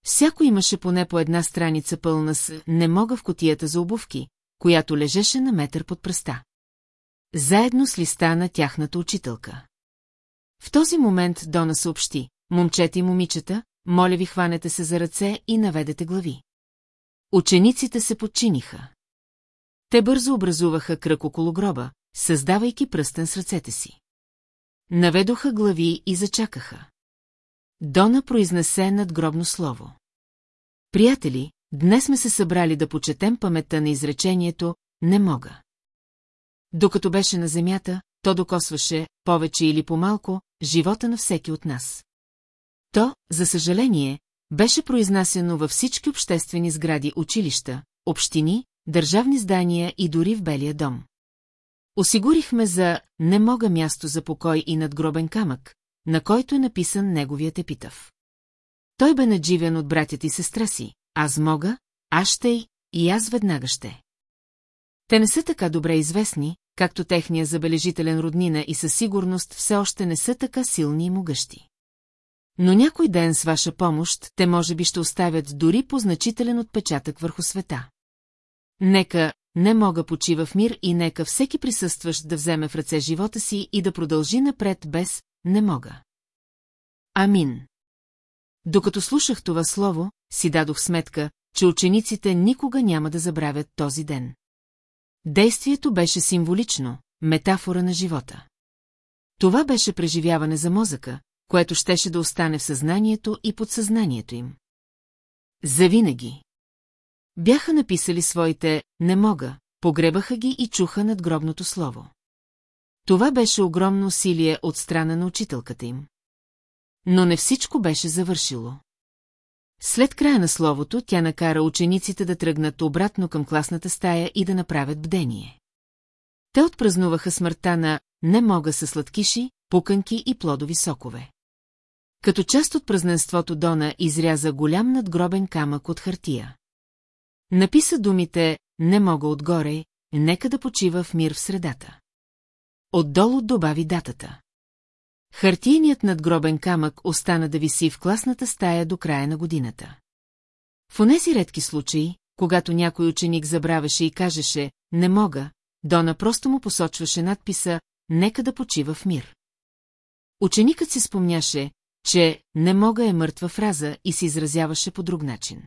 Всяко имаше поне по една страница пълна с «не мога» в котията за обувки, която лежеше на метър под пръста. Заедно с листа на тяхната учителка. В този момент Дона съобщи, момчета и момичета, моля ви хванете се за ръце и наведете глави. Учениците се подчиниха. Те бързо образуваха кръг около гроба, създавайки пръстен с ръцете си. Наведоха глави и зачакаха. Дона произнесе надгробно слово. Приятели, днес сме се събрали да почетем паметта на изречението «не мога». Докато беше на земята, то докосваше, повече или по-малко, живота на всеки от нас. То, за съжаление, беше произнасяно във всички обществени сгради училища, общини, държавни здания и дори в Белия дом. Осигурихме за «не мога място за покой и надгробен камък», на който е написан неговият епитъв. Той бе надживен от братята и сестра си, аз мога, аз ще и аз веднага ще. Те не са така добре известни, както техния забележителен роднина и със сигурност все още не са така силни и могъщи. Но някой ден с ваша помощ те може би ще оставят дори по-значителен отпечатък върху света. Нека не мога почива в мир и нека всеки присъстващ да вземе в ръце живота си и да продължи напред без «не мога». Амин. Докато слушах това слово, си дадох сметка, че учениците никога няма да забравят този ден. Действието беше символично, метафора на живота. Това беше преживяване за мозъка, което щеше да остане в съзнанието и подсъзнанието им. Завинаги. Бяха написали своите «не мога», погребаха ги и чуха над гробното слово. Това беше огромно усилие от страна на учителката им. Но не всичко беше завършило. След края на словото, тя накара учениците да тръгнат обратно към класната стая и да направят бдение. Те отпразнуваха смъртта на «не мога със сладкиши, пуканки и плодови сокове». Като част от празненството Дона изряза голям надгробен камък от хартия. Написа думите «не мога отгоре», нека да почива в мир в средата. Отдолу добави датата. Хартийният надгробен камък остана да виси в класната стая до края на годината. В онези редки случаи, когато някой ученик забравяше и кажеше «не мога», Дона просто му посочваше надписа «Нека да почива в мир». Ученикът си спомняше, че «не мога» е мъртва фраза и се изразяваше по друг начин.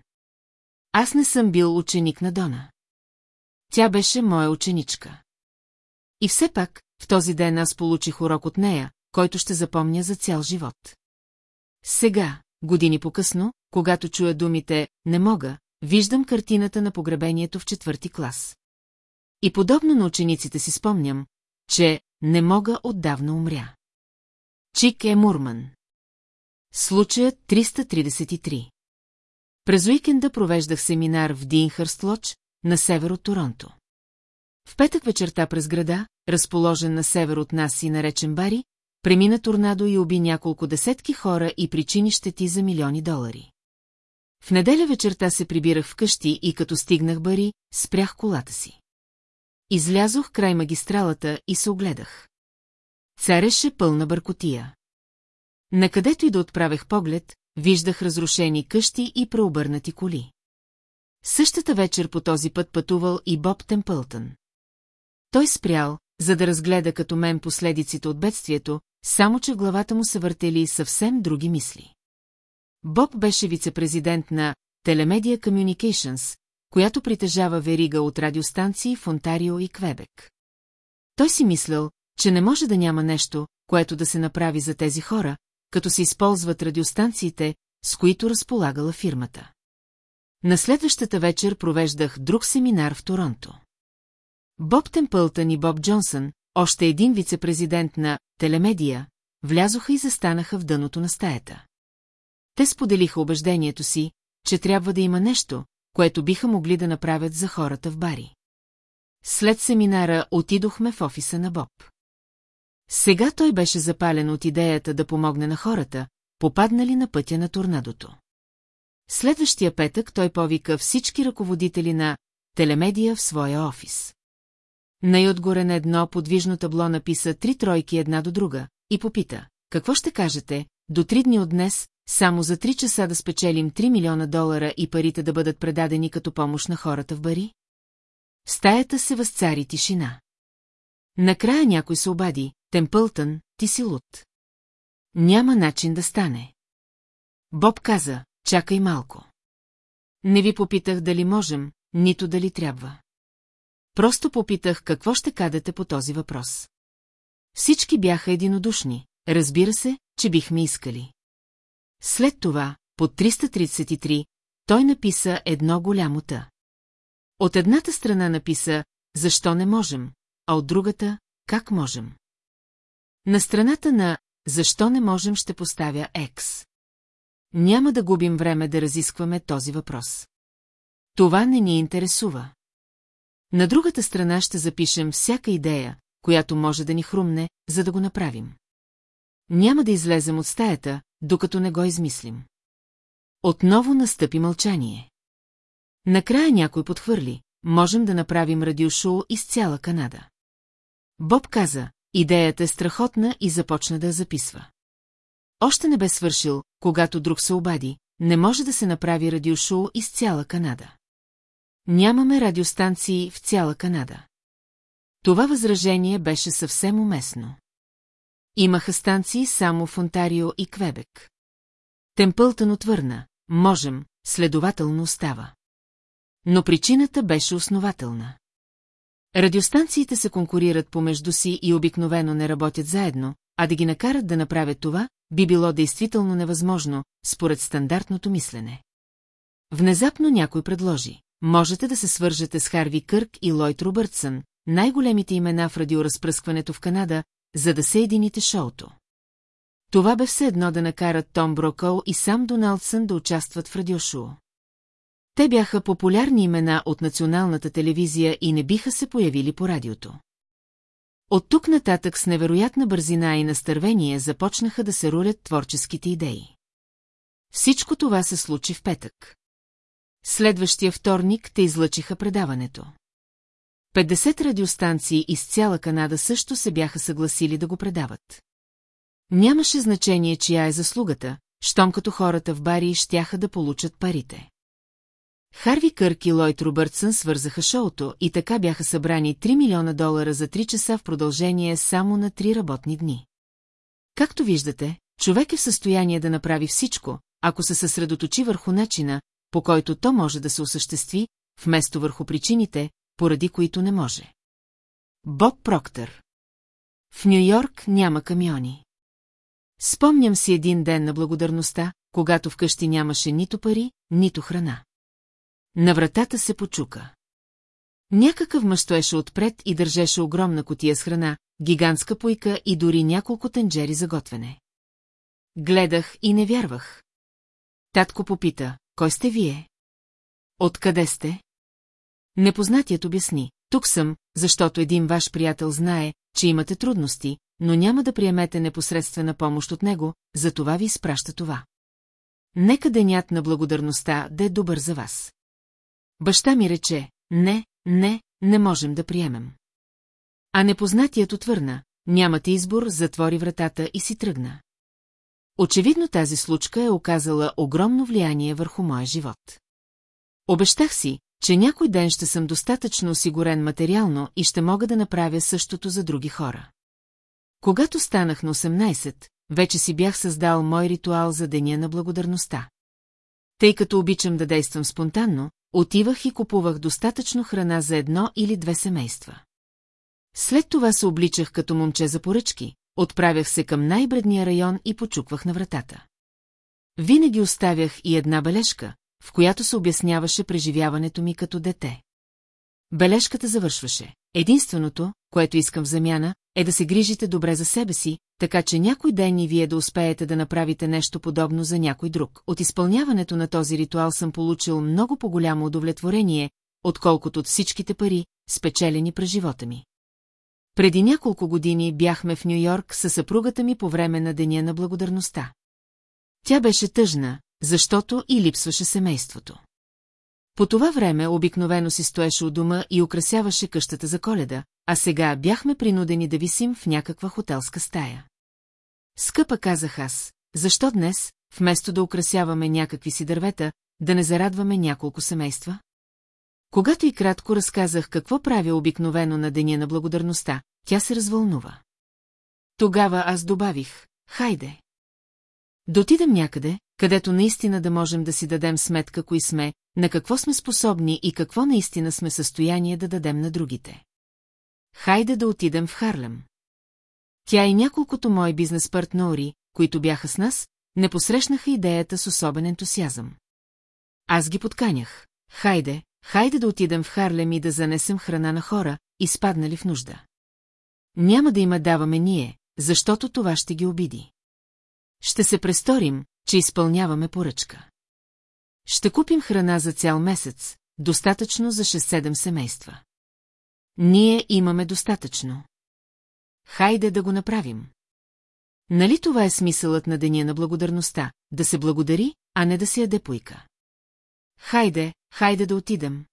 Аз не съм бил ученик на Дона. Тя беше моя ученичка. И все пак, в този ден аз получих урок от нея, който ще запомня за цял живот. Сега, години по-късно, когато чуя думите «не мога», виждам картината на погребението в четвърти клас. И подобно на учениците си спомням, че «не мога» отдавна умря. Чик е Мурман. Случаят 333 През уикенда провеждах семинар в Динхърст Лодж, на север от Торонто. В петък вечерта през града, разположен на север от нас и наречен Бари, премина торнадо и уби няколко десетки хора и причини щети за милиони долари. В неделя вечерта се прибирах вкъщи и като стигнах Бари, спрях колата си. Излязох край магистралата и се огледах. Цареше пълна бъркотия. Накъдето и да отправях поглед, виждах разрушени къщи и преобърнати коли. Същата вечер по този път пътувал и Боб Темпълтън. Той спрял, за да разгледа като мен последиците от бедствието, само че в главата му се въртели съвсем други мисли. Боб беше вице-президент на Telemedia Communications, която притежава верига от радиостанции в Онтарио и Квебек. Той си мислял, че не може да няма нещо, което да се направи за тези хора, като се използват радиостанциите, с които разполагала фирмата. На следващата вечер провеждах друг семинар в Торонто. Боб Темпълтън и Боб Джонсън, още един вице-президент на Телемедия, влязоха и застанаха в дъното на стаята. Те споделиха убеждението си, че трябва да има нещо, което биха могли да направят за хората в Бари. След семинара отидохме в офиса на Боб. Сега той беше запален от идеята да помогне на хората, попаднали на пътя на торнадото. Следващия петък той повика всички ръководители на телемедия в своя офис. Най-отгоре на едно подвижно табло написа три тройки една до друга и попита, какво ще кажете, до три дни от днес, само за три часа да спечелим 3 милиона долара и парите да бъдат предадени като помощ на хората в бари? В стаята се възцари тишина. Накрая някой се обади, Темпълтън, ти си луд. Няма начин да стане. Боб каза, чакай малко. Не ви попитах дали можем, нито дали трябва. Просто попитах какво ще кадете по този въпрос. Всички бяха единодушни, разбира се, че бихме искали. След това, по 333, той написа едно голямо та. От едната страна написа «Защо не можем», а от другата «Как можем». На страната на «Защо не можем» ще поставя X. Няма да губим време да разискваме този въпрос. Това не ни интересува. На другата страна ще запишем всяка идея, която може да ни хрумне, за да го направим. Няма да излезем от стаята, докато не го измислим. Отново настъпи мълчание. Накрая някой подхвърли, можем да направим радиошоу из цяла Канада. Боб каза, идеята е страхотна и започна да я записва. Още не бе свършил, когато друг се обади, не може да се направи радиошоу из цяла Канада. Нямаме радиостанции в цяла Канада. Това възражение беше съвсем уместно. Имаха станции само в Онтарио и Квебек. Темпълтън отвърна, можем, следователно остава. Но причината беше основателна. Радиостанциите се конкурират помежду си и обикновено не работят заедно, а да ги накарат да направят това, би било действително невъзможно, според стандартното мислене. Внезапно някой предложи. Можете да се свържете с Харви Кърк и Лойд Робъртсън, най-големите имена в радиоразпръскването в Канада, за да се едините шоуто. Това бе все едно да накарат Том Брокъл и сам Доналдсън да участват в радиошоу. Те бяха популярни имена от националната телевизия и не биха се появили по радиото. От тук нататък с невероятна бързина и настървение започнаха да се рулят творческите идеи. Всичко това се случи в петък. Следващия вторник те излъчиха предаването. 50 радиостанции из цяла Канада също се бяха съгласили да го предават. Нямаше значение, чия е заслугата, щом като хората в бари щяха да получат парите. Харви Кърк и Лойд Робъртсън свързаха шоуто и така бяха събрани 3 милиона долара за 3 часа в продължение само на 3 работни дни. Както виждате, човек е в състояние да направи всичко, ако се съсредоточи върху начина, по който то може да се осъществи, вместо върху причините, поради които не може. Боб Проктър В Нью-Йорк няма камиони. Спомням си един ден на благодарността, когато вкъщи нямаше нито пари, нито храна. На вратата се почука. Някакъв мъж стоеше отпред и държеше огромна котия с храна, гигантска пойка и дори няколко тенджери за готвене. Гледах и не вярвах. Татко попита, кой сте вие? Откъде сте? Непознатият обясни, тук съм, защото един ваш приятел знае, че имате трудности, но няма да приемете непосредствена помощ от него, за това ви изпраща това. Нека денят на благодарността да е добър за вас. Баща ми рече, не, не, не можем да приемем. А непознатият отвърна, нямате избор, затвори вратата и си тръгна. Очевидно тази случка е оказала огромно влияние върху моя живот. Обещах си, че някой ден ще съм достатъчно осигурен материално и ще мога да направя същото за други хора. Когато станах на 18, вече си бях създал мой ритуал за Деня на благодарността. Тъй като обичам да действам спонтанно, отивах и купувах достатъчно храна за едно или две семейства. След това се обличах като момче за поръчки, отправях се към най-бредния район и почуквах на вратата. Винаги оставях и една бележка, в която се обясняваше преживяването ми като дете. Бележката завършваше. Единственото, което искам в замяна, е да се грижите добре за себе си, така че някой ден и вие да успеете да направите нещо подобно за някой друг. От изпълняването на този ритуал съм получил много по-голямо удовлетворение, отколкото от всичките пари, спечелени през живота ми. Преди няколко години бяхме в Нью-Йорк със съпругата ми по време на Деня на благодарността. Тя беше тъжна, защото и липсваше семейството. По това време обикновено си стоеше у дома и украсяваше къщата за коледа, а сега бяхме принудени да висим в някаква хотелска стая. Скъпа казах аз, защо днес, вместо да украсяваме някакви си дървета, да не зарадваме няколко семейства? Когато и кратко разказах какво правя обикновено на Деня на благодарността, тя се развълнува. Тогава аз добавих, хайде. Да отидем някъде, където наистина да можем да си дадем сметка кои сме, на какво сме способни и какво наистина сме състояние да дадем на другите. Хайде да отидем в Харлем. Тя и няколкото мои бизнес партньори, които бяха с нас, не посрещнаха идеята с особен ентусиазъм. Аз ги подканях. Хайде, хайде да отидем в Харлем и да занесем храна на хора, изпаднали в нужда. Няма да има даваме ние, защото това ще ги обиди. Ще се престорим, че изпълняваме поръчка. Ще купим храна за цял месец, достатъчно за 6-7 семейства. Ние имаме достатъчно. Хайде да го направим. Нали това е смисълът на Деня на благодарността, да се благодари, а не да се яде пуйка? Хайде, хайде да отидем.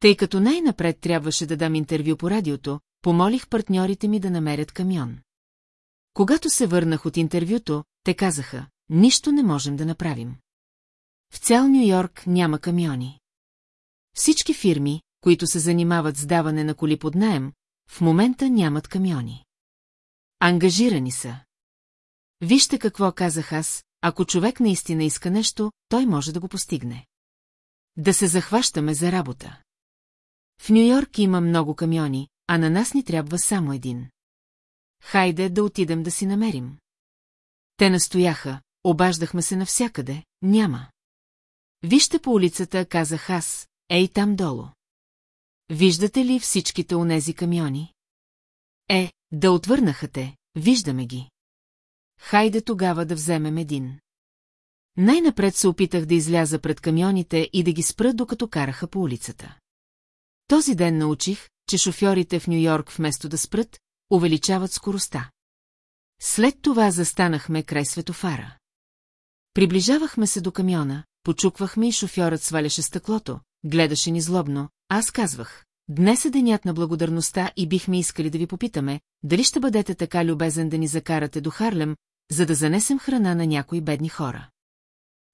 Тъй като най-напред трябваше да дам интервю по радиото, помолих партньорите ми да намерят камион. Когато се върнах от интервюто, те казаха, нищо не можем да направим. В цял Нью-Йорк няма камиони. Всички фирми, които се занимават с даване на коли под наем, в момента нямат камиони. Ангажирани са. Вижте какво казах аз, ако човек наистина иска нещо, той може да го постигне. Да се захващаме за работа. В Нью-Йорк има много камиони, а на нас ни трябва само един. Хайде да отидем да си намерим. Те настояха, обаждахме се навсякъде, няма. Вижте по улицата, казах аз, ей там долу. Виждате ли всичките онези камиони? Е, да отвърнаха те, виждаме ги. Хайде тогава да вземем един. Най-напред се опитах да изляза пред камионите и да ги спра, докато караха по улицата. Този ден научих, че шофьорите в Нью-Йорк вместо да спрат, увеличават скоростта. След това застанахме край светофара. Приближавахме се до камиона, почуквахме и шофьорът сваляше стъклото, гледаше ни злобно, аз казвах, днес е денят на благодарността и бихме искали да ви попитаме, дали ще бъдете така любезен да ни закарате до Харлем, за да занесем храна на някои бедни хора.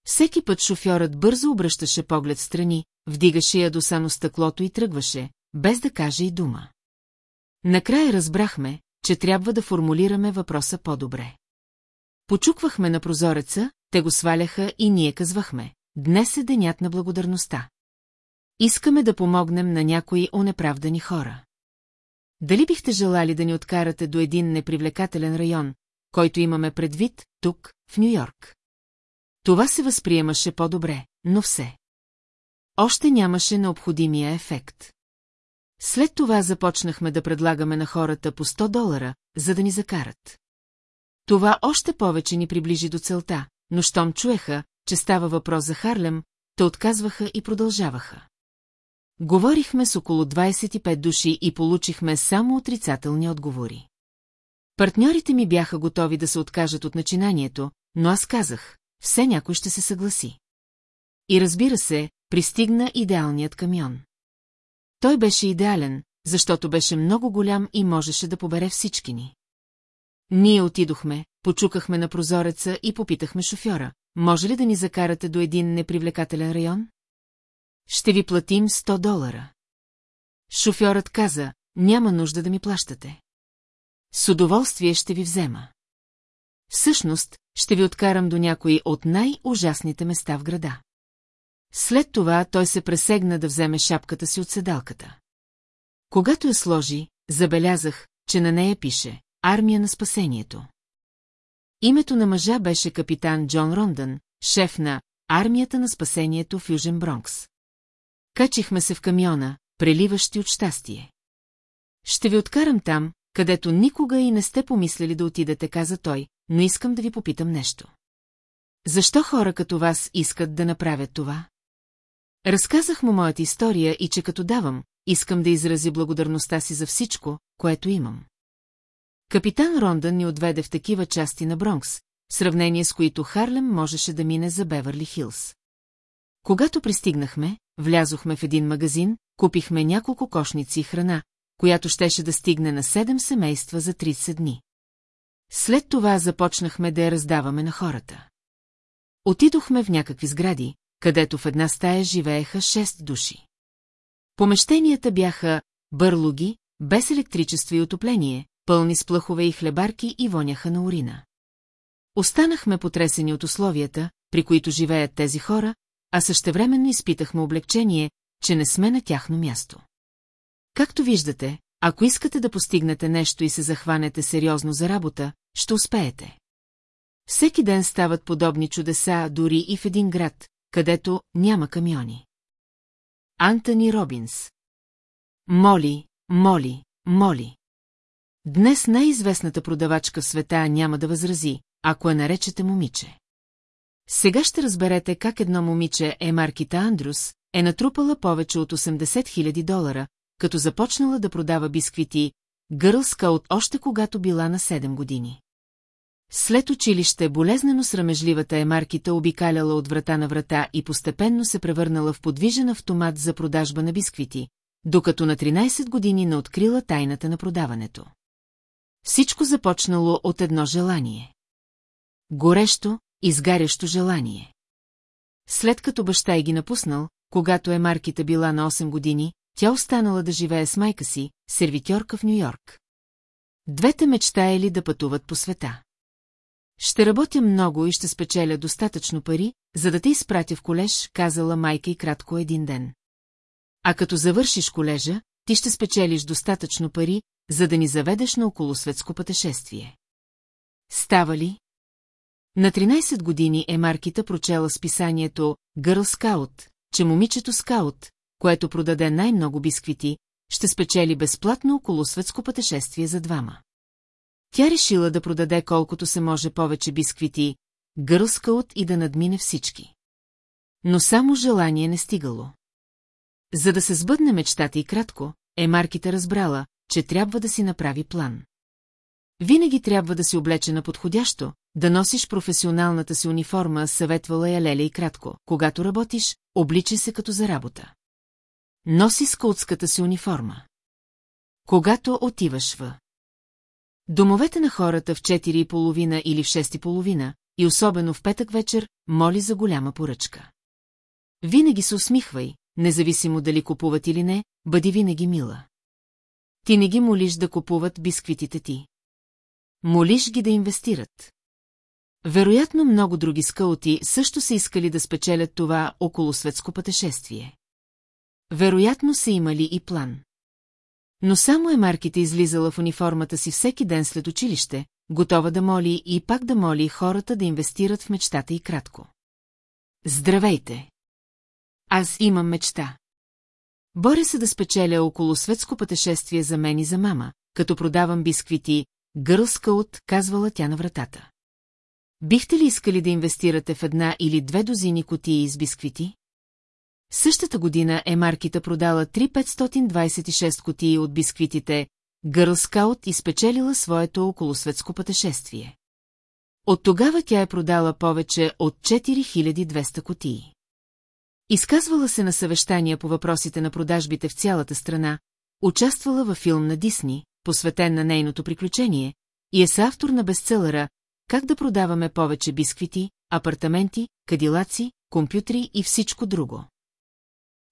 Всеки път шофьорът бързо обръщаше поглед страни, вдигаше ядосано стъклото и тръгваше, без да каже и дума. Накрая разбрахме, че трябва да формулираме въпроса по-добре. Почуквахме на прозореца, те го сваляха и ние казвахме. Днес е денят на благодарността. Искаме да помогнем на някои онеправдани хора. Дали бихте желали да ни откарате до един непривлекателен район, който имаме предвид, тук, в Нью-Йорк? Това се възприемаше по-добре, но все. Още нямаше необходимия ефект. След това започнахме да предлагаме на хората по 100 долара, за да ни закарат. Това още повече ни приближи до целта, но щом чуеха, че става въпрос за Харлем, те отказваха и продължаваха. Говорихме с около 25 души и получихме само отрицателни отговори. Партньорите ми бяха готови да се откажат от начинанието, но аз казах, все някой ще се съгласи. И разбира се, пристигна идеалният камион. Той беше идеален, защото беше много голям и можеше да побере всички ни. Ние отидохме, почукахме на прозореца и попитахме шофьора, може ли да ни закарате до един непривлекателен район? Ще ви платим 100 долара. Шофьорът каза, няма нужда да ми плащате. С удоволствие ще ви взема. Всъщност, ще ви откарам до някои от най-ужасните места в града. След това той се пресегна да вземе шапката си от седалката. Когато я сложи, забелязах, че на нея пише «Армия на спасението». Името на мъжа беше капитан Джон Рондън, шеф на Армията на спасението в Южен Бронкс. Качихме се в камиона, преливащи от щастие. Ще ви откарам там, където никога и не сте помислили да отидете, каза той, но искам да ви попитам нещо. Защо хора като вас искат да направят това? Разказах му моята история и че като давам, искам да изрази благодарността си за всичко, което имам. Капитан Рондън ни отведе в такива части на Бронкс, в сравнение с които Харлем можеше да мине за Бевърли Хилс. Когато пристигнахме, влязохме в един магазин, купихме няколко кошници и храна, която щеше да стигне на седем семейства за 30 дни. След това започнахме да я раздаваме на хората. Отидохме в някакви сгради, където в една стая живееха 6 души. Помещенията бяха бърлуги, без електричество и отопление, пълни с плъхове и хлебарки и воняха на урина. Останахме потресени от условията, при които живеят тези хора, а същевременно изпитахме облегчение, че не сме на тяхно място. Както виждате, ако искате да постигнете нещо и се захванете сериозно за работа, ще успеете. Всеки ден стават подобни чудеса, дори и в един град, където няма камиони. Антони Робинс Моли, моли, моли. Днес най-известната продавачка в света няма да възрази, ако я наречете момиче. Сега ще разберете как едно момиче е маркита Андрус, е натрупала повече от 80 000 долара, като започнала да продава бисквити Гърл Скаут още когато била на 7 години. След училище болезнено срамежливата емаркита обикаляла от врата на врата и постепенно се превърнала в подвижен автомат за продажба на бисквити, докато на 13 години не открила тайната на продаването. Всичко започнало от едно желание. Горещо, изгарящо желание. След като баща й ги напуснал, когато е марките била на 8 години, тя останала да живее с майка си, сервитьорка в Нью-Йорк. Двете мечтаели да пътуват по света. Ще работя много и ще спечеля достатъчно пари, за да те изпратя в колеж, казала майка и кратко един ден. А като завършиш колежа, ти ще спечелиш достатъчно пари, за да ни заведеш на околосветско пътешествие. Става ли? На 13 години е Маркита прочела списанието Гърл Скаут, че момичето Скаут, което продаде най-много бисквити, ще спечели безплатно околосветско пътешествие за двама. Тя решила да продаде колкото се може повече бисквити, Гърл Скаут и да надмине всички. Но само желание не стигало. За да се сбъдне мечтата и кратко, е Маркита разбрала, че трябва да си направи план. Винаги трябва да си облечена подходящо, да носиш професионалната си униформа, съветвала я Леля и кратко. Когато работиш, обличай се като за работа. Носи скаутската си униформа. Когато отиваш в Домовете на хората в 4 и половина или в 6 и половина, и особено в петък вечер, моли за голяма поръчка. Винаги се усмихвай, независимо дали купуват или не, бъди винаги мила. Ти не ги молиш да купуват бисквитите ти. Молиш ги да инвестират. Вероятно много други скаути също са искали да спечелят това околосветско пътешествие. Вероятно са имали и план. Но само е марките излизала в униформата си всеки ден след училище, готова да моли и пак да моли хората да инвестират в мечтата и кратко. Здравейте! Аз имам мечта. Боря се да спечеля около светско пътешествие за мен и за мама, като продавам бисквити, гърлскаут, казвала тя на вратата. Бихте ли искали да инвестирате в една или две дозини котии с бисквити? Същата година е маркита продала 3526 котии от бисквитите Гърл Скаут и спечелила своето околосветско пътешествие. От тогава тя е продала повече от 4200 котии. Изказвала се на съвещания по въпросите на продажбите в цялата страна, участвала във филм на Дисни, посветен на нейното приключение, и е съавтор на бестселъра «Как да продаваме повече бисквити, апартаменти, кадилаци, компютри и всичко друго».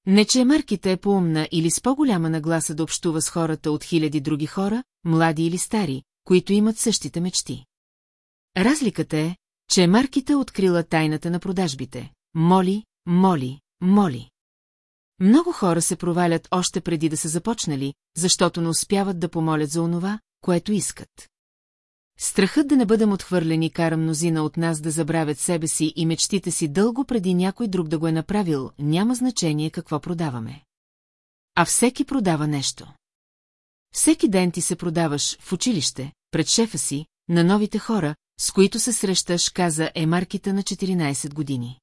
Не, че Марките е поумна или с по-голяма нагласа да общува с хората от хиляди други хора, млади или стари, които имат същите мечти. Разликата е, че Марките открила тайната на продажбите. Моли, моли, моли. Много хора се провалят още преди да са започнали, защото не успяват да помолят за онова, което искат. Страхът да не бъдем отхвърлени кара мнозина от нас да забравят себе си и мечтите си дълго преди някой друг да го е направил, няма значение какво продаваме. А всеки продава нещо. Всеки ден ти се продаваш в училище, пред шефа си, на новите хора, с които се срещаш, каза Емаркита на 14 години.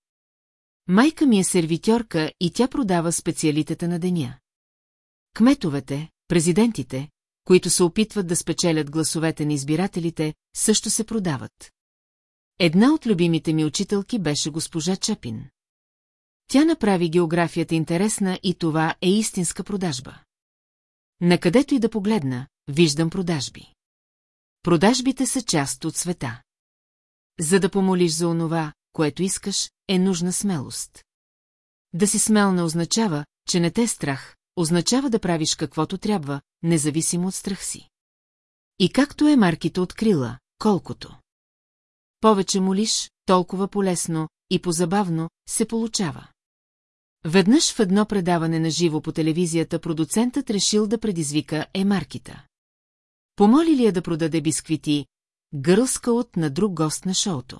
Майка ми е сервитьорка и тя продава специалитета на деня. Кметовете, президентите, които се опитват да спечелят гласовете на избирателите, също се продават. Една от любимите ми учителки беше госпожа Чапин. Тя направи географията интересна и това е истинска продажба. Накъдето и да погледна, виждам продажби. Продажбите са част от света. За да помолиш за онова, което искаш, е нужна смелост. Да си смел не означава, че не те е страх, означава да правиш каквото трябва, независимо от страх си. И както е марките открила, колкото. Повече молиш, толкова полесно и позабавно се получава. Веднъж в едно предаване на живо по телевизията продуцентът решил да предизвика Емаркита. Помоли ли я да продаде бисквити, гърлска от на друг гост на шоуто?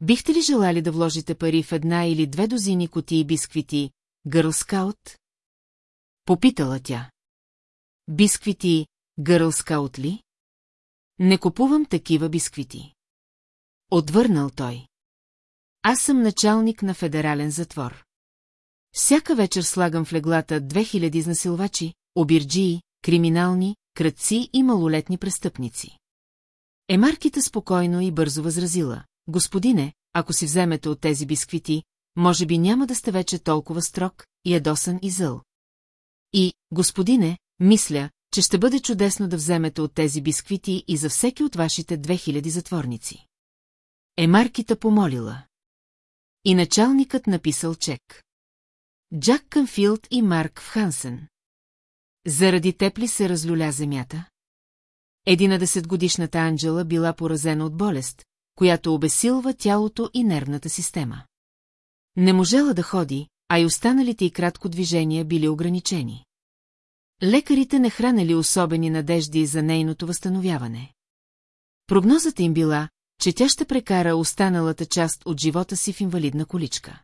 Бихте ли желали да вложите пари в една или две дозини кутии бисквити, гърлскаут? Попитала тя. Бисквити, гърлскаут ли? Не купувам такива бисквити. Отвърнал той. Аз съм началник на федерален затвор. Всяка вечер слагам в леглата 2000 изнасилвачи, обирджии, криминални, кръци и малолетни престъпници. Емарките спокойно и бързо възразила. Господине, ако си вземете от тези бисквити, може би няма да сте вече толкова строг, ядосан и зъл. И, господине, мисля, че ще бъде чудесно да вземете от тези бисквити и за всеки от вашите 2000 затворници. Емаркита помолила. И началникът написал чек. Джак Кънфилд и Марк Хансен. Заради тепли се разлюля земята? Единадесетгодишната Анджела била поразена от болест, която обесилва тялото и нервната система. Не можела да ходи, а и останалите и кратко движения били ограничени. Лекарите не хранели особени надежди за нейното възстановяване. Прогнозата им била, че тя ще прекара останалата част от живота си в инвалидна количка.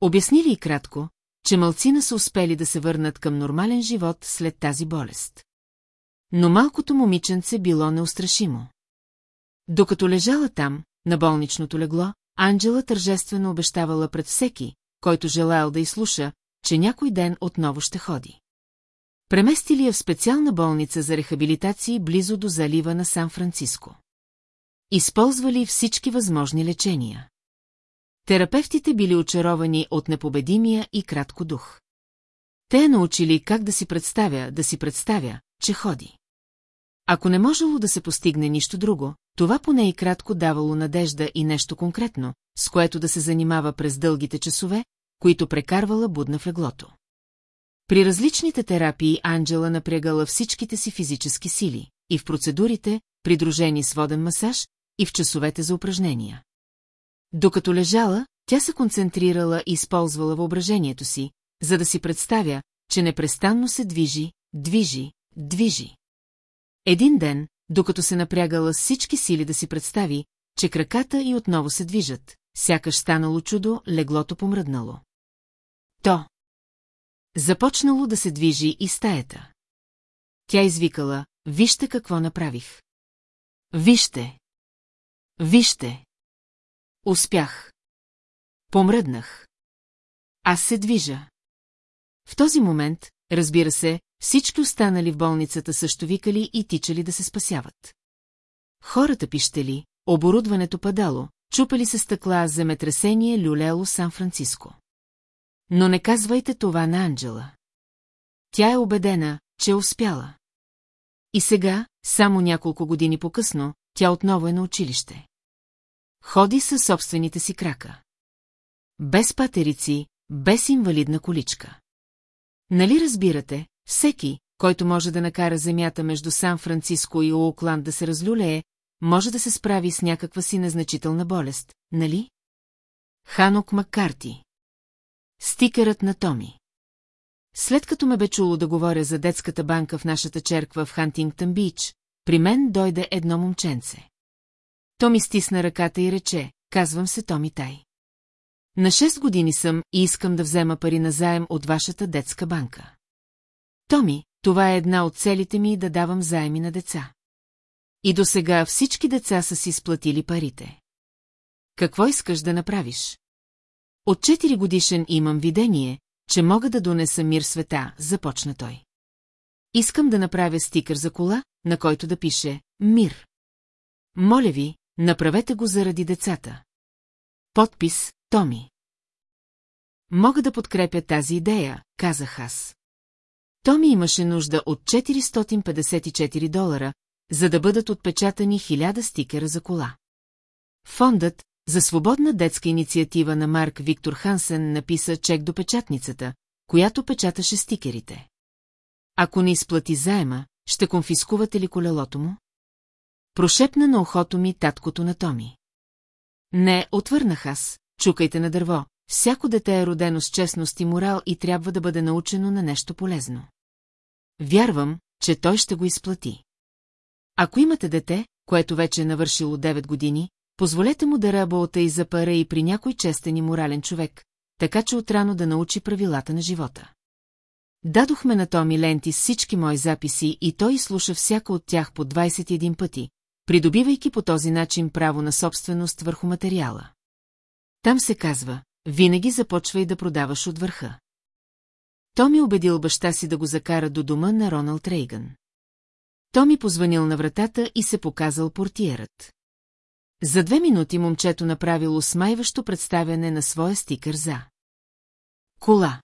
Обяснили и кратко, че мълцина са успели да се върнат към нормален живот след тази болест. Но малкото момиченце било неустрашимо. Докато лежала там, на болничното легло, Анджела тържествено обещавала пред всеки, който желаял да изслуша, че някой ден отново ще ходи. Преместили я в специална болница за рехабилитации близо до залива на Сан-Франциско. Използвали всички възможни лечения. Терапевтите били очаровани от непобедимия и кратко дух. Те научили как да си представя, да си представя, че ходи. Ако не можело да се постигне нищо друго, това поне и кратко давало надежда и нещо конкретно, с което да се занимава през дългите часове, които прекарвала будна в леглото. При различните терапии Анджела напрягала всичките си физически сили, и в процедурите, придружени с воден масаж, и в часовете за упражнения. Докато лежала, тя се концентрирала и използвала въображението си, за да си представя, че непрестанно се движи, движи, движи. Един ден, докато се напрягала с всички сили да си представи, че краката и отново се движат, сякаш станало чудо, леглото помръднало. То. Започнало да се движи и стаята. Тя извикала, вижте какво направих. Вижте. Вижте. Успях. Помръднах. Аз се движа. В този момент, разбира се, всички останали в болницата също викали и тичали да се спасяват. Хората пищели, оборудването падало, чупали се стъкла земетресение люлело Сан-Франциско. Но не казвайте това на Анджела. Тя е убедена, че е успяла. И сега, само няколко години по-късно, тя отново е на училище. Ходи със собствените си крака. Без патерици, без инвалидна количка. Нали разбирате, всеки, който може да накара земята между Сан-Франциско и Оукланд да се разлюлее, може да се справи с някаква си незначителна болест, нали? Ханок Маккарти Стикерът на Томи След като ме бе чуло да говоря за детската банка в нашата черква в Хантингтън Бич, при мен дойде едно момченце. Томи стисна ръката и рече, казвам се Томи Тай. На 6 години съм и искам да взема пари на заем от вашата детска банка. Томи, това е една от целите ми да давам заеми на деца. И до сега всички деца са си сплатили парите. Какво искаш да направиш? От 4 годишен имам видение, че мога да донеса мир света, започна той. Искам да направя стикър за кола, на който да пише «Мир». Моля ви, направете го заради децата. Подпис Томи. мога да подкрепя тази идея, казах аз. Томи имаше нужда от 454 долара, за да бъдат отпечатани хиляда стикера за кола. Фондът за свободна детска инициатива на Марк Виктор Хансен написа чек до печатницата, която печаташе стикерите. Ако не изплати заема, ще конфискувате ли колелото му? Прошепна на ухото ми таткото на Томи. Не, отвърнах аз, чукайте на дърво, всяко дете е родено с честност и морал и трябва да бъде научено на нещо полезно. Вярвам, че той ще го изплати. Ако имате дете, което вече е навършило 9 години, позволете му да работа и за пара и при някой честен и морален човек, така че отрано да научи правилата на живота. Дадохме на Томи ленти всички мои записи и той слуша всяка от тях по 21 пъти, придобивайки по този начин право на собственост върху материала. Там се казва, винаги започвай да продаваш от върха. Томи убедил баща си да го закара до дома на Роналд Рейган. Томи позванил на вратата и се показал портиерът. За две минути момчето направило смайващо представяне на своя стикър за. Кола.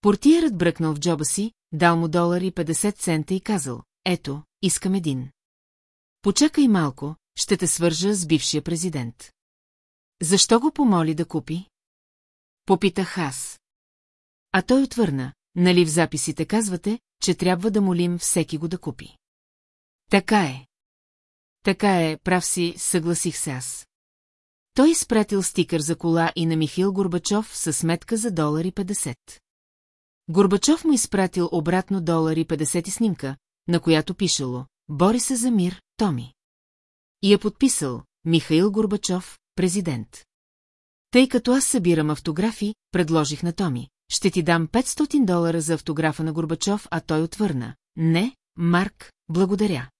Портиерът бръкнал в джоба си, дал му долар и 50 цента и казал, ето, искам един. Почакай малко, ще те свържа с бившия президент. Защо го помоли да купи? Попитах аз. А той отвърна, нали в записите казвате, че трябва да молим всеки го да купи. Така е. Така е, прав си, съгласих се аз. Той изпратил стикър за кола и на Михил Горбачов със сметка за долар и 50. Горбачов му изпратил обратно долар и 50 снимка, на която пишело «Бори се за мир, Томи». И е подписал Михаил Горбачов, президент. Тъй като аз събирам автографи, предложих на Томи. Ще ти дам 500 долара за автографа на Горбачов, а той отвърна. Не, Марк, благодаря.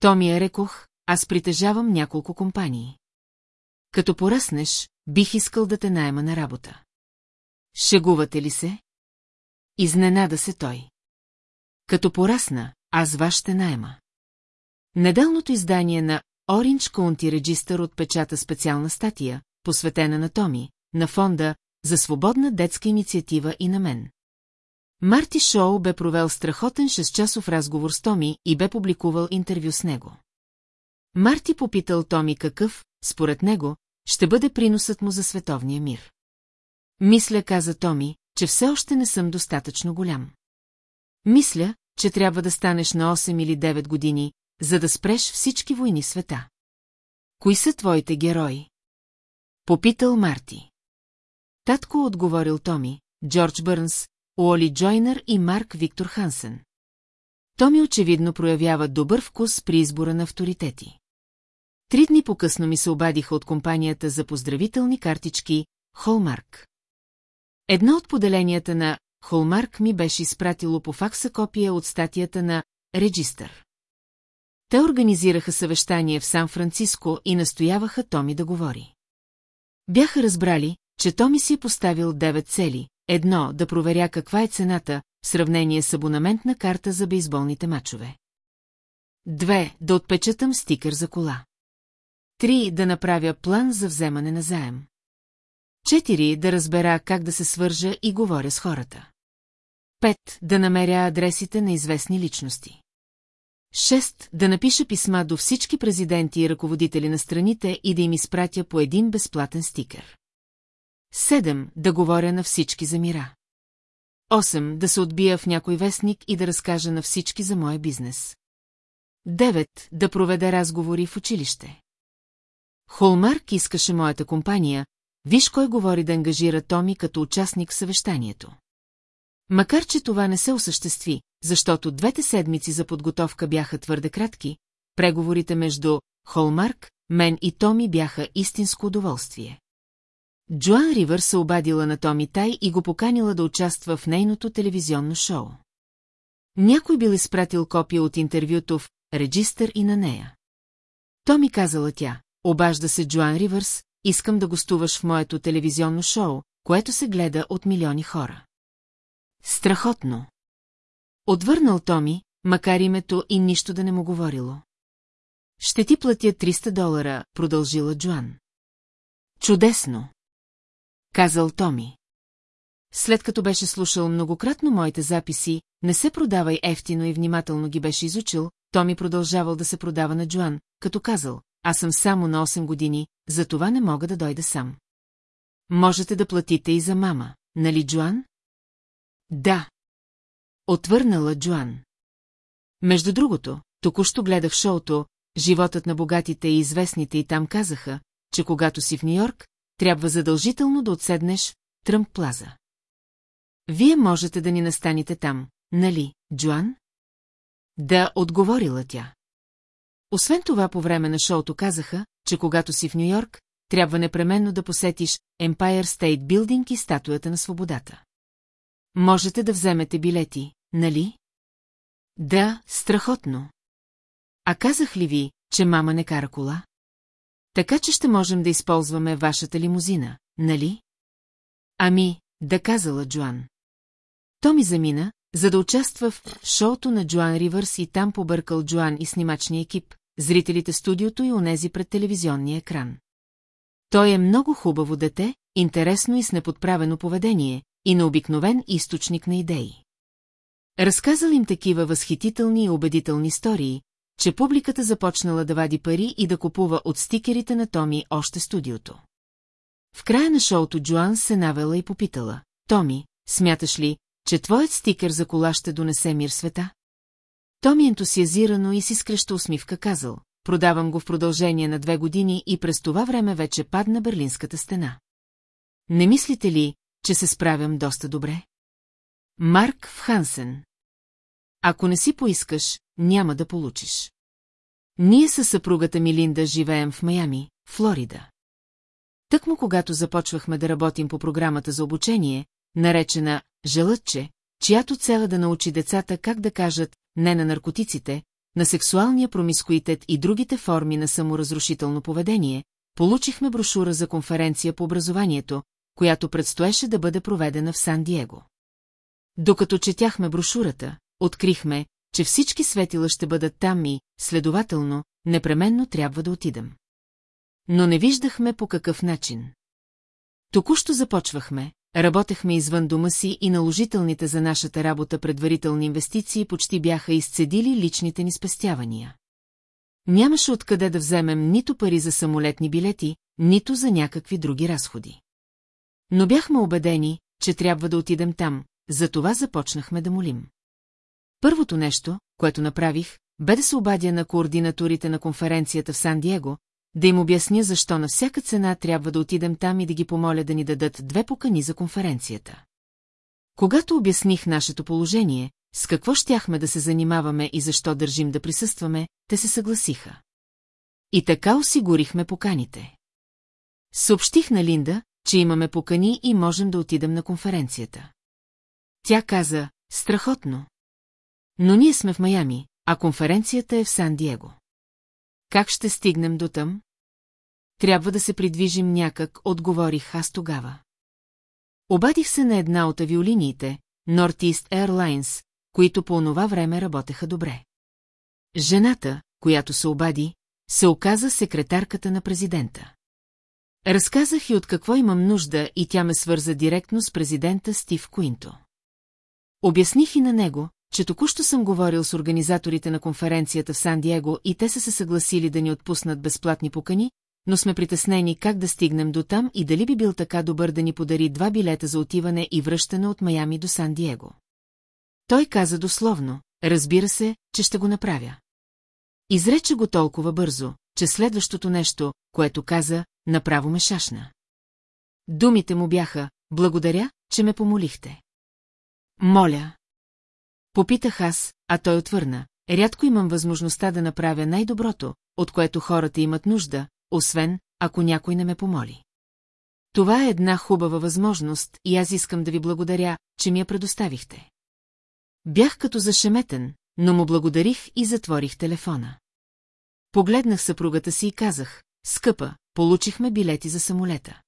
Томи я рекох, аз притежавам няколко компании. Като поръснеш, бих искал да те найема на работа. Шегувате ли се? Изненада се той. Като порасна, аз вас ще найема. Недалното издание на Orange County Register отпечата специална статия, посветена на Томи, на фонда за свободна детска инициатива и на мен. Марти Шоу бе провел страхотен 6-часов разговор с Томи и бе публикувал интервю с него. Марти попитал Томи какъв, според него, ще бъде приносът му за световния мир. Мисля, каза Томи, че все още не съм достатъчно голям. Мисля, че трябва да станеш на 8 или 9 години, за да спреш всички войни света. Кои са твоите герои? Попитал Марти. Татко отговорил Томи, Джордж Бърнс, Уоли Джойнер и Марк Виктор Хансен. Томи очевидно проявява добър вкус при избора на авторитети. Три дни по-късно ми се обадиха от компанията за поздравителни картички Холмарк. Едно от поделенията на Холмарк ми беше изпратило по факса копия от статията на Реджистър. Те организираха съвещание в Сан-Франциско и настояваха Томи да говори. Бяха разбрали, че Томи си е поставил девет цели. Едно, да проверя каква е цената, в сравнение с абонаментна карта за бейсболните мачове. Две, да отпечатам стикър за кола. Три, да направя план за вземане на заем. Четири, да разбера как да се свържа и говоря с хората. Пет, да намеря адресите на известни личности. Шест, да напиша писма до всички президенти и ръководители на страните и да им изпратя по един безплатен стикер. Седем, да говоря на всички за мира. Осем, да се отбия в някой вестник и да разкажа на всички за моя бизнес. Девет, да проведа разговори в училище. Холмарк искаше моята компания, виж кой говори да ангажира Томи като участник в съвещанието. Макар, че това не се осъществи, защото двете седмици за подготовка бяха твърде кратки, преговорите между Холмарк, мен и Томи бяха истинско удоволствие. Джоан Ривър се обадила на Томи Тай и го поканила да участва в нейното телевизионно шоу. Някой бил изпратил копия от интервюто в Реджистър и на нея. Томи казала тя, обажда се Джоан Ривърс, искам да гостуваш в моето телевизионно шоу, което се гледа от милиони хора. Страхотно. Отвърнал Томи, макар името и нищо да не му говорило. Ще ти платя 300 долара, продължила Джоан. Чудесно. Казал Томи. след като беше слушал многократно моите записи, не се продавай ефтино и внимателно ги беше изучил, то ми продължавал да се продава на Джоан, като казал, аз съм само на 8 години, за това не мога да дойда сам. Можете да платите и за мама, нали, Джоан? Да. Отвърнала Джоан. Между другото, току-що гледах шоуто «Животът на богатите и известните» и там казаха, че когато си в Нью-Йорк, трябва задължително да отседнеш Тръмп Плаза. Вие можете да ни настаните там, нали, Джоан? Да, отговорила тя. Освен това, по време на шоуто казаха, че когато си в Нью-Йорк, трябва непременно да посетиш Empire State Building и статуята на свободата. Можете да вземете билети, нали? Да, страхотно. А казах ли ви, че мама не кара кола? Така че ще можем да използваме вашата лимузина, нали? Ами, да казала Джоан. То ми замина, за да участва в шоуто на Джоан Ривърс и там побъркал Джоан и снимачния екип, зрителите студиото и онези пред телевизионния екран. Той е много хубаво дете, интересно и с неподправено поведение, и на обикновен източник на идеи. Разказал им такива възхитителни и убедителни истории, че публиката започнала да вади пари и да купува от стикерите на Томи още студиото. В края на шоуто Джоан се навела и попитала. Томи, смяташ ли, че твоят стикер за кола ще донесе мир света? Томи ентусиазирано и с изкреща усмивка казал. Продавам го в продължение на две години и през това време вече падна Берлинската стена. Не мислите ли, че се справям доста добре? Марк в Хансен. Ако не си поискаш, няма да получиш. Ние със съпругата ми Линда живеем в Майами, Флорида. Тъкмо когато започвахме да работим по програмата за обучение, наречена «Желътче», чиято цел е да научи децата как да кажат «не на наркотиците», на сексуалния промискуитет и другите форми на саморазрушително поведение, получихме брошура за конференция по образованието, която предстоеше да бъде проведена в Сан-Диего. Докато четяхме брошурата, открихме, че всички светила ще бъдат там и, следователно, непременно трябва да отидем. Но не виждахме по какъв начин. Току-що започвахме, работехме извън дома си и наложителните за нашата работа предварителни инвестиции почти бяха изцедили личните ни спестявания. Нямаше откъде да вземем нито пари за самолетни билети, нито за някакви други разходи. Но бяхме убедени, че трябва да отидем там, затова започнахме да молим. Първото нещо, което направих, бе да се обадя на координаторите на конференцията в Сан-Диего, да им обясня защо на всяка цена трябва да отидем там и да ги помоля да ни дадат две покани за конференцията. Когато обясних нашето положение, с какво щяхме да се занимаваме и защо държим да присъстваме, те се съгласиха. И така осигурихме поканите. Съобщих на Линда, че имаме покани и можем да отидем на конференцията. Тя каза, страхотно. Но ние сме в Майами, а конференцията е в Сан-Диего. Как ще стигнем до там? Трябва да се придвижим някак, отговорих аз тогава. Обадих се на една от авиолиниите, Northeast Airlines, които по онова време работеха добре. Жената, която се обади, се оказа секретарката на президента. Разказах и от какво имам нужда и тя ме свърза директно с президента Стив Куинто. Обясних и на него, че току-що съм говорил с организаторите на конференцията в Сан-Диего и те са се съгласили да ни отпуснат безплатни покани, но сме притеснени как да стигнем до там и дали би бил така добър да ни подари два билета за отиване и връщане от Майами до Сан-Диего. Той каза дословно, разбира се, че ще го направя. Изрече го толкова бързо, че следващото нещо, което каза, направо ме шашна. Думите му бяха, благодаря, че ме помолихте. Моля. Попитах аз, а той отвърна. Рядко имам възможността да направя най-доброто, от което хората имат нужда, освен, ако някой не ме помоли. Това е една хубава възможност и аз искам да ви благодаря, че ми я предоставихте. Бях като зашеметен, но му благодарих и затворих телефона. Погледнах съпругата си и казах, скъпа, получихме билети за самолета.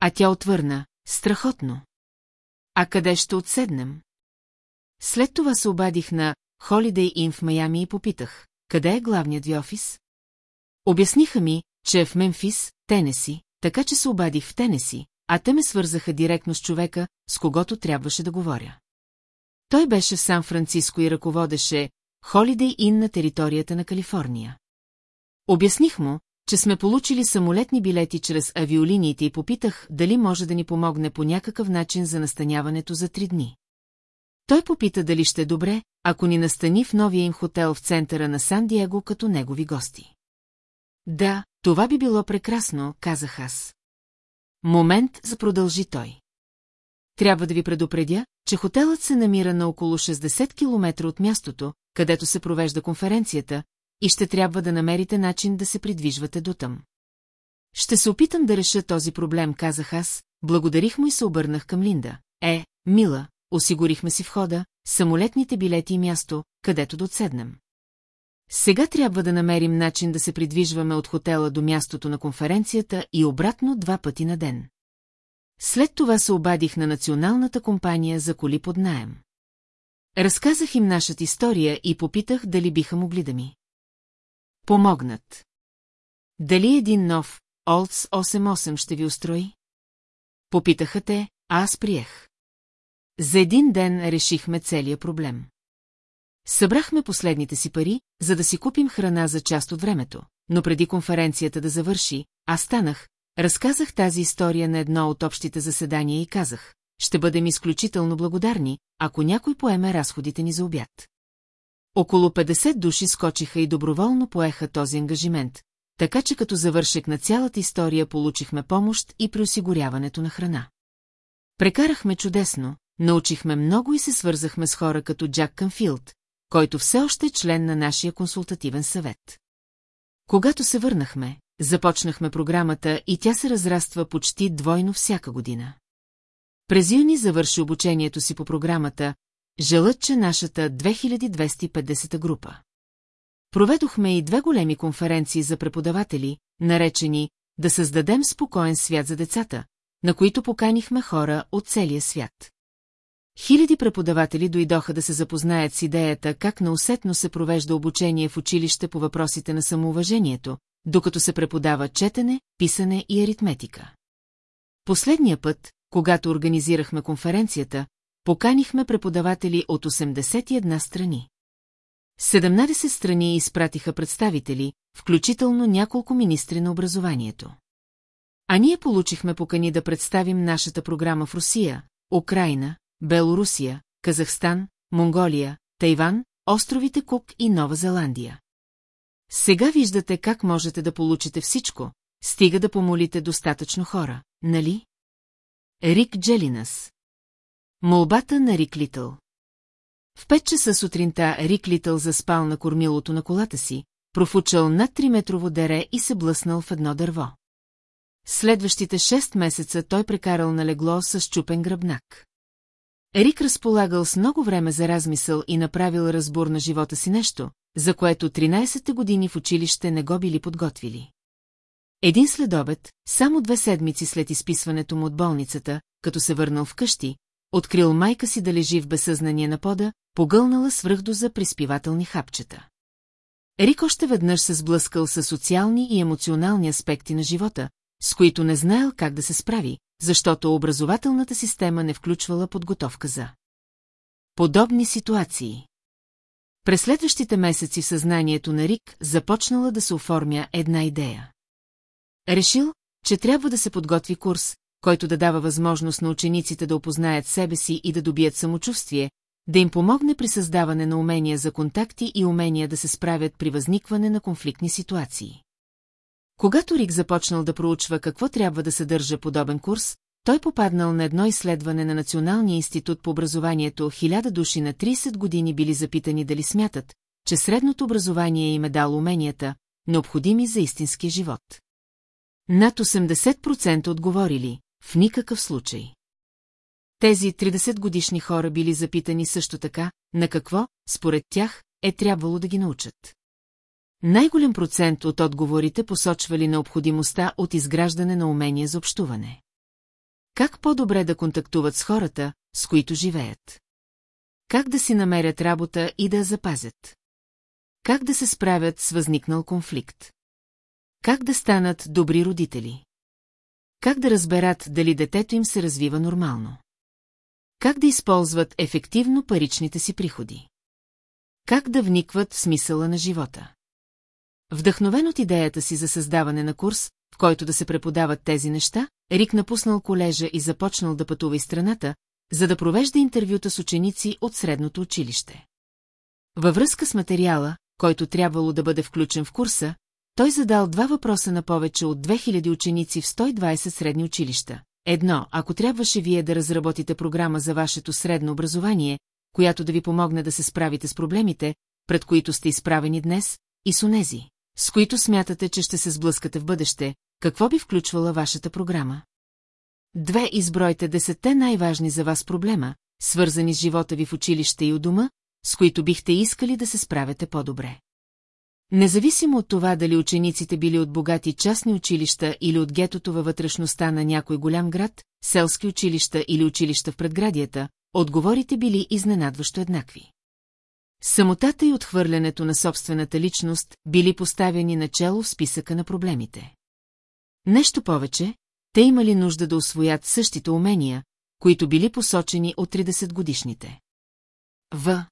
А тя отвърна, страхотно. А къде ще отседнем? След това се обадих на Holiday Inn в Майами и попитах, къде е главният ви офис? Обясниха ми, че е в Мемфис, Тенеси, така че се обадих в Тенеси, а те ме свързаха директно с човека, с когото трябваше да говоря. Той беше в Сан-Франциско и ръководеше Холидей Ин на територията на Калифорния. Обясних му, че сме получили самолетни билети чрез авиолиниите и попитах дали може да ни помогне по някакъв начин за настаняването за три дни. Той попита дали ще е добре, ако ни настани в новия им хотел в центъра на Сан-Диего като негови гости. Да, това би било прекрасно, казах аз. Момент за продължи той. Трябва да ви предупредя, че хотелът се намира на около 60 км от мястото, където се провежда конференцията, и ще трябва да намерите начин да се придвижвате дотъм. Ще се опитам да реша този проблем, казах аз, благодарих му и се обърнах към Линда. Е, мила, осигурихме си входа, самолетните билети и място, където да отседнем. Сега трябва да намерим начин да се придвижваме от хотела до мястото на конференцията и обратно два пъти на ден. След това се обадих на националната компания за коли под наем. Разказах им нашата история и попитах дали биха могли да ми. Помогнат. Дали един нов Олдс 88 ще ви устрои? Попитаха те, а аз приех. За един ден решихме целия проблем. Събрахме последните си пари, за да си купим храна за част от времето, но преди конференцията да завърши, аз станах, разказах тази история на едно от общите заседания и казах, ще бъдем изключително благодарни, ако някой поеме разходите ни за обяд. Около 50 души скочиха и доброволно поеха този ангажимент, така че като завършек на цялата история получихме помощ и при осигуряването на храна. Прекарахме чудесно, научихме много и се свързахме с хора като Джак Канфилд, който все още е член на нашия консултативен съвет. Когато се върнахме, започнахме програмата и тя се разраства почти двойно всяка година. През юни завърши обучението си по програмата, желът, че нашата 2250 група. Проведохме и две големи конференции за преподаватели, наречени «Да създадем спокоен свят за децата», на които поканихме хора от целия свят. Хиляди преподаватели дойдоха да се запознаят с идеята как наусетно се провежда обучение в училище по въпросите на самоуважението, докато се преподава четене, писане и аритметика. Последния път, когато организирахме конференцията, поканихме преподаватели от 81 страни. 17 страни изпратиха представители, включително няколко министри на образованието. А ние получихме покани да представим нашата програма в Русия, Украина, Белорусия, Казахстан, Монголия, Тайван, островите Кук и Нова Зеландия. Сега виждате как можете да получите всичко, стига да помолите достатъчно хора, нали? Рик Джелинас Молбата на Рик Литъл В пет часа сутринта Рик Литъл заспал на кормилото на колата си, профучал над 3-метрово дере и се блъснал в едно дърво. Следващите 6 месеца той прекарал на легло с чупен гръбнак. Рик разполагал с много време за размисъл и направил разбор на живота си нещо, за което 13-те години в училище не го били подготвили. Един следобед, само две седмици след изписването му от болницата, като се върнал вкъщи, открил майка си да лежи в безсъзнание на пода, погълнала свръхдоза приспивателни хапчета. Рик още веднъж се сблъскал с социални и емоционални аспекти на живота, с които не знаел как да се справи, защото образователната система не включвала подготовка за подобни ситуации. През следващите месеци в съзнанието на Рик започнала да се оформя една идея. Решил, че трябва да се подготви курс, който да дава възможност на учениците да опознаят себе си и да добият самочувствие, да им помогне при създаване на умения за контакти и умения да се справят при възникване на конфликтни ситуации. Когато Рик започнал да проучва какво трябва да съдържа подобен курс, той попаднал на едно изследване на Националния институт по образованието, хиляда души на 30 години били запитани дали смятат, че средното образование им е дало уменията, необходими за истински живот. Над 80% отговорили, в никакъв случай. Тези 30 годишни хора били запитани също така, на какво, според тях, е трябвало да ги научат. Най-голям процент от отговорите посочвали необходимостта от изграждане на умение за общуване. Как по-добре да контактуват с хората, с които живеят? Как да си намерят работа и да я запазят? Как да се справят с възникнал конфликт? Как да станат добри родители? как да разберат дали детето им се развива нормално. Как да използват ефективно паричните си приходи. Как да вникват в смисъла на живота. Вдъхновен от идеята си за създаване на курс, в който да се преподават тези неща, Рик напуснал колежа и започнал да пътува из страната, за да провежда интервюта с ученици от средното училище. Във връзка с материала, който трябвало да бъде включен в курса, той задал два въпроса на повече от 2000 ученици в 120 средни училища. Едно, ако трябваше вие да разработите програма за вашето средно образование, която да ви помогне да се справите с проблемите, пред които сте изправени днес, и с онези, с които смятате, че ще се сблъскате в бъдеще, какво би включвала вашата програма? Две избройте десетте най-важни за вас проблема, свързани с живота ви в училище и у дома, с които бихте искали да се справяте по-добре. Независимо от това дали учениците били от богати частни училища или от гетото във вътрешността на някой голям град, селски училища или училища в предградията, отговорите били изненадващо еднакви. Самотата и отхвърлянето на собствената личност били поставени начало в списъка на проблемите. Нещо повече, те имали нужда да освоят същите умения, които били посочени от 30-годишните. В.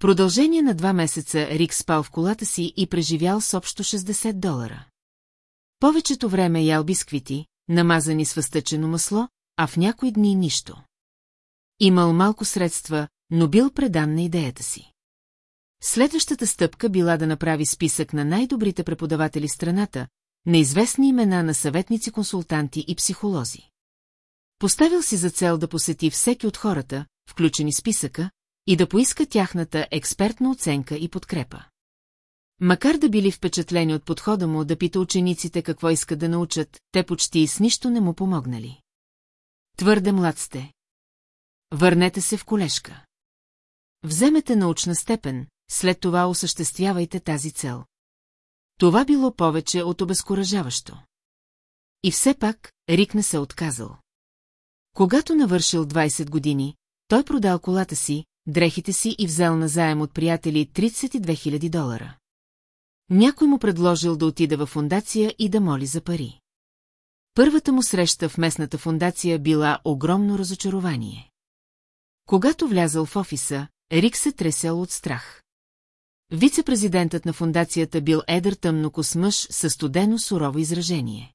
Продължение на два месеца Рик спал в колата си и преживял с общо 60 долара. Повечето време ял бисквити, намазани с въстъчено масло, а в някои дни нищо. Имал малко средства, но бил предан на идеята си. Следващата стъпка била да направи списък на най-добрите преподаватели страната, на известни имена на съветници-консултанти и психолози. Поставил си за цел да посети всеки от хората, включени списъка, и да поиска тяхната експертна оценка и подкрепа. Макар да били впечатлени от подхода му да пита учениците какво искат да научат, те почти с нищо не му помогнали. Твърде млад сте. Върнете се в колежка. Вземете научна степен, след това осъществявайте тази цел. Това било повече от обезкуражаващо. И все пак, Рик не се отказал. Когато навършил 20 години, той продал колата си, дрехите си и взел на заем от приятели 32 000 долара. Някой му предложил да отида във фундация и да моли за пари. Първата му среща в местната фундация била огромно разочарование. Когато влязъл в офиса, Рик се тресял от страх. Вице-президентът на фундацията бил едър тъмнокос мъж със студено сурово изражение.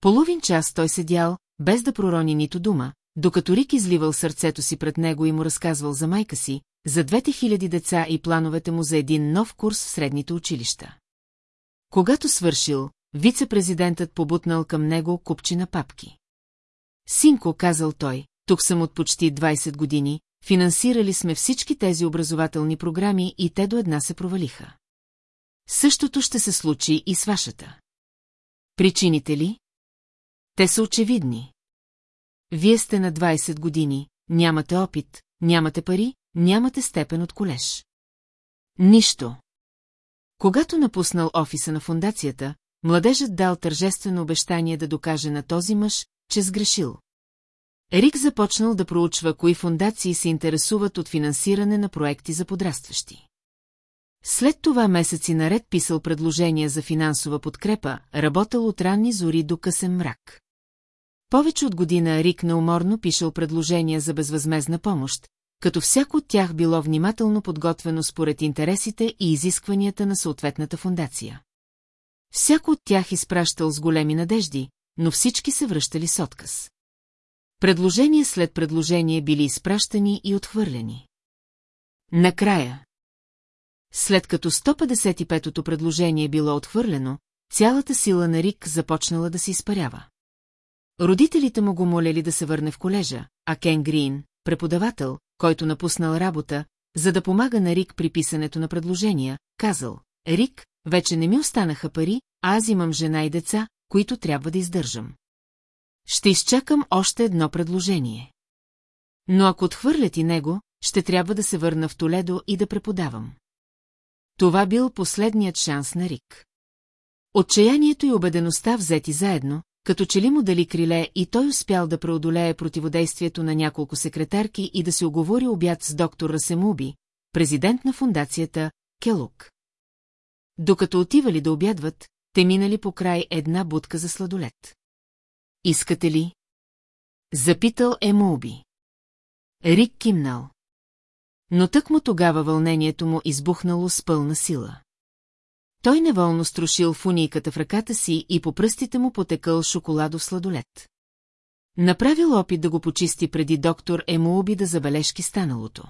Половин час той седял, без да пророни нито дума, докато Рик изливал сърцето си пред него и му разказвал за майка си, за двете хиляди деца и плановете му за един нов курс в средните училища. Когато свършил, вице-президентът побутнал към него купчина папки. Синко, казал той, тук съм от почти 20 години, финансирали сме всички тези образователни програми и те до една се провалиха. Същото ще се случи и с вашата. Причините ли? Те са очевидни. Вие сте на 20 години, нямате опит, нямате пари, нямате степен от колеж. Нищо. Когато напуснал офиса на фундацията, младежът дал тържествено обещание да докаже на този мъж, че сгрешил. Рик започнал да проучва кои фундации се интересуват от финансиране на проекти за подрастващи. След това месеци наред писал предложения за финансова подкрепа, работил от ранни зори до късен мрак. Повече от година Рик неуморно пишел предложения за безвъзмезна помощ, като всяко от тях било внимателно подготвено според интересите и изискванията на съответната фундация. Всяко от тях изпращал с големи надежди, но всички се връщали с отказ. Предложение след предложение били изпращани и отхвърлени. Накрая. След като 155-то предложение било отхвърлено, цялата сила на Рик започнала да се изпарява. Родителите му го молели да се върне в колежа, а Кен Грин, преподавател, който напуснал работа, за да помага на Рик при писането на предложения, казал, Рик, вече не ми останаха пари, а аз имам жена и деца, които трябва да издържам. Ще изчакам още едно предложение. Но ако отхвърлят и него, ще трябва да се върна в Толедо и да преподавам. Това бил последният шанс на Рик. Отчаянието и убедеността взети заедно, като че ли му дали криле и той успял да преодолее противодействието на няколко секретарки и да се оговори обяд с доктор Расемуби, президент на фундацията Келук. Докато отивали да обядват, те минали по край една будка за сладолет. Искате ли? Запитал е Моуби. Рик кимнал. Но тък му тогава вълнението му избухнало с пълна сила. Той неволно струшил фунийката в ръката си и по пръстите му потекал шоколадов сладолет. Направил опит да го почисти преди доктор Емуоби да забележки станалото.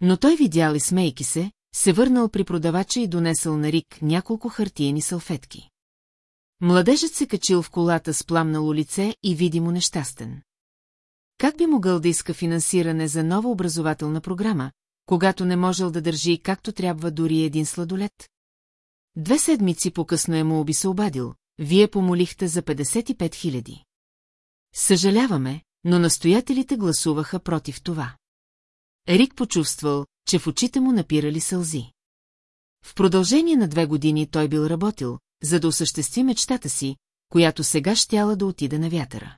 Но той видял и смейки се, се върнал при продавача и донесъл на Рик няколко хартиени салфетки. Младежът се качил в колата с пламнало лице и видимо нещастен. Как би могъл да иска финансиране за нова образователна програма, когато не можел да държи както трябва дори един сладолет? Две седмици по-късно е му оби се обадил, вие помолихте за 55 хиляди. Съжаляваме, но настоятелите гласуваха против това. Рик почувствал, че в очите му напирали сълзи. В продължение на две години той бил работил, за да осъществи мечтата си, която сега щяла да отида на вятъра.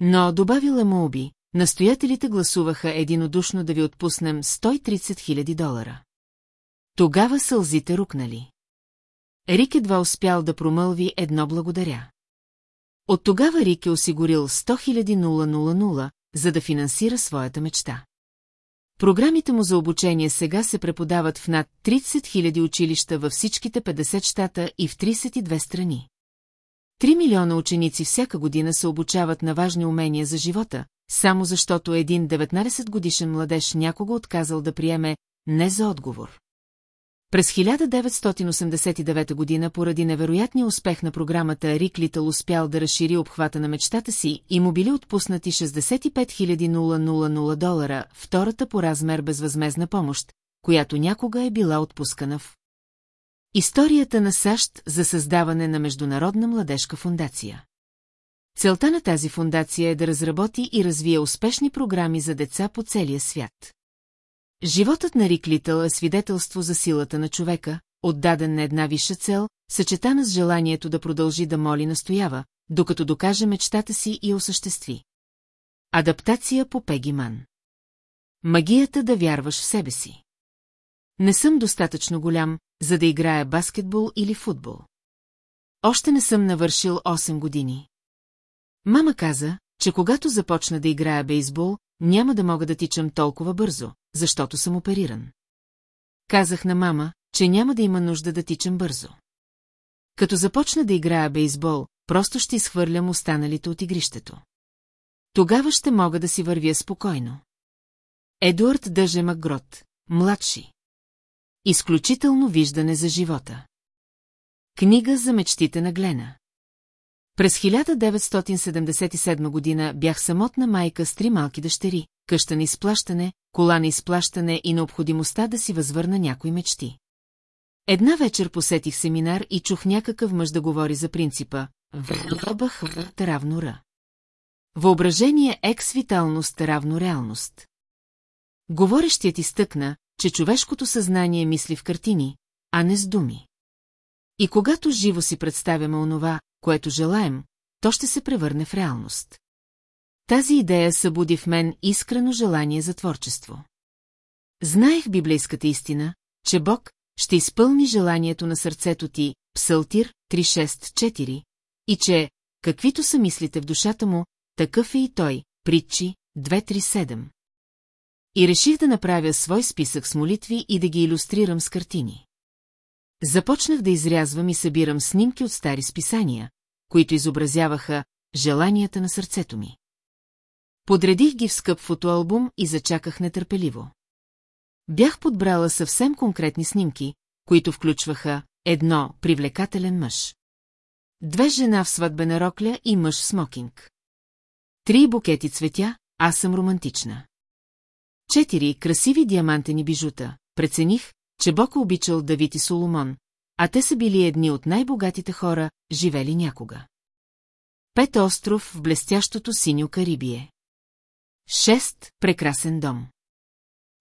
Но, добавила му оби, настоятелите гласуваха единодушно да ви отпуснем 130 000 долара. Тогава сълзите рукнали. Рик едва успял да промълви едно благодаря. От тогава Рик е осигурил 100 000 за да финансира своята мечта. Програмите му за обучение сега се преподават в над 30 000 училища във всичките 50 щата и в 32 страни. Три милиона ученици всяка година се обучават на важни умения за живота, само защото един 19 годишен младеж някого отказал да приеме не за отговор. През 1989 година поради невероятния успех на програмата Рик Литъл успял да разшири обхвата на мечтата си и му били отпуснати 65 000 долара, втората по размер безвъзмезна помощ, която някога е била отпускана в Историята на САЩ за създаване на Международна младежка фундация. Целта на тази фундация е да разработи и развие успешни програми за деца по целия свят. Животът на Рик Литъл е свидетелство за силата на човека, отдаден на една висша цел, съчетана с желанието да продължи да моли настоява, докато докаже мечтата си и осъществи. Адаптация по Пеги Ман Магията да вярваш в себе си. Не съм достатъчно голям, за да играя баскетбол или футбол. Още не съм навършил 8 години. Мама каза, че когато започна да играя бейсбол, няма да мога да тичам толкова бързо, защото съм опериран. Казах на мама, че няма да има нужда да тичам бързо. Като започна да играя бейсбол, просто ще изхвърлям останалите от игрището. Тогава ще мога да си вървя спокойно. Едуард Дъже Макгрот, младши. Изключително виждане за живота. Книга за мечтите на Глена. През 1977 година бях самотна майка с три малки дъщери, къща на изплащане, кола на изплащане и необходимостта да си възвърна някои мечти. Една вечер посетих семинар и чух някакъв мъж да говори за принципа «Въбах равно ра». Въображение екс-виталност равно реалност. Говорещият изтъкна, че човешкото съзнание мисли в картини, а не с думи. И когато живо си представяме онова, което желаем, то ще се превърне в реалност. Тази идея събуди в мен искрено желание за творчество. Знаех библейската истина, че Бог ще изпълни желанието на сърцето ти, Псалтир 364, и че, каквито са мислите в душата му, такъв е и той, Притчи 237. И реших да направя свой списък с молитви и да ги иллюстрирам с картини. Започнах да изрязвам и събирам снимки от стари списания, които изобразяваха желанията на сърцето ми. Подредих ги в скъп фотоалбум и зачаках нетърпеливо. Бях подбрала съвсем конкретни снимки, които включваха едно привлекателен мъж. Две жена в сватбена рокля и мъж в смокинг. Три букети цветя, аз съм романтична. Четири красиви диамантени бижута. Прецених, че Бог е обичал Давид и Соломон, а те са били едни от най-богатите хора, живели някога. Пет остров в блестящото синьо Карибие. Шест прекрасен дом.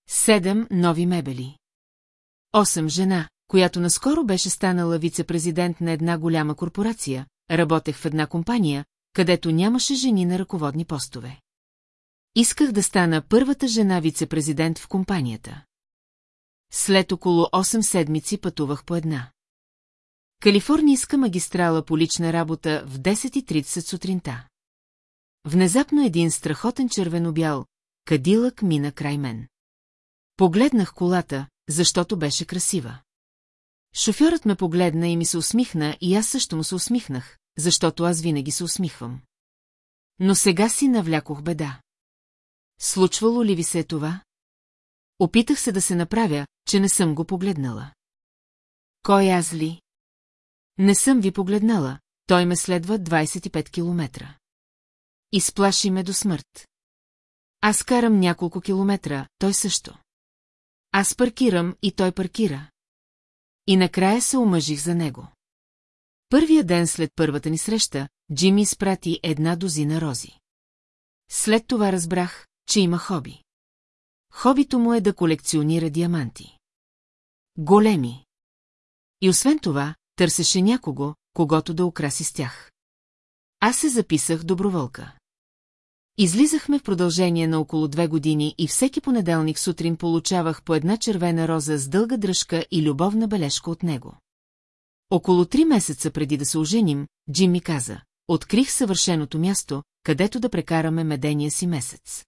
Седем нови мебели. Осем жена, която наскоро беше станала вице-президент на една голяма корпорация, работех в една компания, където нямаше жени на ръководни постове. Исках да стана първата жена вице-президент в компанията. След около 8 седмици пътувах по една. Калифорнийска магистрала по лична работа в 10.30 сутринта. Внезапно един страхотен червено-бял, кадилък мина край мен. Погледнах колата, защото беше красива. Шофьорът ме погледна и ми се усмихна и аз също му се усмихнах, защото аз винаги се усмихвам. Но сега си навлякох беда. Случвало ли ви се е това? Опитах се да се направя, че не съм го погледнала. Кой аз ли? Не съм ви погледнала, той ме следва 25 километра. Изплаши ме до смърт. Аз карам няколко километра, той също. Аз паркирам и той паркира. И накрая се омъжих за него. Първия ден след първата ни среща, Джими изпрати една дозина рози. След това разбрах, че има хоби. Хобито му е да колекционира диаманти. Големи. И освен това, търсеше някого, когато да украси с тях. Аз се записах доброволка. Излизахме в продължение на около две години и всеки понеделник сутрин получавах по една червена роза с дълга дръжка и любовна бележка от него. Около три месеца преди да се оженим, Джим ми каза, открих съвършеното място, където да прекараме медения си месец.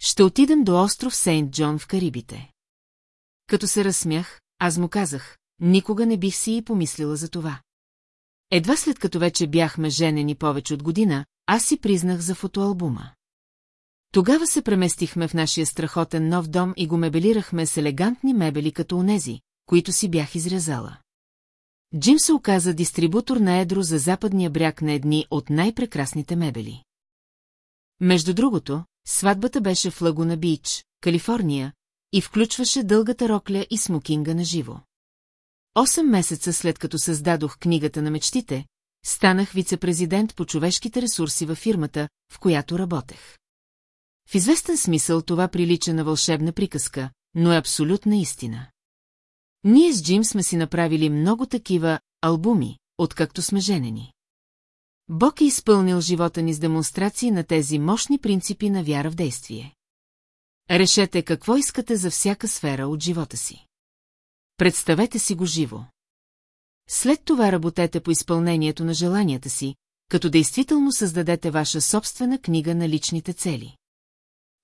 Ще отидем до остров Сейнт Джон в Карибите. Като се разсмях, аз му казах, никога не бих си и помислила за това. Едва след като вече бяхме женени повече от година, аз си признах за фотоалбума. Тогава се преместихме в нашия страхотен нов дом и го мебелирахме с елегантни мебели като онези, които си бях изрязала. Джим се оказа дистрибутор на едро за западния бряг на едни от най-прекрасните мебели. Между другото, сватбата беше в Лагуна Бич, Калифорния, и включваше дългата рокля и смокинга на живо. Осем месеца след като създадох книгата на мечтите, станах вице-президент по човешките ресурси във фирмата, в която работех. В известен смисъл това прилича на вълшебна приказка, но е абсолютна истина. Ние с Джим сме си направили много такива албуми, откакто сме женени. Бог е изпълнил живота ни с демонстрации на тези мощни принципи на вяра в действие. Решете какво искате за всяка сфера от живота си. Представете си го живо. След това работете по изпълнението на желанията си, като действително създадете ваша собствена книга на личните цели.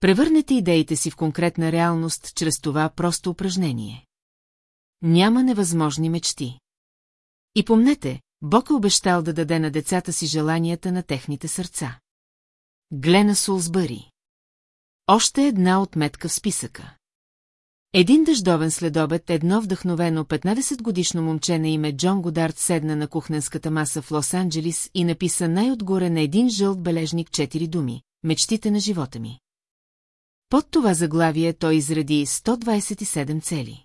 Превърнете идеите си в конкретна реалност чрез това просто упражнение. Няма невъзможни мечти. И помнете, Бог е обещал да даде на децата си желанията на техните сърца. Глена Сулсбъри. Още една отметка в списъка. Един дъждовен следобед едно вдъхновено 15-годишно момче на име Джон Годард седна на кухненската маса в Лос-Анджелис и написа най-отгоре на един жълт бележник четири думи – мечтите на живота ми. Под това заглавие той изреди 127 цели.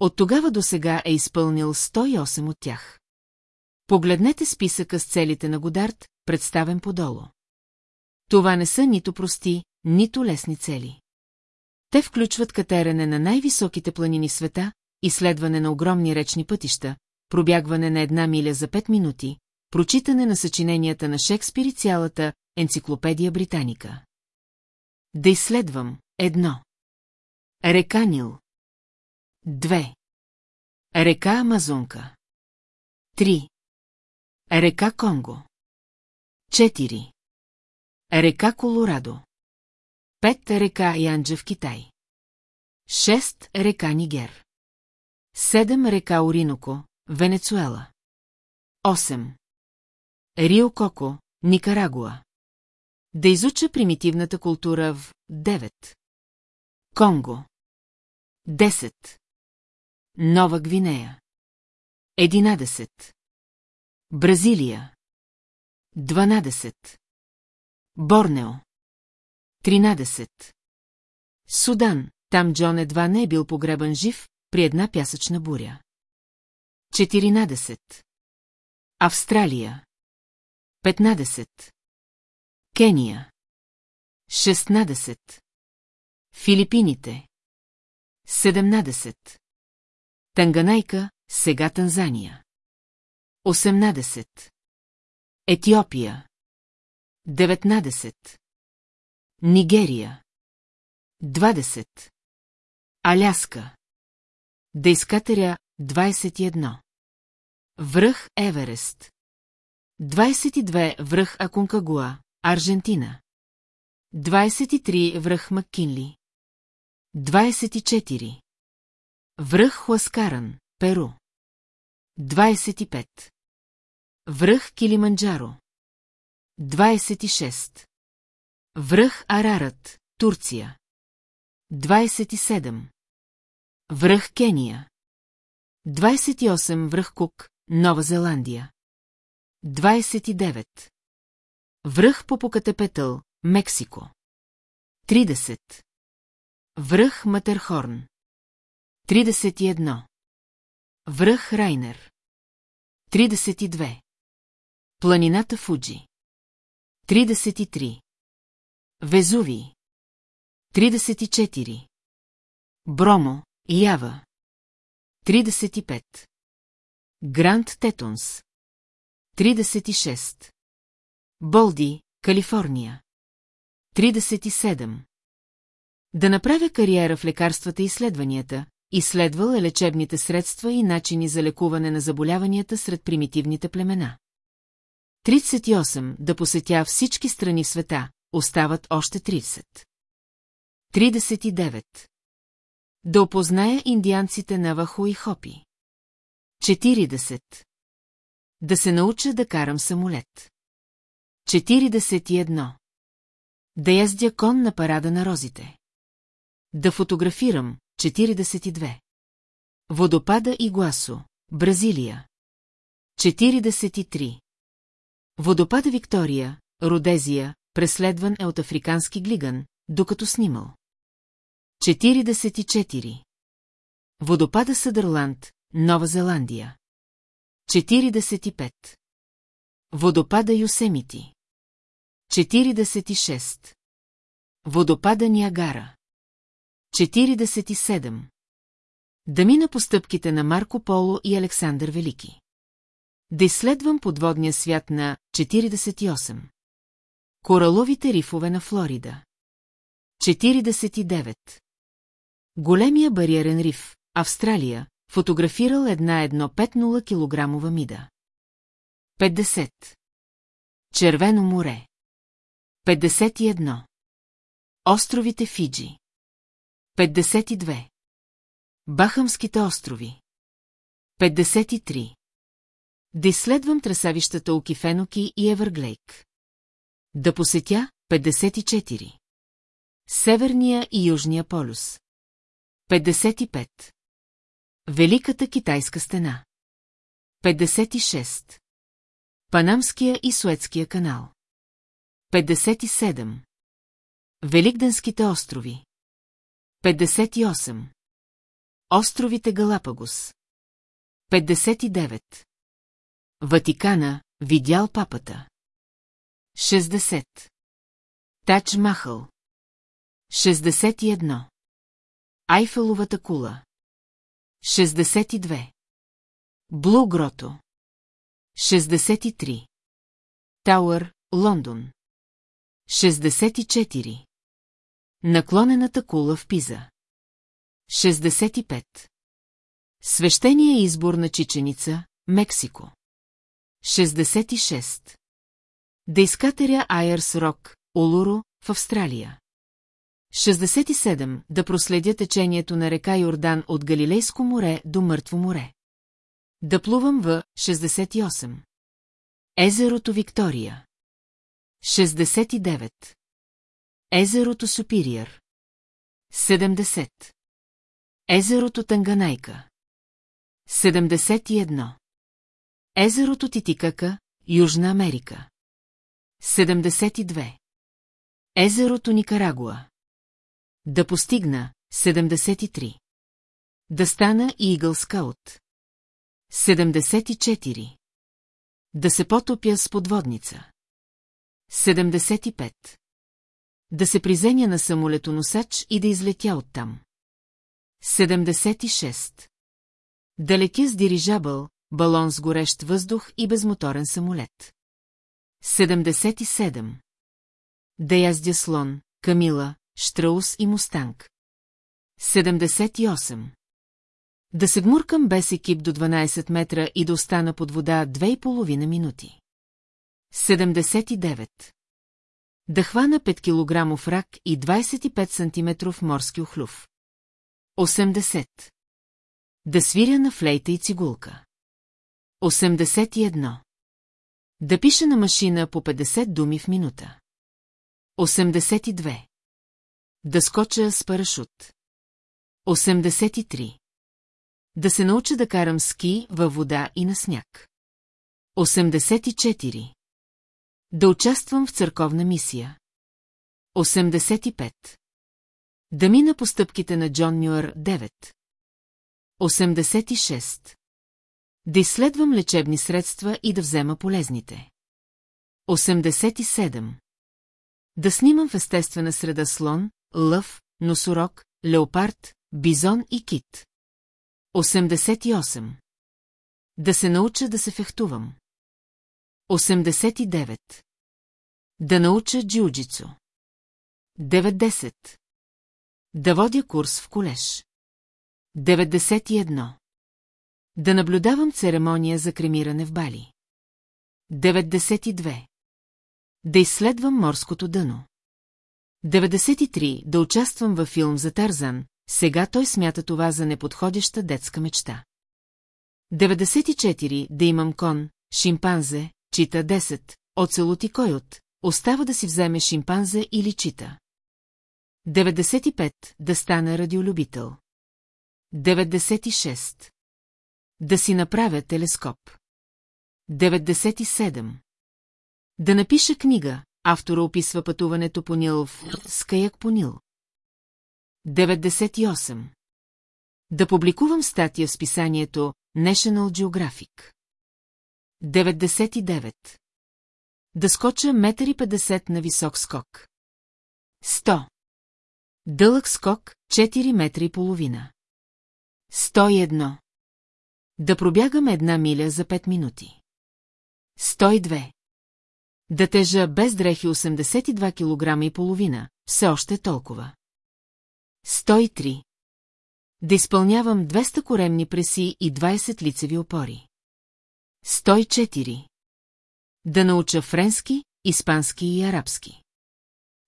От тогава до сега е изпълнил 108 от тях. Погледнете списъка с целите на Годард, представен подолу. Това не са нито прости, нито лесни цели. Те включват катерене на най-високите планини света, изследване на огромни речни пътища, пробягване на една миля за пет минути, прочитане на съчиненията на Шекспир и цялата енциклопедия Британика. Да изследвам едно. Река Нил. Две. Река Амазонка. Три. Река Конго. Четири. Река Колорадо. Пет река Янджа в Китай. Шест река Нигер. Седем река Ориноко, Венецуела. Осем. Рио Коко, Никарагуа. Да изуча примитивната култура в 9. Конго. 10. Нова Гвинея. 11. Бразилия. 12. Борнео. 13. Судан, там Джон едва не е бил погребан жив, при една пясъчна буря. 14. Австралия. 15. Кения. 16. Филипините. 17. Танганайка, сега Танзания. 18. Етиопия. 19. Нигерия. 20. Аляска. Да изкатеря 21. Връх Еверест. 22 връх Аконкагуа, Аржентина. 23 връх Маккинли. 24. Връх Хуаскаран, Перу. 25. Връх Килиманджаро. 26. Връх Арарат, Турция. 27. Връх Кения. 28. Връх Кук, Нова Зеландия. 29. Връх Попокатепетъл, Мексико. 30. Връх Матерхорн. 31. Връх Райнер. 32. Планината Фуджи. 33. Везуви. 34. Бромо, Ява. 35. Гранд Тетонс. 36. Болди, Калифорния. 37. Да направя кариера в лекарствата и изследванията, изследвал е лечебните средства и начини за лекуване на заболяванията сред примитивните племена. 38. Да посетя всички страни света, остават още 30. 39. Да опозная индианците на Вахо и Хопи. 40. Да се науча да карам самолет. 41. Да яздя кон на парада на розите. Да фотографирам. 42. Водопада и Гуасо, Бразилия. 43. Водопада Виктория, Родезия, преследван е от африкански глиган, докато снимал. 44. Водопада Съдърланд, Нова Зеландия. 45. Водопада Юсемити. 46. Водопада Ниагара. 47. Да мина по стъпките на Марко Поло и Александър Велики. Да изследвам подводния свят на 48. Кораловите рифове на Флорида. 49. Големия бариерен риф, Австралия, фотографирал една 1,50 килограмова мида. 50. Червено море. 51. Островите Фиджи. 52. Бахамските острови. 53. Да изследвам трасавищата Окифеноки и Еверглейк. Да посетя 54. Северния и Южния полюс. 55. Великата китайска стена. 56. Панамския и Суетския канал. 57. Великденските острови. 58. Островите Галапагос. 59. Ватикана, видял папата. 60. Тач Махъл. 61. Айфеловата кула. 62. Блу Грото. 63. Тауър, Лондон. 64. Наклонената кула в Пиза. 65. Свещения избор на Чиченица, Мексико. 66. Да Айърс Рок, Улуру, в Австралия. 67. Да проследя течението на река Йордан от Галилейско море до Мъртво море. Да плувам в 68. Езерото Виктория. 69. Езерото Супириер. 70. Езерото Танганайка. 71. Езерото Титикака, Южна Америка. 72. Езерото Никарагуа. Да постигна 73. Да стана Игъл Скаут. 74. Да се потопя с подводница. 75. Да се призеня на самолетоносач и да излетя оттам. 76. Да летя с дирижабъл, балон с горещ въздух и безмоторен самолет. 77. Да яздя слон, камила, штраус и мустанг. 78. Да се гмуркам без екип до 12 метра и да остана под вода 2,5 минути. 79. Да хвана 5 кг рак и 25 см морски охлюв. 80. Да свиря на флейта и цигулка. 81. Да пиша на машина по 50 думи в минута. 82. Да скоча с парашут. 83. Да се науча да карам ски във вода и на сняг. 84. Да участвам в църковна мисия. 85. Да мина по стъпките на Джон Нюър 9. 86. Да изследвам лечебни средства и да взема полезните. 87. Да снимам в естествена среда слон, лъв, носорог, леопард, бизон и кит. 88. Да се науча да се фехтувам. 89. Да науча джиуджицу. 90. Да водя курс в колеж. 91. Да наблюдавам церемония за кремиране в Бали. 92. Да изследвам морското дъно. 93. Да участвам във филм за Тарзан, сега той смята това за неподходяща детска мечта. 94. Да имам кон, шимпанзе, чита 10, оцелот и койот, остава да си вземе шимпанзе или чита. 95. Да стана радиолюбител. 96. Да си направя телескоп. 97. Да напиша книга, автора описва пътуването по Нил в Скаяк по Нил. 98. Да публикувам статия в списанието National Geographic. 99. Да скоча 1,50 на висок скок. 100. Дълъг скок 4 метра и половина. 101. Да пробягам една миля за 5 минути. 102. Да тежа без дрехи 82 кг и половина, все още толкова. 103. Да изпълнявам 200 коремни преси и 20 лицеви опори. 104. Да науча френски, испански и арабски.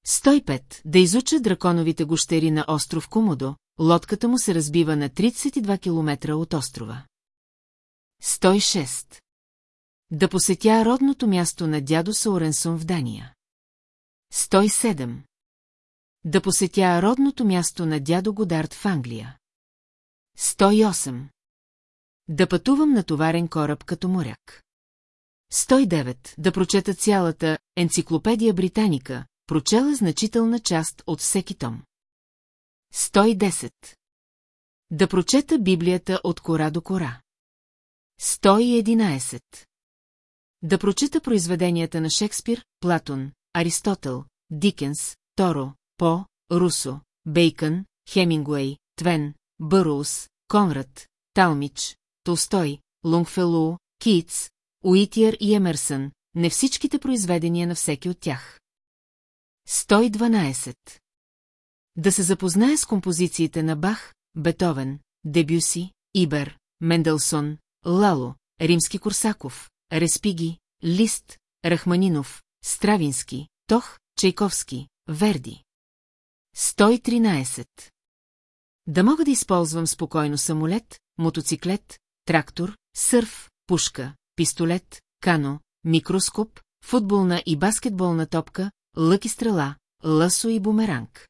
105. Да изуча драконовите гощери на остров Кумодо, лодката му се разбива на 32 км от острова. 106. Да посетя родното място на дядо Сауренсон в Дания. 107. Да посетя родното място на дядо Годард в Англия. 108. Да пътувам на товарен кораб като моряк. 109. Да прочета цялата енциклопедия Британика, прочела значителна част от всеки том. 110. Да прочета Библията от кора до кора. 111. Да прочета произведенията на Шекспир, Платон, Аристотел, Дикенс, Торо, По, Русо, Бейкън, Хемингуей, Твен, Бъроус, Конрад, Талмич, Толстой, Лунгфелу, Китс, Уитиер и Емерсън, не всичките произведения на всеки от тях. 112. Да се запознае с композициите на Бах, Бетовен, Дебюси, Ибер, Менделсон, Лало, Римски-Курсаков, Респиги, Лист, Рахманинов, Стравински, Тох, Чайковски, Верди. 113. Да мога да използвам спокойно самолет, мотоциклет, трактор, сърф, пушка, пистолет, кано, микроскоп, футболна и баскетболна топка, лък и стрела, лъсо и бумеранг.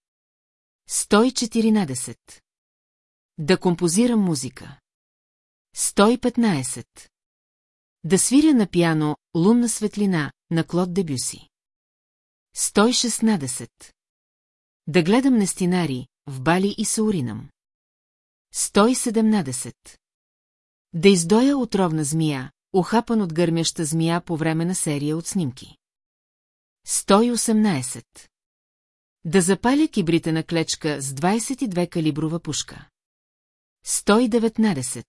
114. Да композирам музика. 115. Да свиря на пиано «Лунна светлина» на Клод Дебюси. 116. Да гледам нестинари, в Бали и се уринам. 117. Да издоя отровна змия, ухапан от гърмяща змия по време на серия от снимки. 118. Да запаля кибрите клечка с 22 калиброва пушка. 119.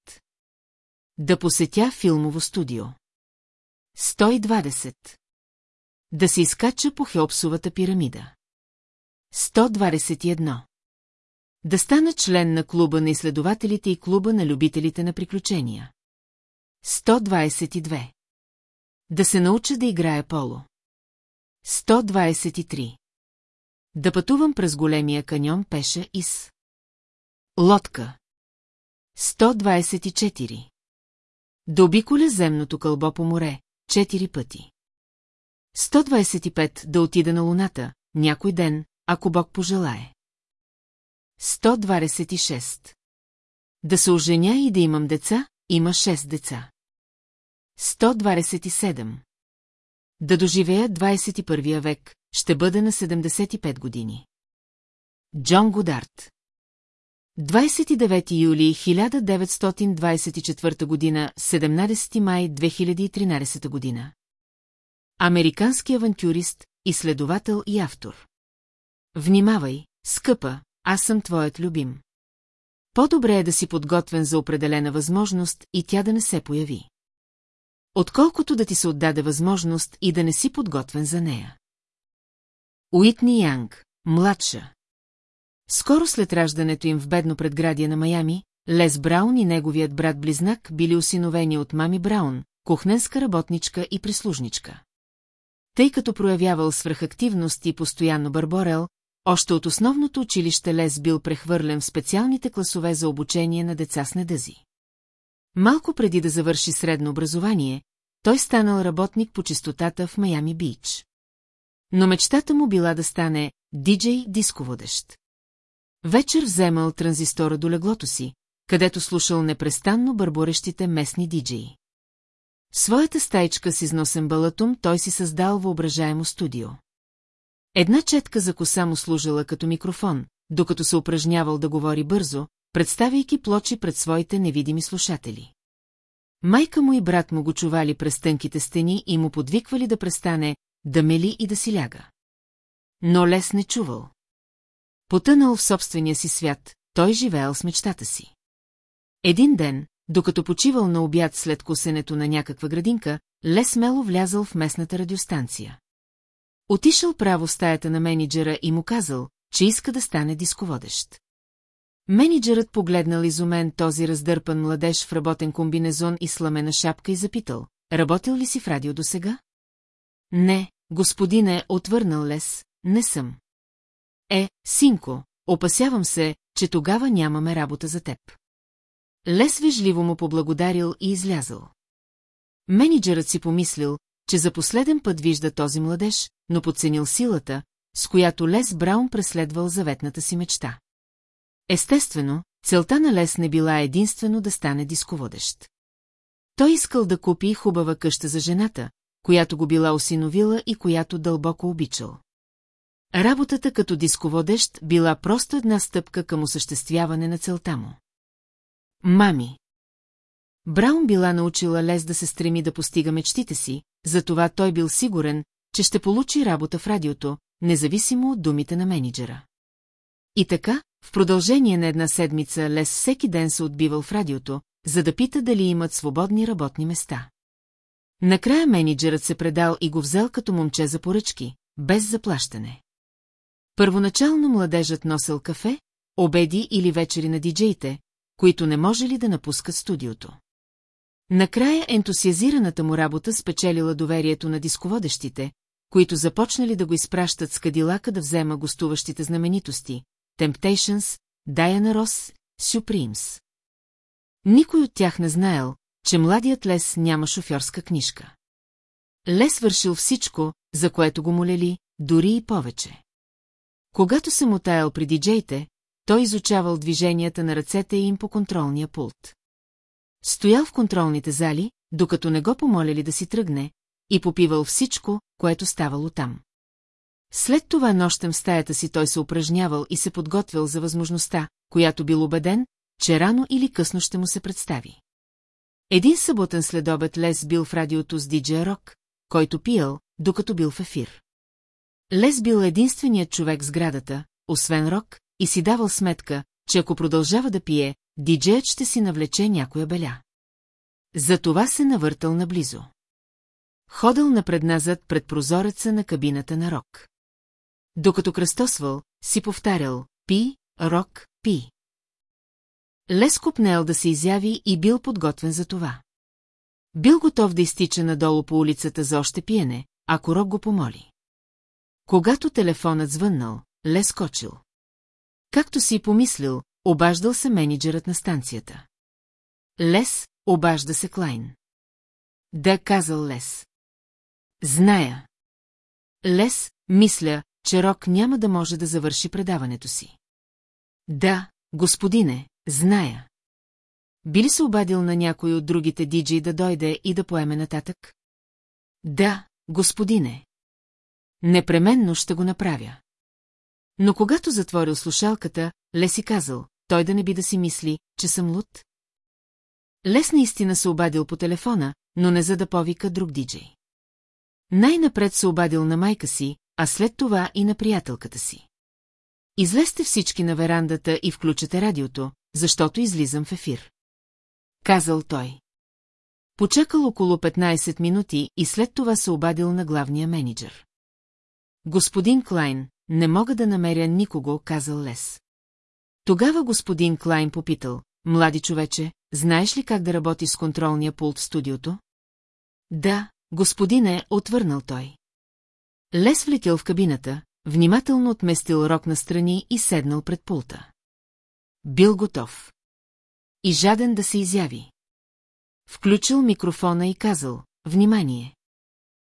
Да посетя филмово студио. 120. Да се изкача по Хеопсовата пирамида. 121. Да стана член на клуба на изследователите и клуба на любителите на приключения. 122. Да се науча да играя поло. 123. Да пътувам през големия каньон пеша и с. Лодка. 124. Да обиколя земното кълбо по море, 4 пъти. 125. Да отида на луната, някой ден, ако Бог пожелае. 126. Да се оженя и да имам деца, има 6 деца. 127. Да доживея 21 век, ще бъда на 75 години. Джон Годард 29 юли 1924 година, 17 май 2013 година. Американски авантюрист, изследовател и автор. Внимавай, скъпа, аз съм твоят любим. По-добре е да си подготвен за определена възможност и тя да не се появи. Отколкото да ти се отдаде възможност и да не си подготвен за нея. Уитни Янг, младша. Скоро след раждането им в бедно предградие на Майами, Лес Браун и неговият брат-близнак били осиновени от мами Браун, кухненска работничка и прислужничка. Тъй като проявявал свръхактивност и постоянно бърборел, още от основното училище Лес бил прехвърлен в специалните класове за обучение на деца с недъзи. Малко преди да завърши средно образование, той станал работник по чистотата в Майами Бич. Но мечтата му била да стане диджей дисководещ. Вечер вземал транзистора до леглото си, където слушал непрестанно бърборещите местни диджеи. В своята стайчка с износен балатум той си създал въображаемо студио. Една четка за коса му служила като микрофон, докато се упражнявал да говори бързо, представяйки плочи пред своите невидими слушатели. Майка му и брат му го чували през тънките стени и му подвиквали да престане, да мели и да си ляга. Но Лес не чувал. Потънал в собствения си свят, той живеел с мечтата си. Един ден, докато почивал на обяд след косенето на някаква градинка, Лес смело влязал в местната радиостанция. Отишъл право в стаята на менеджера и му казал, че иска да стане дисководещ. Менеджерът погледнал изумен този раздърпан младеж в работен комбинезон и сламена шапка и запитал, работил ли си в радио до сега? Не, господине, отвърнал Лес, не съм. Е, синко, опасявам се, че тогава нямаме работа за теб. Лес вежливо му поблагодарил и излязъл. Менеджерът си помислил, че за последен път вижда този младеж, но подценил силата, с която Лес Браун преследвал заветната си мечта. Естествено, целта на Лес не била единствено да стане дисководещ. Той искал да купи хубава къща за жената, която го била осиновила и която дълбоко обичал. Работата като дисководещ била просто една стъпка към осъществяване на целта му. Мами Браун била научила Лес да се стреми да постига мечтите си, затова той бил сигурен, че ще получи работа в радиото, независимо от думите на менеджера. И така, в продължение на една седмица Лес всеки ден се отбивал в радиото, за да пита дали имат свободни работни места. Накрая менеджерът се предал и го взел като момче за поръчки, без заплащане. Първоначално младежът носил кафе, обеди или вечери на диджеите, които не можели да напускат студиото. Накрая ентусиазираната му работа спечелила доверието на дисководещите, които започнали да го изпращат с кадилака да взема гостуващите знаменитости – Temptations, Diana Ross, Supremes. Никой от тях не знаел, че младият Лес няма шофьорска книжка. Лес вършил всичко, за което го молели, дори и повече. Когато се мутаял при диджеите, той изучавал движенията на ръцете им по контролния пулт. Стоял в контролните зали, докато не го помоляли да си тръгне, и попивал всичко, което ставало там. След това нощем в стаята си той се упражнявал и се подготвил за възможността, която бил убеден, че рано или късно ще му се представи. Един съботен следобед Лес бил в радиото с диджея Рок, който пиял, докато бил в ефир. Лес бил единственият човек с градата, освен Рок, и си давал сметка, че ако продължава да пие, диджеят ще си навлече някоя беля. Затова се навъртал наблизо. Ходил напредназад пред прозореца на кабината на Рок. Докато кръстосвал, си повтарял «Пи, Рок, пи. Лес купнел да се изяви и бил подготвен за това. Бил готов да изтича надолу по улицата за още пиене, ако Рок го помоли. Когато телефонът звъннал, Лес скочил. Както си помислил, обаждал се менеджерът на станцията. Лес, обажда се Клайн. Да, казал Лес. Зная. Лес, мисля, че Рок няма да може да завърши предаването си. Да, господине, зная. Би ли се обадил на някой от другите диджи да дойде и да поеме нататък? Да, господине. Непременно ще го направя. Но когато затворил слушалката, Леси казал, той да не би да си мисли, че съм луд. Лес наистина се обадил по телефона, но не за да повика друг диджей. Най-напред се обадил на майка си, а след това и на приятелката си. Излезте всички на верандата и включете радиото, защото излизам в ефир. Казал той. Почакал около 15 минути и след това се обадил на главния менеджер. Господин Клайн, не мога да намеря никого, казал Лес. Тогава господин Клайн попитал, млади човече, знаеш ли как да работи с контролния пулт в студиото? Да, господине, отвърнал той. Лес влетял в кабината, внимателно отместил рок на страни и седнал пред пулта. Бил готов. И жаден да се изяви. Включил микрофона и казал, внимание.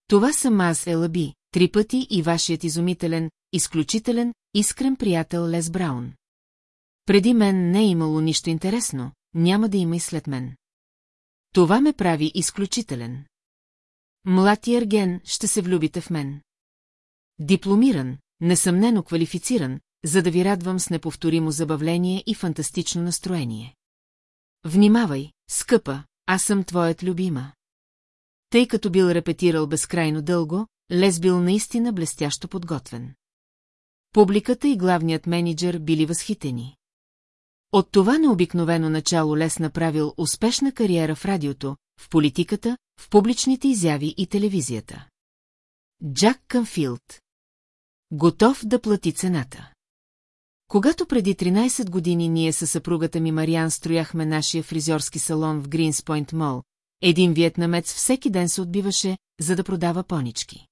Това съм аз, Елаби, три пъти и вашият изумителен, изключителен, искрен приятел Лес Браун. Преди мен не е имало нищо интересно, няма да има и след мен. Това ме прави изключителен. Млад и ерген ще се влюбите в мен. Дипломиран, несъмнено квалифициран, за да ви радвам с неповторимо забавление и фантастично настроение. Внимавай, скъпа, аз съм твоят любима. Тъй като бил репетирал безкрайно дълго, Лес бил наистина блестящо подготвен. Публиката и главният менеджер били възхитени. От това необикновено начало Лес направил успешна кариера в радиото, в политиката, в публичните изяви и телевизията. Джак Канфилд Готов да плати цената. Когато преди 13 години ние със съпругата ми Мариан строяхме нашия фризьорски салон в Гринспойнт Мол, един виетнамец всеки ден се отбиваше, за да продава понички.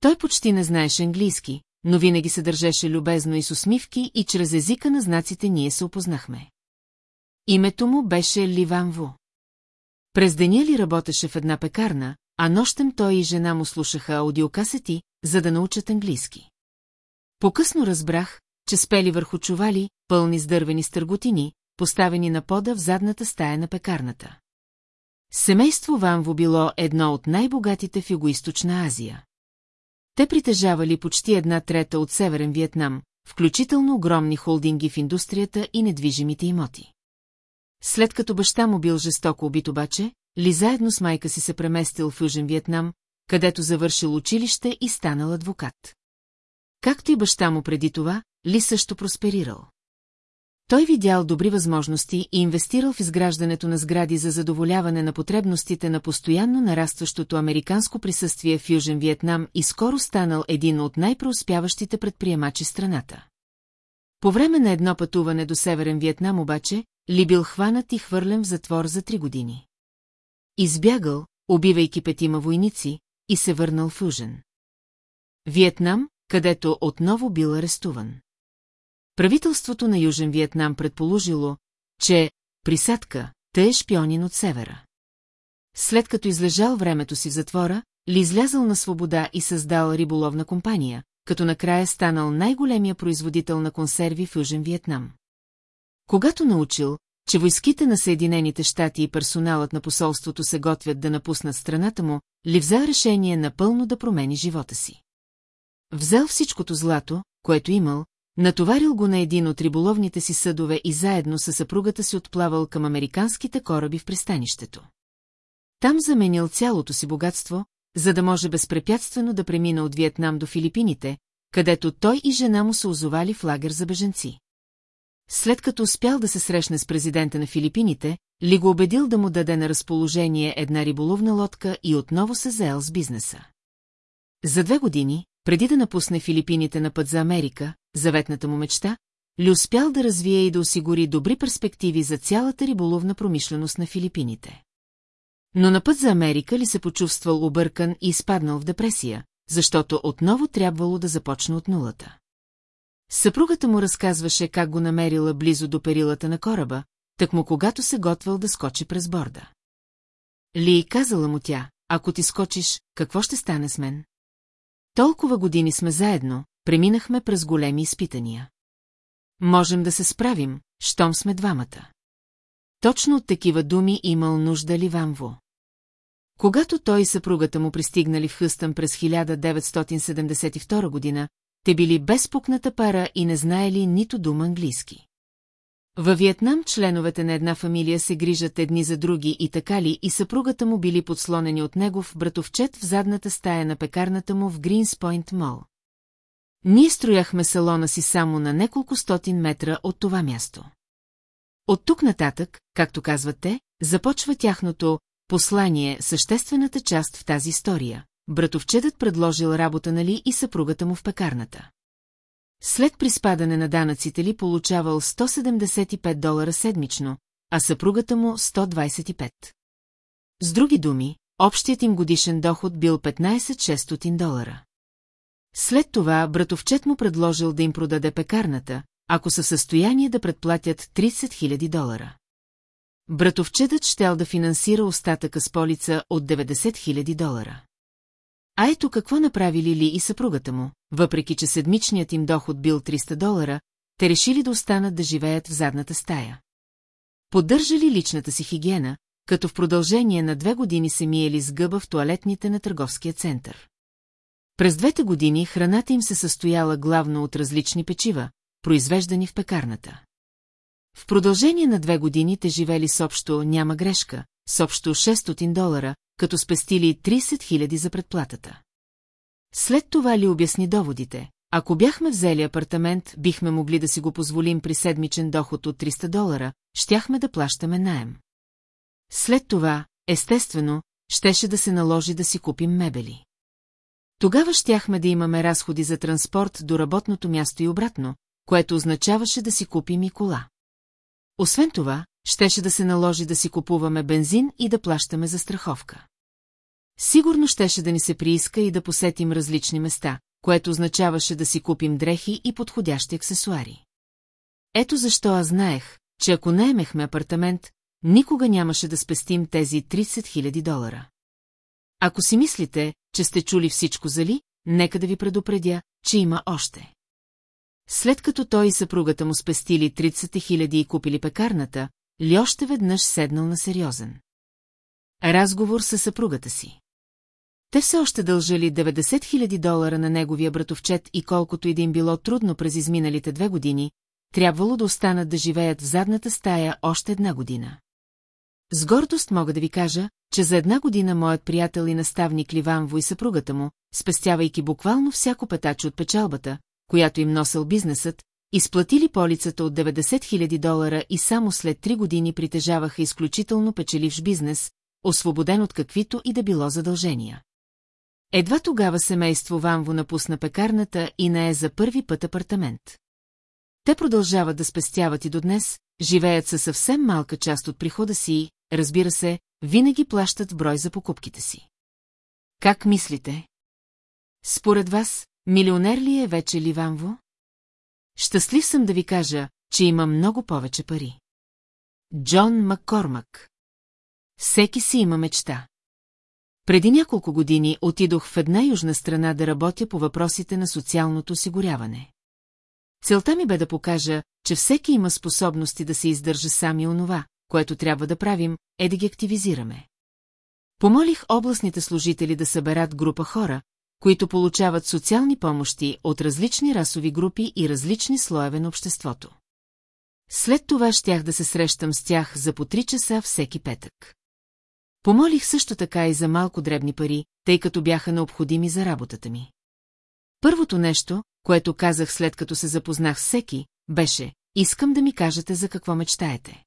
Той почти не знаеше английски, но винаги се държеше любезно и с усмивки и чрез езика на знаците ние се опознахме. Името му беше Ливан Ву. През деня ли работеше в една пекарна, а нощем той и жена му слушаха аудиокасети, за да научат английски. Покъсно разбрах, че спели върху чували, пълни с дървени стърготини, поставени на пода в задната стая на пекарната. Семейство Ванво било едно от най-богатите в Юго-Источна Азия. Те притежавали почти една трета от Северен Виетнам, включително огромни холдинги в индустрията и недвижимите имоти. След като баща му бил жестоко убит обаче, Ли заедно с майка си се преместил в Южен Виетнам, където завършил училище и станал адвокат. Както и баща му преди това, Ли също просперирал. Той видял добри възможности и инвестирал в изграждането на сгради за задоволяване на потребностите на постоянно нарастващото американско присъствие в Южен Виетнам и скоро станал един от най-преуспяващите предприемачи страната. По време на едно пътуване до Северен Виетнам обаче, Ли бил хванат и хвърлен в затвор за три години. Избягал, убивайки петима войници, и се върнал в Южен. Виетнам, където отново бил арестуван. Правителството на Южен Виетнам предположило, че присадка те е шпионин от севера. След като излежал времето си в затвора, ли излязъл на свобода и създал риболовна компания, като накрая станал най-големия производител на консерви в Южен Виетнам. Когато научил, че войските на Съединените щати и персоналът на посолството се готвят да напуснат страната му, ли взел решение напълно да промени живота си. Взел всичкото злато, което имал, натоварил го на един от риболовните си съдове и заедно със съпругата си отплавал към американските кораби в пристанището. Там заменил цялото си богатство, за да може безпрепятствено да премина от Виетнам до Филипините, където той и жена му се озовали в лагер за беженци. След като успял да се срещне с президента на Филипините, Ли го убедил да му даде на разположение една риболовна лодка и отново се заел с бизнеса. За две години, преди да напусне Филипините на път за Америка, заветната му мечта, ли успял да развие и да осигури добри перспективи за цялата риболовна промишленост на Филипините. Но на път за Америка ли се почувствал объркан и изпаднал в депресия, защото отново трябвало да започне от нулата. Съпругата му разказваше как го намерила близо до перилата на кораба, так му когато се готвил да скочи през борда. Ли казала му тя, ако ти скочиш, какво ще стане с мен? Толкова години сме заедно, преминахме през големи изпитания. Можем да се справим, щом сме двамата. Точно от такива думи имал нужда ли Вамво. Когато той и съпругата му пристигнали в Хъстън през 1972 година, те били безпукната пара и не знаели нито дума английски. Във Виетнам членовете на една фамилия се грижат едни за други и така ли и съпругата му били подслонени от негов братовчет в задната стая на пекарната му в Гринспойнт Мол. Ние строяхме салона си само на неколко стотин метра от това място. От тук нататък, както казват те, започва тяхното послание, съществената част в тази история. Братовчетът предложил работа нали и съпругата му в пекарната. След приспадане на данъците ли получавал 175 долара седмично, а съпругата му 125. С други думи, общият им годишен доход бил 15-600 долара. След това братовчет му предложил да им продаде пекарната, ако са в състояние да предплатят 30 000 долара. Братовчетът щел да финансира остатъка с полица от 90 000 долара. А ето какво направили Ли и съпругата му, въпреки че седмичният им доход бил 300 долара, те решили да останат да живеят в задната стая. Поддържали личната си хигиена, като в продължение на две години се миели с гъба в туалетните на търговския център. През двете години храната им се състояла главно от различни печива, произвеждани в пекарната. В продължение на две години те живели с общо няма грешка, с общо 600 долара, като спестили 30 000 за предплатата. След това ли обясни доводите? Ако бяхме взели апартамент, бихме могли да си го позволим при седмичен доход от 300 долара, щяхме да плащаме наем. След това, естествено, щеше да се наложи да си купим мебели. Тогава щяхме да имаме разходи за транспорт до работното място и обратно, което означаваше да си купим и кола. Освен това, щеше да се наложи да си купуваме бензин и да плащаме за страховка. Сигурно щеше да ни се прииска и да посетим различни места, което означаваше да си купим дрехи и подходящи аксесуари. Ето защо аз знаех, че ако наемехме апартамент, никога нямаше да спестим тези 30 000 долара. Ако си мислите, че сте чули всичко за Ли, нека да ви предупредя, че има още. След като той и съпругата му спестили 30 000 и купили пекарната, Ли още веднъж седнал на сериозен. Разговор с съпругата си. Те все още дължали 90 000 долара на неговия братовчет и колкото и да им било трудно през изминалите две години, трябвало да останат да живеят в задната стая още една година. С гордост мога да ви кажа, че за една година моят приятел и наставник Ливанво и съпругата му, спестявайки буквално всяко петаче от печалбата, която им носил бизнесът, изплатили полицата от 90 000 долара и само след три години притежаваха изключително печеливш бизнес, освободен от каквито и да било задължения. Едва тогава семейство Ванво напусна пекарната и не е за първи път апартамент. Те продължават да спестяват и до днес, живеят със съвсем малка част от прихода си и, разбира се, винаги плащат брой за покупките си. Как мислите? Според вас, милионер ли е вече Ливанво? Щастлив съм да ви кажа, че има много повече пари. Джон Маккормак Всеки си има мечта. Преди няколко години отидох в една южна страна да работя по въпросите на социалното осигуряване. Целта ми бе да покажа, че всеки има способности да се издържа сам и онова, което трябва да правим, е да ги активизираме. Помолих областните служители да съберат група хора, които получават социални помощи от различни расови групи и различни слоеве на обществото. След това щях да се срещам с тях за по три часа всеки петък. Помолих също така и за малко дребни пари, тъй като бяха необходими за работата ми. Първото нещо, което казах след като се запознах всеки, беше, искам да ми кажете за какво мечтаете.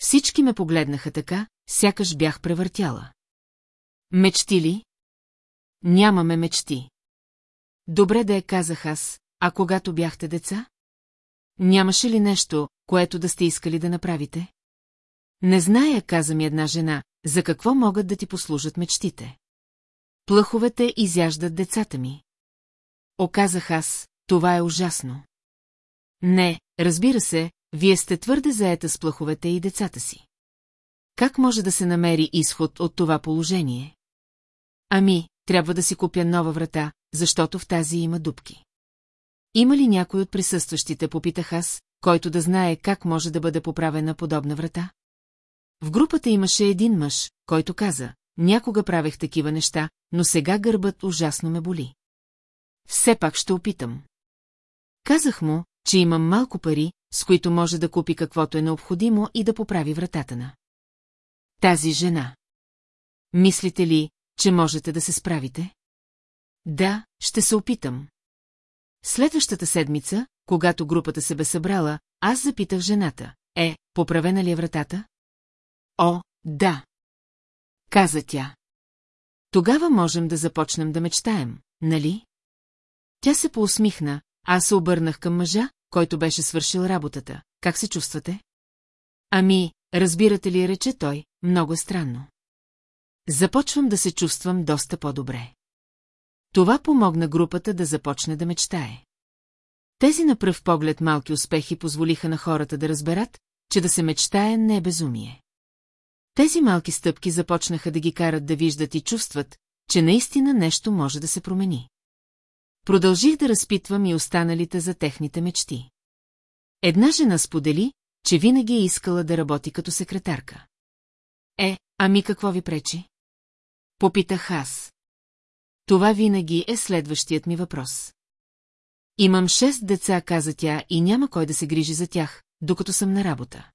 Всички ме погледнаха така, сякаш бях превъртяла. Мечти ли? Нямаме мечти. Добре да я казах аз, а когато бяхте деца? Нямаше ли нещо, което да сте искали да направите? Не зная, каза ми една жена, за какво могат да ти послужат мечтите. Плъховете изяждат децата ми. Оказах аз, това е ужасно. Не, разбира се, вие сте твърде заета с плъховете и децата си. Как може да се намери изход от това положение? Ами, трябва да си купя нова врата, защото в тази има дупки. Има ли някой от присъстващите, попитах аз, който да знае как може да бъде поправена подобна врата? В групата имаше един мъж, който каза, някога правех такива неща, но сега гърбът ужасно ме боли. Все пак ще опитам. Казах му, че имам малко пари, с които може да купи каквото е необходимо и да поправи вратата на. Тази жена. Мислите ли, че можете да се справите? Да, ще се опитам. Следващата седмица, когато групата се бе събрала, аз запитах жената. Е, поправена ли е вратата? О, да. Каза тя. Тогава можем да започнем да мечтаем, нали? Тя се поусмихна, аз се обърнах към мъжа, който беше свършил работата. Как се чувствате? Ами, разбирате ли, рече той, много странно. Започвам да се чувствам доста по-добре. Това помогна групата да започне да мечтае. Тези на пръв поглед малки успехи позволиха на хората да разберат, че да се мечтае не е безумие. Тези малки стъпки започнаха да ги карат да виждат и чувстват, че наистина нещо може да се промени. Продължих да разпитвам и останалите за техните мечти. Една жена сподели, че винаги е искала да работи като секретарка. Е, ами какво ви пречи? Попитах аз. Това винаги е следващият ми въпрос. Имам шест деца, каза тя, и няма кой да се грижи за тях, докато съм на работа.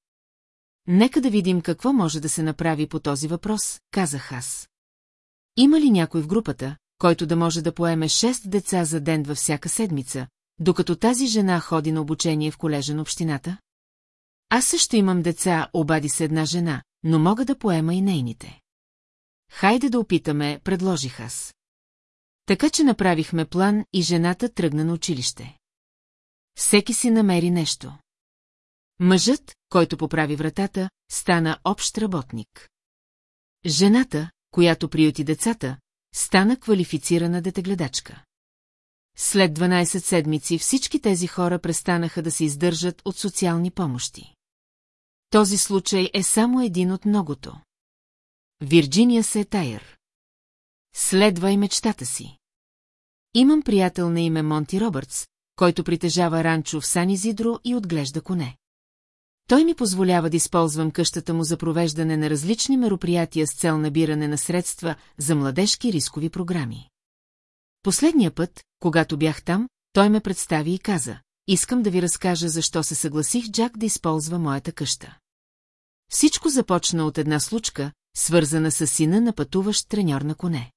Нека да видим какво може да се направи по този въпрос, казах аз. Има ли някой в групата, който да може да поеме шест деца за ден във всяка седмица, докато тази жена ходи на обучение в колежа на общината? Аз също имам деца, обади се една жена, но мога да поема и нейните. Хайде да опитаме, предложих аз. Така че направихме план и жената тръгна на училище. Всеки си намери нещо. Мъжът, който поправи вратата, стана общ работник. Жената, която приюти децата, стана квалифицирана детегледачка. След 12 седмици всички тези хора престанаха да се издържат от социални помощи. Този случай е само един от многото. Вирджиния се е Тайер. Следва и мечтата си. Имам приятел на име Монти Робъртс, който притежава ранчо в Сан Изидро и отглежда коне. Той ми позволява да използвам къщата му за провеждане на различни мероприятия с цел набиране на средства за младежки рискови програми. Последния път, когато бях там, той ме представи и каза, искам да ви разкажа защо се съгласих Джак да използва моята къща. Всичко започна от една случка, свързана с сина на пътуващ треньор на коне.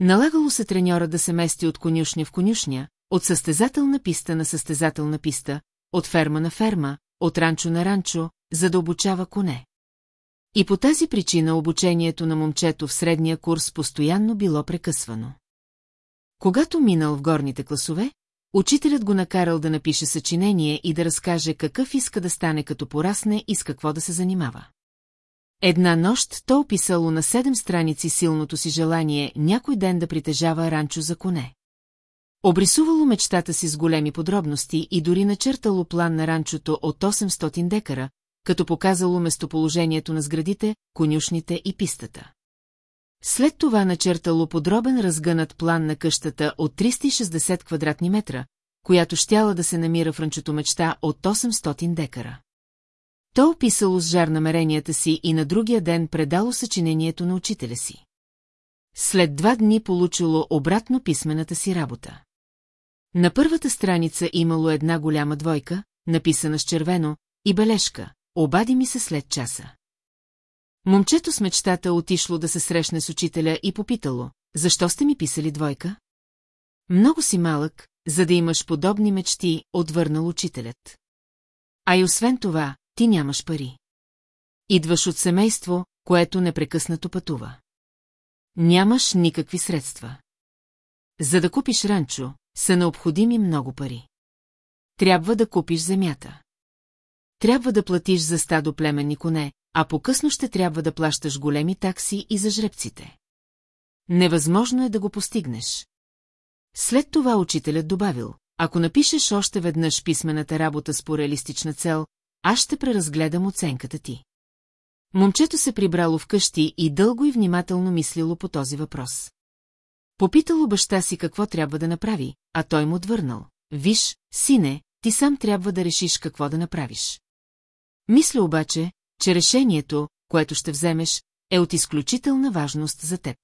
Налагало се треньора да се мести от конюшня в конюшня, от състезателна писта на състезателна писта, от ферма на ферма, от ранчо на ранчо, за да обучава коне. И по тази причина обучението на момчето в средния курс постоянно било прекъсвано. Когато минал в горните класове, учителят го накарал да напише съчинение и да разкаже какъв иска да стане като порасне и с какво да се занимава. Една нощ то описало на седем страници силното си желание някой ден да притежава ранчо за коне. Обрисувало мечтата си с големи подробности и дори начертало план на ранчото от 800 декара, като показало местоположението на сградите, конюшните и пистата. След това начертало подробен разгънат план на къщата от 360 квадратни метра, която щяла да се намира в ранчото мечта от 800 декара. То описало с жар намеренията си и на другия ден предало съчинението на учителя си. След два дни получило обратно писмената си работа. На първата страница имало една голяма двойка, написана с червено, и бележка, обади ми се след часа. Момчето с мечтата отишло да се срещне с учителя и попитало, защо сте ми писали двойка? Много си малък, за да имаш подобни мечти, отвърнал учителят. А и освен това, ти нямаш пари. Идваш от семейство, което непрекъснато пътува. Нямаш никакви средства. За да купиш ранчо, са необходими много пари. трябва да купиш земята. Трябва да платиш за стадо племенни коне, а по-късно ще трябва да плащаш големи такси и за жребците. Невъзможно е да го постигнеш. След това учителят добавил, ако напишеш още веднъж писмената работа с по-реалистична цел, аз ще преразгледам оценката ти. Момчето се прибрало вкъщи и дълго и внимателно мислило по този въпрос. Попитало баща си какво трябва да направи, а той му отвърнал. Виж, сине, ти сам трябва да решиш какво да направиш. Мисля обаче, че решението, което ще вземеш, е от изключителна важност за теб.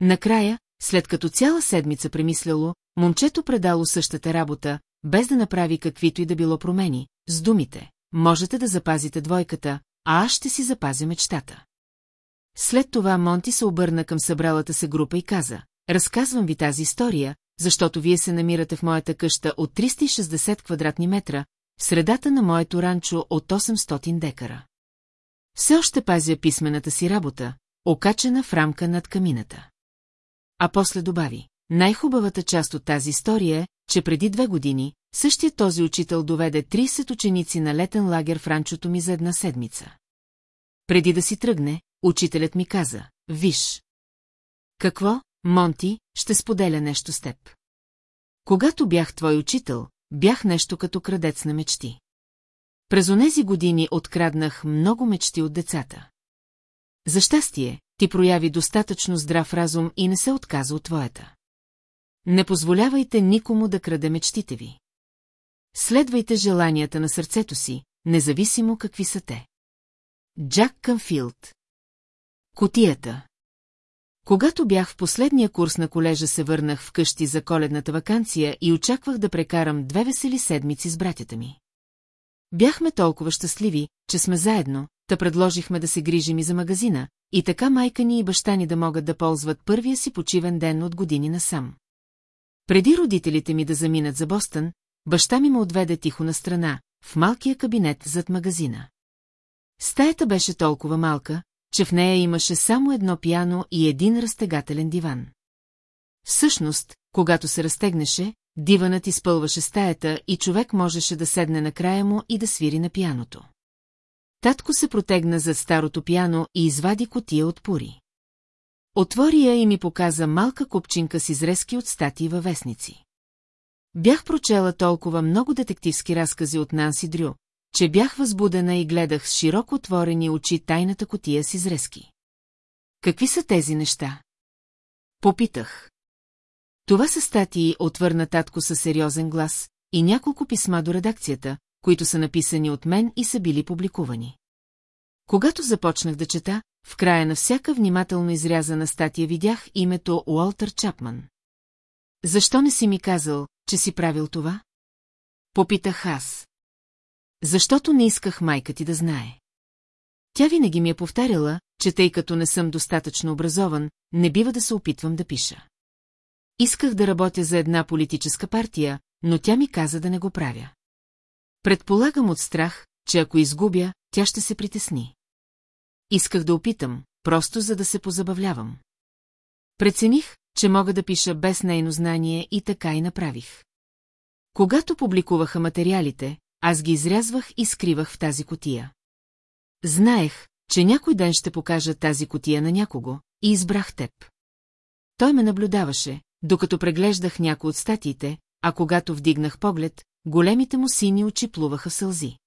Накрая, след като цяла седмица премисляло, момчето предало същата работа, без да направи каквито и да било промени, с думите «Можете да запазите двойката, а аз ще си запазя мечтата». След това Монти се обърна към събралата се група и каза «Разказвам ви тази история, защото вие се намирате в моята къща от 360 квадратни метра, в средата на моето ранчо от 800 декара. Все още пазя писмената си работа, окачена в рамка над камината. А после добави, най-хубавата част от тази история е, че преди две години, същия този учител доведе 30 ученици на летен лагер в ранчото ми за една седмица. Преди да си тръгне, учителят ми каза, виж. Какво, Монти, ще споделя нещо с теб. Когато бях твой учител, бях нещо като крадец на мечти. През онези години откраднах много мечти от децата. За щастие, ти прояви достатъчно здрав разум и не се отказа от твоята. Не позволявайте никому да краде мечтите ви. Следвайте желанията на сърцето си, независимо какви са те. Джак Къмфилд Котията Когато бях в последния курс на колежа се върнах вкъщи за коледната вакансия и очаквах да прекарам две весели седмици с братята ми. Бяхме толкова щастливи, че сме заедно, та предложихме да се грижим и за магазина, и така майка ни и баща ни да могат да ползват първия си почивен ден от години насам. Преди родителите ми да заминат за Бостън, баща ми ме отведе тихо на страна, в малкия кабинет зад магазина. Стаята беше толкова малка, че в нея имаше само едно пиано и един разтегателен диван. Всъщност, когато се разтегнеше, диванът изпълваше стаята и човек можеше да седне на края му и да свири на пианото. Татко се протегна зад старото пиано и извади котия от пури. Отвори я и ми показа малка купчинка с изрезки от статии във вестници. Бях прочела толкова много детективски разкази от Нанси Дрю, че бях възбудена и гледах с широко отворени очи тайната котия с изрезки. Какви са тези неща? Попитах. Това са статии, отвърна татко със сериозен глас, и няколко писма до редакцията, които са написани от мен и са били публикувани. Когато започнах да чета, в края на всяка внимателно изрязана статия видях името Уолтер Чапман. Защо не си ми казал, че си правил това? Попитах аз. Защото не исках майка ти да знае. Тя винаги ми е повтаряла, че тъй като не съм достатъчно образован, не бива да се опитвам да пиша. Исках да работя за една политическа партия, но тя ми каза да не го правя. Предполагам от страх, че ако изгубя, тя ще се притесни. Исках да опитам, просто за да се позабавлявам. Прецених, че мога да пиша без нейно знание и така и направих. Когато публикуваха материалите, аз ги изрязвах и скривах в тази котия. Знаех, че някой ден ще покажа тази котия на някого, и избрах теб. Той ме наблюдаваше, докато преглеждах някои от статиите, а когато вдигнах поглед, големите му сини очи плуваха сълзи.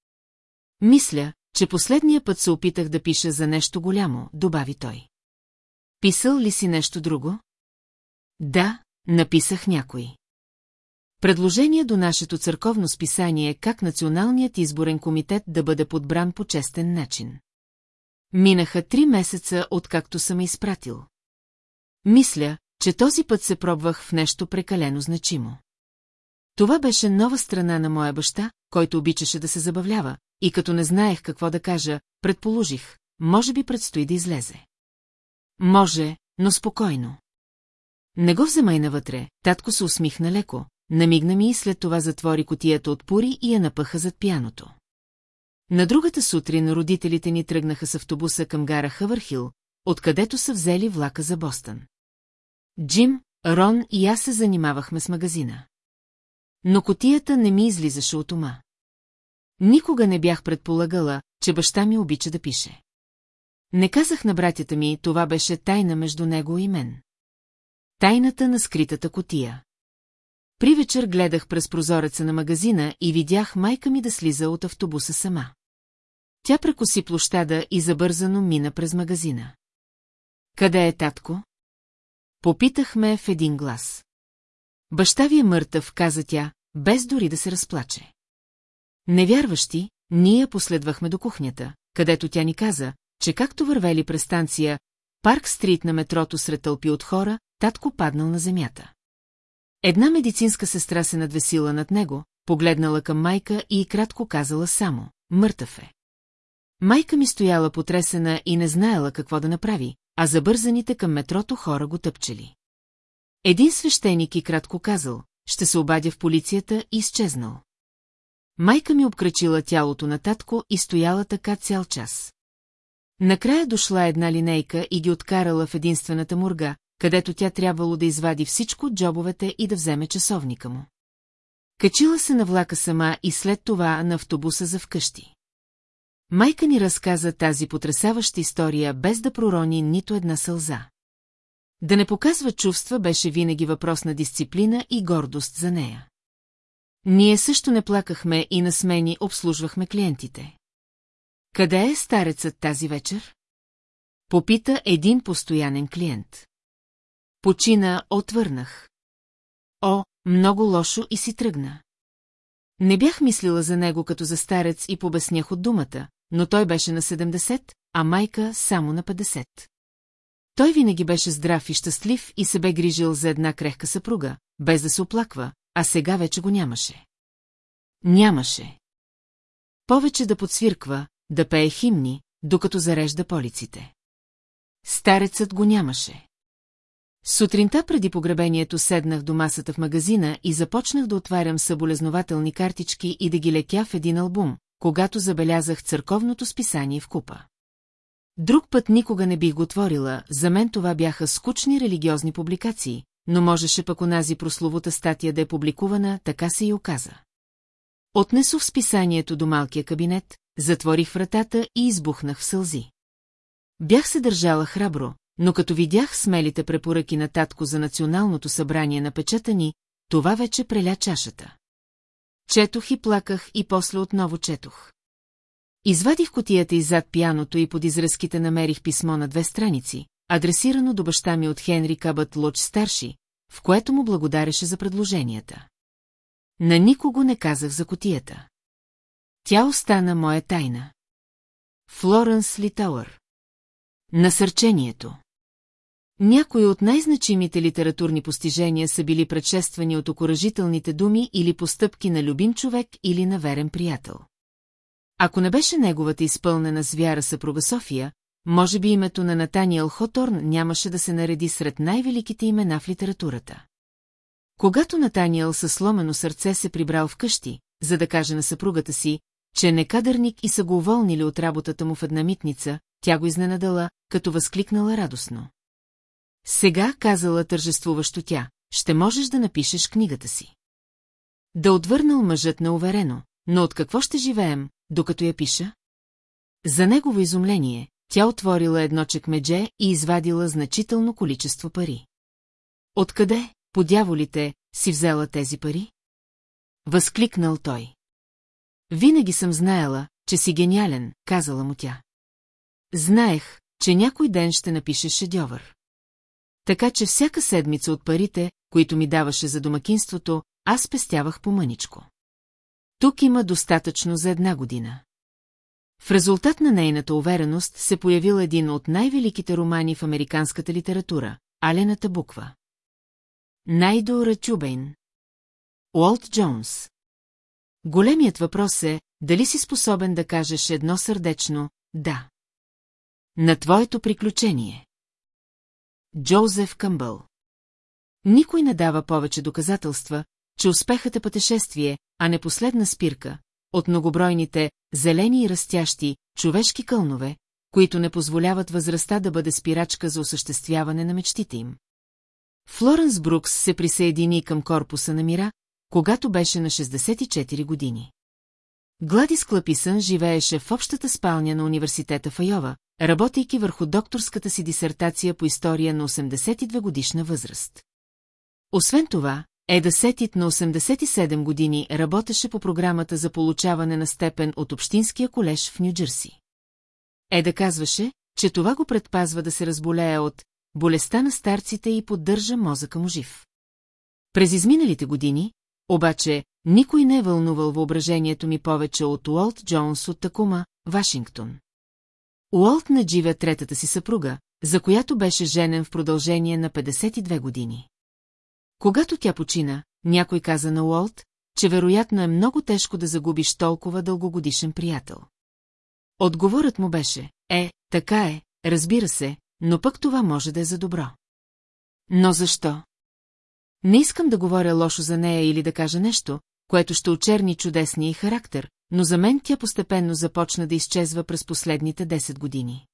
Мисля, че последния път се опитах да пиша за нещо голямо, добави той. Писал ли си нещо друго? Да, написах някой. Предложение до нашето църковно списание как Националният изборен комитет да бъде подбран по честен начин. Минаха три месеца, откакто съм изпратил. Мисля, че този път се пробвах в нещо прекалено значимо. Това беше нова страна на моя баща, който обичаше да се забавлява, и като не знаех какво да кажа, предположих, може би предстои да излезе. Може, но спокойно. Не го вземай навътре, татко се усмихна леко, намигна ми и след това затвори котията от пури и я напъха зад пяното. На другата сутрин родителите ни тръгнаха с автобуса към гара Хавърхил, откъдето са взели влака за Бостън. Джим, Рон и аз се занимавахме с магазина. Но котията не ми излизаше от ума. Никога не бях предполагала, че баща ми обича да пише. Не казах на братята ми, това беше тайна между него и мен. Тайната на скритата котия. При вечер гледах през прозореца на магазина и видях майка ми да слиза от автобуса сама. Тя прекоси площада и забързано мина през магазина. Къде е татко? Попитахме в един глас. Баща ви е мъртъв, каза тя, без дори да се разплаче. Невярващи, ние последвахме до кухнята, където тя ни каза, че както вървели през станция, Парк Стрит на метрото сред тълпи от хора, татко паднал на земята. Една медицинска сестра се надвесила над него, погледнала към майка и кратко казала само «Мъртъв е». Майка ми стояла потресена и не знаела какво да направи, а забързаните към метрото хора го тъпчели. Един свещеник и кратко казал, ще се обадя в полицията и изчезнал. Майка ми обкрачила тялото на татко и стояла така цял час. Накрая дошла една линейка и ги откарала в единствената мурга, където тя трябвало да извади всичко от джобовете и да вземе часовника му. Качила се на влака сама и след това на автобуса за вкъщи. Майка ни разказа тази потрясаваща история без да пророни нито една сълза. Да не показва чувства беше винаги въпрос на дисциплина и гордост за нея. Ние също не плакахме и на смени обслужвахме клиентите. Къде е старецът тази вечер? Попита един постоянен клиент. Почина, отвърнах. О, много лошо и си тръгна. Не бях мислила за него като за старец и побеснях от думата, но той беше на 70, а майка само на 50. Той винаги беше здрав и щастлив и се бе грижил за една крехка съпруга, без да се оплаква, а сега вече го нямаше. Нямаше. Повече да подсвирква, да пее химни, докато зарежда полиците. Старецът го нямаше. Сутринта преди погребението седнах до масата в магазина и започнах да отварям съболезнователни картички и да ги лекя в един албум, когато забелязах църковното списание в купа. Друг път никога не бих го отворила, за мен това бяха скучни религиозни публикации, но можеше пък онази прословута статия да е публикувана, така се и оказа. Отнесох списанието до малкия кабинет, затворих вратата и избухнах в сълзи. Бях се държала храбро, но като видях смелите препоръки на татко за националното събрание на печата това вече преля чашата. Четох и плаках и после отново четох. Извадих котията иззад пияното и под изразките намерих писмо на две страници, адресирано до баща ми от Хенри Кабът Лоч старши, в което му благодареше за предложенията. На никого не казах за котията. Тя остана моя тайна. Флоренс Литауър Насърчението Някои от най-значимите литературни постижения са били предшествани от окоръжителните думи или постъпки на любим човек или на верен приятел. Ако не беше неговата изпълнена с вяра съпруга София, може би името на Натаниел Хоторн нямаше да се нареди сред най-великите имена в литературата. Когато Натаниел със сломено сърце се прибрал вкъщи, за да каже на съпругата си, че некадърник и са го уволнили от работата му в една митница, тя го изненадала, като възкликнала радостно. Сега, казала тържествуващо тя, ще можеш да напишеш книгата си. Да отвърнал мъжът уверено, но от какво ще живеем, докато я пиша? За негово изумление, тя отворила едно чекмедже и извадила значително количество пари. Откъде, по дяволите, си взела тези пари? Възкликнал той. Винаги съм знаела, че си гениален, казала му тя. Знаех, че някой ден ще напишеш шедьовър. Така че всяка седмица от парите, които ми даваше за домакинството, аз пестявах по мъничко. Тук има достатъчно за една година. В резултат на нейната увереност се появил един от най-великите романи в американската литература – Алената буква. Найдо Рачубейн. Уолт Джонс. Големият въпрос е, дали си способен да кажеш едно сърдечно «да». На твоето приключение. Джозеф Къмбъл. Никой не дава повече доказателства, че успехът е пътешествие, а не последна спирка, от многобройните, зелени и растящи, човешки кълнове, които не позволяват възрастта да бъде спирачка за осъществяване на мечтите им. Флоренс Брукс се присъедини към корпуса на мира, когато беше на 64 години. Гладис Клаписън живееше в общата спалня на университета в Айова, работейки върху докторската си дисертация по история на 82 годишна възраст. Освен това, Еда Сетит на 87 години работеше по програмата за получаване на степен от Общинския колеж в Нью-Джерси. Еда казваше, че това го предпазва да се разболее от болестта на старците и поддържа мозъка му жив. През изминалите години, обаче, никой не е вълнувал въображението ми повече от Уолт Джонс от Такума, Вашингтон. Уолт надживя третата си съпруга, за която беше женен в продължение на 52 години. Когато тя почина, някой каза на Уолт, че вероятно е много тежко да загубиш толкова дългогодишен приятел. Отговорът му беше, е, така е, разбира се, но пък това може да е за добро. Но защо? Не искам да говоря лошо за нея или да кажа нещо, което ще очерни чудесния и характер, но за мен тя постепенно започна да изчезва през последните 10 години.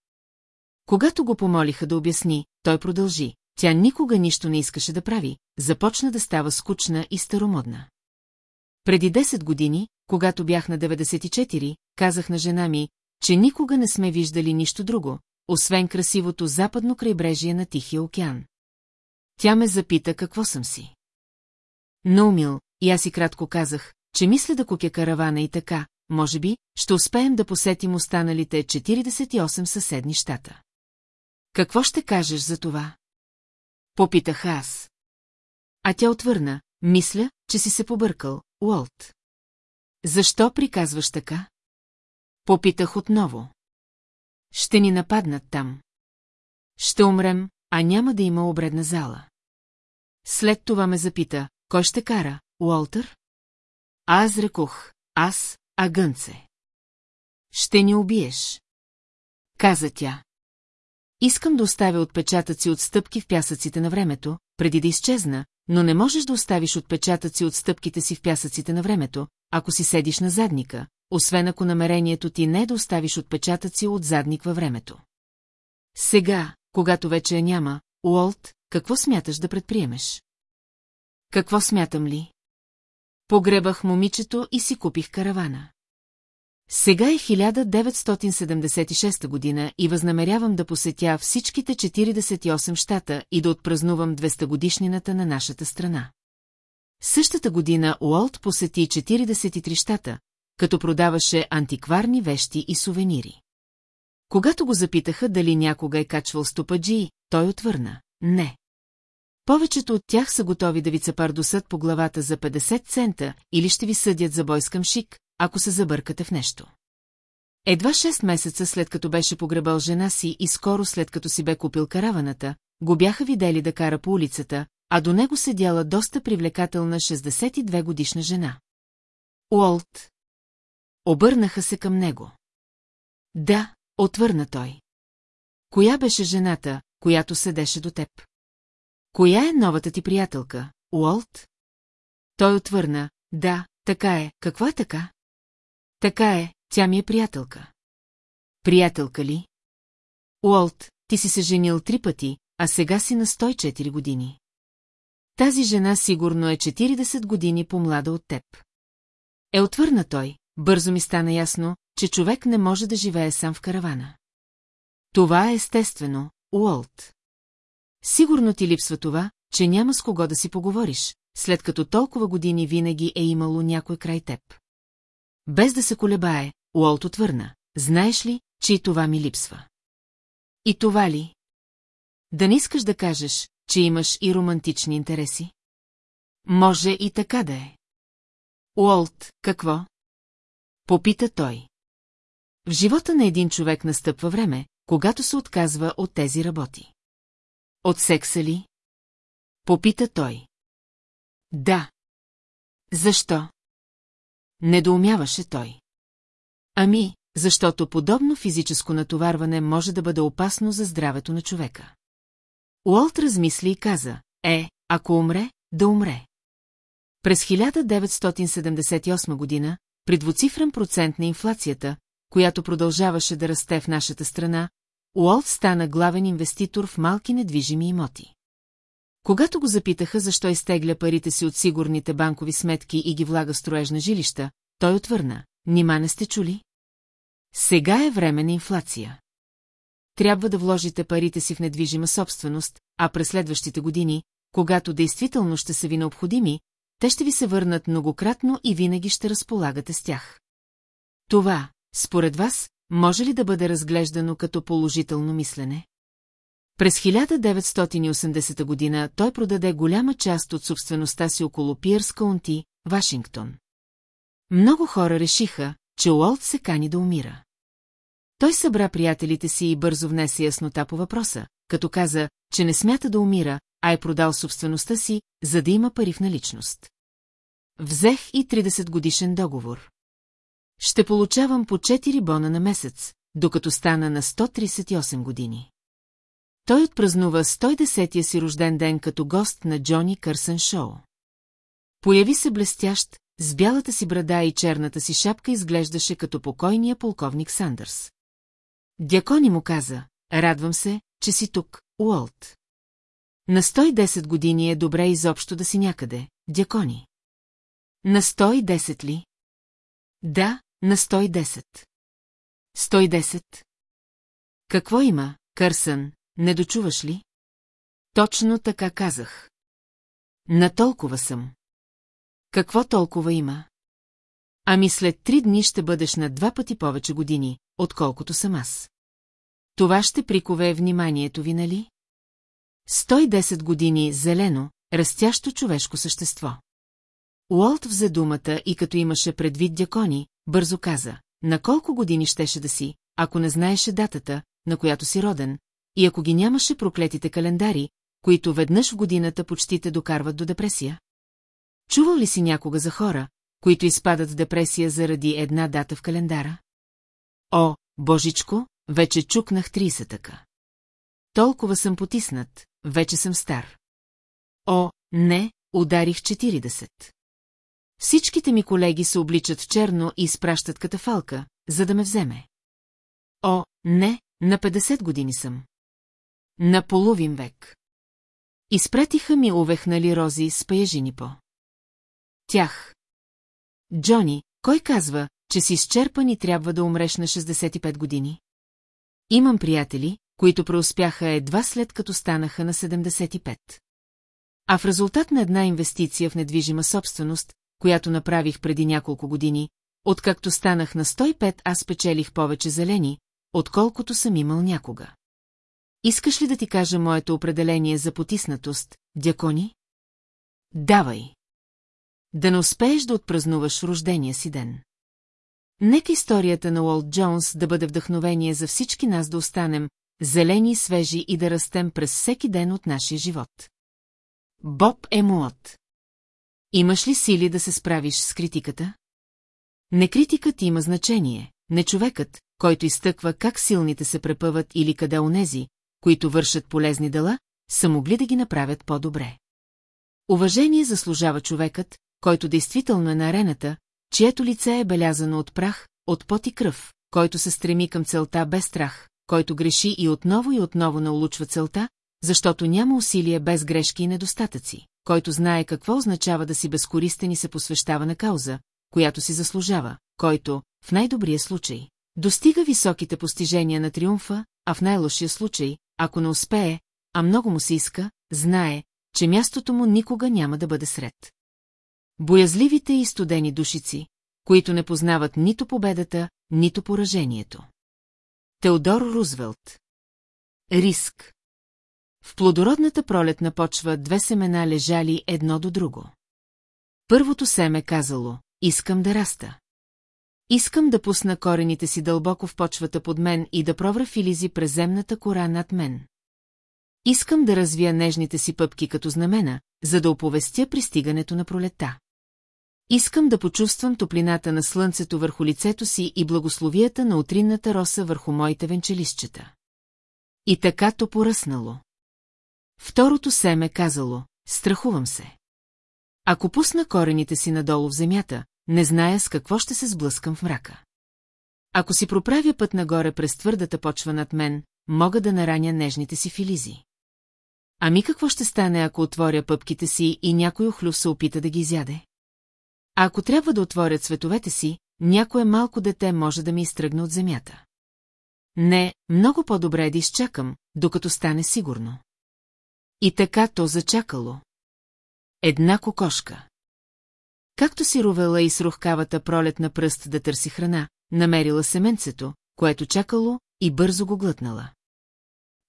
Когато го помолиха да обясни, той продължи. Тя никога нищо не искаше да прави, започна да става скучна и старомодна. Преди 10 години, когато бях на 94, казах на жена ми, че никога не сме виждали нищо друго, освен красивото западно крайбрежие на Тихия океан. Тя ме запита какво съм си. Наумил, и аз и кратко казах, че мисля да купя каравана и така, може би, ще успеем да посетим останалите 48 съседни щата. Какво ще кажеш за това? Попитах аз. А тя отвърна, мисля, че си се побъркал, Уолт. Защо приказваш така? Попитах отново. Ще ни нападнат там. Ще умрем, а няма да има обредна зала. След това ме запита, кой ще кара, Уолтър? Аз рекох, аз, агънце. Ще ни убиеш. Каза тя. Искам да оставя отпечатъци от стъпки в пясъците на времето, преди да изчезна, но не можеш да оставиш отпечатъци от стъпките си в пясъците на времето, ако си седиш на задника, освен ако намерението ти не е да оставиш отпечатъци от задник във времето. Сега, когато вече я няма, Уолт, какво смяташ да предприемеш? Какво смятам ли? Погребах момичето и си купих каравана. Сега е 1976 година и възнамерявам да посетя всичките 48 щата и да отпразнувам 200 годишнината на нашата страна. Същата година Уолт посети 43 щата, като продаваше антикварни вещи и сувенири. Когато го запитаха дали някога е качвал стопаджи, той отвърна – не. Повечето от тях са готови да ви цапардосат по главата за 50 цента или ще ви съдят за бойскам шик, ако се забъркате в нещо. Едва 6 месеца след като беше погребал жена си и скоро след като си бе купил караваната, го бяха видели да кара по улицата, а до него седяла доста привлекателна 62 годишна жена. Уолт. Обърнаха се към него. Да, отвърна той. Коя беше жената, която седеше до теб? Коя е новата ти приятелка, Уолт? Той отвърна, да, така е, какво е така? Така е, тя ми е приятелка. Приятелка ли? Уолт, ти си се женил три пъти, а сега си на 104 години. Тази жена сигурно е 40 години по-млада от теб. Е отвърна той, бързо ми стана ясно, че човек не може да живее сам в каравана. Това е естествено, Уолт. Сигурно ти липсва това, че няма с кого да си поговориш, след като толкова години винаги е имало някой край теб. Без да се колебае, Уолт отвърна. Знаеш ли, че и това ми липсва? И това ли? Да не искаш да кажеш, че имаш и романтични интереси? Може и така да е. Уолт, какво? Попита той. В живота на един човек настъпва време, когато се отказва от тези работи. От секса ли? Попита той. Да. Защо? Недоумяваше той. Ами, защото подобно физическо натоварване може да бъде опасно за здравето на човека. Уолт размисли и каза, е, ако умре, да умре. През 1978 година, при двуцифрен процент на инфлацията, която продължаваше да расте в нашата страна, Уолт стана главен инвеститор в малки недвижими имоти. Когато го запитаха защо изтегля парите си от сигурните банкови сметки и ги влага в строежна жилища, той отвърна. Нима не сте чули? Сега е време на инфлация. Трябва да вложите парите си в недвижима собственост, а през следващите години, когато действително ще са ви необходими, те ще ви се върнат многократно и винаги ще разполагате с тях. Това, според вас, може ли да бъде разглеждано като положително мислене? През 1980 година той продаде голяма част от собствеността си около Пиърс Каунти, Вашингтон. Много хора решиха, че Уолт се кани да умира. Той събра приятелите си и бързо внесе яснота по въпроса, като каза, че не смята да умира, а е продал собствеността си, за да има пари в наличност. Взех и 30 годишен договор. Ще получавам по 4 бона на месец, докато стана на 138 години. Той отпразнува 110-я си рожден ден като гост на Джони Кърсън Шоу. Появи се блестящ, с бялата си брада и черната си шапка изглеждаше като покойния полковник Сандърс. Дякони му каза, радвам се, че си тук, Уолт. На 110 години е добре изобщо да си някъде, дякони. На 110 ли? Да, на 110. 110. Какво има, Кърсън, не дочуваш ли? Точно така казах. На толкова съм. Какво толкова има? Ами след три дни ще бъдеш на два пъти повече години, отколкото съм аз. Това ще прикове вниманието ви, нали? 110 години зелено, растящо човешко същество. Уолт взе думата и като имаше предвид дякони, бързо каза, на колко години щеше да си, ако не знаеше датата, на която си роден, и ако ги нямаше проклетите календари, които веднъж в годината почти те докарват до депресия? Чувал ли си някога за хора, които изпадат в депресия заради една дата в календара? О, божичко, вече чукнах 30 така. Толкова съм потиснат, вече съм стар. О, не, ударих 40. Всичките ми колеги се обличат в черно и изпращат катафалка, за да ме вземе. О, не, на 50 години съм. На половин век. Изпратиха ми увехнали рози с паяжини по. Тях. Джони, кой казва, че си изчерпан и трябва да умреш на 65 години? Имам приятели, които преуспяха едва след като станаха на 75. А в резултат на една инвестиция в недвижима собственост, която направих преди няколко години, откакто станах на 105, аз печелих повече зелени, отколкото съм имал някога. Искаш ли да ти кажа моето определение за потиснатост, дякони? Давай. Да не успееш да отпразнуваш рождения си ден. Нека историята на Уолт Джонс да бъде вдъхновение за всички нас да останем зелени и свежи и да растем през всеки ден от нашия живот. Боб е млад. Имаш ли сили да се справиш с критиката? Не критикът има значение, не човекът, който изтъква как силните се препъват или къде онези, които вършат полезни дела, са могли да ги направят по-добре. Уважение заслужава човекът, който действително е на арената, чието лице е белязано от прах, от пот и кръв, който се стреми към целта без страх, който греши и отново и отново наулучва целта, защото няма усилие без грешки и недостатъци, който знае какво означава да си безкористен и се посвещава на кауза, която си заслужава, който, в най-добрия случай, достига високите постижения на триумфа, а в най-лошия случай, ако не успее, а много му се иска, знае, че мястото му никога няма да бъде сред. Боязливите и студени душици, които не познават нито победата, нито поражението. Теодор Рузвелт Риск В плодородната пролетна почва две семена лежали едно до друго. Първото семе казало, искам да раста. Искам да пусна корените си дълбоко в почвата под мен и да провра филизи през земната кора над мен. Искам да развия нежните си пъпки като знамена, за да оповестя пристигането на пролета. Искам да почувствам топлината на слънцето върху лицето си и благословията на утринната роса върху моите венчелищчета. И така то поръснало. Второто семе казало, страхувам се. Ако пусна корените си надолу в земята, не зная с какво ще се сблъскам в мрака. Ако си проправя път нагоре през твърдата почва над мен, мога да нараня нежните си филизи. ами какво ще стане, ако отворя пъпките си и някой охлюв се опита да ги изяде? А ако трябва да отворя цветовете си, някое малко дете може да ми изтръгне от земята. Не, много по-добре е да изчакам, докато стане сигурно. И така то зачакало. Една кокошка. Както си ровела и с рухкавата пролет на пръст да търси храна, намерила семенцето, което чакало и бързо го глътнала.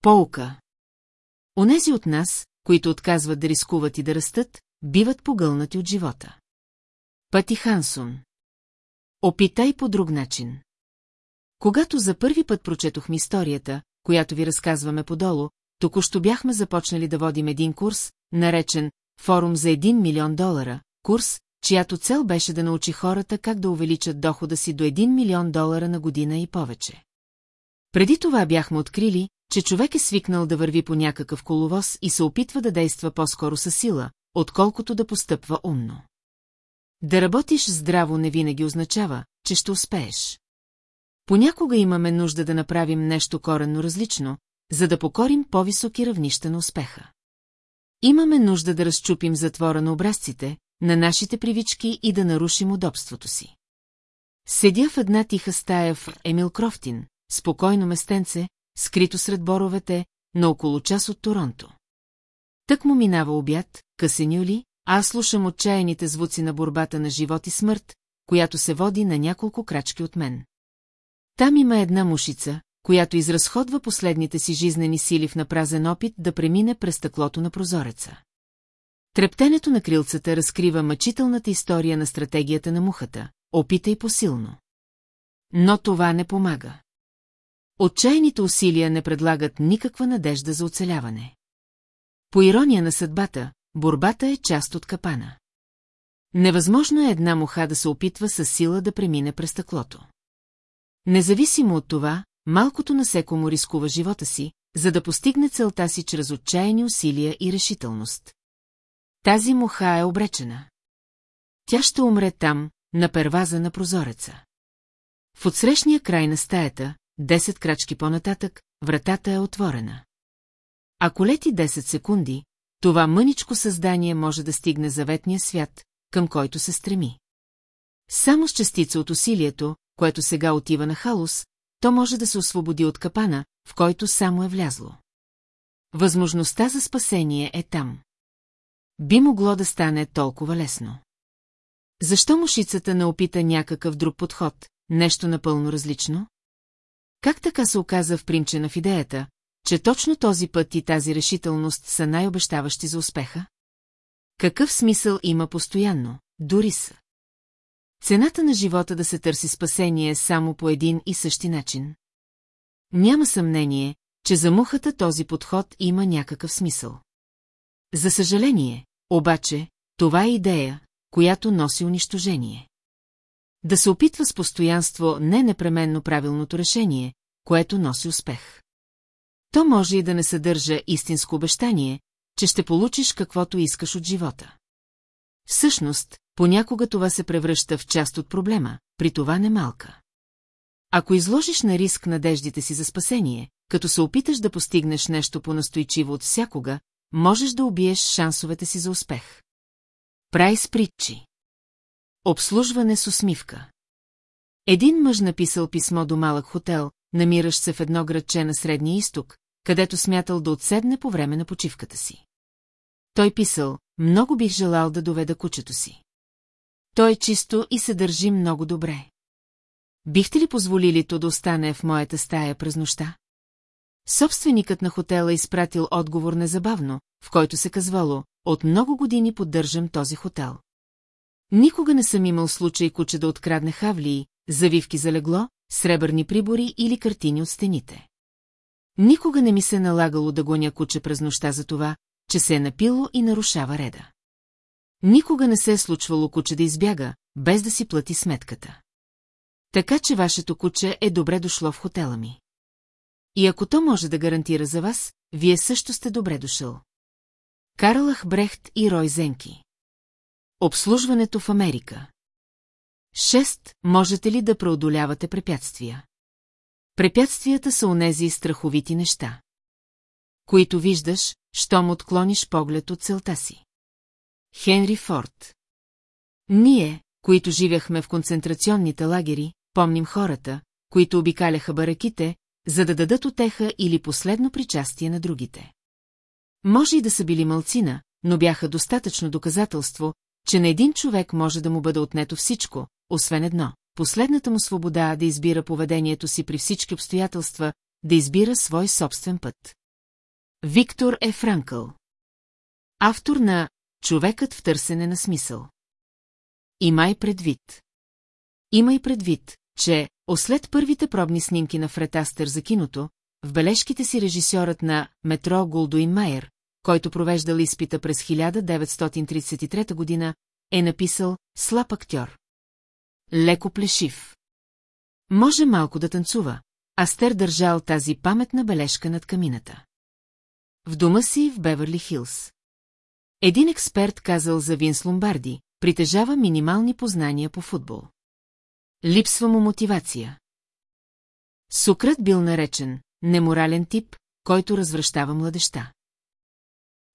Полка. Онези от нас, които отказват да рискуват и да растат, биват погълнати от живота. Пъти Хансун. Опитай по друг начин. Когато за първи път прочетохме историята, която ви разказваме подолу, току-що бяхме започнали да водим един курс, наречен «Форум за 1 милион долара», курс, чиято цел беше да научи хората как да увеличат дохода си до 1 милион долара на година и повече. Преди това бяхме открили, че човек е свикнал да върви по някакъв коловоз и се опитва да действа по-скоро със сила, отколкото да постъпва умно. Да работиш здраво не винаги означава, че ще успееш. Понякога имаме нужда да направим нещо коренно различно, за да покорим по-високи равнища на успеха. Имаме нужда да разчупим затвора на образците, на нашите привички и да нарушим удобството си. Седя в една тиха стая в Емил Крофтин, спокойно местенце, скрито сред боровете, на около час от Торонто. Тък му минава обяд, късен юли, а аз слушам отчаяните звуци на борбата на живот и смърт, която се води на няколко крачки от мен. Там има една мушица, която изразходва последните си жизнени сили в напразен опит да премине през стъклото на прозореца. Трептенето на крилцата разкрива мъчителната история на стратегията на мухата. Опитай посилно. Но това не помага. Отчаяните усилия не предлагат никаква надежда за оцеляване. По ирония на съдбата, борбата е част от капана. Невъзможно е една муха да се опитва с сила да премине през стъклото. Независимо от това, малкото насекомо рискува живота си, за да постигне целта си чрез отчаяни усилия и решителност. Тази муха е обречена. Тя ще умре там, на перваза на прозореца. В отсрещния край на стаята, 10 крачки по-нататък, вратата е отворена. Ако лети 10 секунди, това мъничко създание може да стигне заветния свят, към който се стреми. Само с частица от усилието, което сега отива на халус, то може да се освободи от капана, в който само е влязло. Възможността за спасение е там. Би могло да стане толкова лесно. Защо мушицата не опита някакъв друг подход, нещо напълно различно? Как така се оказа впринчена в идеята, че точно този път и тази решителност са най-обещаващи за успеха? Какъв смисъл има постоянно, дори са? Цената на живота да се търси спасение само по един и същи начин. Няма съмнение, че за мухата този подход има някакъв смисъл. За съжаление, обаче, това е идея, която носи унищожение. Да се опитва с постоянство не непременно правилното решение, което носи успех. То може и да не съдържа истинско обещание, че ще получиш каквото искаш от живота. Всъщност, понякога това се превръща в част от проблема, при това не малка. Ако изложиш на риск надеждите си за спасение, като се опиташ да постигнеш нещо по-настойчиво от всякога, можеш да убиеш шансовете си за успех. Прайс притчи. Обслужване с усмивка. Един мъж написал писмо до малък хотел, намиращ се в едно градче на Средния изток, където смятал да отседне по време на почивката си. Той писал, много бих желал да доведа кучето си. Той е чисто и се държи много добре. Бихте ли позволили то да остане в моята стая през нощта? Собственикът на хотела изпратил отговор незабавно, в който се казвало, от много години поддържам този хотел. Никога не съм имал случай куче да открадне хавлии, завивки за легло, сребърни прибори или картини от стените. Никога не ми се е налагало да гоня куче през нощта за това, че се е напило и нарушава реда. Никога не се е случвало куче да избяга, без да си плати сметката. Така че вашето куче е добре дошло в хотела ми. И ако то може да гарантира за вас, вие също сте добре дошъл. Карлах Брехт и Рой Зенки Обслужването в Америка Шест, можете ли да преодолявате препятствия? Препятствията са онези страховити неща. Които виждаш, щом отклониш поглед от целта си. Хенри Форд Ние, които живяхме в концентрационните лагери, помним хората, които обикаляха бараките, за да дадат отеха или последно причастие на другите. Може и да са били мълцина, но бяха достатъчно доказателство, че на един човек може да му бъде отнето всичко, освен едно – последната му свобода да избира поведението си при всички обстоятелства, да избира свой собствен път. Виктор е Франкъл Автор на «Човекът в търсене на смисъл». Имай предвид. Имай предвид, че, ослед първите пробни снимки на Фред за киното, в бележките си режисьорът на «Метро» Голдуин Майер, който провеждал изпита през 1933 година, е написал «Слаб актьор». Леко плешив. Може малко да танцува, Астер държал тази паметна бележка над камината. В дома си в Беверли Хилс. Един експерт казал за Винс Ломбарди, притежава минимални познания по футбол. Липсва му мотивация. Сукрат бил наречен неморален тип, който развръщава младеща.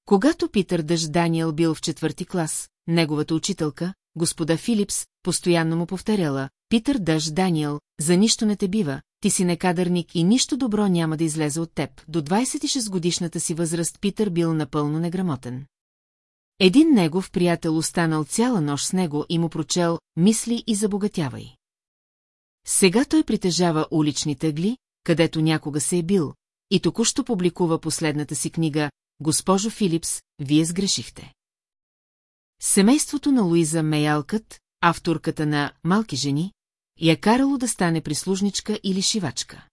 Когато Питър Дъж Даниел бил в четвърти клас, неговата учителка, господа Филипс, постоянно му повторяла, Питър Дъж Даниел, за нищо не те бива, ти си некадърник и нищо добро няма да излезе от теб. До 26 годишната си възраст Питър бил напълно неграмотен. Един негов приятел останал цяла нощ с него и му прочел «Мисли и забогатявай». Сега той притежава улични тъгли, където някога се е бил, и току-що публикува последната си книга «Госпожо Филипс, вие сгрешихте». Семейството на Луиза Мейалкът, авторката на «Малки жени», я карало да стане прислужничка или шивачка.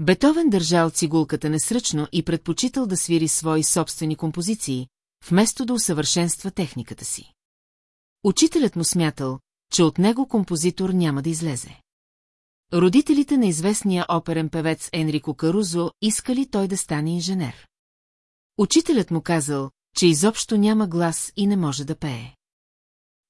Бетовен държал цигулката несръчно и предпочитал да свири свои собствени композиции, вместо да усъвършенства техниката си. Учителят му смятал, че от него композитор няма да излезе. Родителите на известния оперен певец Енрико Карузо искали той да стане инженер. Учителят му казал, че изобщо няма глас и не може да пее.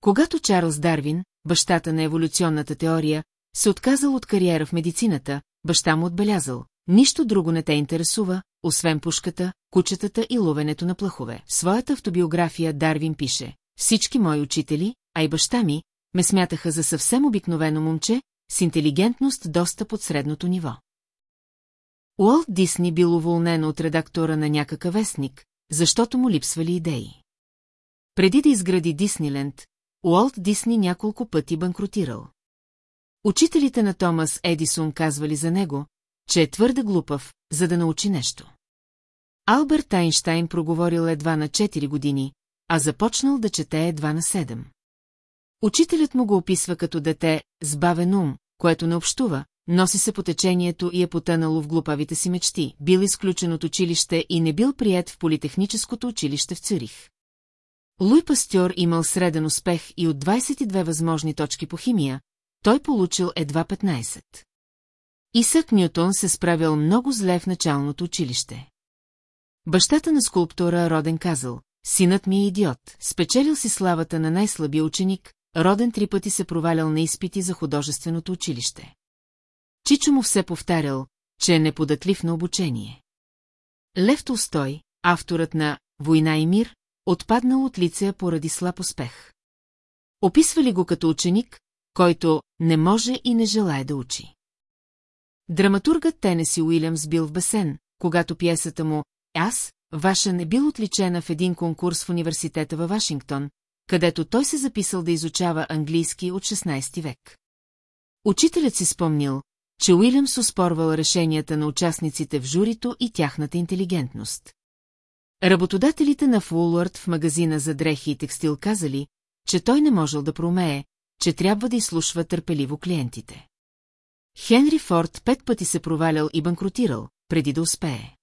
Когато Чарлз Дарвин, бащата на еволюционната теория, се отказал от кариера в медицината, баща му отбелязал, нищо друго не те интересува, освен пушката, кучетата и ловенето на плахове. В своята автобиография Дарвин пише, всички мои учители, а и баща ми, ме смятаха за съвсем обикновено момче, с интелигентност доста под средното ниво. Уолт Дисни бил уволнен от редактора на някакъв вестник, защото му липсвали идеи. Преди да изгради Дисниленд, Уолт Дисни няколко пъти банкротирал. Учителите на Томас Едисон казвали за него, че е твърде глупав, за да научи нещо. Алберт Айнштайн проговорил едва на 4 години, а започнал да чете едва на 7. Учителят му го описва като дете с бавен ум, което не общува, носи се по течението и е потънало в глупавите си мечти, бил изключен от училище и не бил прият в политехническото училище в Цюрих. Луи Пастьор имал среден успех и от 22 възможни точки по химия, той получил едва 15. Исък Нютон се справил много зле в началното училище. Бащата на скулптора Роден казал, синът ми е идиот, спечелил си славата на най-слабия ученик, Роден три пъти се провалял на изпити за художественото училище. Чичо му все повтарял, че е неподатлив на обучение. Лев Толстой, авторът на «Война и мир», отпаднал от лицея поради слаб успех. Описвали го като ученик, който не може и не желая да учи. Драматургът Тенеси Уилямс бил в басен, когато пиесата му «Аз, ваша не бил отличена в един конкурс в университета във Вашингтон, където той се записал да изучава английски от 16 век. Учителят си спомнил, че Уилямс успорвал решенията на участниците в журито и тяхната интелигентност. Работодателите на Фулуард в магазина за дрехи и текстил казали, че той не можел да промее, че трябва да изслушва търпеливо клиентите. Хенри Форд пет пъти се провалял и банкротирал, преди да успее.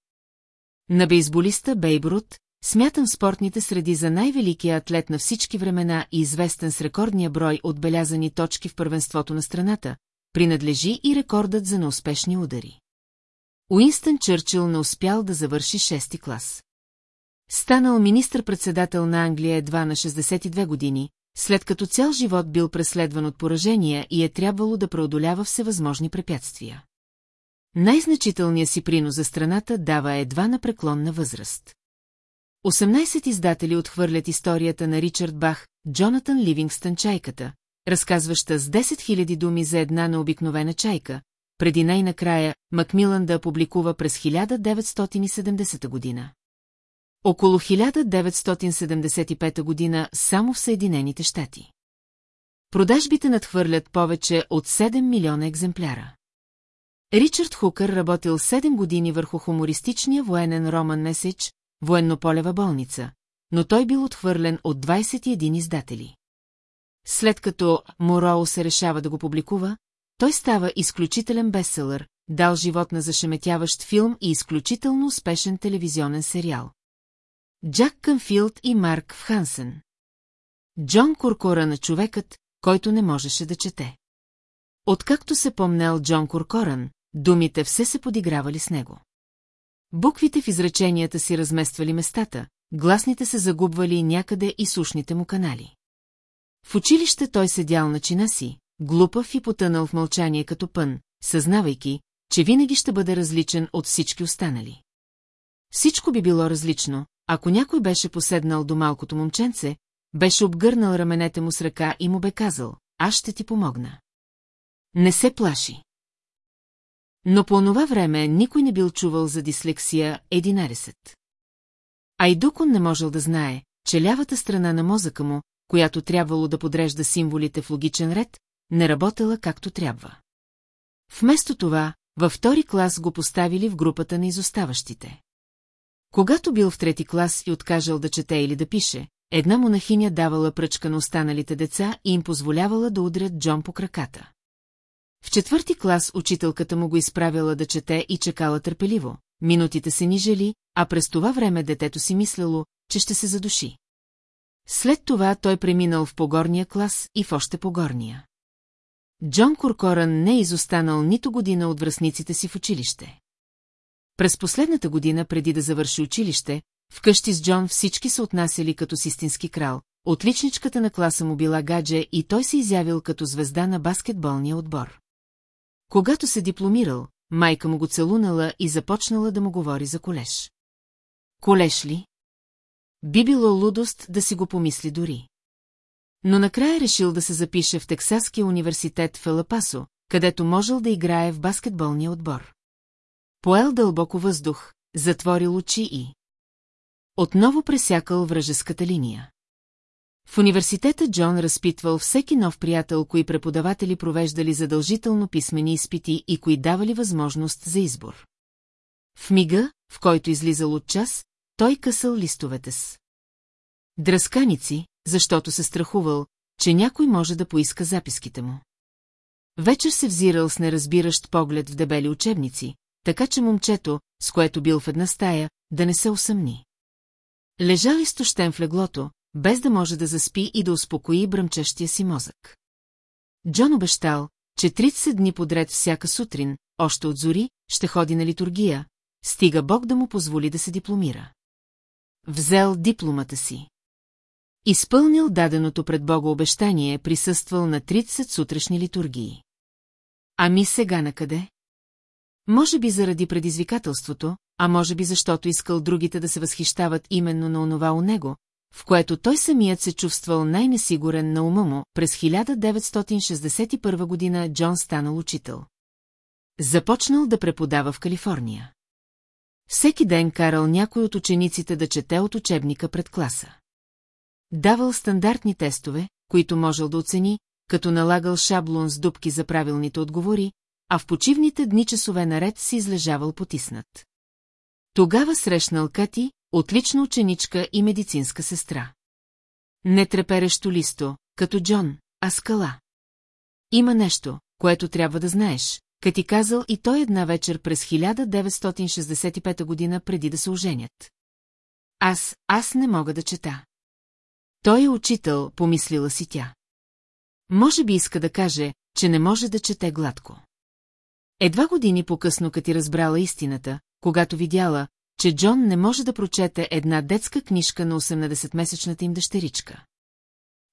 На бейсболиста Бейбрут, смятам спортните среди за най-великия атлет на всички времена и известен с рекордния брой отбелязани точки в първенството на страната, принадлежи и рекордът за неуспешни удари. Уинстън Чърчил не успял да завърши шести клас. Станал министър-председател на Англия едва на 62 години, след като цял живот бил преследван от поражения и е трябвало да преодолява всевъзможни препятствия. Най-значителният си принос за страната дава едва на преклонна възраст. 18 издатели отхвърлят историята на Ричард Бах, Джонатан Ливингстън чайката, разказваща с 10 000 думи за една необикновена чайка, преди най-накрая Макмилан да публикува през 1970 година. Около 1975 година само в Съединените щати. Продажбите надхвърлят повече от 7 милиона екземпляра. Ричард Хукър работил 7 години върху хумористичния военен роман Меседж, военнополева болница, но той бил отхвърлен от 21 издатели. След като Мороу се решава да го публикува, той става изключителен бестселър, дал живот на зашеметяващ филм и изключително успешен телевизионен сериал. Джак Кънфилд и Марк Хансен. Джон Куркора на човекът, който не можеше да чете. Откакто се помнел Джон Куркоран, думите все се подигравали с него. Буквите в изреченията си размествали местата, гласните се загубвали някъде и сушните му канали. В училище той седял на чина си, глупав и потънал в мълчание като пън, съзнавайки, че винаги ще бъде различен от всички останали. Всичко би било различно, ако някой беше поседнал до малкото момченце, беше обгърнал раменете му с ръка и му бе казал, аз ще ти помогна. Не се плаши. Но по онова време никой не бил чувал за дислексия 11. А и Дукон не можел да знае, че лявата страна на мозъка му, която трябвало да подрежда символите в логичен ред, не работела както трябва. Вместо това, във втори клас го поставили в групата на изоставащите. Когато бил в трети клас и откажал да чете или да пише, една монахиня давала пръчка на останалите деца и им позволявала да удрят Джон по краката. В четвърти клас учителката му го изправила да чете и чекала търпеливо. Минутите се нижели, а през това време детето си мислело, че ще се задуши. След това той преминал в погорния клас и в още погорния. Джон Куркоран не е изостанал нито година от връзниците си в училище. През последната година, преди да завърши училище, вкъщи с Джон всички се отнасяли като с истински крал. Отличничката на класа му била гадже и той се изявил като звезда на баскетболния отбор. Когато се дипломирал, майка му го целунала и започнала да му говори за колеж. Колеж ли? Би било лудост да си го помисли дори. Но накрая решил да се запише в Тексаския университет в Елапасо, където можел да играе в баскетболния отбор. Поел дълбоко въздух, затворил очи и... Отново пресякал връжеската линия. В университета Джон разпитвал всеки нов приятел, кои преподаватели провеждали задължително писмени изпити и кои давали възможност за избор. В мига, в който излизал от час, той късал листовете с. Дръсканици, защото се страхувал, че някой може да поиска записките му. Вечер се взирал с неразбиращ поглед в дебели учебници, така че момчето, с което бил в една стая, да не се усъмни. Лежал изтощен в леглото, без да може да заспи и да успокои бръмчащия си мозък. Джон обещал, че 30 дни подред всяка сутрин, още от зори, ще ходи на литургия, стига Бог да му позволи да се дипломира. Взел дипломата си. Изпълнил даденото пред Бога обещание, присъствал на 30 сутрешни литургии. Ами сега накъде? Може би заради предизвикателството, а може би защото искал другите да се възхищават именно на онова у него, в което той самият се чувствал най-несигурен на ума му, през 1961 година Джон станал учител. Започнал да преподава в Калифорния. Всеки ден карал някой от учениците да чете от учебника пред класа. Давал стандартни тестове, които можел да оцени, като налагал шаблон с дубки за правилните отговори, а в почивните дни часове наред си излежавал потиснат. Тогава срещнал Кати, отлична ученичка и медицинска сестра. Не треперещо листо, като Джон, а скала. Има нещо, което трябва да знаеш, Кати казал и той една вечер през 1965 година преди да се оженят. Аз, аз не мога да чета. Той е учител, помислила си тя. Може би иска да каже, че не може да чете гладко. Едва години по-късно Кати разбрала истината, когато видяла, че Джон не може да прочете една детска книжка на 18-месечната им дъщеричка.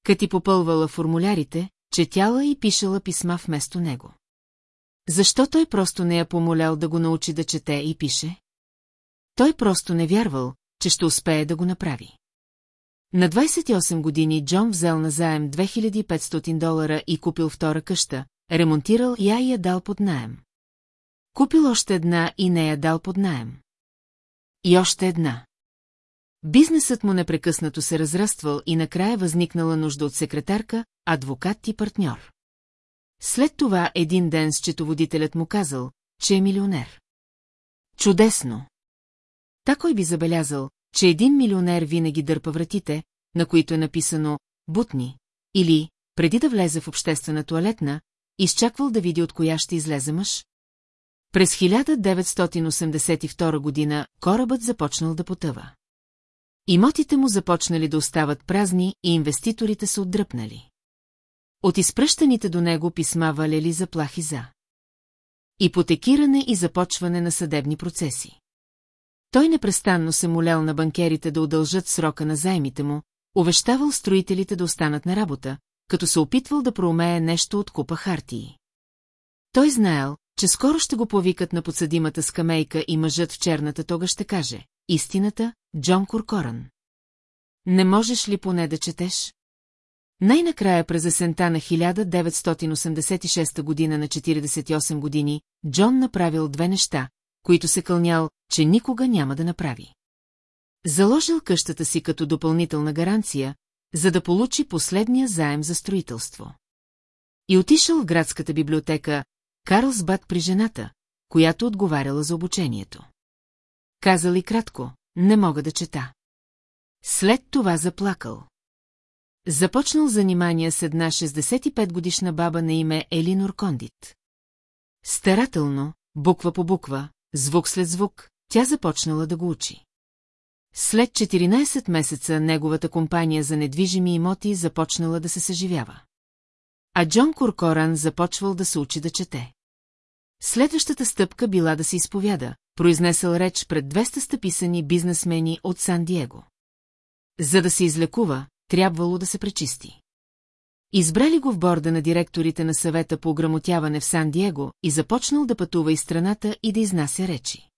Кати попълвала формулярите, четяла и пишела писма вместо него. Защо той просто не я помолял да го научи да чете и пише? Той просто не вярвал, че ще успее да го направи. На 28 години Джон взел на заем 2500 долара и купил втора къща, ремонтирал я и я дал под наем. Купил още една и не я дал под наем. И още една. Бизнесът му непрекъснато се разраствал и накрая възникнала нужда от секретарка, адвокат и партньор. След това един ден счетоводителят му казал, че е милионер. Чудесно! Такой би забелязал, че един милионер винаги дърпа вратите, на които е написано «бутни» или, преди да влезе в обществена туалетна, изчаквал да види от коя ще излезе мъж. През 1982 година корабът започнал да потъва. Имотите му започнали да остават празни и инвеститорите са отдръпнали. От изпръщаните до него писма валели заплахи за ипотекиране и започване на съдебни процеси. Той непрестанно се молял на банкерите да удължат срока на займите му, увещавал строителите да останат на работа, като се опитвал да проумее нещо от купа хартии. Той знаел, че скоро ще го повикат на подсъдимата скамейка и мъжът в черната тога ще каже «Истината, Джон Куркоран». Не можеш ли поне да четеш? Най-накрая през есента на 1986 година на 48 години, Джон направил две неща, които се кълнял, че никога няма да направи. Заложил къщата си като допълнителна гаранция, за да получи последния заем за строителство. И отишъл в градската библиотека Карлсбад при жената, която отговаряла за обучението. Казал и кратко, не мога да чета. След това заплакал. Започнал занимания с една 65-годишна баба на име Елинор Кондит. Старателно, буква по буква, звук след звук, тя започнала да го учи. След 14 месеца неговата компания за недвижими имоти започнала да се съживява. А Джон Куркоран започвал да се учи да чете. Следващата стъпка била да се изповяда, произнесъл реч пред 200 стъписани бизнесмени от Сан-Диего. За да се излекува, трябвало да се пречисти. Избрали го в борда на директорите на съвета по ограмотяване в Сан-Диего и започнал да пътува из страната и да изнася речи.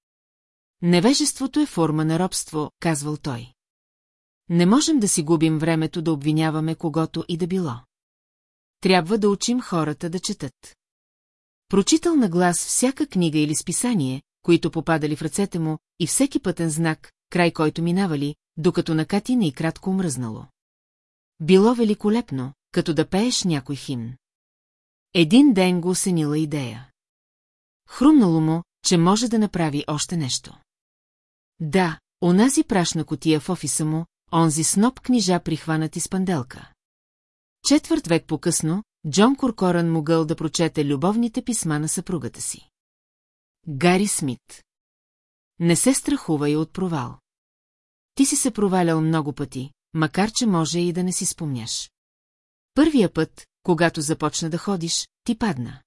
Невежеството е форма на робство, казвал той. Не можем да си губим времето да обвиняваме когото и да било. Трябва да учим хората да четат. Прочитал на глас всяка книга или списание, които попадали в ръцете му, и всеки пътен знак, край който минавали, докато на Кати и кратко мръзнало. Било великолепно, като да пееш някой химн. Един ден го осенила идея. Хрумнало му, че може да направи още нещо. Да, онази прашна котия в офиса му, онзи сноп книжа прихванати с панделка. Четвърт век по-късно, Джон Куркоран могъл да прочете любовните писма на съпругата си. Гари Смит Не се страхувай от провал. Ти си се провалял много пъти, макар че може и да не си спомняш. Първия път, когато започна да ходиш, ти падна.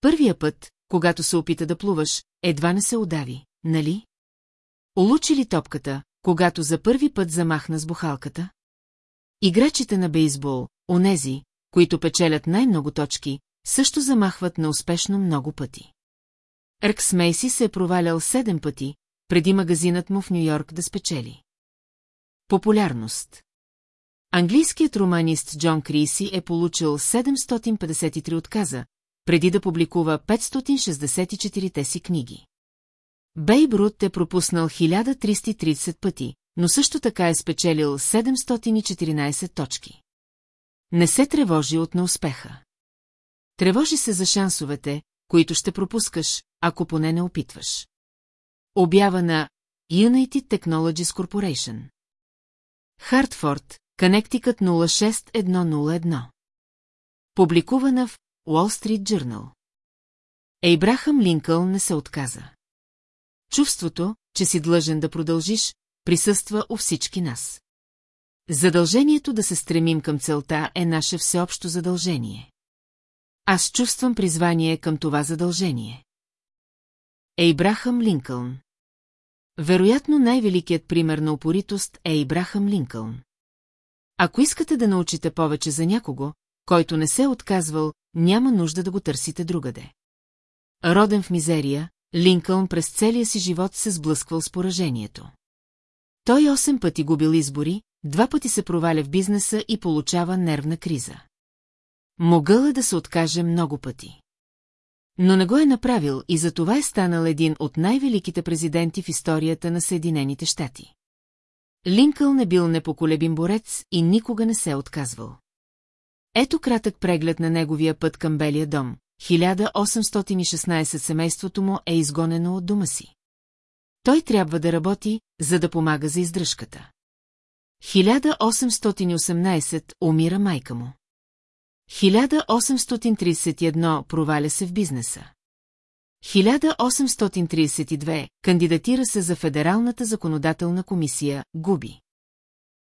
Първия път, когато се опита да плуваш, едва не се удави, нали? Улучи ли топката, когато за първи път замахна с бухалката? Играчите на бейсбол, онези, които печелят най-много точки, също замахват на успешно много пъти. Ръкс Мейси се е провалял седем пъти, преди магазинът му в Нью-Йорк да спечели. Популярност Английският романист Джон Криси е получил 753 отказа, преди да публикува 564-те си книги. Бейб Рут е пропуснал 1330 пъти, но също така е спечелил 714 точки. Не се тревожи от неуспеха. Тревожи се за шансовете, които ще пропускаш, ако поне не опитваш. Обява на United Technologies Corporation. Хартфорд, Connecticut 06101. Публикувана в Wall Street Journal. Ейбрахам Линкъл не се отказа. Чувството, че си длъжен да продължиш, присъства у всички нас. Задължението да се стремим към целта е наше всеобщо задължение. Аз чувствам призвание към това задължение. Ейбрахам Линкълн Вероятно най-великият пример на упоритост е Ибрахам Линкълн. Ако искате да научите повече за някого, който не се е отказвал, няма нужда да го търсите другаде. Роден в мизерия, Линкълн през целия си живот се сблъсквал с поражението. Той 8 пъти губил избори, два пъти се проваля в бизнеса и получава нервна криза. Могъл е да се откаже много пъти. Но не го е направил и за това е станал един от най-великите президенти в историята на Съединените щати. Линкъл не бил непоколебим борец и никога не се е отказвал. Ето кратък преглед на неговия път към Белия дом. 1816 семейството му е изгонено от дома си. Той трябва да работи, за да помага за издръжката. 1818 умира майка му. 1831 проваля се в бизнеса. 1832 кандидатира се за Федералната законодателна комисия, губи.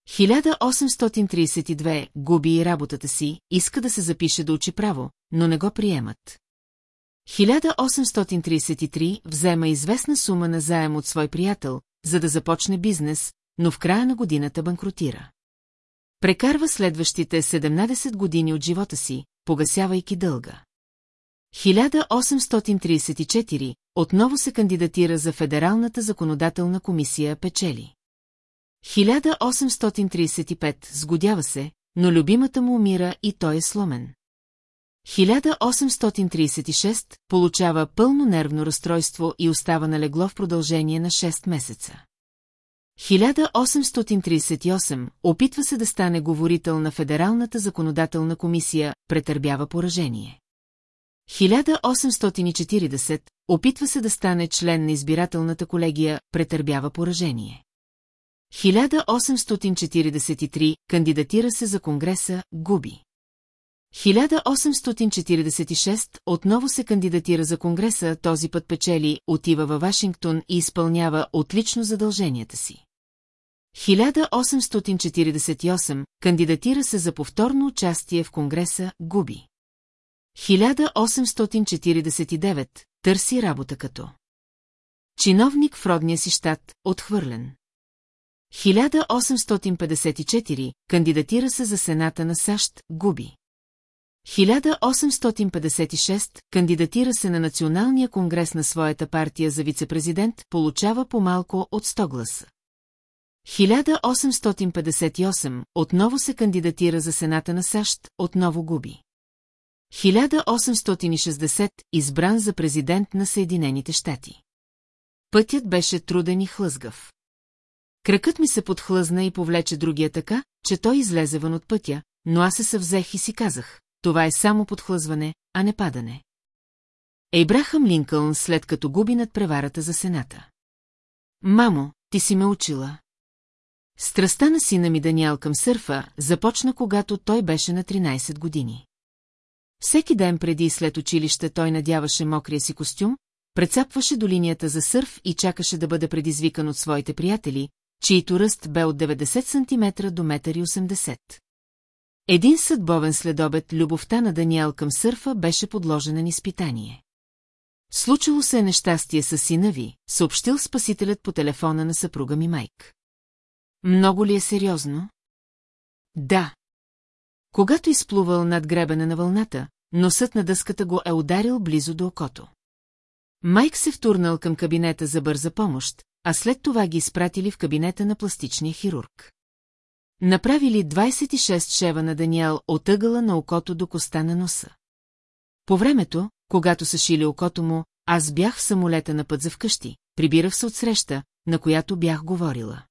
1832 губи и работата си, иска да се запише да учи право, но не го приемат. 1833 взема известна сума на заем от свой приятел, за да започне бизнес, но в края на годината банкротира. Прекарва следващите 17 години от живота си, погасявайки дълга. 1834 отново се кандидатира за Федералната законодателна комисия печели. 1835 сгодява се, но любимата му умира и той е сломен. 1836 получава пълно нервно разстройство и остава на легло в продължение на 6 месеца. 1838 опитва се да стане говорител на Федералната законодателна комисия, претърбява поражение. 1840 опитва се да стане член на избирателната колегия, претърбява поражение. 1843 кандидатира се за Конгреса, губи. 1846 отново се кандидатира за Конгреса, този път печели, отива във Вашингтон и изпълнява отлично задълженията си. 1848 кандидатира се за повторно участие в Конгреса, губи. 1849 търси работа като чиновник в родния си щат, отхвърлен. 1854 кандидатира се за Сената на САЩ, губи. 1856 кандидатира се на Националния конгрес на своята партия за вице-президент, получава по-малко от 100 гласа. 1858 отново се кандидатира за Сената на САЩ, отново губи. 1860 избран за президент на Съединените щати. Пътят беше труден и хлъзгав. Кръкът ми се подхлъзна и повлече другия така, че той излезе вън от пътя, но аз се съвзех и си казах, това е само подхлъзване, а не падане. Ейбрахам Линкълн след като губи над преварата за сената. Мамо, ти си ме учила. Страстта на сина ми Даниел към сърфа започна, когато той беше на 13 години. Всеки ден преди и след училище той надяваше мокрия си костюм, прецапваше до линията за сърф и чакаше да бъде предизвикан от своите приятели, чието ръст бе от 90 см до 1,80 м. Един съдбовен следобед любовта на Даниел към сърфа беше подложена на изпитание. Случило се е нещастие с сина ви, съобщил спасителят по телефона на съпруга ми Майк. Много ли е сериозно? Да. Когато изплувал над гребена на вълната, носът на дъската го е ударил близо до окото. Майк се втурнал към кабинета за бърза помощ, а след това ги изпратили в кабинета на пластичния хирург. Направили 26 шева на Даниел от ъгъла на окото до коста на носа. По времето, когато са шили окото му, аз бях в самолета на път за вкъщи, прибирах се от среща, на която бях говорила.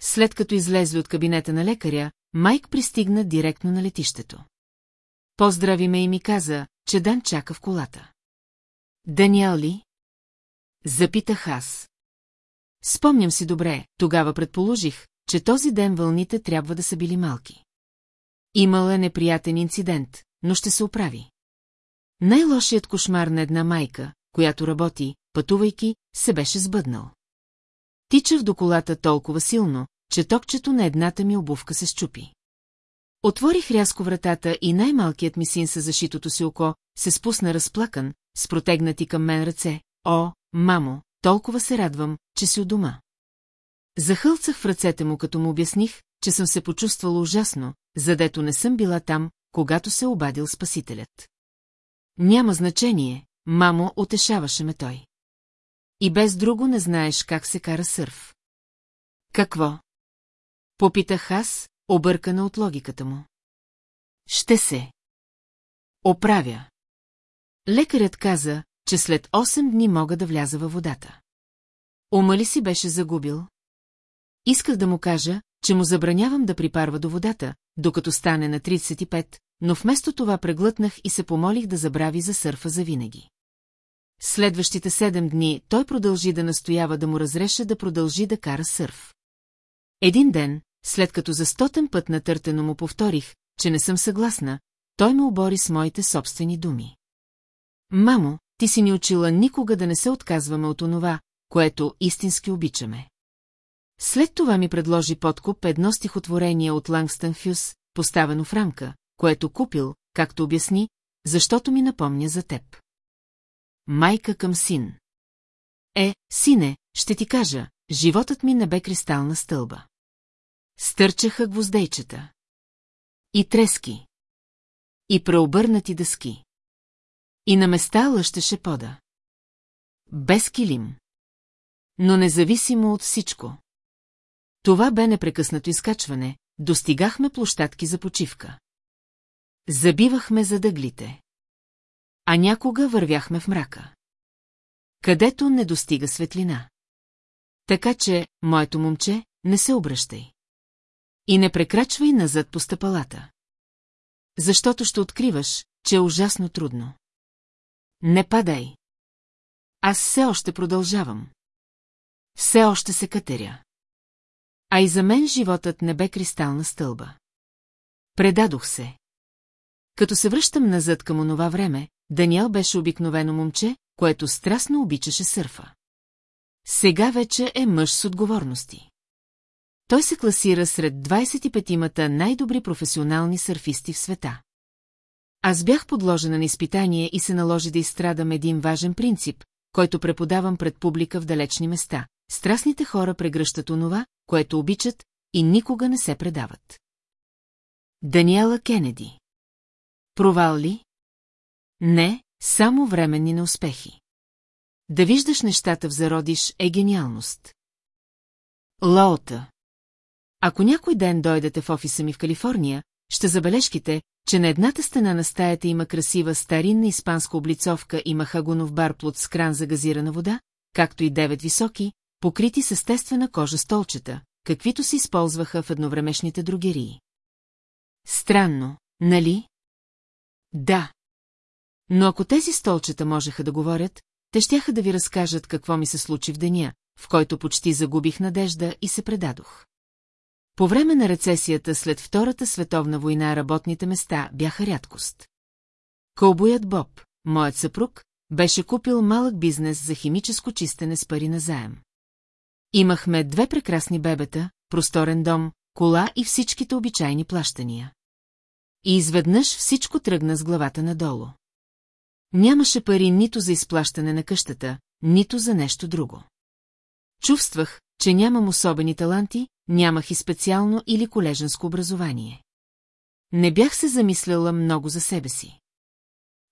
След като излезли от кабинета на лекаря, Майк пристигна директно на летището. Поздрави ме и ми каза, че Дан чака в колата. Даниел ли? Запитах аз. Спомням си добре, тогава предположих, че този ден вълните трябва да са били малки. Имал е неприятен инцидент, но ще се оправи. Най-лошият кошмар на една майка, която работи, пътувайки, се беше сбъднал. Тичах до колата толкова силно, че токчето на едната ми обувка се щупи. Отворих рязко вратата и най-малкият ми син със зашитото си око се спусна разплакан, с протегнати към мен ръце. О, мамо, толкова се радвам, че си у дома. Захълцах в ръцете му, като му обясних, че съм се почувствала ужасно, задето не съм била там, когато се обадил спасителят. Няма значение, мамо, утешаваше ме той. И без друго не знаеш как се кара сърф. Какво? Попитах аз, объркана от логиката му. Ще се. Оправя. Лекарят каза, че след 8 дни мога да вляза във водата. Ума ли си беше загубил? Исках да му кажа, че му забранявам да припарва до водата, докато стане на 35, но вместо това преглътнах и се помолих да забрави за сърфа завинаги. Следващите седем дни той продължи да настоява да му разреша да продължи да кара сърф. Един ден, след като за стотен път натъртено му повторих, че не съм съгласна, той ме обори с моите собствени думи. Мамо, ти си ни учила никога да не се отказваме от онова, което истински обичаме. След това ми предложи подкуп едно стихотворение от Лангстън Фюс, поставено в рамка, което купил, както обясни, защото ми напомня за теб. Майка към син. Е, сине, ще ти кажа, животът ми не бе кристална стълба. Стърчаха гвоздейчета. И трески. И преобърнати дъски. И на места лъщеше пода. Без килим. Но независимо от всичко. Това бе непрекъснато изкачване, достигахме площадки за почивка. Забивахме за дъглите. А някога вървяхме в мрака. Където не достига светлина. Така че, моето момче, не се обръщай. И не прекрачвай назад по стъпалата. Защото ще откриваш, че е ужасно трудно. Не падай. Аз все още продължавам. Все още се катеря. А и за мен животът не бе кристална стълба. Предадох се. Като се връщам назад към онова време, Даниел беше обикновено момче, което страстно обичаше сърфа. Сега вече е мъж с отговорности. Той се класира сред 25-мата най-добри професионални сърфисти в света. Аз бях подложена на изпитание и се наложи да изстрадам един важен принцип, който преподавам пред публика в далечни места. Страстните хора прегръщат онова, което обичат, и никога не се предават. Даниела Кенеди Провал ли? Не, само временни неуспехи. Да виждаш нещата в зародиш е гениалност. Лаота Ако някой ден дойдете в офиса ми в Калифорния, ще забележките, че на едната стена на стаята има красива старинна испанска облицовка и махагонов барплот с кран за газирана вода, както и девет високи, покрити с естествена кожа столчета, каквито се използваха в едновремешните другерии. Странно, нали? Да. Но ако тези столчета можеха да говорят, те щяха да ви разкажат какво ми се случи в деня, в който почти загубих надежда и се предадох. По време на рецесията след Втората световна война работните места бяха рядкост. Кълбоят Боб, моят съпруг, беше купил малък бизнес за химическо чистене с пари на заем. Имахме две прекрасни бебета, просторен дом, кола и всичките обичайни плащания. И изведнъж всичко тръгна с главата надолу. Нямаше пари нито за изплащане на къщата, нито за нещо друго. Чувствах, че нямам особени таланти, нямах и специално или колеженско образование. Не бях се замисляла много за себе си.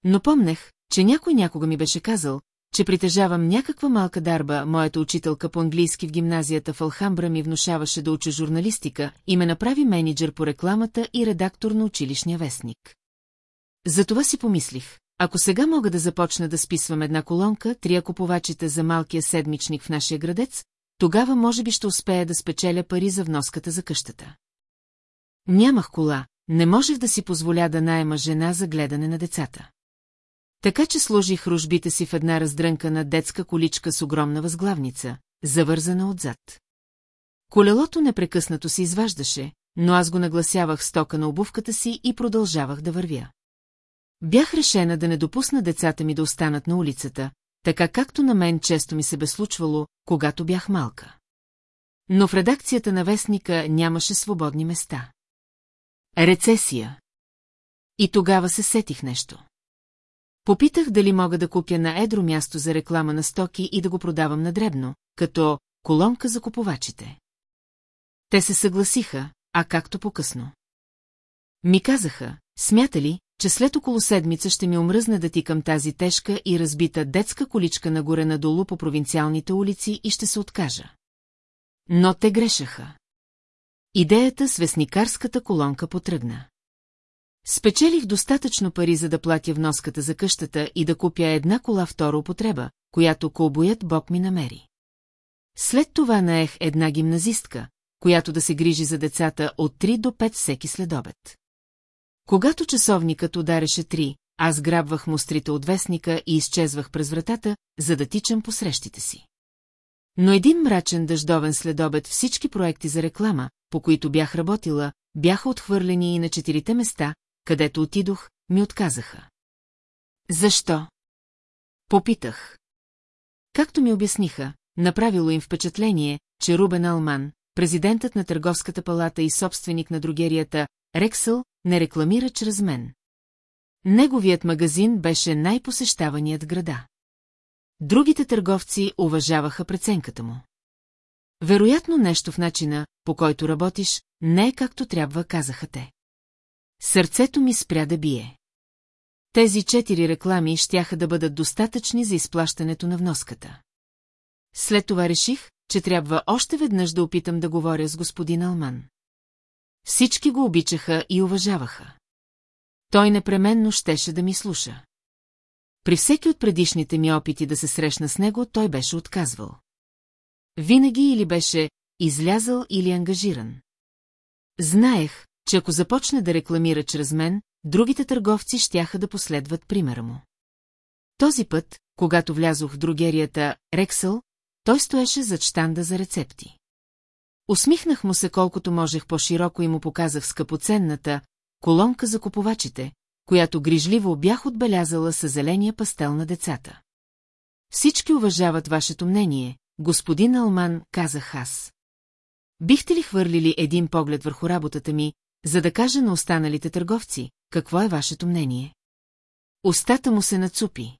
Но помнех, че някой някога ми беше казал, че притежавам някаква малка дарба, моята учителка по английски в гимназията в Алхамбра ми внушаваше да уча журналистика и ме направи менеджер по рекламата и редактор на училищния вестник. Затова си помислих, ако сега мога да започна да списвам една колонка, три купувачите за малкия седмичник в нашия градец, тогава може би ще успея да спечеля пари за вноската за къщата. Нямах кола, не можех да си позволя да найема жена за гледане на децата. Така че сложих ружбите си в една раздрънкана детска количка с огромна възглавница, завързана отзад. Колелото непрекъснато се изваждаше, но аз го нагласявах стока на обувката си и продължавах да вървя. Бях решена да не допусна децата ми да останат на улицата, така както на мен често ми се бе случвало, когато бях малка. Но в редакцията на вестника нямаше свободни места. Рецесия. И тогава се сетих нещо. Попитах дали мога да купя на едро място за реклама на стоки и да го продавам на дребно, като колонка за купувачите. Те се съгласиха, а както по-късно. Ми казаха, смята ли, че след около седмица ще ми омръзне да тикам тази тежка и разбита детска количка нагоре надолу по провинциалните улици и ще се откажа. Но те грешаха. Идеята с вестникарската колонка потръгна. Спечелих достатъчно пари, за да платя вноската за къщата и да купя една кола втора употреба, която колбоят Бог ми намери. След това наех една гимназистка, която да се грижи за децата от 3 до 5 всеки следобед. Когато часовникът удареше 3, аз грабвах мострите от вестника и изчезвах през вратата, за да тичам по срещите си. Но един мрачен дъждовен следобед всички проекти за реклама, по които бях работила, бяха отхвърлени и на четирите места, където отидох, ми отказаха. Защо? Попитах. Както ми обясниха, направило им впечатление, че Рубен Алман, президентът на Търговската палата и собственик на другерията, Рексъл, не рекламира чрез мен. Неговият магазин беше най-посещаваният града. Другите търговци уважаваха преценката му. Вероятно нещо в начина, по който работиш, не е както трябва, казаха те. Сърцето ми спря да бие. Тези четири реклами щяха да бъдат достатъчни за изплащането на вноската. След това реших, че трябва още веднъж да опитам да говоря с господин Алман. Всички го обичаха и уважаваха. Той непременно щеше да ми слуша. При всеки от предишните ми опити да се срещна с него, той беше отказвал. Винаги или беше излязъл или ангажиран. Знаех, че ако започне да рекламира чрез мен, другите търговци щяха да последват примера му. Този път, когато влязох в другерията Рексъл, той стоеше зад штанда за рецепти. Усмихнах му се колкото можех по-широко и му показах скъпоценната колонка за купувачите, която грижливо бях отбелязала със зеления пастел на децата. Всички уважават вашето мнение, господин Алман, казах аз. Бихте ли хвърлили един поглед върху работата ми, за да кажа на останалите търговци, какво е вашето мнение? Остата му се нацупи.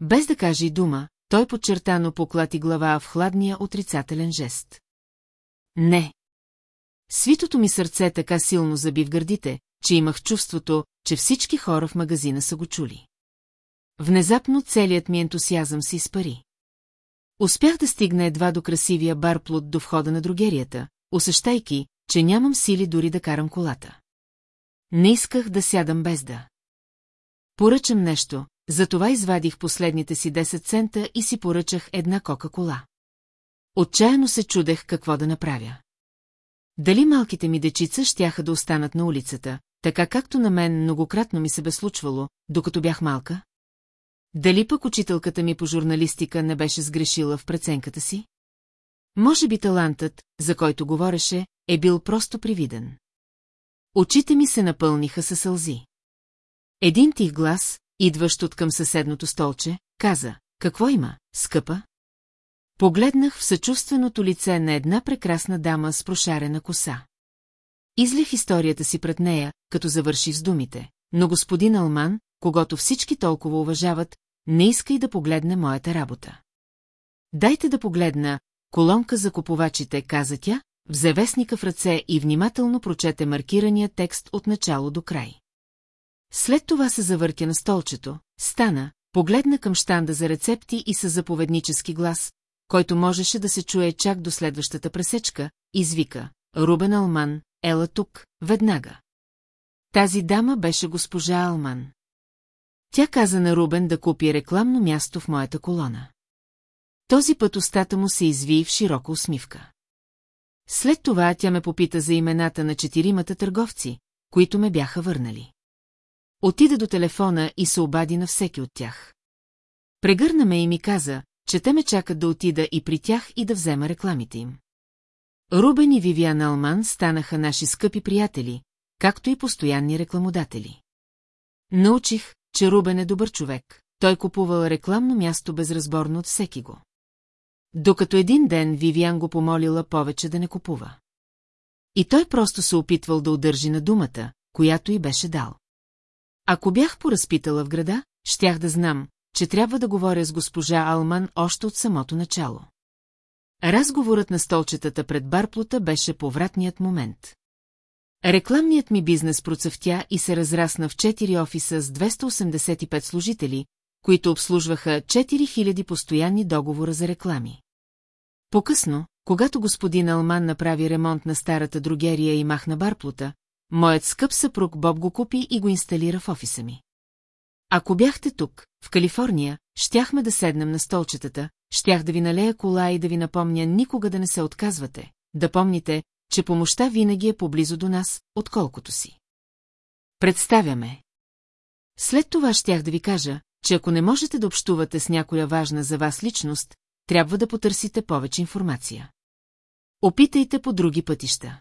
Без да каже и дума, той подчертано поклати глава в хладния отрицателен жест. Не. Свитото ми сърце така силно заби в гърдите, че имах чувството, че всички хора в магазина са го чули. Внезапно целият ми ентусиазъм се изпари. Успях да стигна едва до красивия барплот до входа на другерията, усещайки, че нямам сили дори да карам колата. Не исках да сядам без да. Поръчам нещо, затова извадих последните си 10 цента и си поръчах една кока-кола. Отчаяно се чудех какво да направя. Дали малките ми дечица щяха да останат на улицата, така както на мен многократно ми се бе случвало, докато бях малка? Дали пък учителката ми по журналистика не беше сгрешила в преценката си? Може би талантът, за който говореше, е бил просто привиден. Очите ми се напълниха със сълзи. Един тих глас, идващ от към съседното столче, каза, какво има, скъпа? Погледнах в съчувственото лице на една прекрасна дама с прошарена коса. Излих историята си пред нея, като завърши с думите, но господин Алман, когато всички толкова уважават, не иска и да погледне моята работа. Дайте да погледна, колонка за купувачите, каза тя, взе вестника в ръце и внимателно прочете маркирания текст от начало до край. След това се завъртя на столчето, стана, погледна към штанда за рецепти и със заповеднически глас, който можеше да се чуе чак до следващата пресечка, извика «Рубен Алман, ела тук, веднага». Тази дама беше госпожа Алман. Тя каза на Рубен да купи рекламно място в моята колона. Този път устата му се изви в широка усмивка. След това тя ме попита за имената на четиримата търговци, които ме бяха върнали. Отида до телефона и се обади на всеки от тях. Прегърна ме и ми каза, че те ме чакат да отида и при тях и да взема рекламите им. Рубен и Вивиан Алман станаха наши скъпи приятели, както и постоянни рекламодатели. Научих, че Рубен е добър човек, той купувал рекламно място безразборно от всеки го. Докато един ден Вивиан го помолила повече да не купува. И той просто се опитвал да удържи на думата, която й беше дал. Ако бях поразпитала в града, щях да знам, че трябва да говоря с госпожа Алман още от самото начало. Разговорът на столчетата пред барплота беше повратният момент. Рекламният ми бизнес процъфтя и се разрасна в 4 офиса с 285 служители, които обслужваха 4000 постоянни договора за реклами. По-късно, когато господин Алман направи ремонт на старата другерия и махна барплота, моят скъп съпруг Боб го купи и го инсталира в офиса ми. Ако бяхте тук, в Калифорния, щяхме да седнем на столчетата, щях да ви налея кола и да ви напомня никога да не се отказвате, да помните, че помощта винаги е поблизо до нас, отколкото си. Представяме. След това щях да ви кажа, че ако не можете да общувате с някоя важна за вас личност, трябва да потърсите повече информация. Опитайте по други пътища.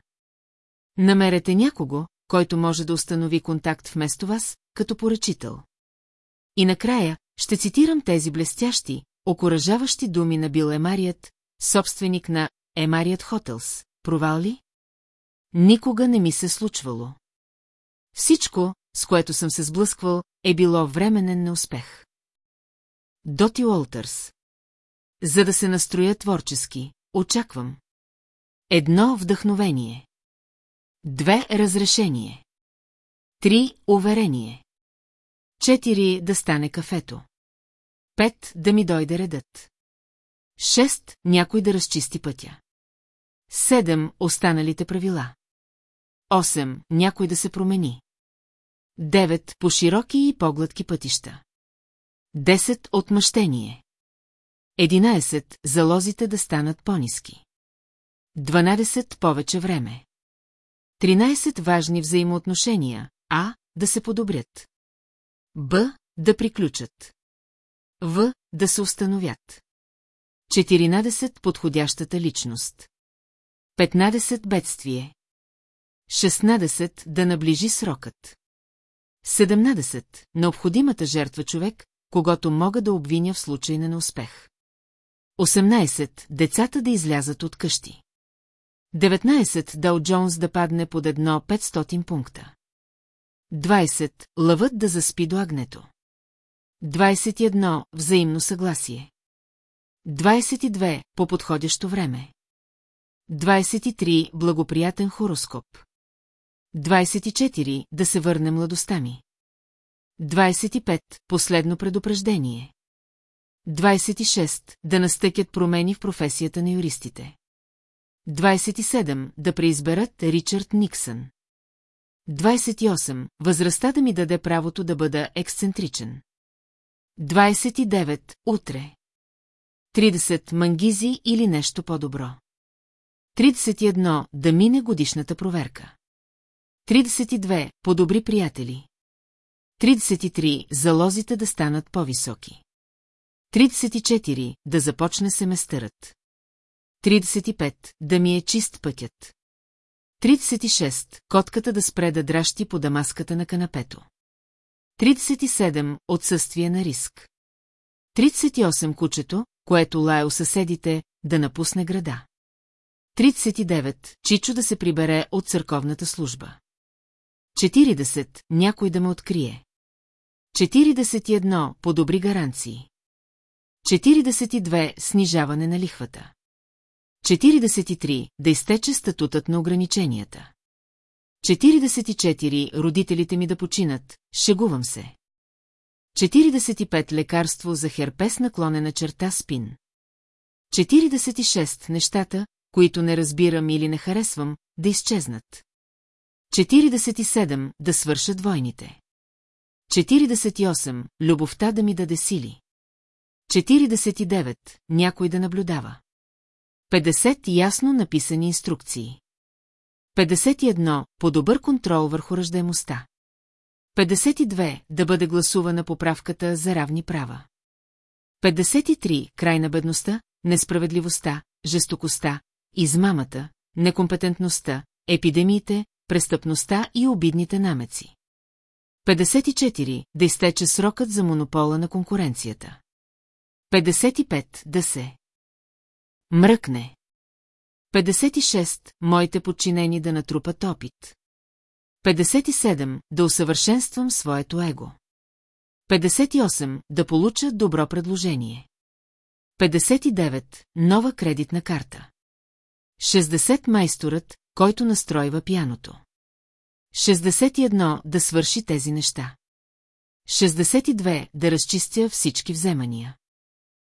Намерете някого, който може да установи контакт вместо вас, като поръчител. И накрая ще цитирам тези блестящи, окоръжаващи думи на Бил Емарият, собственик на Емарият Хотелс. Провал ли? Никога не ми се случвало. Всичко, с което съм се сблъсквал, е било временен неуспех. Доти Уолтърс. За да се настроя творчески, очаквам. Едно вдъхновение. Две разрешение. Три уверение. Четири да стане кафето. Пет да ми дойде редът. Шест някой да разчисти пътя. Седем останалите правила. Осем някой да се промени. Девет по широки и поглътки пътища. Десет отмъщение. Единайсет залозите да станат по-низки. Дванадесет повече време. Тринайсет важни взаимоотношения, а да се подобрят. Б да приключат. В да се установят. 14 подходящата личност. 15 бедствие. 16 да наближи срокът. 17 необходимата жертва човек, когато мога да обвиня в случай на неуспех. 18 децата да излязат от къщи. 19 Дал Джонс да падне под едно 500 пункта. 20 лъвът да заспи до агнето. 21 взаимно съгласие. 22 по подходящо време. 23 благоприятен хороскоп. 24 да се върне младостта ми. 25 последно предупреждение. 26 да настъкят промени в професията на юристите. 27 да преизберат Ричард Никсън. 28 възрастта да ми даде правото да бъда ексцентричен. 29 утре. 30 мангизи или нещо по-добро. 31 да мине годишната проверка. 32 по-добри приятели. 33 залозите да станат по-високи. 34 да започне семестърът. 35 да ми е чист пътят. 36 котката да спре да дращи по дамаската на канапето. 37 отсъствие на риск. 38 кучето, което лае у съседите, да напусне града. 39 Чичо да се прибере от църковната служба. 40 някой да ме открие. 41 подобри гаранции. 42 снижаване на лихвата. 43 да изтече статутът на ограниченията. 44 родителите ми да починат, шегувам се. 45 лекарство за херпес наклонена черта спин. 46 нещата, които не разбирам или не харесвам, да изчезнат. 47 да свършат войните. 48 любовта да ми даде сили. 49 някой да наблюдава. 50 ясно написани инструкции. 51 по-добър контрол върху ръждаемостта. 52 да бъде гласувана поправката за равни права. 53 край на бедността, несправедливостта, жестокостта, измамата, некомпетентността, епидемиите, престъпността и обидните намеци. 54 да изтече срокът за монопола на конкуренцията. 55 да се мръкне. 56 моите подчинени да натрупат опит. 57 да усъвършенствам своето его. 58 да получа добро предложение. 59 нова кредитна карта. 60 майсторът, който настройва пяното. 61 да свърши тези неща. 62 да разчистя всички вземания.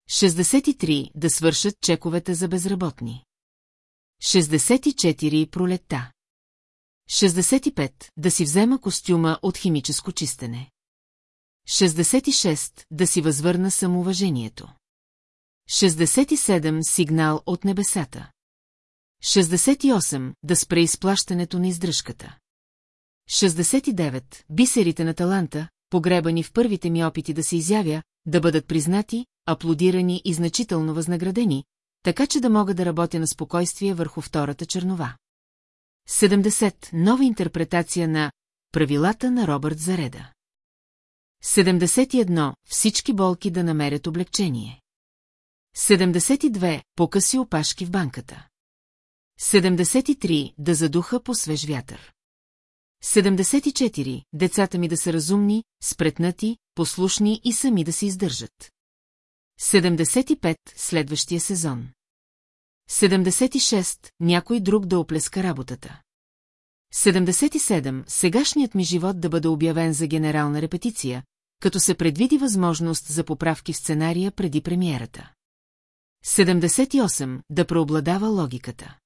63 да свършат чековете за безработни. 64 пролетта. 65. Да си взема костюма от химическо чистене. 66. Да си възвърна самоуважението. 67. Сигнал от небесата. 68. Да спре изплащането на издръжката. 69. Бисерите на таланта, погребани в първите ми опити да се изявя, да бъдат признати, аплодирани и значително възнаградени, така че да мога да работя на спокойствие върху втората чернова. 70. Нова интерпретация на Правилата на Робърт Зареда. 71. Всички болки да намерят облегчение. 72. Покъси опашки в банката. 73. Да задуха по свеж вятър. 74. Децата ми да са разумни, спретнати, послушни и сами да се издържат. 75. Следващия сезон. 76. Някой друг да оплеска работата. 77. Сегашният ми живот да бъде обявен за генерална репетиция, като се предвиди възможност за поправки в сценария преди премиерата. 78. Да преобладава логиката.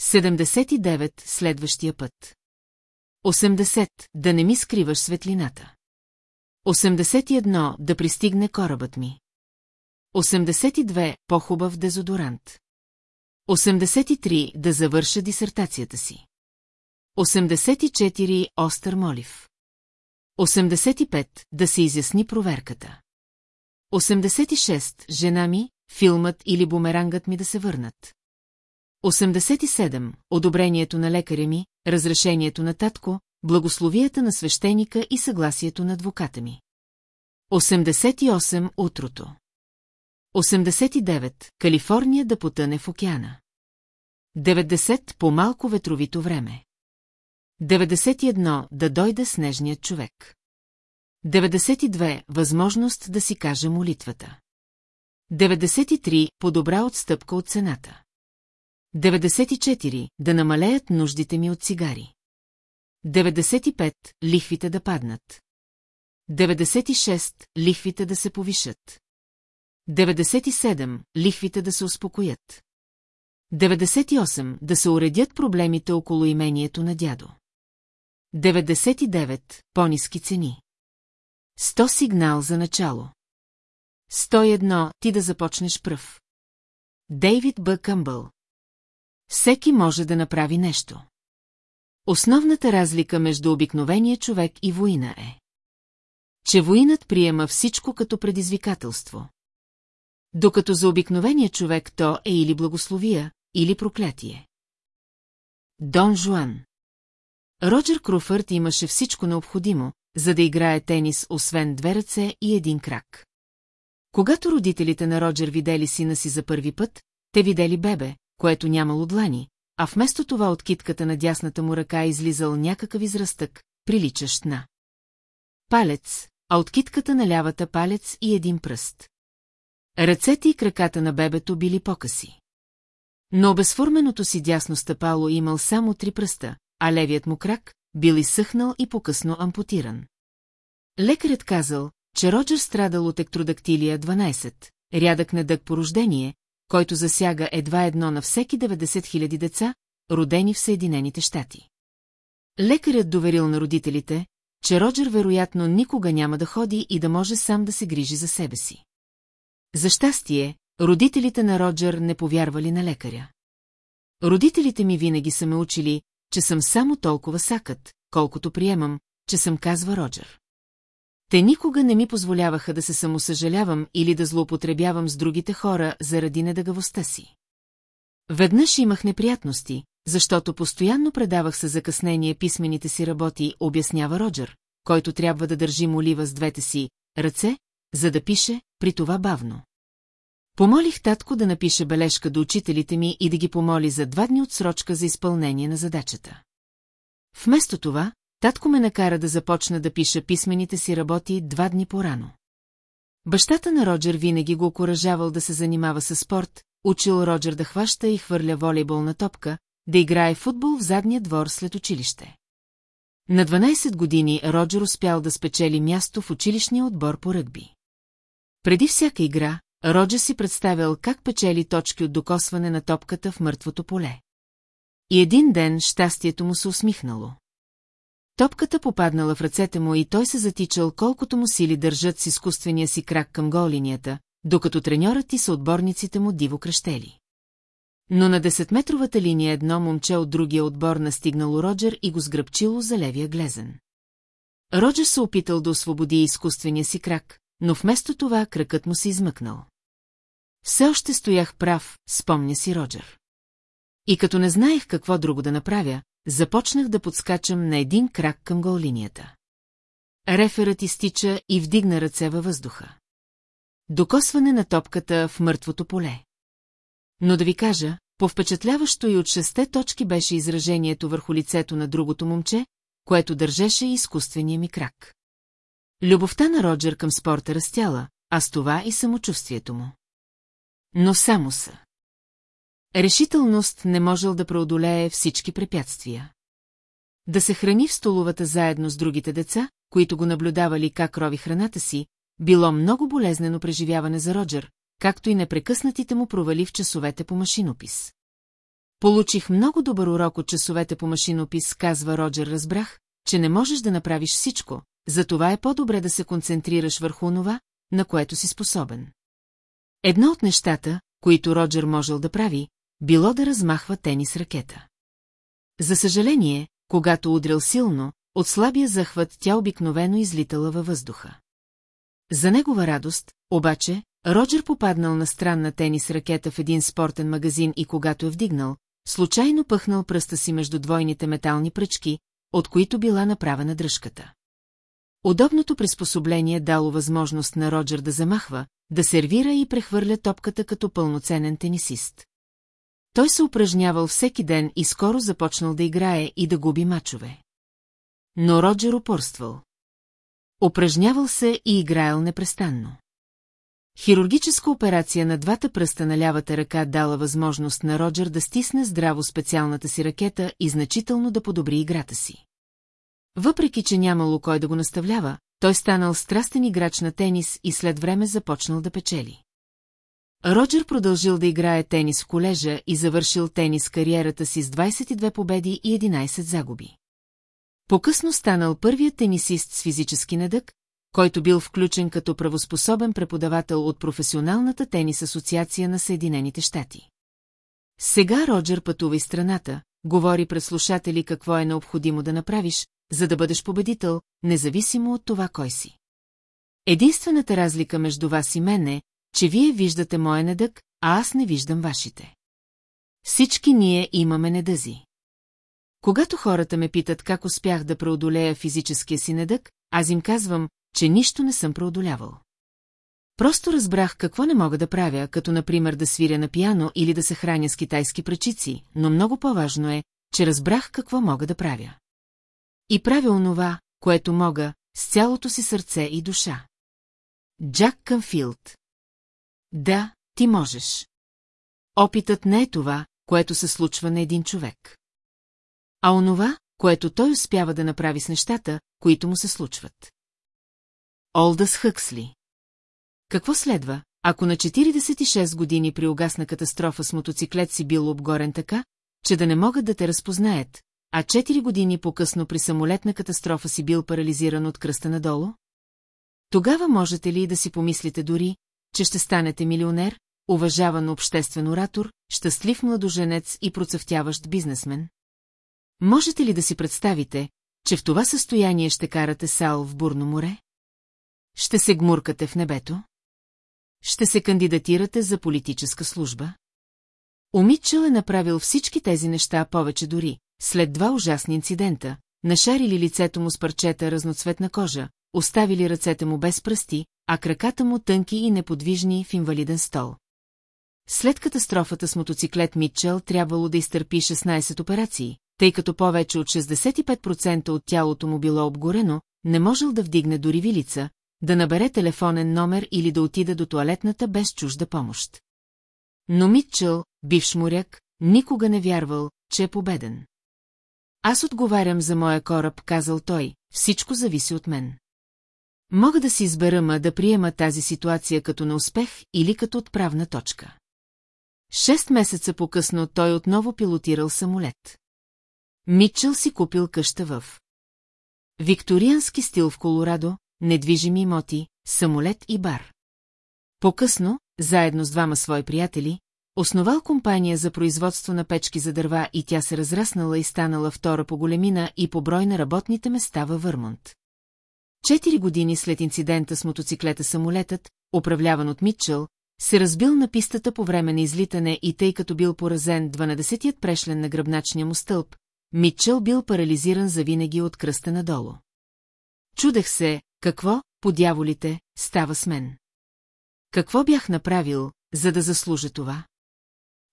79. Следващия път. 80. Да не ми скриваш светлината. 81. Да пристигне корабът ми. 82. По-хубав дезодорант. 83. Да завърша дисертацията си. 84. Остър молив. 85. Да се изясни проверката. 86. Жена ми, филмът или бумерангът ми да се върнат. 87. Одобрението на лекаря ми, разрешението на татко, благословията на свещеника и съгласието на адвоката ми. 88. Утрото. 89. Калифорния да потъне в океана. 90. По-малко ветровито време. 91. Да дойде снежният човек. 92. Възможност да си каже молитвата. 93. По-добра отстъпка от цената. 94. Да намалеят нуждите ми от цигари. 95. Лихвите да паднат. 96. Лихвите да се повишат. 97. Лихвите да се успокоят. 98. Да се уредят проблемите около имението на дядо. 99. По-низки цени. 100 сигнал за начало. 101. Ти да започнеш пръв. Дейвид Б. Къмбъл. Всеки може да направи нещо. Основната разлика между обикновения човек и воина е, че воинът приема всичко като предизвикателство. Докато за обикновения човек то е или благословия, или проклятие. Дон Жуан Роджер Круфърт имаше всичко необходимо, за да играе тенис, освен две ръце и един крак. Когато родителите на Роджер видели сина си за първи път, те видели бебе, което нямало длани, а вместо това от китката на дясната му ръка излизал някакъв израстък, приличащ на палец, а от китката на лявата палец и един пръст. Ръцете и краката на бебето били покъси. Но обезформеното си дясно стъпало имал само три пръста, а левият му крак бил изсъхнал и покъсно ампутиран. Лекарят казал, че Роджер страдал от ектродактилия 12, рядък недък по рождение, който засяга едва едно на всеки 90 000 деца, родени в Съединените щати. Лекарят доверил на родителите, че Роджер вероятно никога няма да ходи и да може сам да се грижи за себе си. За щастие, родителите на Роджер не повярвали на лекаря. Родителите ми винаги са ме учили, че съм само толкова сакът, колкото приемам, че съм казва Роджер. Те никога не ми позволяваха да се самосъжалявам или да злоупотребявам с другите хора заради недъгавостта си. Веднъж имах неприятности, защото постоянно предавах се закъснение писмените си работи, обяснява Роджер, който трябва да държи молива с двете си ръце, за да пише, при това бавно. Помолих татко да напише бележка до учителите ми и да ги помоли за два дни отсрочка за изпълнение на задачата. Вместо това, татко ме накара да започна да пиша писмените си работи два дни по-рано. Бащата на Роджер винаги го окоръжавал да се занимава с спорт, учил Роджер да хваща и хвърля волейболна топка, да играе футбол в задния двор след училище. На 12 години Роджер успял да спечели място в училищния отбор по ръгби. Преди всяка игра, Роджер си представял как печели точки от докосване на топката в мъртвото поле. И един ден щастието му се усмихнало. Топката попаднала в ръцете му и той се затичал колкото му сили държат с изкуствения си крак към голинията, докато треньорът и съотборниците му диво кръщели. Но на десетметровата линия едно момче от другия отбор настигнало Роджер и го сгръбчило за левия глезен. Роджер се опитал да освободи изкуствения си крак, но вместо това кракът му се измъкнал. Все още стоях прав, спомня си Роджер. И като не знаех какво друго да направя, започнах да подскачам на един крак към голлинията. Реферът изтича и вдигна ръце във въздуха. Докосване на топката в мъртвото поле. Но да ви кажа, по-впечатляващо и от шесте точки беше изражението върху лицето на другото момче, което държеше изкуствения ми крак. Любовта на Роджер към спорта растяла, а с това и самочувствието му. Но само са. Решителност не можел да преодолее всички препятствия. Да се храни в столовата заедно с другите деца, които го наблюдавали как рови храната си, било много болезнено преживяване за Роджер, както и непрекъснатите му провали в часовете по машинопис. Получих много добър урок от часовете по машинопис, казва Роджер, разбрах, че не можеш да направиш всичко, затова е по-добре да се концентрираш върху онова, на което си способен. Едно от нещата, които Роджер можел да прави, било да размахва тенис ракета. За съжаление, когато удрял силно, от слабия захват тя обикновено излитала във въздуха. За негова радост, обаче, Роджер попаднал на странна тенис ракета в един спортен магазин и когато е вдигнал, случайно пъхнал пръста си между двойните метални пръчки, от които била направена дръжката. Удобното приспособление дало възможност на Роджер да замахва, да сервира и прехвърля топката като пълноценен тенисист. Той се упражнявал всеки ден и скоро започнал да играе и да губи мачове. Но Роджер упорствал. Упражнявал се и играел непрестанно. Хирургическа операция на двата пръста на лявата ръка дала възможност на Роджер да стисне здраво специалната си ракета и значително да подобри играта си. Въпреки, че нямало кой да го наставлява, той станал страстен играч на тенис и след време започнал да печели. Роджер продължил да играе тенис в колежа и завършил тенис кариерата си с 22 победи и 11 загуби. По-късно станал първият тенисист с физически недък, който бил включен като правоспособен преподавател от Професионалната тенис асоциация на Съединените щати. Сега Роджер пътува и страната, говори пред слушатели какво е необходимо да направиш, за да бъдеш победител, независимо от това кой си. Единствената разлика между вас и мен е, че вие виждате моя недък, а аз не виждам вашите. Всички ние имаме недъзи. Когато хората ме питат как успях да преодолея физическия си недък, аз им казвам, че нищо не съм преодолявал. Просто разбрах какво не мога да правя, като например да свиря на пияно или да се храня с китайски пречици, но много по-важно е, че разбрах какво мога да правя. И правя онова, което мога, с цялото си сърце и душа. Джак Къмфилд Да, ти можеш. Опитът не е това, което се случва на един човек. А онова, което той успява да направи с нещата, които му се случват. Олдъс Хъксли Какво следва, ако на 46 години при угасна катастрофа с мотоциклет си бил обгорен така, че да не могат да те разпознаят, а 4 години по-късно при самолетна катастрофа си бил парализиран от кръста надолу? Тогава можете ли да си помислите дори, че ще станете милионер, уважаван обществен оратор, щастлив младоженец и процъфтяващ бизнесмен? Можете ли да си представите, че в това състояние ще карате сал в бурно море? Ще се гмуркате в небето? Ще се кандидатирате за политическа служба? Умитчел е направил всички тези неща повече дори, след два ужасни инцидента, нашарили лицето му с парчета разноцветна кожа, оставили ръцете му без пръсти, а краката му тънки и неподвижни в инвалиден стол. След катастрофата с мотоциклет Митчел трябвало да изтърпи 16 операции, тъй като повече от 65% от тялото му било обгорено, не можел да вдигне дори вилица, да набере телефонен номер или да отида до туалетната без чужда помощ. Но Митчел, бивш моряк, никога не вярвал, че е победен. Аз отговарям за моя кораб, казал той, всичко зависи от мен. Мога да си избера ма да приема тази ситуация като на успех или като отправна точка. Шест месеца по-късно той отново пилотирал самолет. Митчел си купил къща в Викториански стил в Колорадо, недвижими имоти, самолет и бар. По-късно, заедно с двама свои приятели, основал компания за производство на печки за дърва и тя се разраснала и станала втора по големина и по брой на работните места във Върмонт. Четири години след инцидента с мотоциклета самолетът, управляван от Митчел, се разбил на пистата по време на излитане и тъй като бил поразен 12-тият прешлен на гръбначния му стълб, Митчел бил парализиран завинаги от кръста надолу. Чудех се, какво, по дяволите, става с мен. Какво бях направил, за да заслужа това?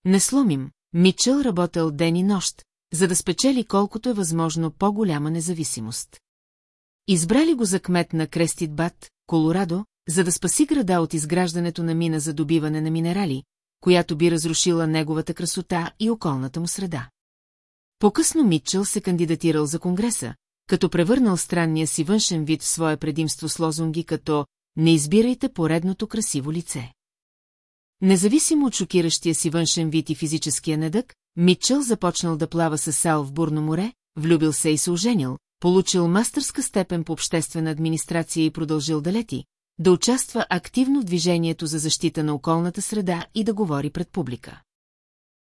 Не сломим, Митчел работел ден и нощ, за да спечели колкото е възможно по-голяма независимост. Избрали го за кмет на Крестит Бат, Колорадо, за да спаси града от изграждането на мина за добиване на минерали, която би разрушила неговата красота и околната му среда. По-късно Митчел се кандидатирал за Конгреса, като превърнал странния си външен вид в свое предимство с лозунги като «Не избирайте поредното красиво лице». Независимо от шокиращия си външен вид и физическия недък, Митчел започнал да плава с Сал в бурно море, влюбил се и се оженил, получил мастърска степен по обществена администрация и продължил да лети, да участва активно в движението за защита на околната среда и да говори пред публика.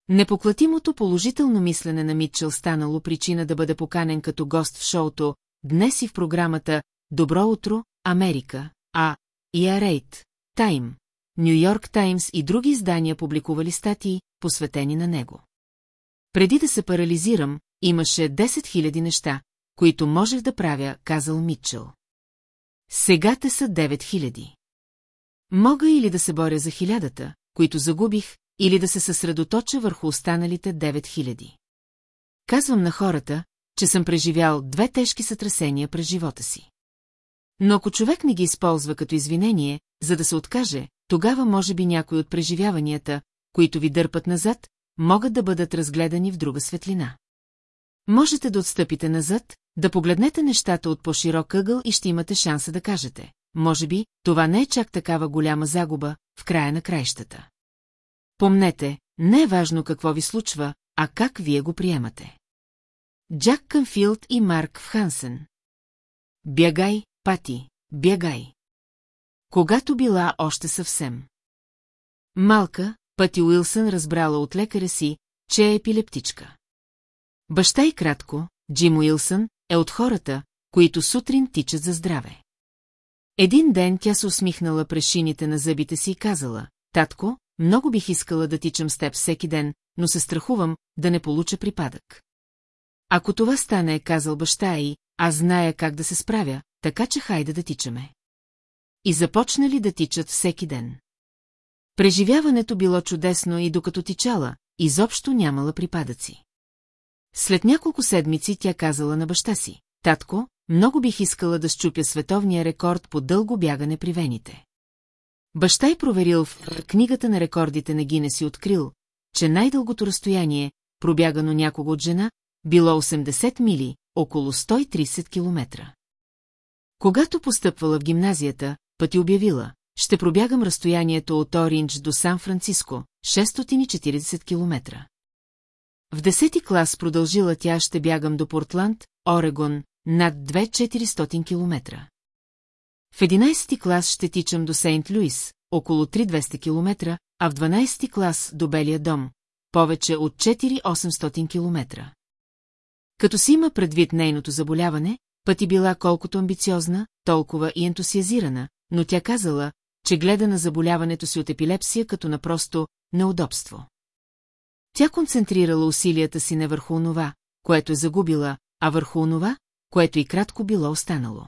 Непоклатимото положително мислене на Митчел станало причина да бъде поканен като гост в шоуто «Днес и в програмата Добро утро, Америка», а Иарейт, Тайм, Нью Йорк Таймс и други издания публикували статии, посветени на него. Преди да се парализирам, имаше 10 000 неща, които можех да правя, казал Митчел. Сега те са 9 000. Мога или да се боря за хилядата, които загубих, или да се съсредоточа върху останалите 9000. Казвам на хората, че съм преживял две тежки сътресения през живота си. Но ако човек не ги използва като извинение, за да се откаже, тогава може би някои от преживяванията, които ви дърпат назад, могат да бъдат разгледани в друга светлина. Можете да отстъпите назад, да погледнете нещата от по-широк ъгъл и ще имате шанса да кажете. Може би, това не е чак такава голяма загуба в края на краищата. Помнете, не е важно какво ви случва, а как вие го приемате. Джак Кънфилд и Марк Хансен Бягай, Пати, бягай. Когато била още съвсем. Малка, Пати Уилсън разбрала от лекаря си, че е епилептичка. Баща и кратко, Джим Уилсън, е от хората, които сутрин тичат за здраве. Един ден тя се усмихнала през шините на зъбите си и казала, татко, много бих искала да тичам с теб всеки ден, но се страхувам да не получа припадък. Ако това стане, казал баща и, аз зная как да се справя, така че хайде да тичаме. И започнали да тичат всеки ден. Преживяването било чудесно и докато тичала, изобщо нямала припадъци. След няколко седмици тя казала на баща си, татко, много бих искала да щупя световния рекорд по дълго бягане при вените. Баща й проверил в книгата на рекордите на Гинес и открил, че най-дългото разстояние, пробягано някого от жена, било 80 мили, около 130 километра. Когато постъпвала в гимназията, пъти обявила, ще пробягам разстоянието от Оринч до Сан-Франциско, 640 километра. В 10 клас продължила тя ще бягам до Портланд, Орегон, над 2-400 километра. В 11 клас ще тичам до Сейнт Луис, около 3-200 км, а в 12 клас до Белия дом, повече от 4-800 км. Като си има предвид нейното заболяване, пъти била колкото амбициозна, толкова и ентусиазирана, но тя казала, че гледа на заболяването си от епилепсия като на просто неудобство. Тя концентрирала усилията си не върху онова, което е загубила, а върху онова, което и кратко било останало.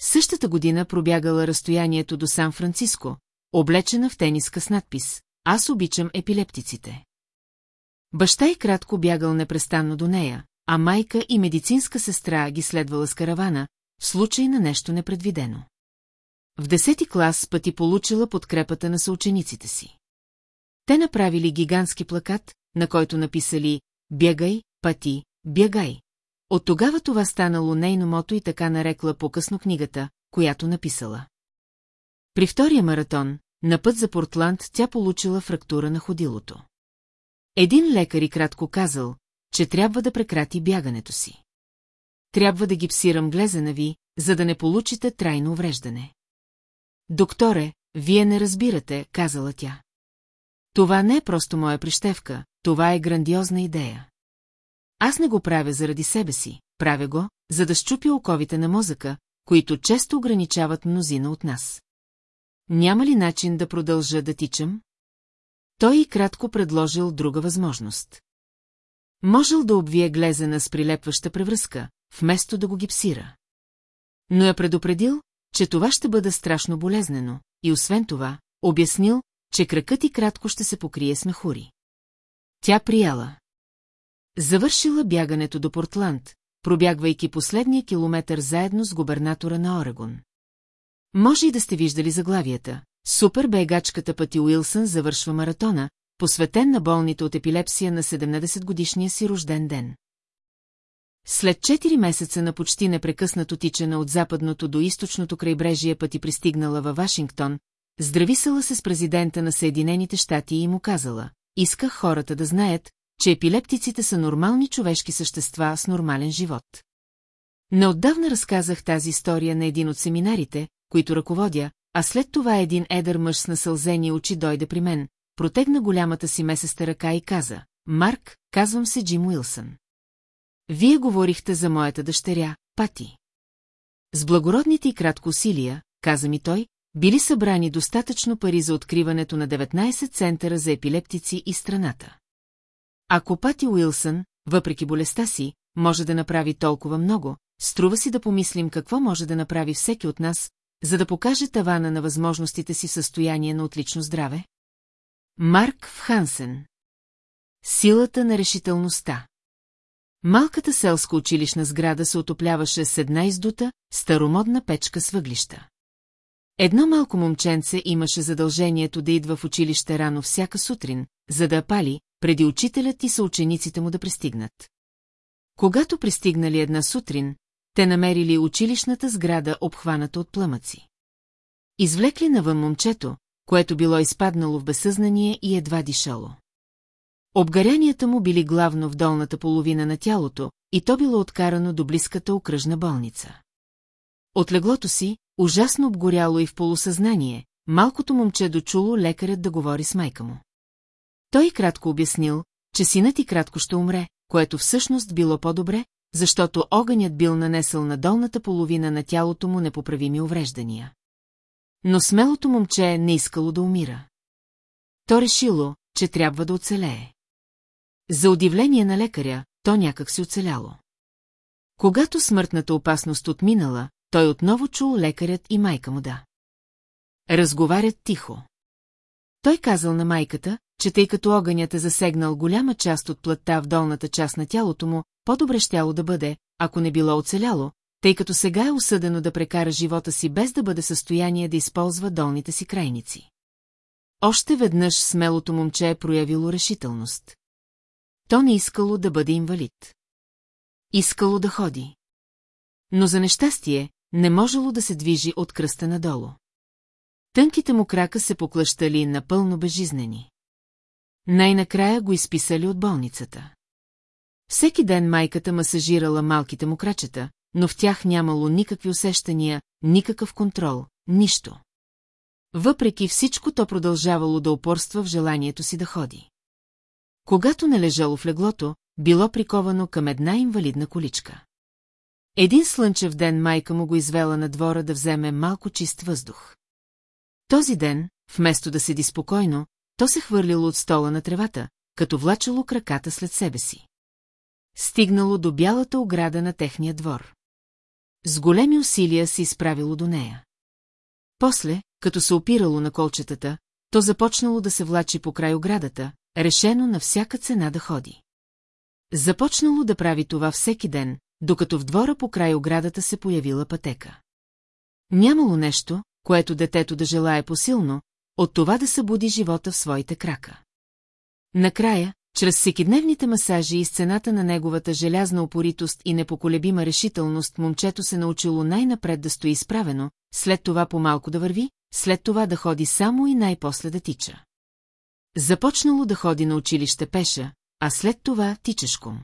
Същата година пробягала разстоянието до Сан-Франциско, облечена в тениска с надпис «Аз обичам епилептиците». Баща и кратко бягал непрестанно до нея, а майка и медицинска сестра ги следвала с каравана, в случай на нещо непредвидено. В десети клас пъти получила подкрепата на съучениците си. Те направили гигантски плакат, на който написали «Бягай, пъти, бягай». От тогава това станало нейно мото и така нарекла по-късно книгата, която написала. При втория маратон, на път за Портланд, тя получила фрактура на ходилото. Един лекар и кратко казал, че трябва да прекрати бягането си. Трябва да гипсирам глезена ви, за да не получите трайно увреждане. Докторе, вие не разбирате, казала тя. Това не е просто моя прищевка, това е грандиозна идея. Аз не го правя заради себе си, правя го, за да щупя оковите на мозъка, които често ограничават мнозина от нас. Няма ли начин да продължа да тичам? Той и кратко предложил друга възможност. Можел да обвие глезена с прилепваща превръзка, вместо да го гипсира. Но я предупредил, че това ще бъде страшно болезнено, и освен това, обяснил, че кракът и кратко ще се покрие с мехури. Тя прияла. Завършила бягането до Портланд, пробягвайки последния километър заедно с губернатора на Орегон. Може и да сте виждали заглавията. Супер бегачката Пати Уилсън завършва маратона, посветен на болните от епилепсия на 17-годишния си рожден ден. След 4 месеца на почти непрекъснато тичане от западното до източното крайбрежие пъти пристигнала във Вашингтон, здрависала се с президента на Съединените щати и му казала, исках хората да знаят, че епилептиците са нормални човешки същества с нормален живот. Неотдавна разказах тази история на един от семинарите, които ръководя, а след това един едър мъж с насълзени очи дойде при мен, протегна голямата си месеста ръка и каза, Марк, казвам се Джим Уилсън. Вие говорихте за моята дъщеря, Пати. С благородните и кратко усилия, каза ми той, били събрани достатъчно пари за откриването на 19 центъра за епилептици и страната. Ако Пати Уилсън, въпреки болестта си, може да направи толкова много, струва си да помислим какво може да направи всеки от нас, за да покаже тавана на възможностите си състояние на отлично здраве? Марк Хансен Силата на решителността Малката селска училищна сграда се отопляваше с една издута, старомодна печка с въглища. Едно малко момченце имаше задължението да идва в училище рано всяка сутрин, за да пали, преди учителят и съучениците му да пристигнат. Когато пристигнали една сутрин, те намерили училищната сграда обхваната от пламъци. Извлекли навън момчето, което било изпаднало в безсъзнание и едва дишало. Обгарянията му били главно в долната половина на тялото, и то било откарано до близката окръжна болница. От леглото си, ужасно обгоряло и в полусъзнание, малкото момче дочуло лекарят да говори с майка му. Той кратко обяснил, че синът и кратко ще умре, което всъщност било по-добре, защото огънят бил нанесъл на долната половина на тялото му непоправими увреждания. Но смелото момче не искало да умира. То решило, че трябва да оцелее. За удивление на лекаря, то някак си оцеляло. Когато смъртната опасност отминала, той отново чул лекарят и майка му да. Разговарят тихо. Той казал на майката, че тъй като огънят е засегнал голяма част от плътта в долната част на тялото му, по-добре щяло да бъде, ако не било оцеляло, тъй като сега е осъдено да прекара живота си без да бъде състояние да използва долните си крайници. Още веднъж смелото момче е проявило решителност. То не искало да бъде инвалид. Искало да ходи. Но за нещастие не можело да се движи от кръста надолу. Тънките му крака се поклащали напълно безжизнени. Най-накрая го изписали от болницата. Всеки ден майката масажирала малките му крачета, но в тях нямало никакви усещания, никакъв контрол, нищо. Въпреки всичко то продължавало да упорства в желанието си да ходи. Когато не лежало в леглото, било приковано към една инвалидна количка. Един слънчев ден майка му го извела на двора да вземе малко чист въздух. Този ден, вместо да седи спокойно, то се хвърлило от стола на тревата, като влачало краката след себе си. Стигнало до бялата ограда на техния двор. С големи усилия се изправило до нея. После, като се опирало на колчетата, то започнало да се влачи по край оградата, решено на всяка цена да ходи. Започнало да прави това всеки ден, докато в двора по край оградата се появила пътека. Нямало нещо, което детето да желае посилно, от това да събуди живота в своите крака. Накрая, Чрез всекидневните масажи и сцената на неговата желязна опоритост и непоколебима решителност момчето се научило най-напред да стои изправено, след това по-малко да върви, след това да ходи само и най-после да тича. Започнало да ходи на училище пеша, а след това тичешком.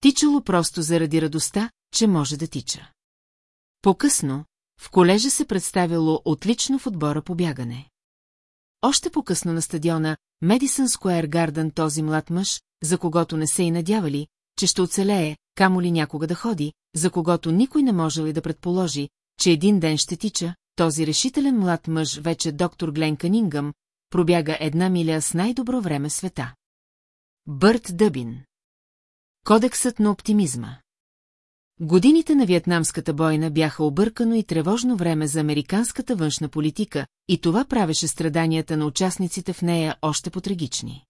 Тичало просто заради радостта, че може да тича. По-късно, в колежа се представило отлично в отбора по бягане. Още по-късно на стадиона, Медисън Скуер Гарден този млад мъж, за когото не се и надявали, че ще оцелее, камо ли някога да ходи, за когото никой не можел и да предположи, че един ден ще тича, този решителен млад мъж, вече доктор Глен Канингъм, пробяга една миля с най-добро време света. Бърт Дъбин Кодексът на оптимизма Годините на Вьетнамската бойна бяха объркано и тревожно време за американската външна политика, и това правеше страданията на участниците в нея още по-трагични.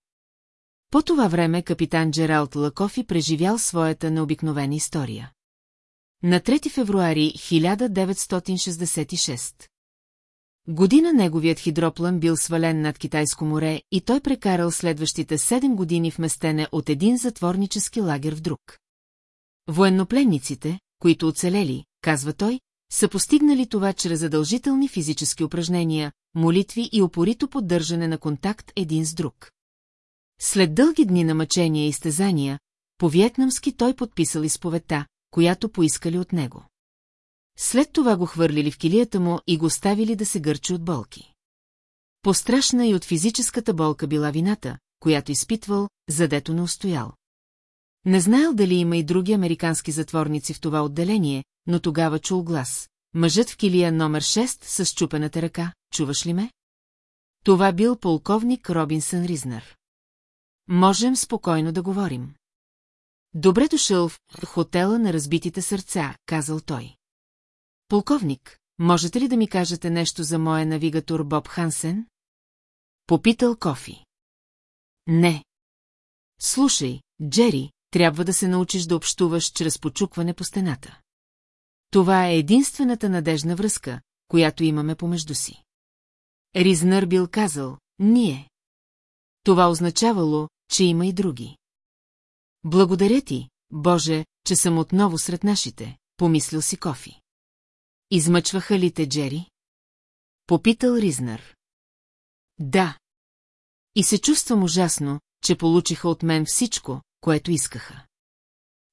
По това време капитан Джералд Лакофи преживял своята необикновена история. На 3 февруари 1966 Година неговият хидроплан бил свален над Китайско море и той прекарал следващите 7 години в местене от един затворнически лагер в друг. Военнопленниците, които оцелели, казва той, са постигнали това чрез задължителни физически упражнения, молитви и опорито поддържане на контакт един с друг. След дълги дни на мъчения и изтезания, по-вьетнамски той подписал изповедта, която поискали от него. След това го хвърлили в килията му и го оставили да се гърчи от болки. Пострашна и от физическата болка била вината, която изпитвал, задето не устоял. Не знаел дали има и други американски затворници в това отделение, но тогава чул глас. Мъжът в килия номер 6 с чупената ръка, чуваш ли ме? Това бил полковник Робинсън Ризнер. Можем спокойно да говорим. Добре дошъл в хотела на разбитите сърца, казал той. Полковник, можете ли да ми кажете нещо за моя навигатор Боб Хансен? Попитал Кофи. Не. Слушай, Джери, трябва да се научиш да общуваш чрез почукване по стената. Това е единствената надежна връзка, която имаме помежду си. Ризнър бил казал, ние. Това означавало, че има и други. Благодаря ти, Боже, че съм отново сред нашите, помислил си Кофи. Измъчваха ли те, Джери? Попитал Ризнър. Да. И се чувствам ужасно, че получиха от мен всичко, което искаха.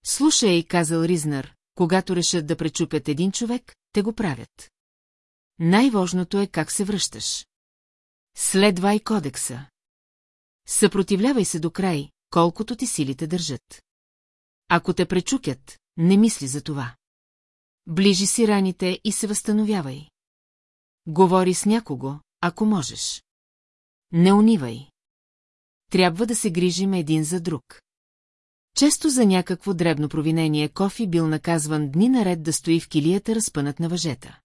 Слушай, казал Ризнър, когато решат да пречупят един човек, те го правят. Най-важното е как се връщаш. Следвай кодекса. Съпротивлявай се до край, колкото ти силите държат. Ако те пречукят, не мисли за това. Ближи си раните и се възстановявай. Говори с някого, ако можеш. Не унивай. Трябва да се грижим един за друг. Често за някакво дребно провинение Кофи бил наказван дни наред да стои в килията разпънат на въжета.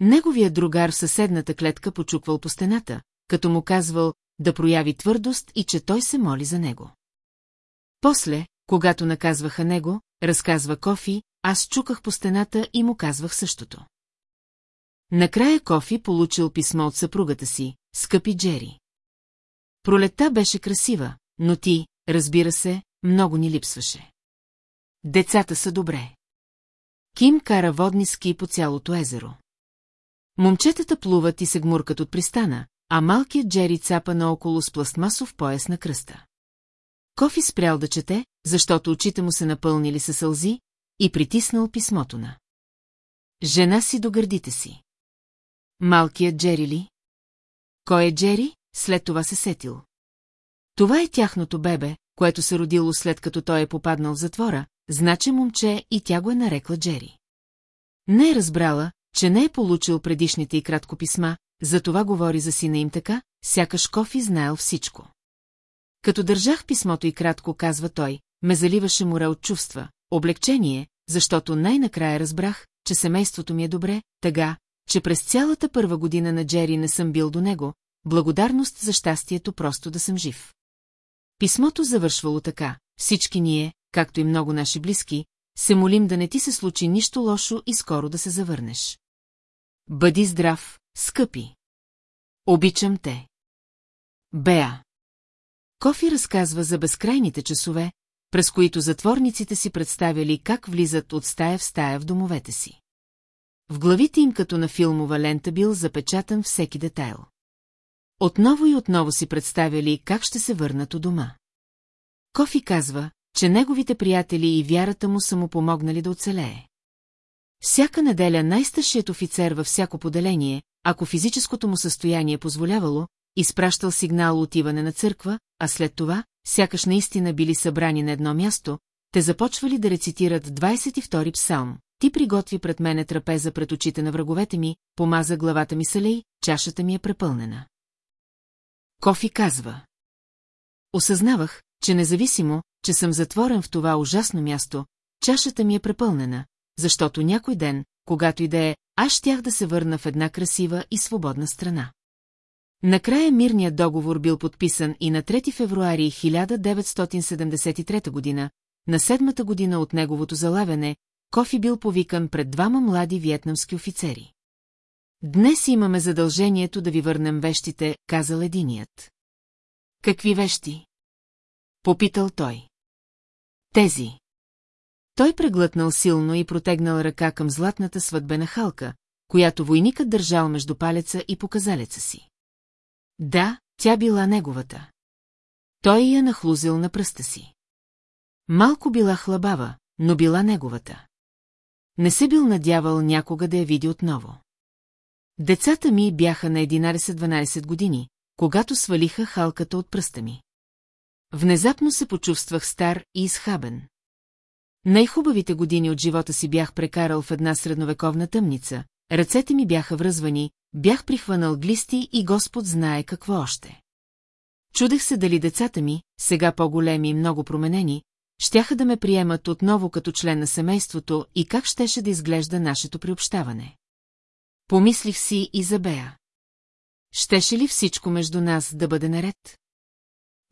Неговият другар в съседната клетка почуквал по стената, като му казвал да прояви твърдост и че той се моли за него. После, когато наказваха него, разказва Кофи, аз чуках по стената и му казвах същото. Накрая Кофи получил писмо от съпругата си, скъпи Джери. Пролетта беше красива, но ти, разбира се, много ни липсваше. Децата са добре. Ким кара водни ски по цялото езеро. Момчетата плуват и се гмуркат от пристана, а малкият Джери цапа наоколо с пластмасов пояс на кръста. Кофи спрял да чете, защото очите му се напълнили със сълзи, и притиснал писмото на. Жена си до гърдите си. Малкият Джери ли? Кой е Джери? След това се сетил. Това е тяхното бебе, което се родило след като той е попаднал в затвора, значи момче и тя го е нарекла Джери. Не е разбрала, че не е получил предишните и кратко писма, затова говори за сина им така, сякаш Кофи знаел всичко. Като държах писмото и кратко, казва той, ме заливаше море от чувства, облегчение, защото най-накрая разбрах, че семейството ми е добре, тъга, че през цялата първа година на Джери не съм бил до него, благодарност за щастието просто да съм жив. Писмото завършвало така, всички ние, както и много наши близки, се молим да не ти се случи нищо лошо и скоро да се завърнеш. Бъди здрав, скъпи! Обичам те. Беа. Кофи разказва за безкрайните часове, през които затворниците си представяли как влизат от стая в стая в домовете си. В главите им като на филмова лента бил запечатан всеки детайл. Отново и отново си представяли как ще се върнат у дома. Кофи казва, че неговите приятели и вярата му са му помогнали да оцелее. Всяка неделя най-старшият офицер във всяко поделение, ако физическото му състояние позволявало, изпращал сигнал отиване на църква, а след това, сякаш наистина били събрани на едно място, те започвали да рецитират 22-и псалм. Ти приготви пред мене трапеза пред очите на враговете ми, помаза главата ми салей, чашата ми е препълнена. Кофи казва. Осъзнавах, че независимо, че съм затворен в това ужасно място, чашата ми е препълнена, защото някой ден, когато и да е, аз щях да се върна в една красива и свободна страна. Накрая мирният договор бил подписан и на 3 февруари 1973 година, на седмата година от неговото залавяне, Кофи бил повикан пред двама млади виетнамски офицери. Днес имаме задължението да ви върнем вещите, казал единият. Какви вещи? Попитал той. Тези. Той преглътнал силно и протегнал ръка към златната сватбена халка, която войникът държал между палеца и показалеца си. Да, тя била неговата. Той я нахлузил на пръста си. Малко била хлабава, но била неговата. Не се бил надявал някога да я види отново. Децата ми бяха на 11-12 години, когато свалиха халката от пръста ми. Внезапно се почувствах стар и изхабен. Най-хубавите години от живота си бях прекарал в една средновековна тъмница, ръцете ми бяха връзвани, бях прихванал глисти и Господ знае какво още. Чудех се дали децата ми, сега по-големи и много променени, щяха да ме приемат отново като член на семейството и как щеше да изглежда нашето приобщаване. Помислих си и за Бея. Щеше ли всичко между нас да бъде наред?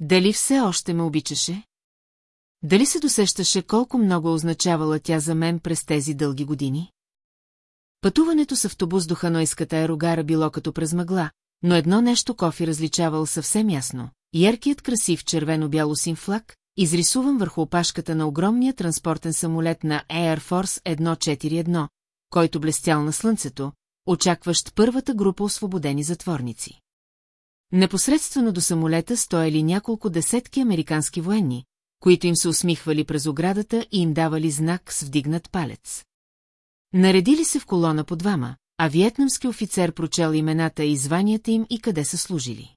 Дали все още ме обичаше? Дали се досещаше колко много означавала тя за мен през тези дълги години? Пътуването с автобус до Ханойската аерогара било като през мъгла, но едно нещо Кофи различавал съвсем ясно. Яркият красив червено-бяло син флаг, изрисуван върху опашката на огромния транспортен самолет на Air Force 141, който блестял на слънцето, очакващ първата група освободени затворници. Непосредствено до самолета стояли няколко десетки американски военни, които им се усмихвали през оградата и им давали знак с вдигнат палец. Наредили се в колона по двама, а виетнамски офицер прочел имената и званията им и къде са служили.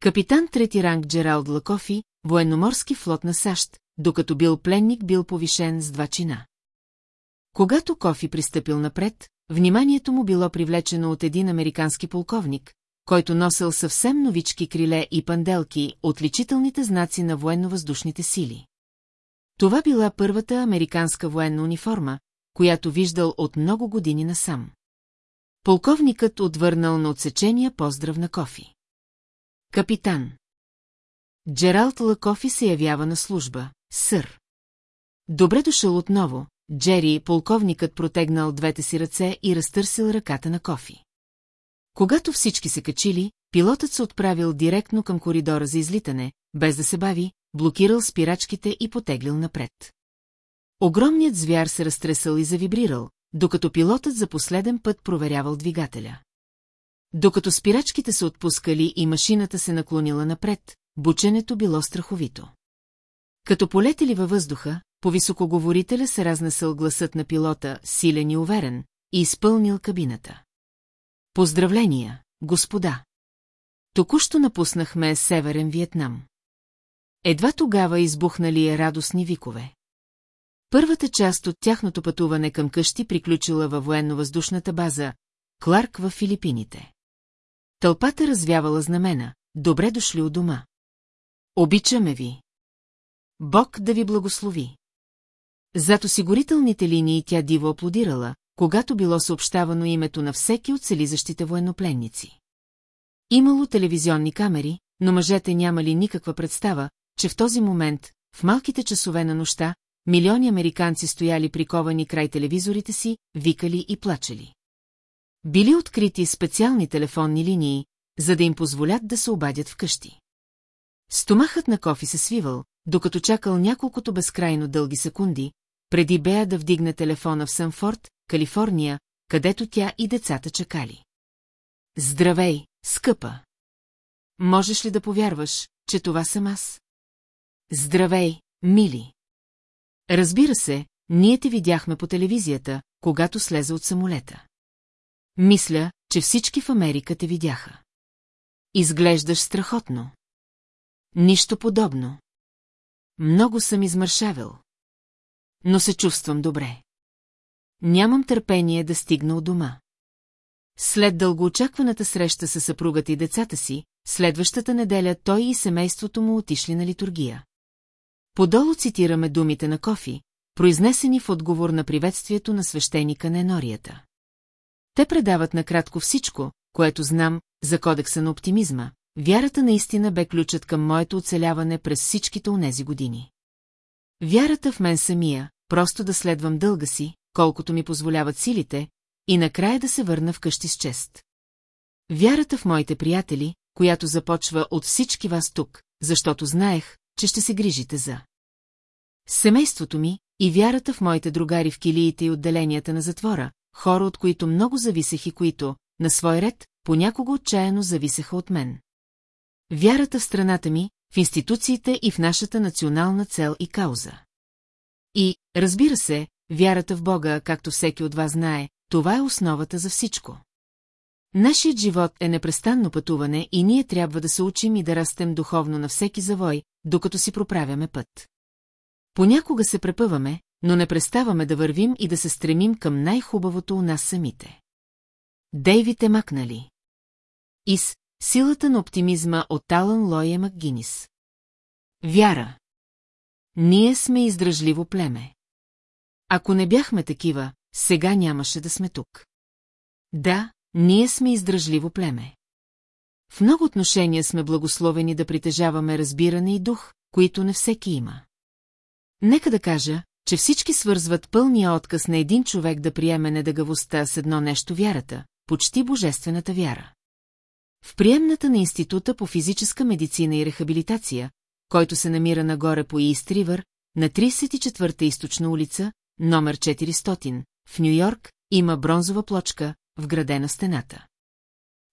Капитан трети ранг Джералд Лакофи, военноморски флот на САЩ, докато бил пленник, бил повишен с два чина. Когато Кофи пристъпил напред, вниманието му било привлечено от един американски полковник, който носил съвсем новички криле и панделки, отличителните знаци на военно-въздушните сили. Това била първата американска военна униформа, която виждал от много години насам. Полковникът отвърнал на отсечения поздрав на Кофи. Капитан. Джералд Лакофи се явява на служба, сър. Добре дошъл отново, Джери, полковникът протегнал двете си ръце и разтърсил ръката на Кофи. Когато всички се качили, пилотът се отправил директно към коридора за излитане, без да се бави, блокирал спирачките и потеглил напред. Огромният звяр се разтресал и завибрирал, докато пилотът за последен път проверявал двигателя. Докато спирачките се отпускали и машината се наклонила напред, бученето било страховито. Като полетели във въздуха, по високоговорителя се разнесъл гласът на пилота, силен и уверен, и изпълнил кабината. Поздравления, господа! Току-що напуснахме Северен Виетнам. Едва тогава избухнали радостни викове. Първата част от тяхното пътуване към къщи приключила във военно-въздушната база Кларк в Филипините. Тълпата развявала знамена. Добре дошли у дома. Обичаме ви. Бог да ви благослови. Зад осигурителните линии тя диво аплодирала, когато било съобщавано името на всеки от селизащите военнопленници. Имало телевизионни камери, но мъжете нямали никаква представа, че в този момент, в малките часове на нощта, милиони американци стояли приковани край телевизорите си, викали и плачели. Били открити специални телефонни линии, за да им позволят да се обадят вкъщи. Стомахът на Кофи се свивал, докато чакал няколкото безкрайно дълги секунди, преди Бея да вдигне телефона в Сънфорд, Калифорния, където тя и децата чакали. Здравей, скъпа! Можеш ли да повярваш, че това съм аз? Здравей, мили! Разбира се, ние те видяхме по телевизията, когато слезе от самолета. Мисля, че всички в Америка те видяха. Изглеждаш страхотно. Нищо подобно. Много съм измършавил. Но се чувствам добре. Нямам търпение да стигна от дома. След дългоочакваната среща с съпругата и децата си, следващата неделя той и семейството му отишли на литургия. Подолу цитираме думите на Кофи, произнесени в отговор на приветствието на свещеника на енорията. Те предават накратко всичко, което знам за кодекса на оптимизма. Вярата наистина бе ключът към моето оцеляване през всичките унези години. Вярата в мен самия, просто да следвам дълга си, колкото ми позволяват силите, и накрая да се върна вкъщи с чест. Вярата в моите приятели, която започва от всички вас тук, защото знаех, че ще се грижите за. Семейството ми и вярата в моите другари в килиите и отделенията на затвора, хора, от които много зависех и които, на свой ред, понякога отчаяно зависеха от мен. Вярата в страната ми, в институциите и в нашата национална цел и кауза. И, разбира се, вярата в Бога, както всеки от вас знае, това е основата за всичко. Нашият живот е непрестанно пътуване и ние трябва да се учим и да растем духовно на всеки завой, докато си проправяме път. Понякога се препъваме, но не преставаме да вървим и да се стремим към най-хубавото у нас самите. Дейвид е макнали. Из Силата на оптимизма от Талан Лоя Макгинис. Вяра. Ние сме издръжливо племе. Ако не бяхме такива, сега нямаше да сме тук. Да, ние сме издръжливо племе. В много отношения сме благословени да притежаваме разбиране и дух, които не всеки има. Нека да кажа, че всички свързват пълния отказ на един човек да приеме недъгавостта с едно нещо вярата, почти божествената вяра. В приемната на Института по физическа медицина и рехабилитация, който се намира нагоре по Ист Ривър, на 34-та източна улица, номер 400, в Нью-Йорк, има бронзова плочка, вградена стената.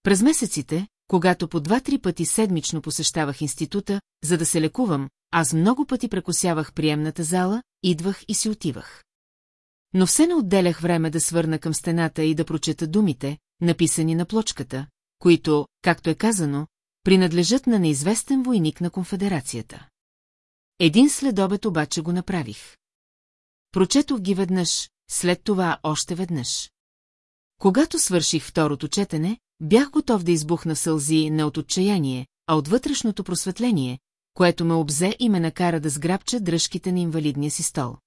През месеците, когато по два-три пъти седмично посещавах института, за да се лекувам, аз много пъти прекосявах приемната зала, идвах и си отивах. Но все не отделях време да свърна към стената и да прочета думите, написани на плочката, които, както е казано, принадлежат на неизвестен войник на конфедерацията. Един следобед обаче го направих. Прочетох ги веднъж, след това още веднъж. Когато свърших второто четене, бях готов да избухна сълзи не от отчаяние, а от вътрешното просветление, което ме обзе и ме накара да сграбча дръжките на инвалидния си стол.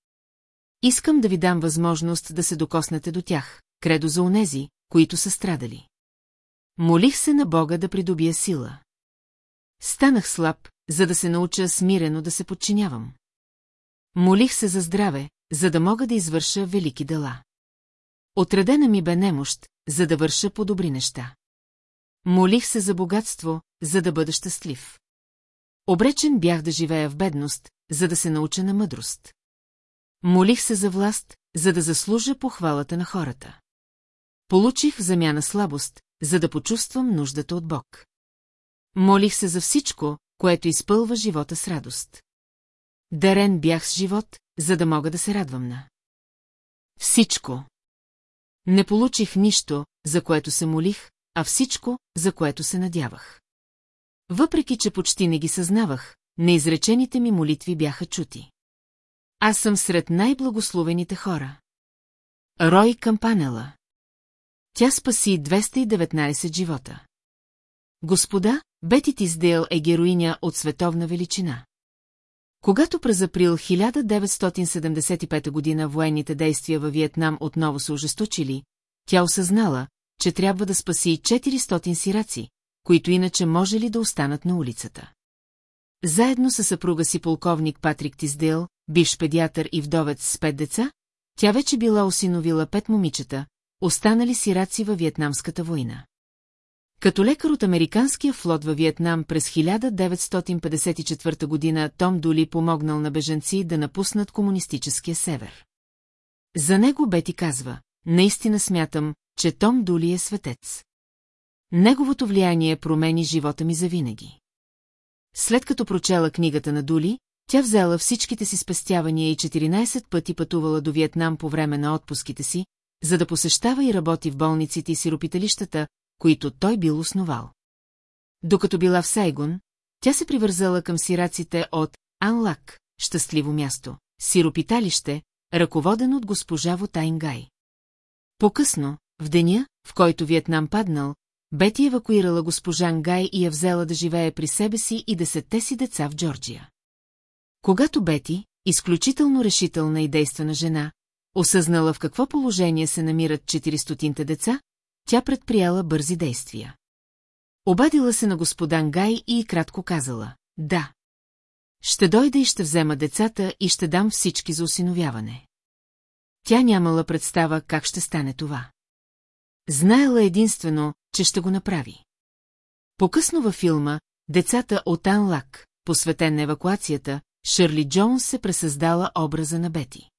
Искам да ви дам възможност да се докоснете до тях, кредо за онези, които са страдали. Молих се на Бога да придобия сила. Станах слаб, за да се науча смирено да се подчинявам. Молих се за здраве, за да мога да извърша велики дела. Отредена ми бе немощ, за да върша по-добри неща. Молих се за богатство, за да бъда щастлив. Обречен бях да живея в бедност, за да се науча на мъдрост. Молих се за власт, за да заслужа похвалата на хората. Получих в замяна слабост, за да почувствам нуждата от Бог. Молих се за всичко, което изпълва живота с радост. Дарен бях с живот, за да мога да се радвам на. Всичко. Не получих нищо, за което се молих, а всичко, за което се надявах. Въпреки, че почти не ги съзнавах, неизречените ми молитви бяха чути. Аз съм сред най-благословените хора. Рой Кампанела тя спаси 219 живота. Господа, Бети Тиздейл е героиня от световна величина. Когато през април 1975 година военните действия във Виетнам отново се ожесточили, тя осъзнала, че трябва да спаси 400 сираци, които иначе може ли да останат на улицата. Заедно с съпруга си полковник Патрик Тиздейл, бивш педиатър и вдовец с пет деца, тя вече била осиновила пет момичета, останали сираци във Вьетнамската война. Като лекар от американския флот във Виетнам през 1954 година Том Дули помогнал на беженци да напуснат комунистическия север. За него Бети казва, наистина смятам, че Том Дули е светец. Неговото влияние промени живота ми завинаги. След като прочела книгата на Дули, тя взела всичките си спестявания и 14 пъти пътувала до Виетнам по време на отпуските си, за да посещава и работи в болниците и сиропиталищата, които той бил основал. Докато била в Сайгон, тя се привързала към сираците от Анлак, щастливо място, сиропиталище, ръководен от госпожа Вотайнгай. По-късно, в деня, в който Виетнам паднал, Бети евакуирала госпожа Нгай и я взела да живее при себе си и десетте си деца в Джорджия. Когато Бети, изключително решителна и действена жена, осъзнала в какво положение се намират 400 деца, тя предприяла бързи действия. Обадила се на господан Гай и кратко казала «Да». Ще дойда и ще взема децата и ще дам всички за осиновяване. Тя нямала представа как ще стане това. Знаела единствено, че ще го направи. По-късно във филма «Децата от Анлак», посветен на евакуацията, Шърли Джонс се пресъздала образа на Бети.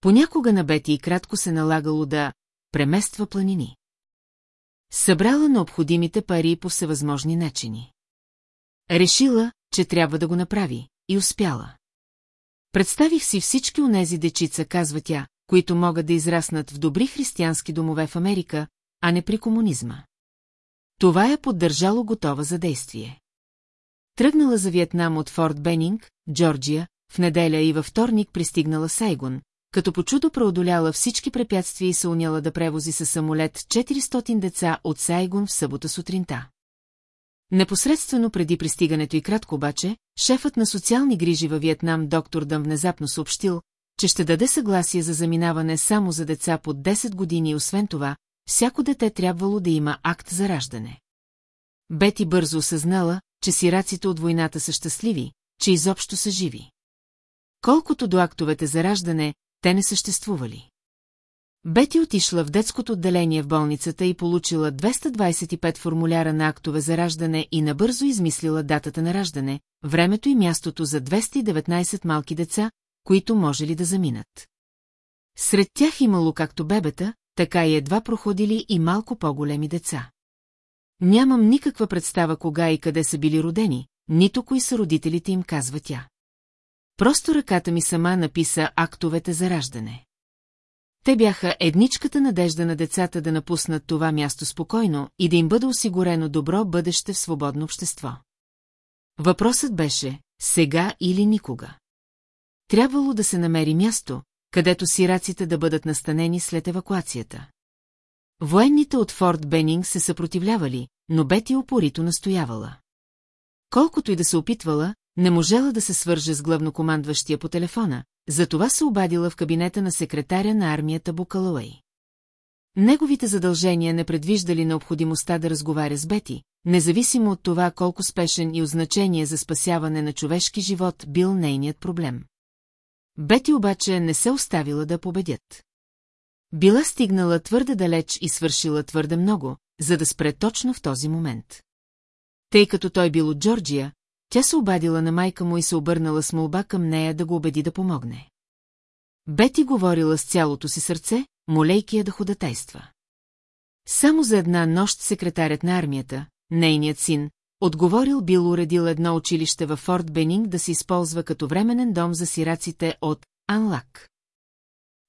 Понякога на Бети и кратко се налагало да премества планини. Събрала необходимите пари по всевъзможни начини. Решила, че трябва да го направи, и успяла. Представих си всички онези дечица, казва тя, които могат да израснат в добри християнски домове в Америка, а не при комунизма. Това е поддържало готова за действие. Тръгнала за Виетнам от Форт Бенинг, Джорджия, в неделя и във вторник пристигнала Сайгон, като по чудо преодоляла всички препятствия и се уняла да превози със самолет 400 деца от Сайгон в събота сутринта. Непосредствено преди пристигането и кратко обаче, шефът на социални грижи във Виетнам доктор Дъм внезапно съобщил, че ще даде съгласие за заминаване само за деца под 10 години и освен това, всяко дете трябвало да има акт за раждане. Бети бързо осъзнала, че сираците от войната са щастливи, че изобщо са живи. Колкото до актовете за раждане, те не съществували. Бети отишла в детското отделение в болницата и получила 225 формуляра на актове за раждане и набързо измислила датата на раждане, времето и мястото за 219 малки деца, които може ли да заминат. Сред тях имало както бебета, така и едва проходили и малко по-големи деца. Нямам никаква представа кога и къде са били родени, нито кои са родителите им, казва тя. Просто ръката ми сама написа актовете за раждане. Те бяха едничката надежда на децата да напуснат това място спокойно и да им бъде осигурено добро бъдеще в свободно общество. Въпросът беше, сега или никога. Трябвало да се намери място, където сираците да бъдат настанени след евакуацията. Военните от Форт Бенинг се съпротивлявали, но Бети опорито настоявала. Колкото и да се опитвала, не можела да се свърже с главнокомандващия по телефона, затова се обадила в кабинета на секретаря на армията Букалауей. Неговите задължения не предвиждали необходимостта да разговаря с Бети, независимо от това колко спешен и означение за спасяване на човешки живот бил нейният проблем. Бети обаче не се оставила да победят. Била стигнала твърде далеч и свършила твърде много, за да спре точно в този момент. Тъй като той бил от Джорджия, тя се обадила на майка му и се обърнала с молба към нея да го убеди да помогне. Бети говорила с цялото си сърце, молейки я да ходатайства. Само за една нощ секретарят на армията, нейният син, отговорил бил уредил едно училище във Форт Бенинг да се използва като временен дом за сираците от Анлак.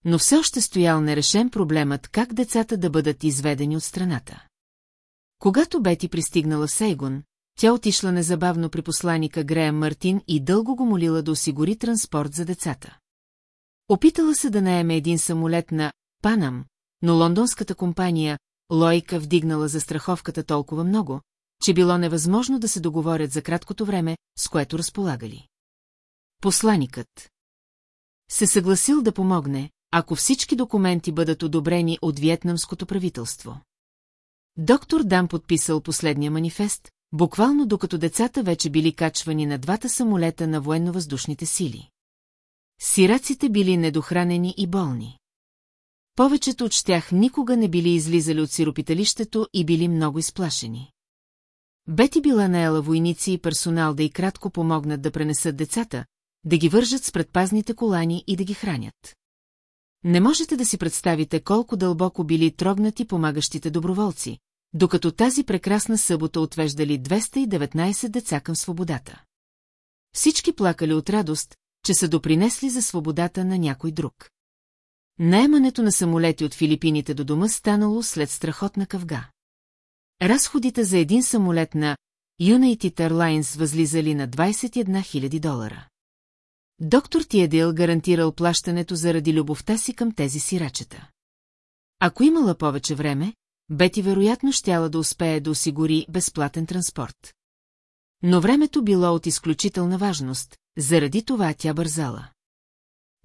Но все още стоял нерешен проблемът как децата да бъдат изведени от страната. Когато Бети пристигнала в Сейгон, тя отишла незабавно при посланика Грея Мартин и дълго го молила да осигури транспорт за децата. Опитала се да наеме един самолет на Панам, но лондонската компания Лойка вдигнала за страховката толкова много, че било невъзможно да се договорят за краткото време, с което разполагали. Посланикът се съгласил да помогне, ако всички документи бъдат одобрени от вьетнамското правителство. Доктор Дам подписал последния манифест, буквално докато децата вече били качвани на двата самолета на военно-въздушните сили. Сираците били недохранени и болни. Повечето от тях никога не били излизали от сиропиталището и били много изплашени. Бети била наела войници и персонал да и кратко помогнат да пренесат децата, да ги вържат с предпазните колани и да ги хранят. Не можете да си представите колко дълбоко били трогнати помагащите доброволци, докато тази прекрасна събота отвеждали 219 деца към свободата. Всички плакали от радост, че са допринесли за свободата на някой друг. Наемането на самолети от Филипините до дома станало след страхотна къвга. Разходите за един самолет на United Airlines възлизали на 21 000 долара. Доктор Тиедил гарантирал плащането заради любовта си към тези сирачета. Ако имала повече време, Бети вероятно щяла да успее да осигури безплатен транспорт. Но времето било от изключителна важност, заради това тя бързала.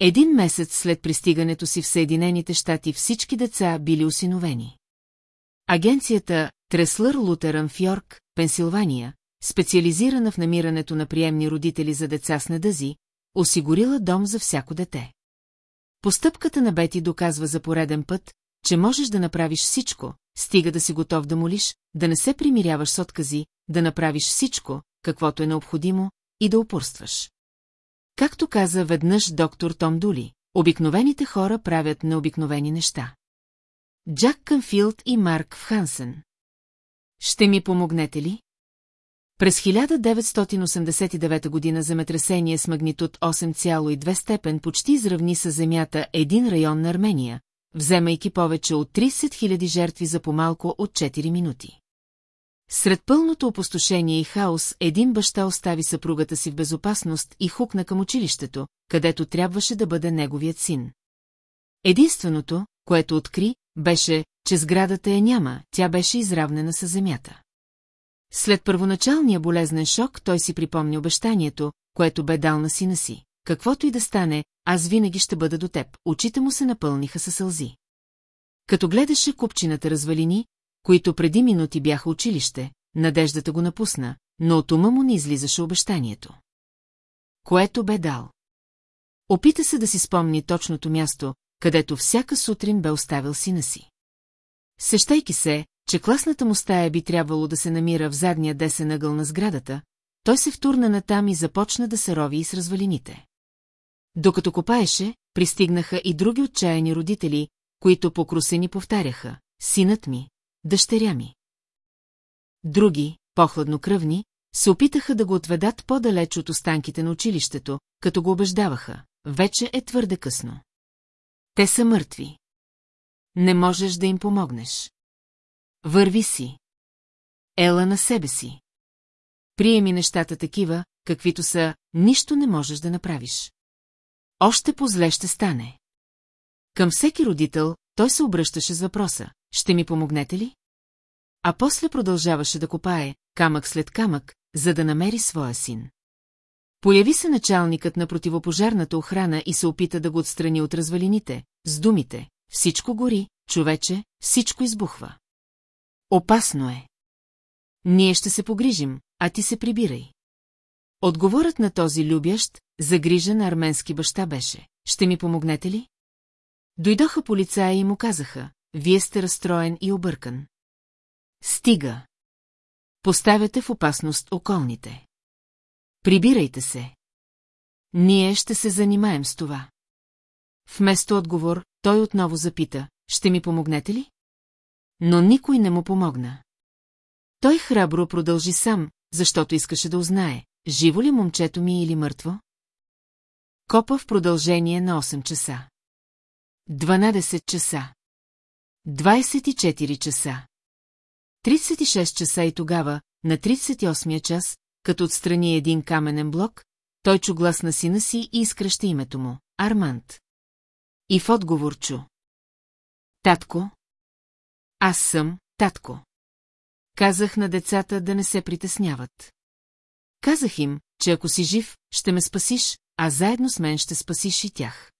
Един месец след пристигането си в Съединените щати всички деца били осиновени. Агенцията Треслър Лутерън в Йорк, Пенсилвания, специализирана в намирането на приемни родители за деца с недъзи, осигурила дом за всяко дете. Постъпката на Бети доказва за пореден път, че можеш да направиш всичко, стига да си готов да молиш, да не се примиряваш с откази, да направиш всичко, каквото е необходимо, и да упорстваш. Както каза веднъж доктор Том Дули, обикновените хора правят необикновени неща. Джак Кънфилд и Марк Хансен. Ще ми помогнете ли? През 1989 година земетресение с магнитуд 8,2 степен почти изравни с земята един район на Армения, вземайки повече от 30 000 жертви за помалко от 4 минути. Сред пълното опустошение и хаос, един баща остави съпругата си в безопасност и хукна към училището, където трябваше да бъде неговият син. Единственото, което откри, беше, че сградата я няма, тя беше изравнена с земята. След първоначалния болезнен шок той си припомни обещанието, което бе дал на сина си. Каквото и да стане, аз винаги ще бъда до теб. Очите му се напълниха със сълзи. Като гледаше купчината развалини, които преди минути бяха училище, надеждата го напусна, но от ума му не излизаше обещанието. Което бе дал. Опита се да си спомни точното място, където всяка сутрин бе оставил сина си. Сещайки се, че класната му стая би трябвало да се намира в задния десен ъгъл на сградата, той се втурна натам и започна да се рови и с развалините. Докато копаеше, пристигнаха и други отчаяни родители, които покрусени повтаряха «Синът ми, дъщеря ми». Други, по-хладнокръвни, се опитаха да го отведат по-далеч от останките на училището, като го убеждаваха «Вече е твърде късно». Те са мъртви. Не можеш да им помогнеш. Върви си. Ела на себе си. Приеми нещата такива, каквито са, нищо не можеш да направиш. Още по-зле ще стане. Към всеки родител той се обръщаше с въпроса, ще ми помогнете ли? А после продължаваше да копае, камък след камък, за да намери своя син. Появи се началникът на противопожарната охрана и се опита да го отстрани от развалините, с думите «Всичко гори, човече, всичко избухва». Опасно е. Ние ще се погрижим, а ти се прибирай. Отговорът на този любящ, загрижен арменски баща беше. Ще ми помогнете ли? Дойдоха полицая и му казаха, вие сте разстроен и объркан. Стига. Поставяте в опасност околните. Прибирайте се. Ние ще се занимаем с това. Вместо отговор, той отново запита, ще ми помогнете ли? Но никой не му помогна. Той храбро продължи сам, защото искаше да узнае, живо ли момчето ми или мъртво? Копа в продължение на 8 часа. 12 часа. 24 часа. 36 часа и тогава, на 38-я час, като отстрани един каменен блок, той чу глас на сина си и изкръща името му – Арманд. И в отговор чу. Татко? Аз съм, татко. Казах на децата да не се притесняват. Казах им, че ако си жив, ще ме спасиш, а заедно с мен ще спасиш и тях.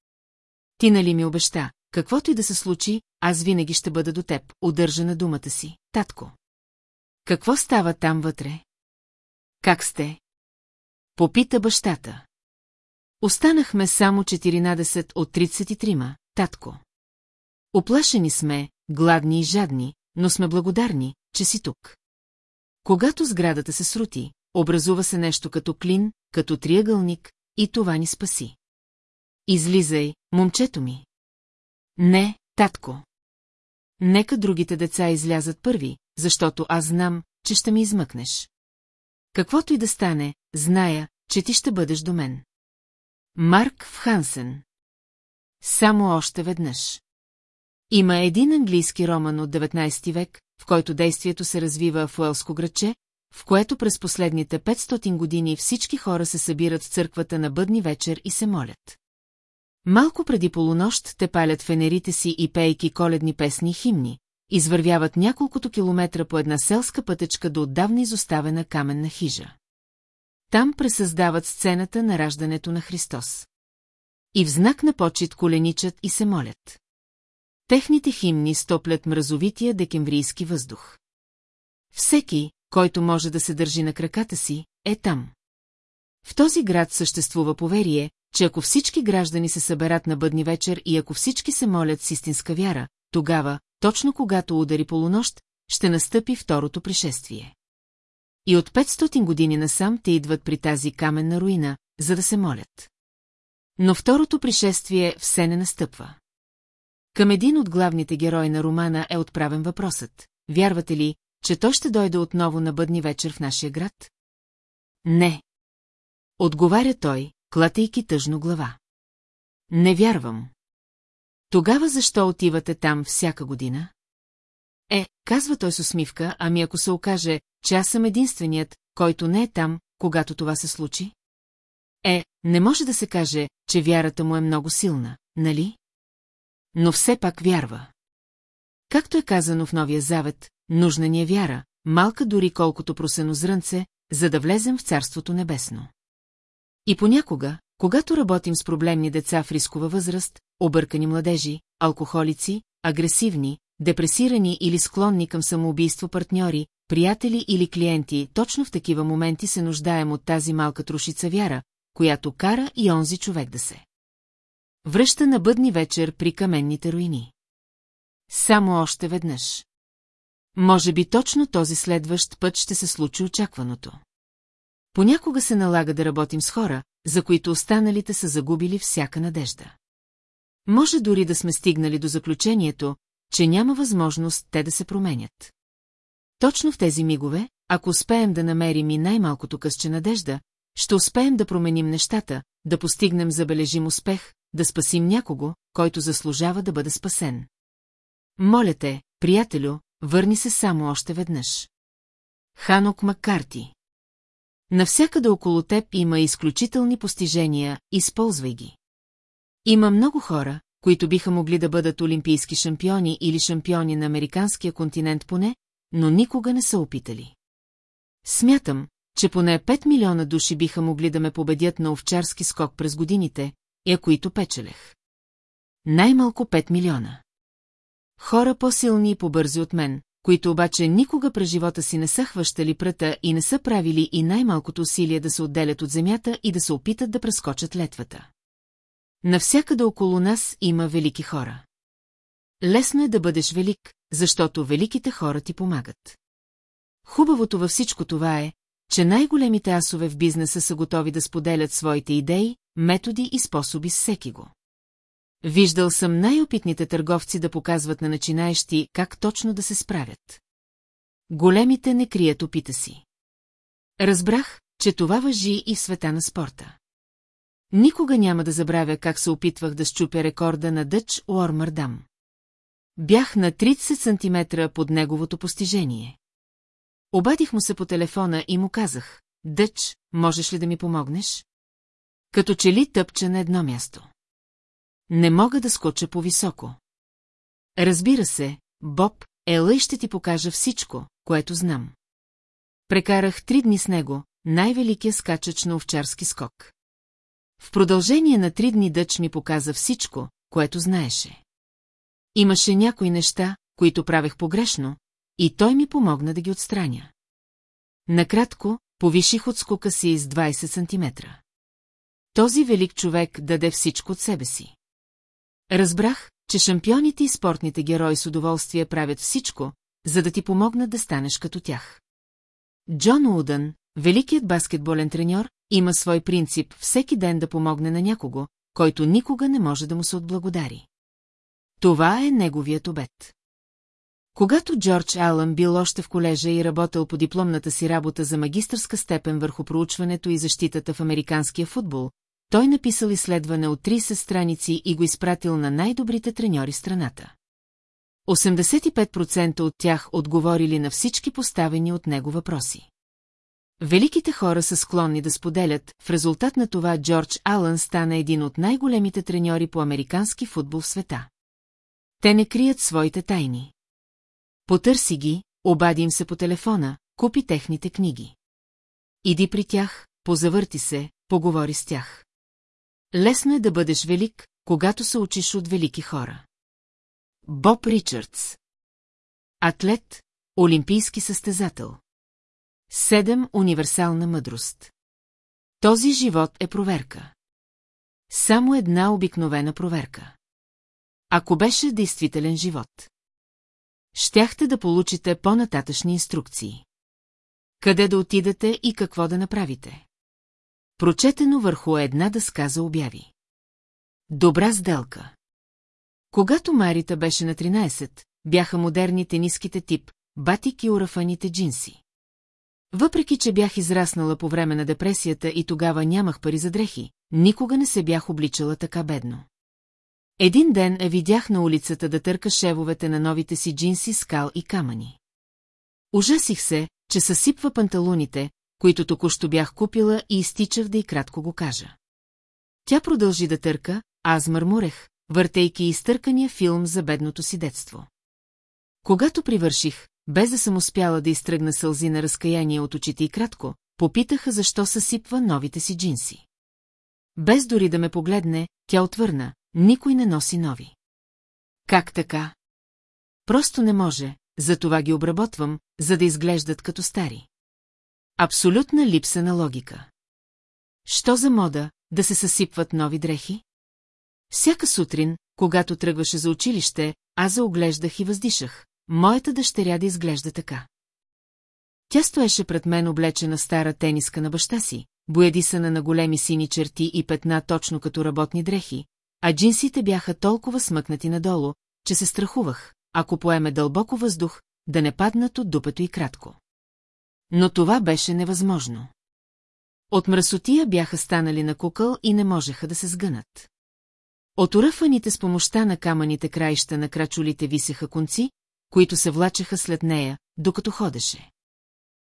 Ти нали ми обеща, каквото и да се случи, аз винаги ще бъда до теб, удържа на думата си, татко. Какво става там вътре? Как сте? Попита бащата. Останахме само 14 от 33-ма, татко. Оплашени сме, гладни и жадни, но сме благодарни, че си тук. Когато сградата се срути, образува се нещо като клин, като триъгълник, и това ни спаси. Излизай, момчето ми. Не, татко. Нека другите деца излязат първи, защото аз знам, че ще ми измъкнеш. Каквото и да стане, зная, че ти ще бъдеш до мен. Марк в Хансен. Само още веднъж. Има един английски роман от 19 век, в който действието се развива в Уелско градче, в което през последните 500 години всички хора се събират в църквата на бъдни вечер и се молят. Малко преди полунощ те палят фенерите си и пейки коледни песни и химни, извървяват няколкото километра по една селска пътечка до отдавна изоставена каменна хижа. Там пресъздават сцената на раждането на Христос. И в знак на почет коленичат и се молят. Техните химни стоплят мразовития декемврийски въздух. Всеки, който може да се държи на краката си, е там. В този град съществува поверие, че ако всички граждани се съберат на бъдни вечер и ако всички се молят с истинска вяра, тогава, точно когато удари полунощ, ще настъпи второто пришествие. И от 500 години насам те идват при тази каменна руина, за да се молят. Но второто пришествие все не настъпва. Към един от главните герои на романа е отправен въпросът. Вярвате ли, че той ще дойде отново на бъдни вечер в нашия град? Не. Отговаря той, клатейки тъжно глава. Не вярвам. Тогава защо отивате там всяка година? Е, казва той с усмивка, ами ако се окаже, че аз съм единственият, който не е там, когато това се случи? Е, не може да се каже, че вярата му е много силна, нали? Но все пак вярва. Както е казано в Новия Завет, нужна ни е вяра, малка дори колкото просено зрънце, за да влезем в Царството Небесно. И понякога, когато работим с проблемни деца в рискова възраст, объркани младежи, алкохолици, агресивни, депресирани или склонни към самоубийство партньори, приятели или клиенти, точно в такива моменти се нуждаем от тази малка трошица вяра, която кара и онзи човек да се. Връща на бъдни вечер при каменните руини. Само още веднъж. Може би точно този следващ път ще се случи очакваното. Понякога се налага да работим с хора, за които останалите са загубили всяка надежда. Може дори да сме стигнали до заключението, че няма възможност те да се променят. Точно в тези мигове, ако успеем да намерим и най-малкото късче надежда, ще успеем да променим нещата, да постигнем забележим успех, да спасим някого, който заслужава да бъде спасен. Моля те, приятелю, върни се само още веднъж. Ханок Маккарти Навсякъде около теб има изключителни постижения, използвай ги. Има много хора, които биха могли да бъдат олимпийски шампиони или шампиони на американския континент поне, но никога не са опитали. Смятам, че поне 5 милиона души биха могли да ме победят на овчарски скок през годините, и които печелех. Най-малко 5 милиона. Хора по-силни и по-бързи от мен, които обаче никога през живота си не са хващали пръта и не са правили и най-малкото усилие да се отделят от земята и да се опитат да прескочат летвата. Навсякъде около нас има велики хора. Лесно е да бъдеш велик, защото великите хора ти помагат. Хубавото във всичко това е, че най-големите асове в бизнеса са готови да споделят своите идеи, методи и способи с всеки го. Виждал съм най-опитните търговци да показват на начинаещи как точно да се справят. Големите не крият опита си. Разбрах, че това въжи и в света на спорта. Никога няма да забравя как се опитвах да щупя рекорда на Дъч Уормърдам. Бях на 30 см под неговото постижение. Обадих му се по телефона и му казах, Дъч, можеш ли да ми помогнеш? Като че ли тъпча на едно място. Не мога да скоча по-високо. Разбира се, Боб, ела и ще ти покажа всичко, което знам. Прекарах три дни с него, най-великия скачач на овчарски скок. В продължение на три дни Дъч ми показа всичко, което знаеше. Имаше някои неща, които правех погрешно, и той ми помогна да ги отстраня. Накратко, повиших от скука си с 20 сантиметра. Този велик човек даде всичко от себе си. Разбрах, че шампионите и спортните герои с удоволствие правят всичко, за да ти помогнат да станеш като тях. Джон Удън, великият баскетболен треньор, има свой принцип всеки ден да помогне на някого, който никога не може да му се отблагодари. Това е неговият обед. Когато Джордж Алън бил още в колежа и работил по дипломната си работа за магистърска степен върху проучването и защитата в американския футбол, той написал изследване от 30 страници и го изпратил на най-добрите треньори страната. 85% от тях отговорили на всички поставени от него въпроси. Великите хора са склонни да споделят, в резултат на това Джордж Алън стана един от най-големите треньори по американски футбол в света. Те не крият своите тайни. Потърси ги, обади им се по телефона, купи техните книги. Иди при тях, позавърти се, поговори с тях. Лесно е да бъдеш велик, когато се учиш от велики хора. Боб Ричардс Атлет, олимпийски състезател. Седем универсална мъдрост. Този живот е проверка. Само една обикновена проверка. Ако беше действителен живот. Щяхте да получите по-нататъчни инструкции. Къде да отидете и какво да направите. Прочетено върху една дъска за обяви. Добра сделка. Когато Марита беше на 13, бяха модерните ниските тип, батик и урафаните джинси. Въпреки, че бях израснала по време на депресията и тогава нямах пари за дрехи, никога не се бях обличала така бедно. Един ден я видях на улицата да търка шевовете на новите си джинси, скал и камъни. Ужасих се, че съсипва панталоните, които току-що бях купила и изтичах да и кратко го кажа. Тя продължи да търка, аз мърмурех, въртейки изтъркания филм за бедното си детство. Когато привърших, без да съм успяла да изтръгна сълзи на разкаяние от очите и кратко, попитаха защо съсипва новите си джинси. Без дори да ме погледне, тя отвърна, никой не носи нови. Как така? Просто не може, затова ги обработвам, за да изглеждат като стари. Абсолютна липса на логика. Що за мода да се съсипват нови дрехи? Всяка сутрин, когато тръгваше за училище, аз заоглеждах и въздишах. Моята дъщеря да изглежда така. Тя стоеше пред мен облечена стара тениска на баща си, боядисана на големи сини черти и петна точно като работни дрехи, а джинсите бяха толкова смъкнати надолу, че се страхувах, ако поеме дълбоко въздух, да не паднат от дупето и кратко. Но това беше невъзможно. От мръсотия бяха станали на кукъл и не можеха да се сгънат. От уръфаните с помощта на камъните краища на крачулите висеха конци, които се влачеха след нея, докато ходеше.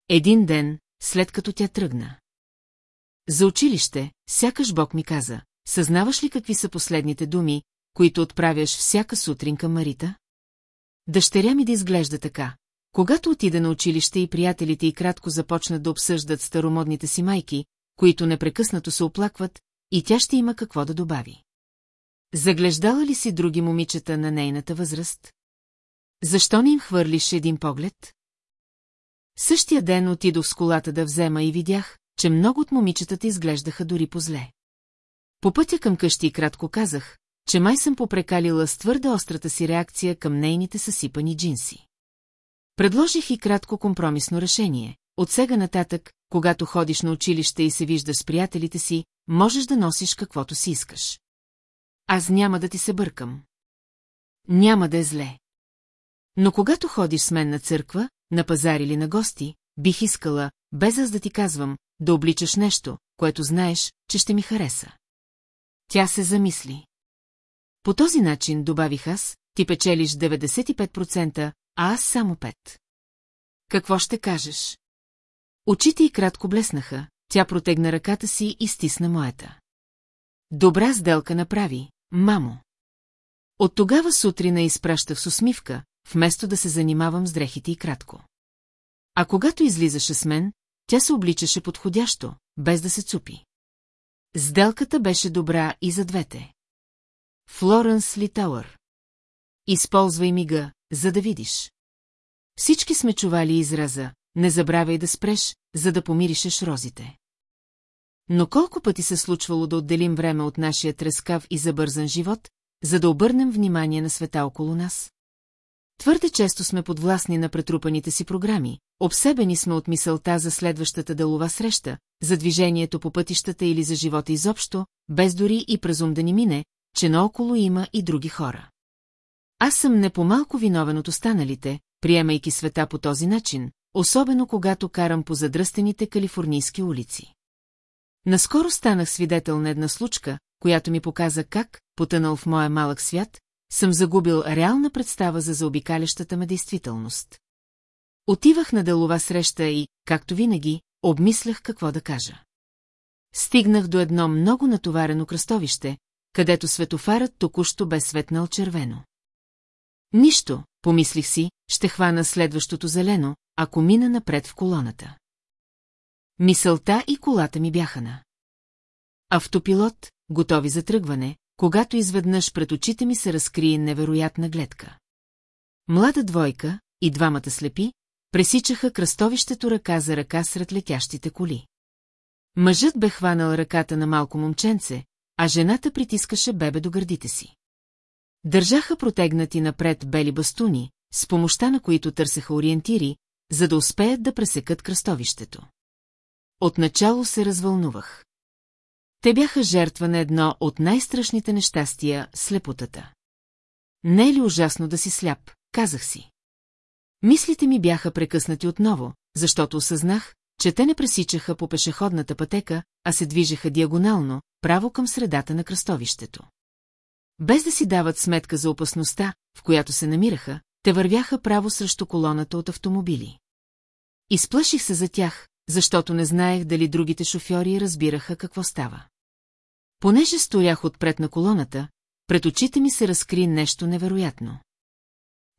Един ден, след като тя тръгна. За училище, сякаш Бог ми каза, съзнаваш ли какви са последните думи, които отправяш всяка сутрин към Марита? Дъщеря ми да изглежда така. Когато отида на училище и приятелите и кратко започнат да обсъждат старомодните си майки, които непрекъснато се оплакват, и тя ще има какво да добави. Заглеждала ли си други момичета на нейната възраст? Защо не им хвърлиш един поглед? Същия ден отидох с колата да взема и видях, че много от момичетата изглеждаха дори по-зле. По пътя към къщи кратко казах, че май съм попрекалила с твърде острата си реакция към нейните съсипани джинси. Предложих и кратко компромисно решение. От сега нататък, когато ходиш на училище и се виждаш с приятелите си, можеш да носиш каквото си искаш. Аз няма да ти се бъркам. Няма да е зле. Но когато ходиш с мен на църква, на пазар или на гости, бих искала, без аз да ти казвам, да обличаш нещо, което знаеш, че ще ми хареса. Тя се замисли. По този начин, добавих аз, ти печелиш 95%, а аз само 5%. Какво ще кажеш? Очите й кратко блеснаха, тя протегна ръката си и стисна моята. Добра сделка направи, мамо. От тогава сутрина изпращах с усмивка, вместо да се занимавам с дрехите и кратко. А когато излизаше с мен, тя се обличаше подходящо, без да се цупи. Сделката беше добра и за двете. Флоренс Литауър. Използвай мига, за да видиш. Всички сме чували израза, не забравяй да спреш, за да помиришеш розите. Но колко пъти се случвало да отделим време от нашия трескав и забързан живот, за да обърнем внимание на света около нас? Твърде често сме подвластни на претрупаните си програми, обсебени сме от мисълта за следващата делова среща, за движението по пътищата или за живота изобщо, без дори и презум да ни мине, че наоколо има и други хора. Аз съм не по-малко виновен от останалите, приемайки света по този начин, особено когато карам по задръстените калифорнийски улици. Наскоро станах свидетел на една случка, която ми показа как, потънал в моя малък свят, съм загубил реална представа за заобикалящата ме действителност. Отивах на делова среща и, както винаги, обмислях какво да кажа. Стигнах до едно много натоварено кръстовище, където светофарът току-що бе светнал червено. Нищо, помислих си, ще хвана следващото зелено, ако мина напред в колоната. Мисълта и колата ми бяха на. Автопилот, готови за тръгване, когато изведнъж пред очите ми се разкрие невероятна гледка. Млада двойка и двамата слепи пресичаха кръстовището ръка за ръка сред летящите коли. Мъжът бе хванал ръката на малко момченце, а жената притискаше бебе до гърдите си. Държаха протегнати напред бели бастуни, с помощта на които търсеха ориентири, за да успеят да пресекат кръстовището. Отначало се развълнувах. Те бяха жертва на едно от най-страшните нещастия – слепотата. Не е ли ужасно да си сляп, казах си. Мислите ми бяха прекъснати отново, защото осъзнах, че те не пресичаха по пешеходната пътека, а се движеха диагонално, право към средата на кръстовището. Без да си дават сметка за опасността, в която се намираха, те вървяха право срещу колоната от автомобили. Изплаших се за тях, защото не знаех дали другите шофьори разбираха какво става. Понеже стоях отпред на колоната, пред очите ми се разкри нещо невероятно.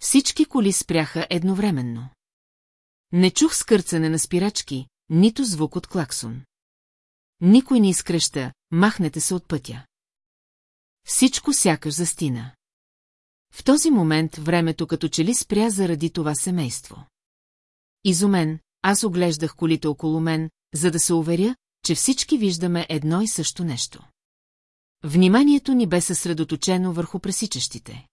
Всички коли спряха едновременно. Не чух скърцане на спирачки, нито звук от клаксон. Никой не изкреща, махнете се от пътя. Всичко сякаш застина. В този момент времето като че ли спря заради това семейство. Изумен, аз оглеждах колите около мен, за да се уверя, че всички виждаме едно и също нещо. Вниманието ни бе съсредоточено върху пресичащите.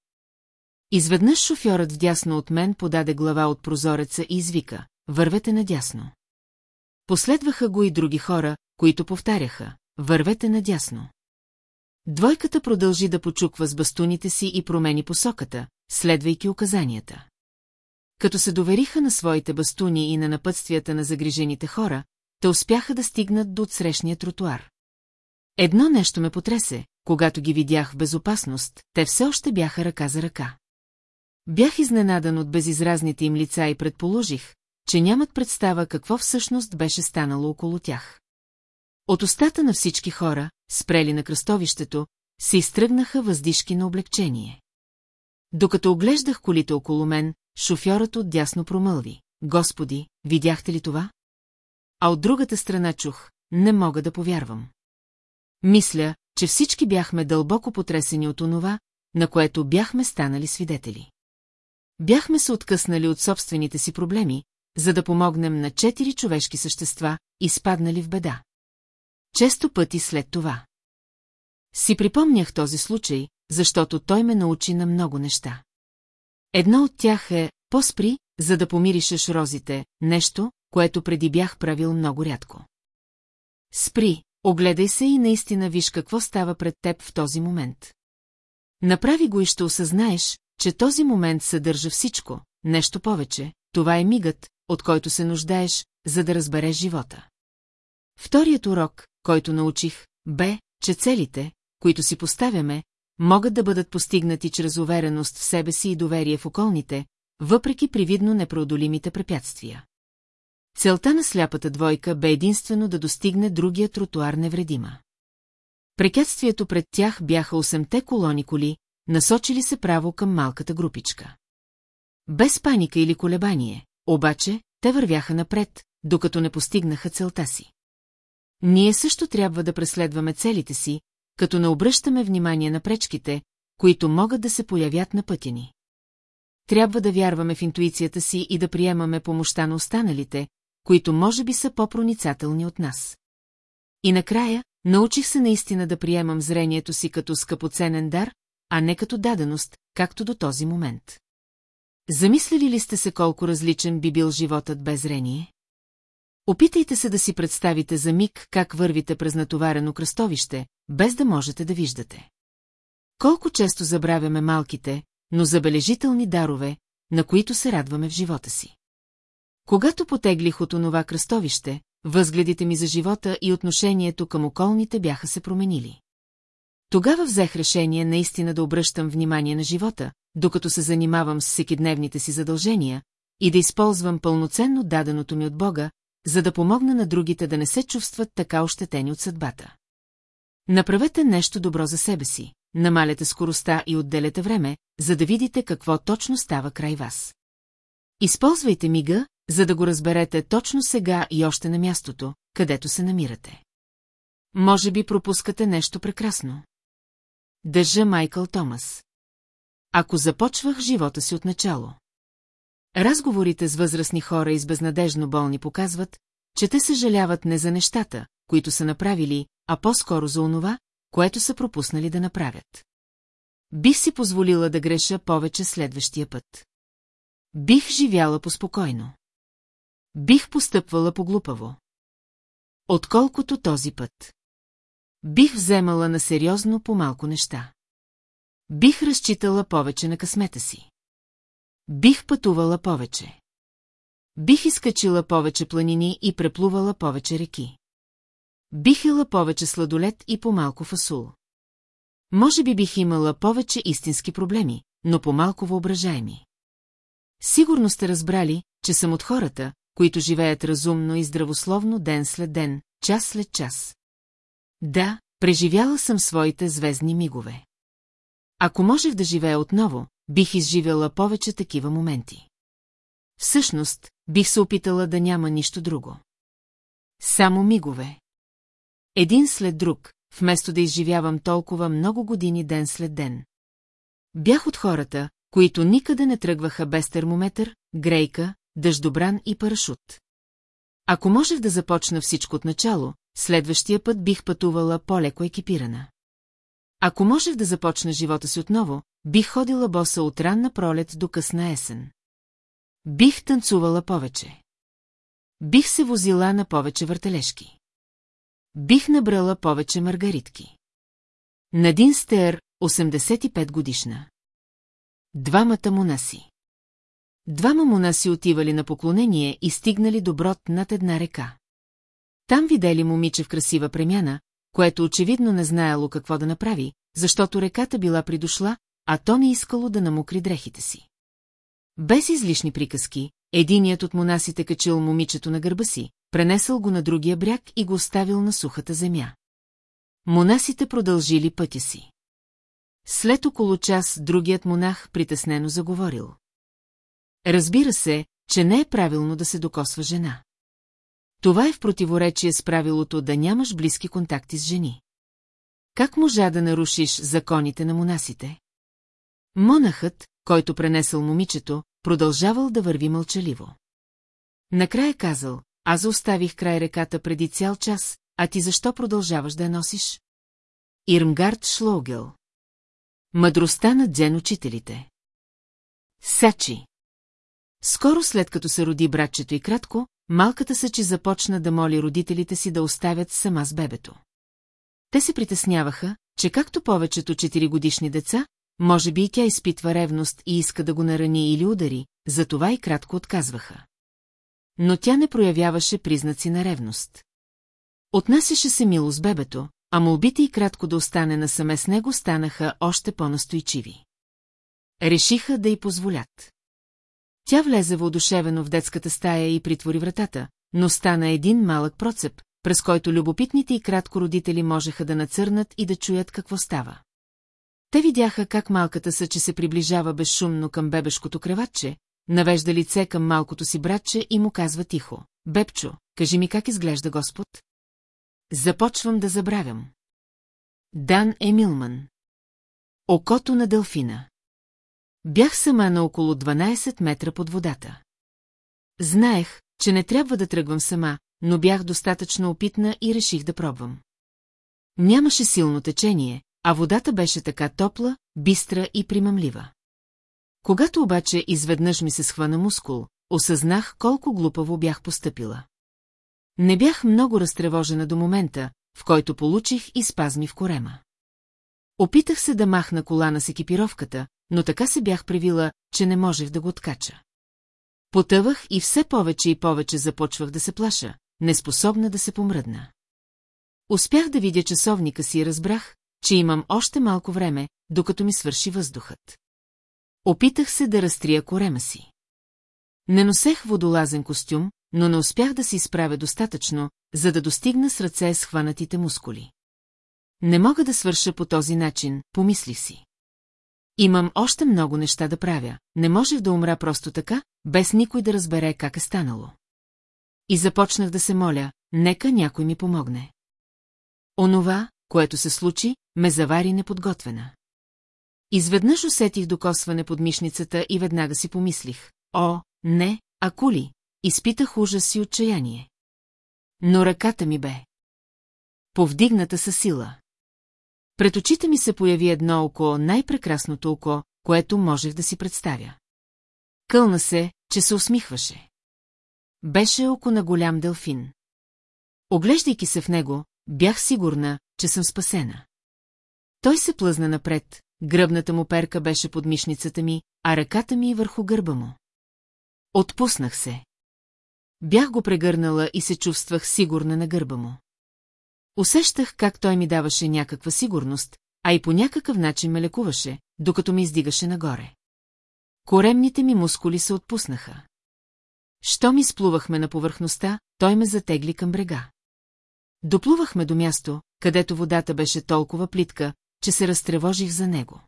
Изведнъж шофьорът вдясно от мен подаде глава от прозореца и извика «Вървете надясно». Последваха го и други хора, които повтаряха «Вървете надясно». Двойката продължи да почуква с бастуните си и промени посоката, следвайки указанията. Като се довериха на своите бастуни и на напътствията на загрижените хора, те успяха да стигнат до отсрещния тротуар. Едно нещо ме потресе, когато ги видях в безопасност, те все още бяха ръка за ръка. Бях изненадан от безизразните им лица и предположих, че нямат представа какво всъщност беше станало около тях. От устата на всички хора, спрели на кръстовището, се изтръгнаха въздишки на облегчение. Докато оглеждах колите около мен, шофьорът отдясно промълви. Господи, видяхте ли това? А от другата страна чух, не мога да повярвам. Мисля, че всички бяхме дълбоко потресени от онова, на което бяхме станали свидетели. Бяхме се откъснали от собствените си проблеми, за да помогнем на четири човешки същества, изпаднали в беда. Често пъти след това. Си припомнях този случай, защото той ме научи на много неща. Едно от тях е «Поспри, за да помиришеш розите», нещо, което преди бях правил много рядко. Спри, огледай се и наистина виж какво става пред теб в този момент. Направи го и ще осъзнаеш, че този момент съдържа всичко, нещо повече, това е мигът, от който се нуждаеш, за да разбереш живота. Вторият урок, който научих, бе, че целите, които си поставяме, могат да бъдат постигнати чрез увереност в себе си и доверие в околните, въпреки привидно непроодолимите препятствия. Целта на сляпата двойка бе единствено да достигне другия тротуар невредима. Препятствието пред тях бяха осемте колони коли, насочили се право към малката групичка. Без паника или колебание, обаче, те вървяха напред, докато не постигнаха целта си. Ние също трябва да преследваме целите си, като не обръщаме внимание на пречките, които могат да се появят на пътя ни. Трябва да вярваме в интуицията си и да приемаме помощта на останалите, които може би са по-проницателни от нас. И накрая, научих се наистина да приемам зрението си като скъпоценен дар, а не като даденост, както до този момент. Замислили ли сте се колко различен би бил животът без зрение? Опитайте се да си представите за миг как вървите през натоварено кръстовище, без да можете да виждате. Колко често забравяме малките, но забележителни дарове, на които се радваме в живота си. Когато потеглих от онова кръстовище, възгледите ми за живота и отношението към околните бяха се променили. Тогава взех решение наистина да обръщам внимание на живота, докато се занимавам с всекидневните си задължения и да използвам пълноценно даденото ми от Бога, за да помогна на другите да не се чувстват така ощетени от съдбата. Направете нещо добро за себе си, намаляте скоростта и отделете време, за да видите какво точно става край вас. Използвайте мига, за да го разберете точно сега и още на мястото, където се намирате. Може би пропускате нещо прекрасно. Държа Майкъл Томас. Ако започвах живота си от начало. Разговорите с възрастни хора и с безнадежно болни показват, че те съжаляват не за нещата, които са направили, а по-скоро за онова, което са пропуснали да направят. Бих си позволила да греша повече следващия път. Бих живяла поспокойно. Бих постъпвала поглупаво. Отколкото този път. Бих вземала на сериозно по малко неща. Бих разчитала повече на късмета си. Бих пътувала повече. Бих изкачила повече планини и преплувала повече реки. Бих ела повече сладолет и по-малко фасул. Може би бих имала повече истински проблеми, но по-малко въображаеми. Сигурно сте разбрали, че съм от хората, които живеят разумно и здравословно ден след ден, час след час. Да, преживяла съм своите звездни мигове. Ако можех да живея отново, бих изживяла повече такива моменти. Всъщност, бих се опитала да няма нищо друго. Само мигове. Един след друг, вместо да изживявам толкова много години ден след ден. Бях от хората, които никъде не тръгваха без термометър, грейка, дъждобран и парашут. Ако можех да започна всичко от начало, следващия път бих пътувала по-леко екипирана. Ако можех да започна живота си отново, бих ходила боса от ранна пролет до късна есен. Бих танцувала повече. Бих се возила на повече въртележки. Бих набрала повече маргаритки. Надин Стер, 85 годишна. Двамата монаси. Двама монаси отивали на поклонение и стигнали до брод над една река. Там видели момиче в красива премяна, което очевидно не знаело какво да направи, защото реката била придошла, а то не искало да намокри дрехите си. Без излишни приказки, единият от монасите качил момичето на гърба си, пренесъл го на другия бряг и го оставил на сухата земя. Монасите продължили пътя си. След около час другият монах притеснено заговорил. Разбира се, че не е правилно да се докосва жена. Това е в противоречие с правилото да нямаш близки контакти с жени. Как можа да нарушиш законите на монасите? Монахът, който пренесъл момичето, продължавал да върви мълчаливо. Накрая казал, аз заоставих край реката преди цял час, а ти защо продължаваш да я носиш? Ирмгард Шлоугел Мъдростта на дзен учителите Сачи Скоро след като се роди братчето и кратко, малката Сачи започна да моли родителите си да оставят сама с бебето. Те се притесняваха, че както повечето четиригодишни деца, може би и тя изпитва ревност и иска да го нарани или удари, затова и кратко отказваха. Но тя не проявяваше признаци на ревност. Отнасяше се мило с бебето, а молбите и кратко да остане насаме с него станаха още по-настойчиви. Решиха да й позволят. Тя влезе въодушевено в детската стая и притвори вратата, но стана един малък процеп, през който любопитните и кратко родители можеха да нацърнат и да чуят какво става. Те видяха как малката са, че се приближава безшумно към бебешкото креватче, навежда лице към малкото си братче и му казва тихо. Бебчо, кажи ми как изглежда Господ? Започвам да забравям. Дан Емилман. Окото на Делфина. Бях сама на около 12 метра под водата. Знаех, че не трябва да тръгвам сама, но бях достатъчно опитна и реших да пробвам. Нямаше силно течение, а водата беше така топла, бистра и примамлива. Когато обаче изведнъж ми се схвана мускул, осъзнах колко глупаво бях постъпила. Не бях много разтревожена до момента, в който получих и спазми в корема. Опитах се да махна колана с екипировката, но така се бях привила, че не можех да го откача. Потъвах и все повече и повече започвах да се плаша, неспособна да се помръдна. Успях да видя часовника си и разбрах, че имам още малко време, докато ми свърши въздухът. Опитах се да разтрия корема си. Не носех водолазен костюм, но не успях да се изправя достатъчно, за да достигна с ръце схванатите мускули. Не мога да свърша по този начин, помислих си. Имам още много неща да правя, не можех да умра просто така, без никой да разбере как е станало. И започнах да се моля, нека някой ми помогне. Онова, което се случи, ме завари неподготвена. Изведнъж усетих докосване под мишницата и веднага си помислих. О, не, акули, изпитах ужас и отчаяние. Но ръката ми бе. Повдигната със сила. Пред очите ми се появи едно око, най-прекрасното око, което можех да си представя. Кълна се, че се усмихваше. Беше око на голям делфин. Оглеждайки се в него, бях сигурна, че съм спасена. Той се плъзна напред, гръбната му перка беше под мишницата ми, а ръката ми върху гърба му. Отпуснах се. Бях го прегърнала и се чувствах сигурна на гърба му. Усещах как той ми даваше някаква сигурност, а и по някакъв начин ме лекуваше, докато ми издигаше нагоре. Коремните ми мускули се отпуснаха. Що ми сплувахме на повърхността, той ме затегли към брега. Доплувахме до място, където водата беше толкова плитка, че се разтревожих за него.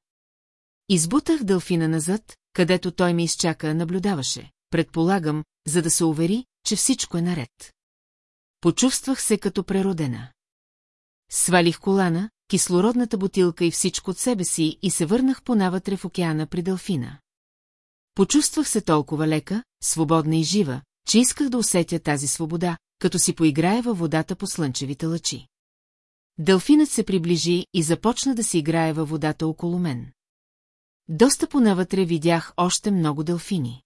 Избутах дълфина назад, където той ми изчака, наблюдаваше, предполагам, за да се увери, че всичко е наред. Почувствах се като преродена. Свалих колана, кислородната бутилка и всичко от себе си и се върнах понавътре в океана при Дълфина. Почувствах се толкова лека, свободна и жива, че исках да усетя тази свобода, като си поиграя във водата по слънчевите лъчи. Дълфинът се приближи и започна да си играе във водата около мен. Доста понавътре видях още много дълфини.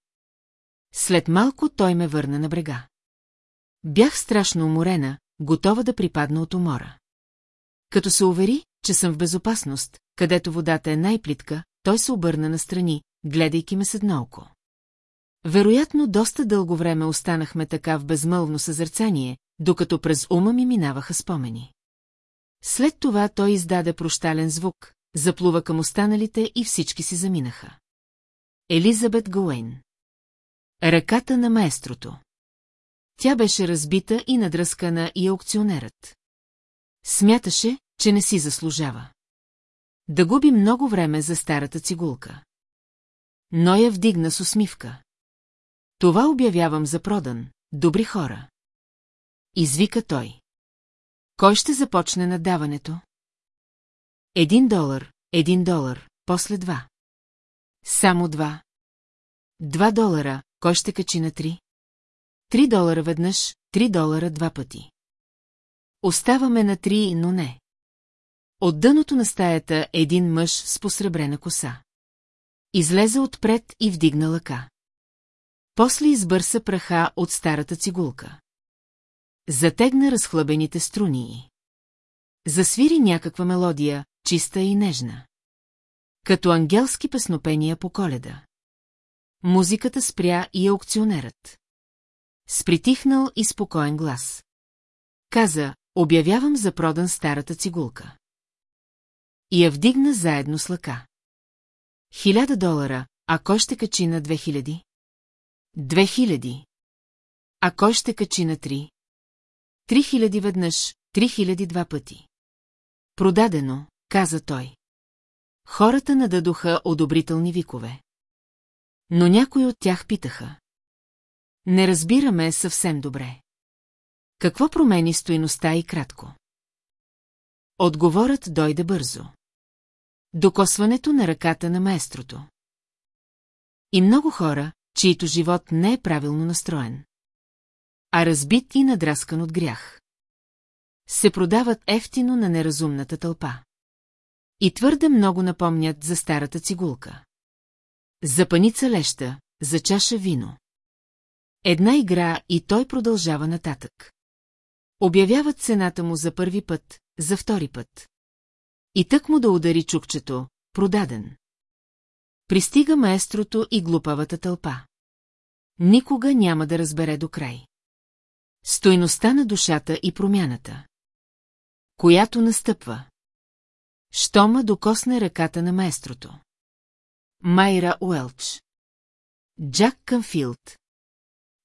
След малко той ме върна на брега. Бях страшно уморена, готова да припадна от умора. Като се увери, че съм в безопасност, където водата е най-плитка, той се обърна настрани, гледайки ме с едно око. Вероятно, доста дълго време останахме така в безмълвно съзерцание, докато през ума ми минаваха спомени. След това той издаде прощален звук, заплува към останалите и всички си заминаха. Елизабет Гоуейн Ръката на маестрото Тя беше разбита и надръскана и аукционерът. Смяташе, че не си заслужава. Да губи много време за старата цигулка. Но я вдигна с усмивка. Това обявявам за продан, добри хора. Извика той. Кой ще започне надаването? Един долар, един долар, после два. Само два. Два долара, кой ще качи на три? Три долара веднъж, три долара два пъти. Оставаме на три, но не. От дъното на стаята един мъж с посребрена коса. Излезе отпред и вдигна лъка. После избърса праха от старата цигулка. Затегна разхлабените струни. Засвири някаква мелодия, чиста и нежна. Като ангелски песнопения по коледа. Музиката спря и аукционерът. С притихнал и спокоен глас. Каза, обявявам за продан старата цигулка. И я вдигна заедно с лъка. Хиляда долара, а кой ще качи на две хиляди? Две хиляди. А кой ще качи на три? Три хиляди веднъж, три хиляди два пъти. Продадено, каза той. Хората нададоха одобрителни викове. Но някои от тях питаха. Не разбираме съвсем добре. Какво промени стоиността и кратко? Отговорът дойде бързо. Докосването на ръката на маестрото. И много хора, чието живот не е правилно настроен. А разбит и надраскан от грях. Се продават ефтино на неразумната тълпа. И твърде много напомнят за старата цигулка. За паница леща, за чаша вино. Една игра и той продължава нататък. Обявяват цената му за първи път, за втори път. И тък му да удари чукчето, продаден. Пристига маестрото и глупавата тълпа. Никога няма да разбере до край. Стойността на душата и промяната. Която настъпва. Щома докосне ръката на маестрото. Майра Уелч. Джак Канфилд.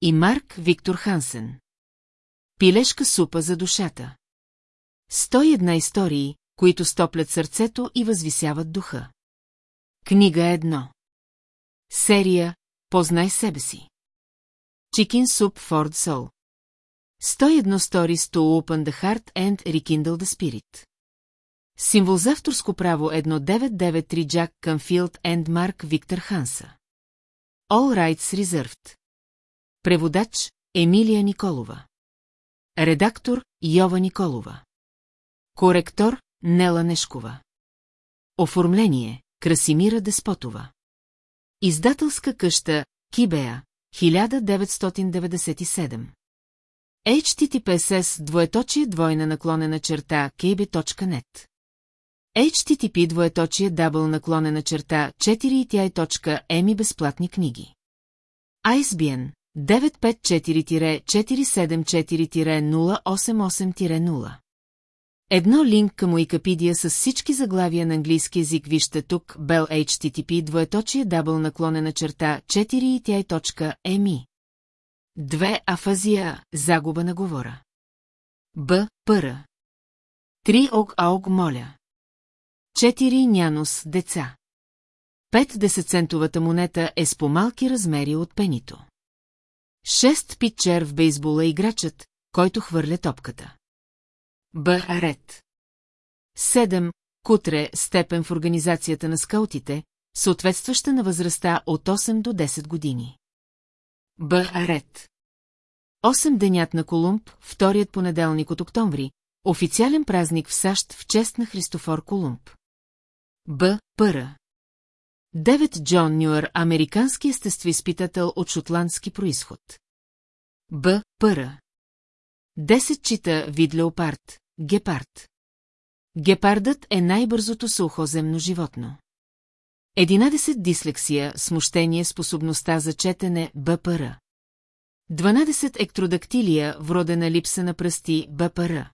И Марк Виктор Хансен. Пилешка супа за душата. Сто една истории, които стоплят сърцето и възвисяват духа. Книга едно. Серия Познай себе си. Soup for the Soul. 101 Stories to Open the Heart and Rekindle the Spirit. Символ за авторско право 1993 Джак Канфилд and Марк Виктор Ханса. All Rights Reserved. Преводач Емилия Николова. Редактор Йова Николова. Коректор Нела Нешкова. Оформление Красимира Деспотова. Издателска къща Кибея 1997. HTTPSS двоеточие двойна наклонена черта kb.net HTTP двоеточие дабл наклонена черта 4iti.emi безплатни книги. ISBN 954-474-088-0 Едно линк към Уикипедия с всички заглавия на английски язик вижте тук bell http двоеточие дабл наклонена черта 4iti.emi Две афазия, загуба на говора. Б. Пъра. Три ог ауг моля. Четири нянос деца. Пет десетцентовата монета е с по-малки размери от пенито. Шест питчер в бейсбола играчът, който хвърля топката. Б. Ред. Седем. Кутре степен в организацията на скаутите, съответстваща на възрастта от 8 до 10 години. Б. Ред. Осем денят на Колумб, вторият понеделник от октомври, официален празник в САЩ в чест на Христофор Колумб. Б. Пъра. Девет Джон Нюър, американски естествоизпитател от шотландски происход. Б. Пъра. Десет чита вид леопард, гепард. Гепардът е най-бързото сухоземно животно. 11 дислексия, смущение, способността за четене, БПР. 12 ектродактилия, вродена липса на пръсти, БПР.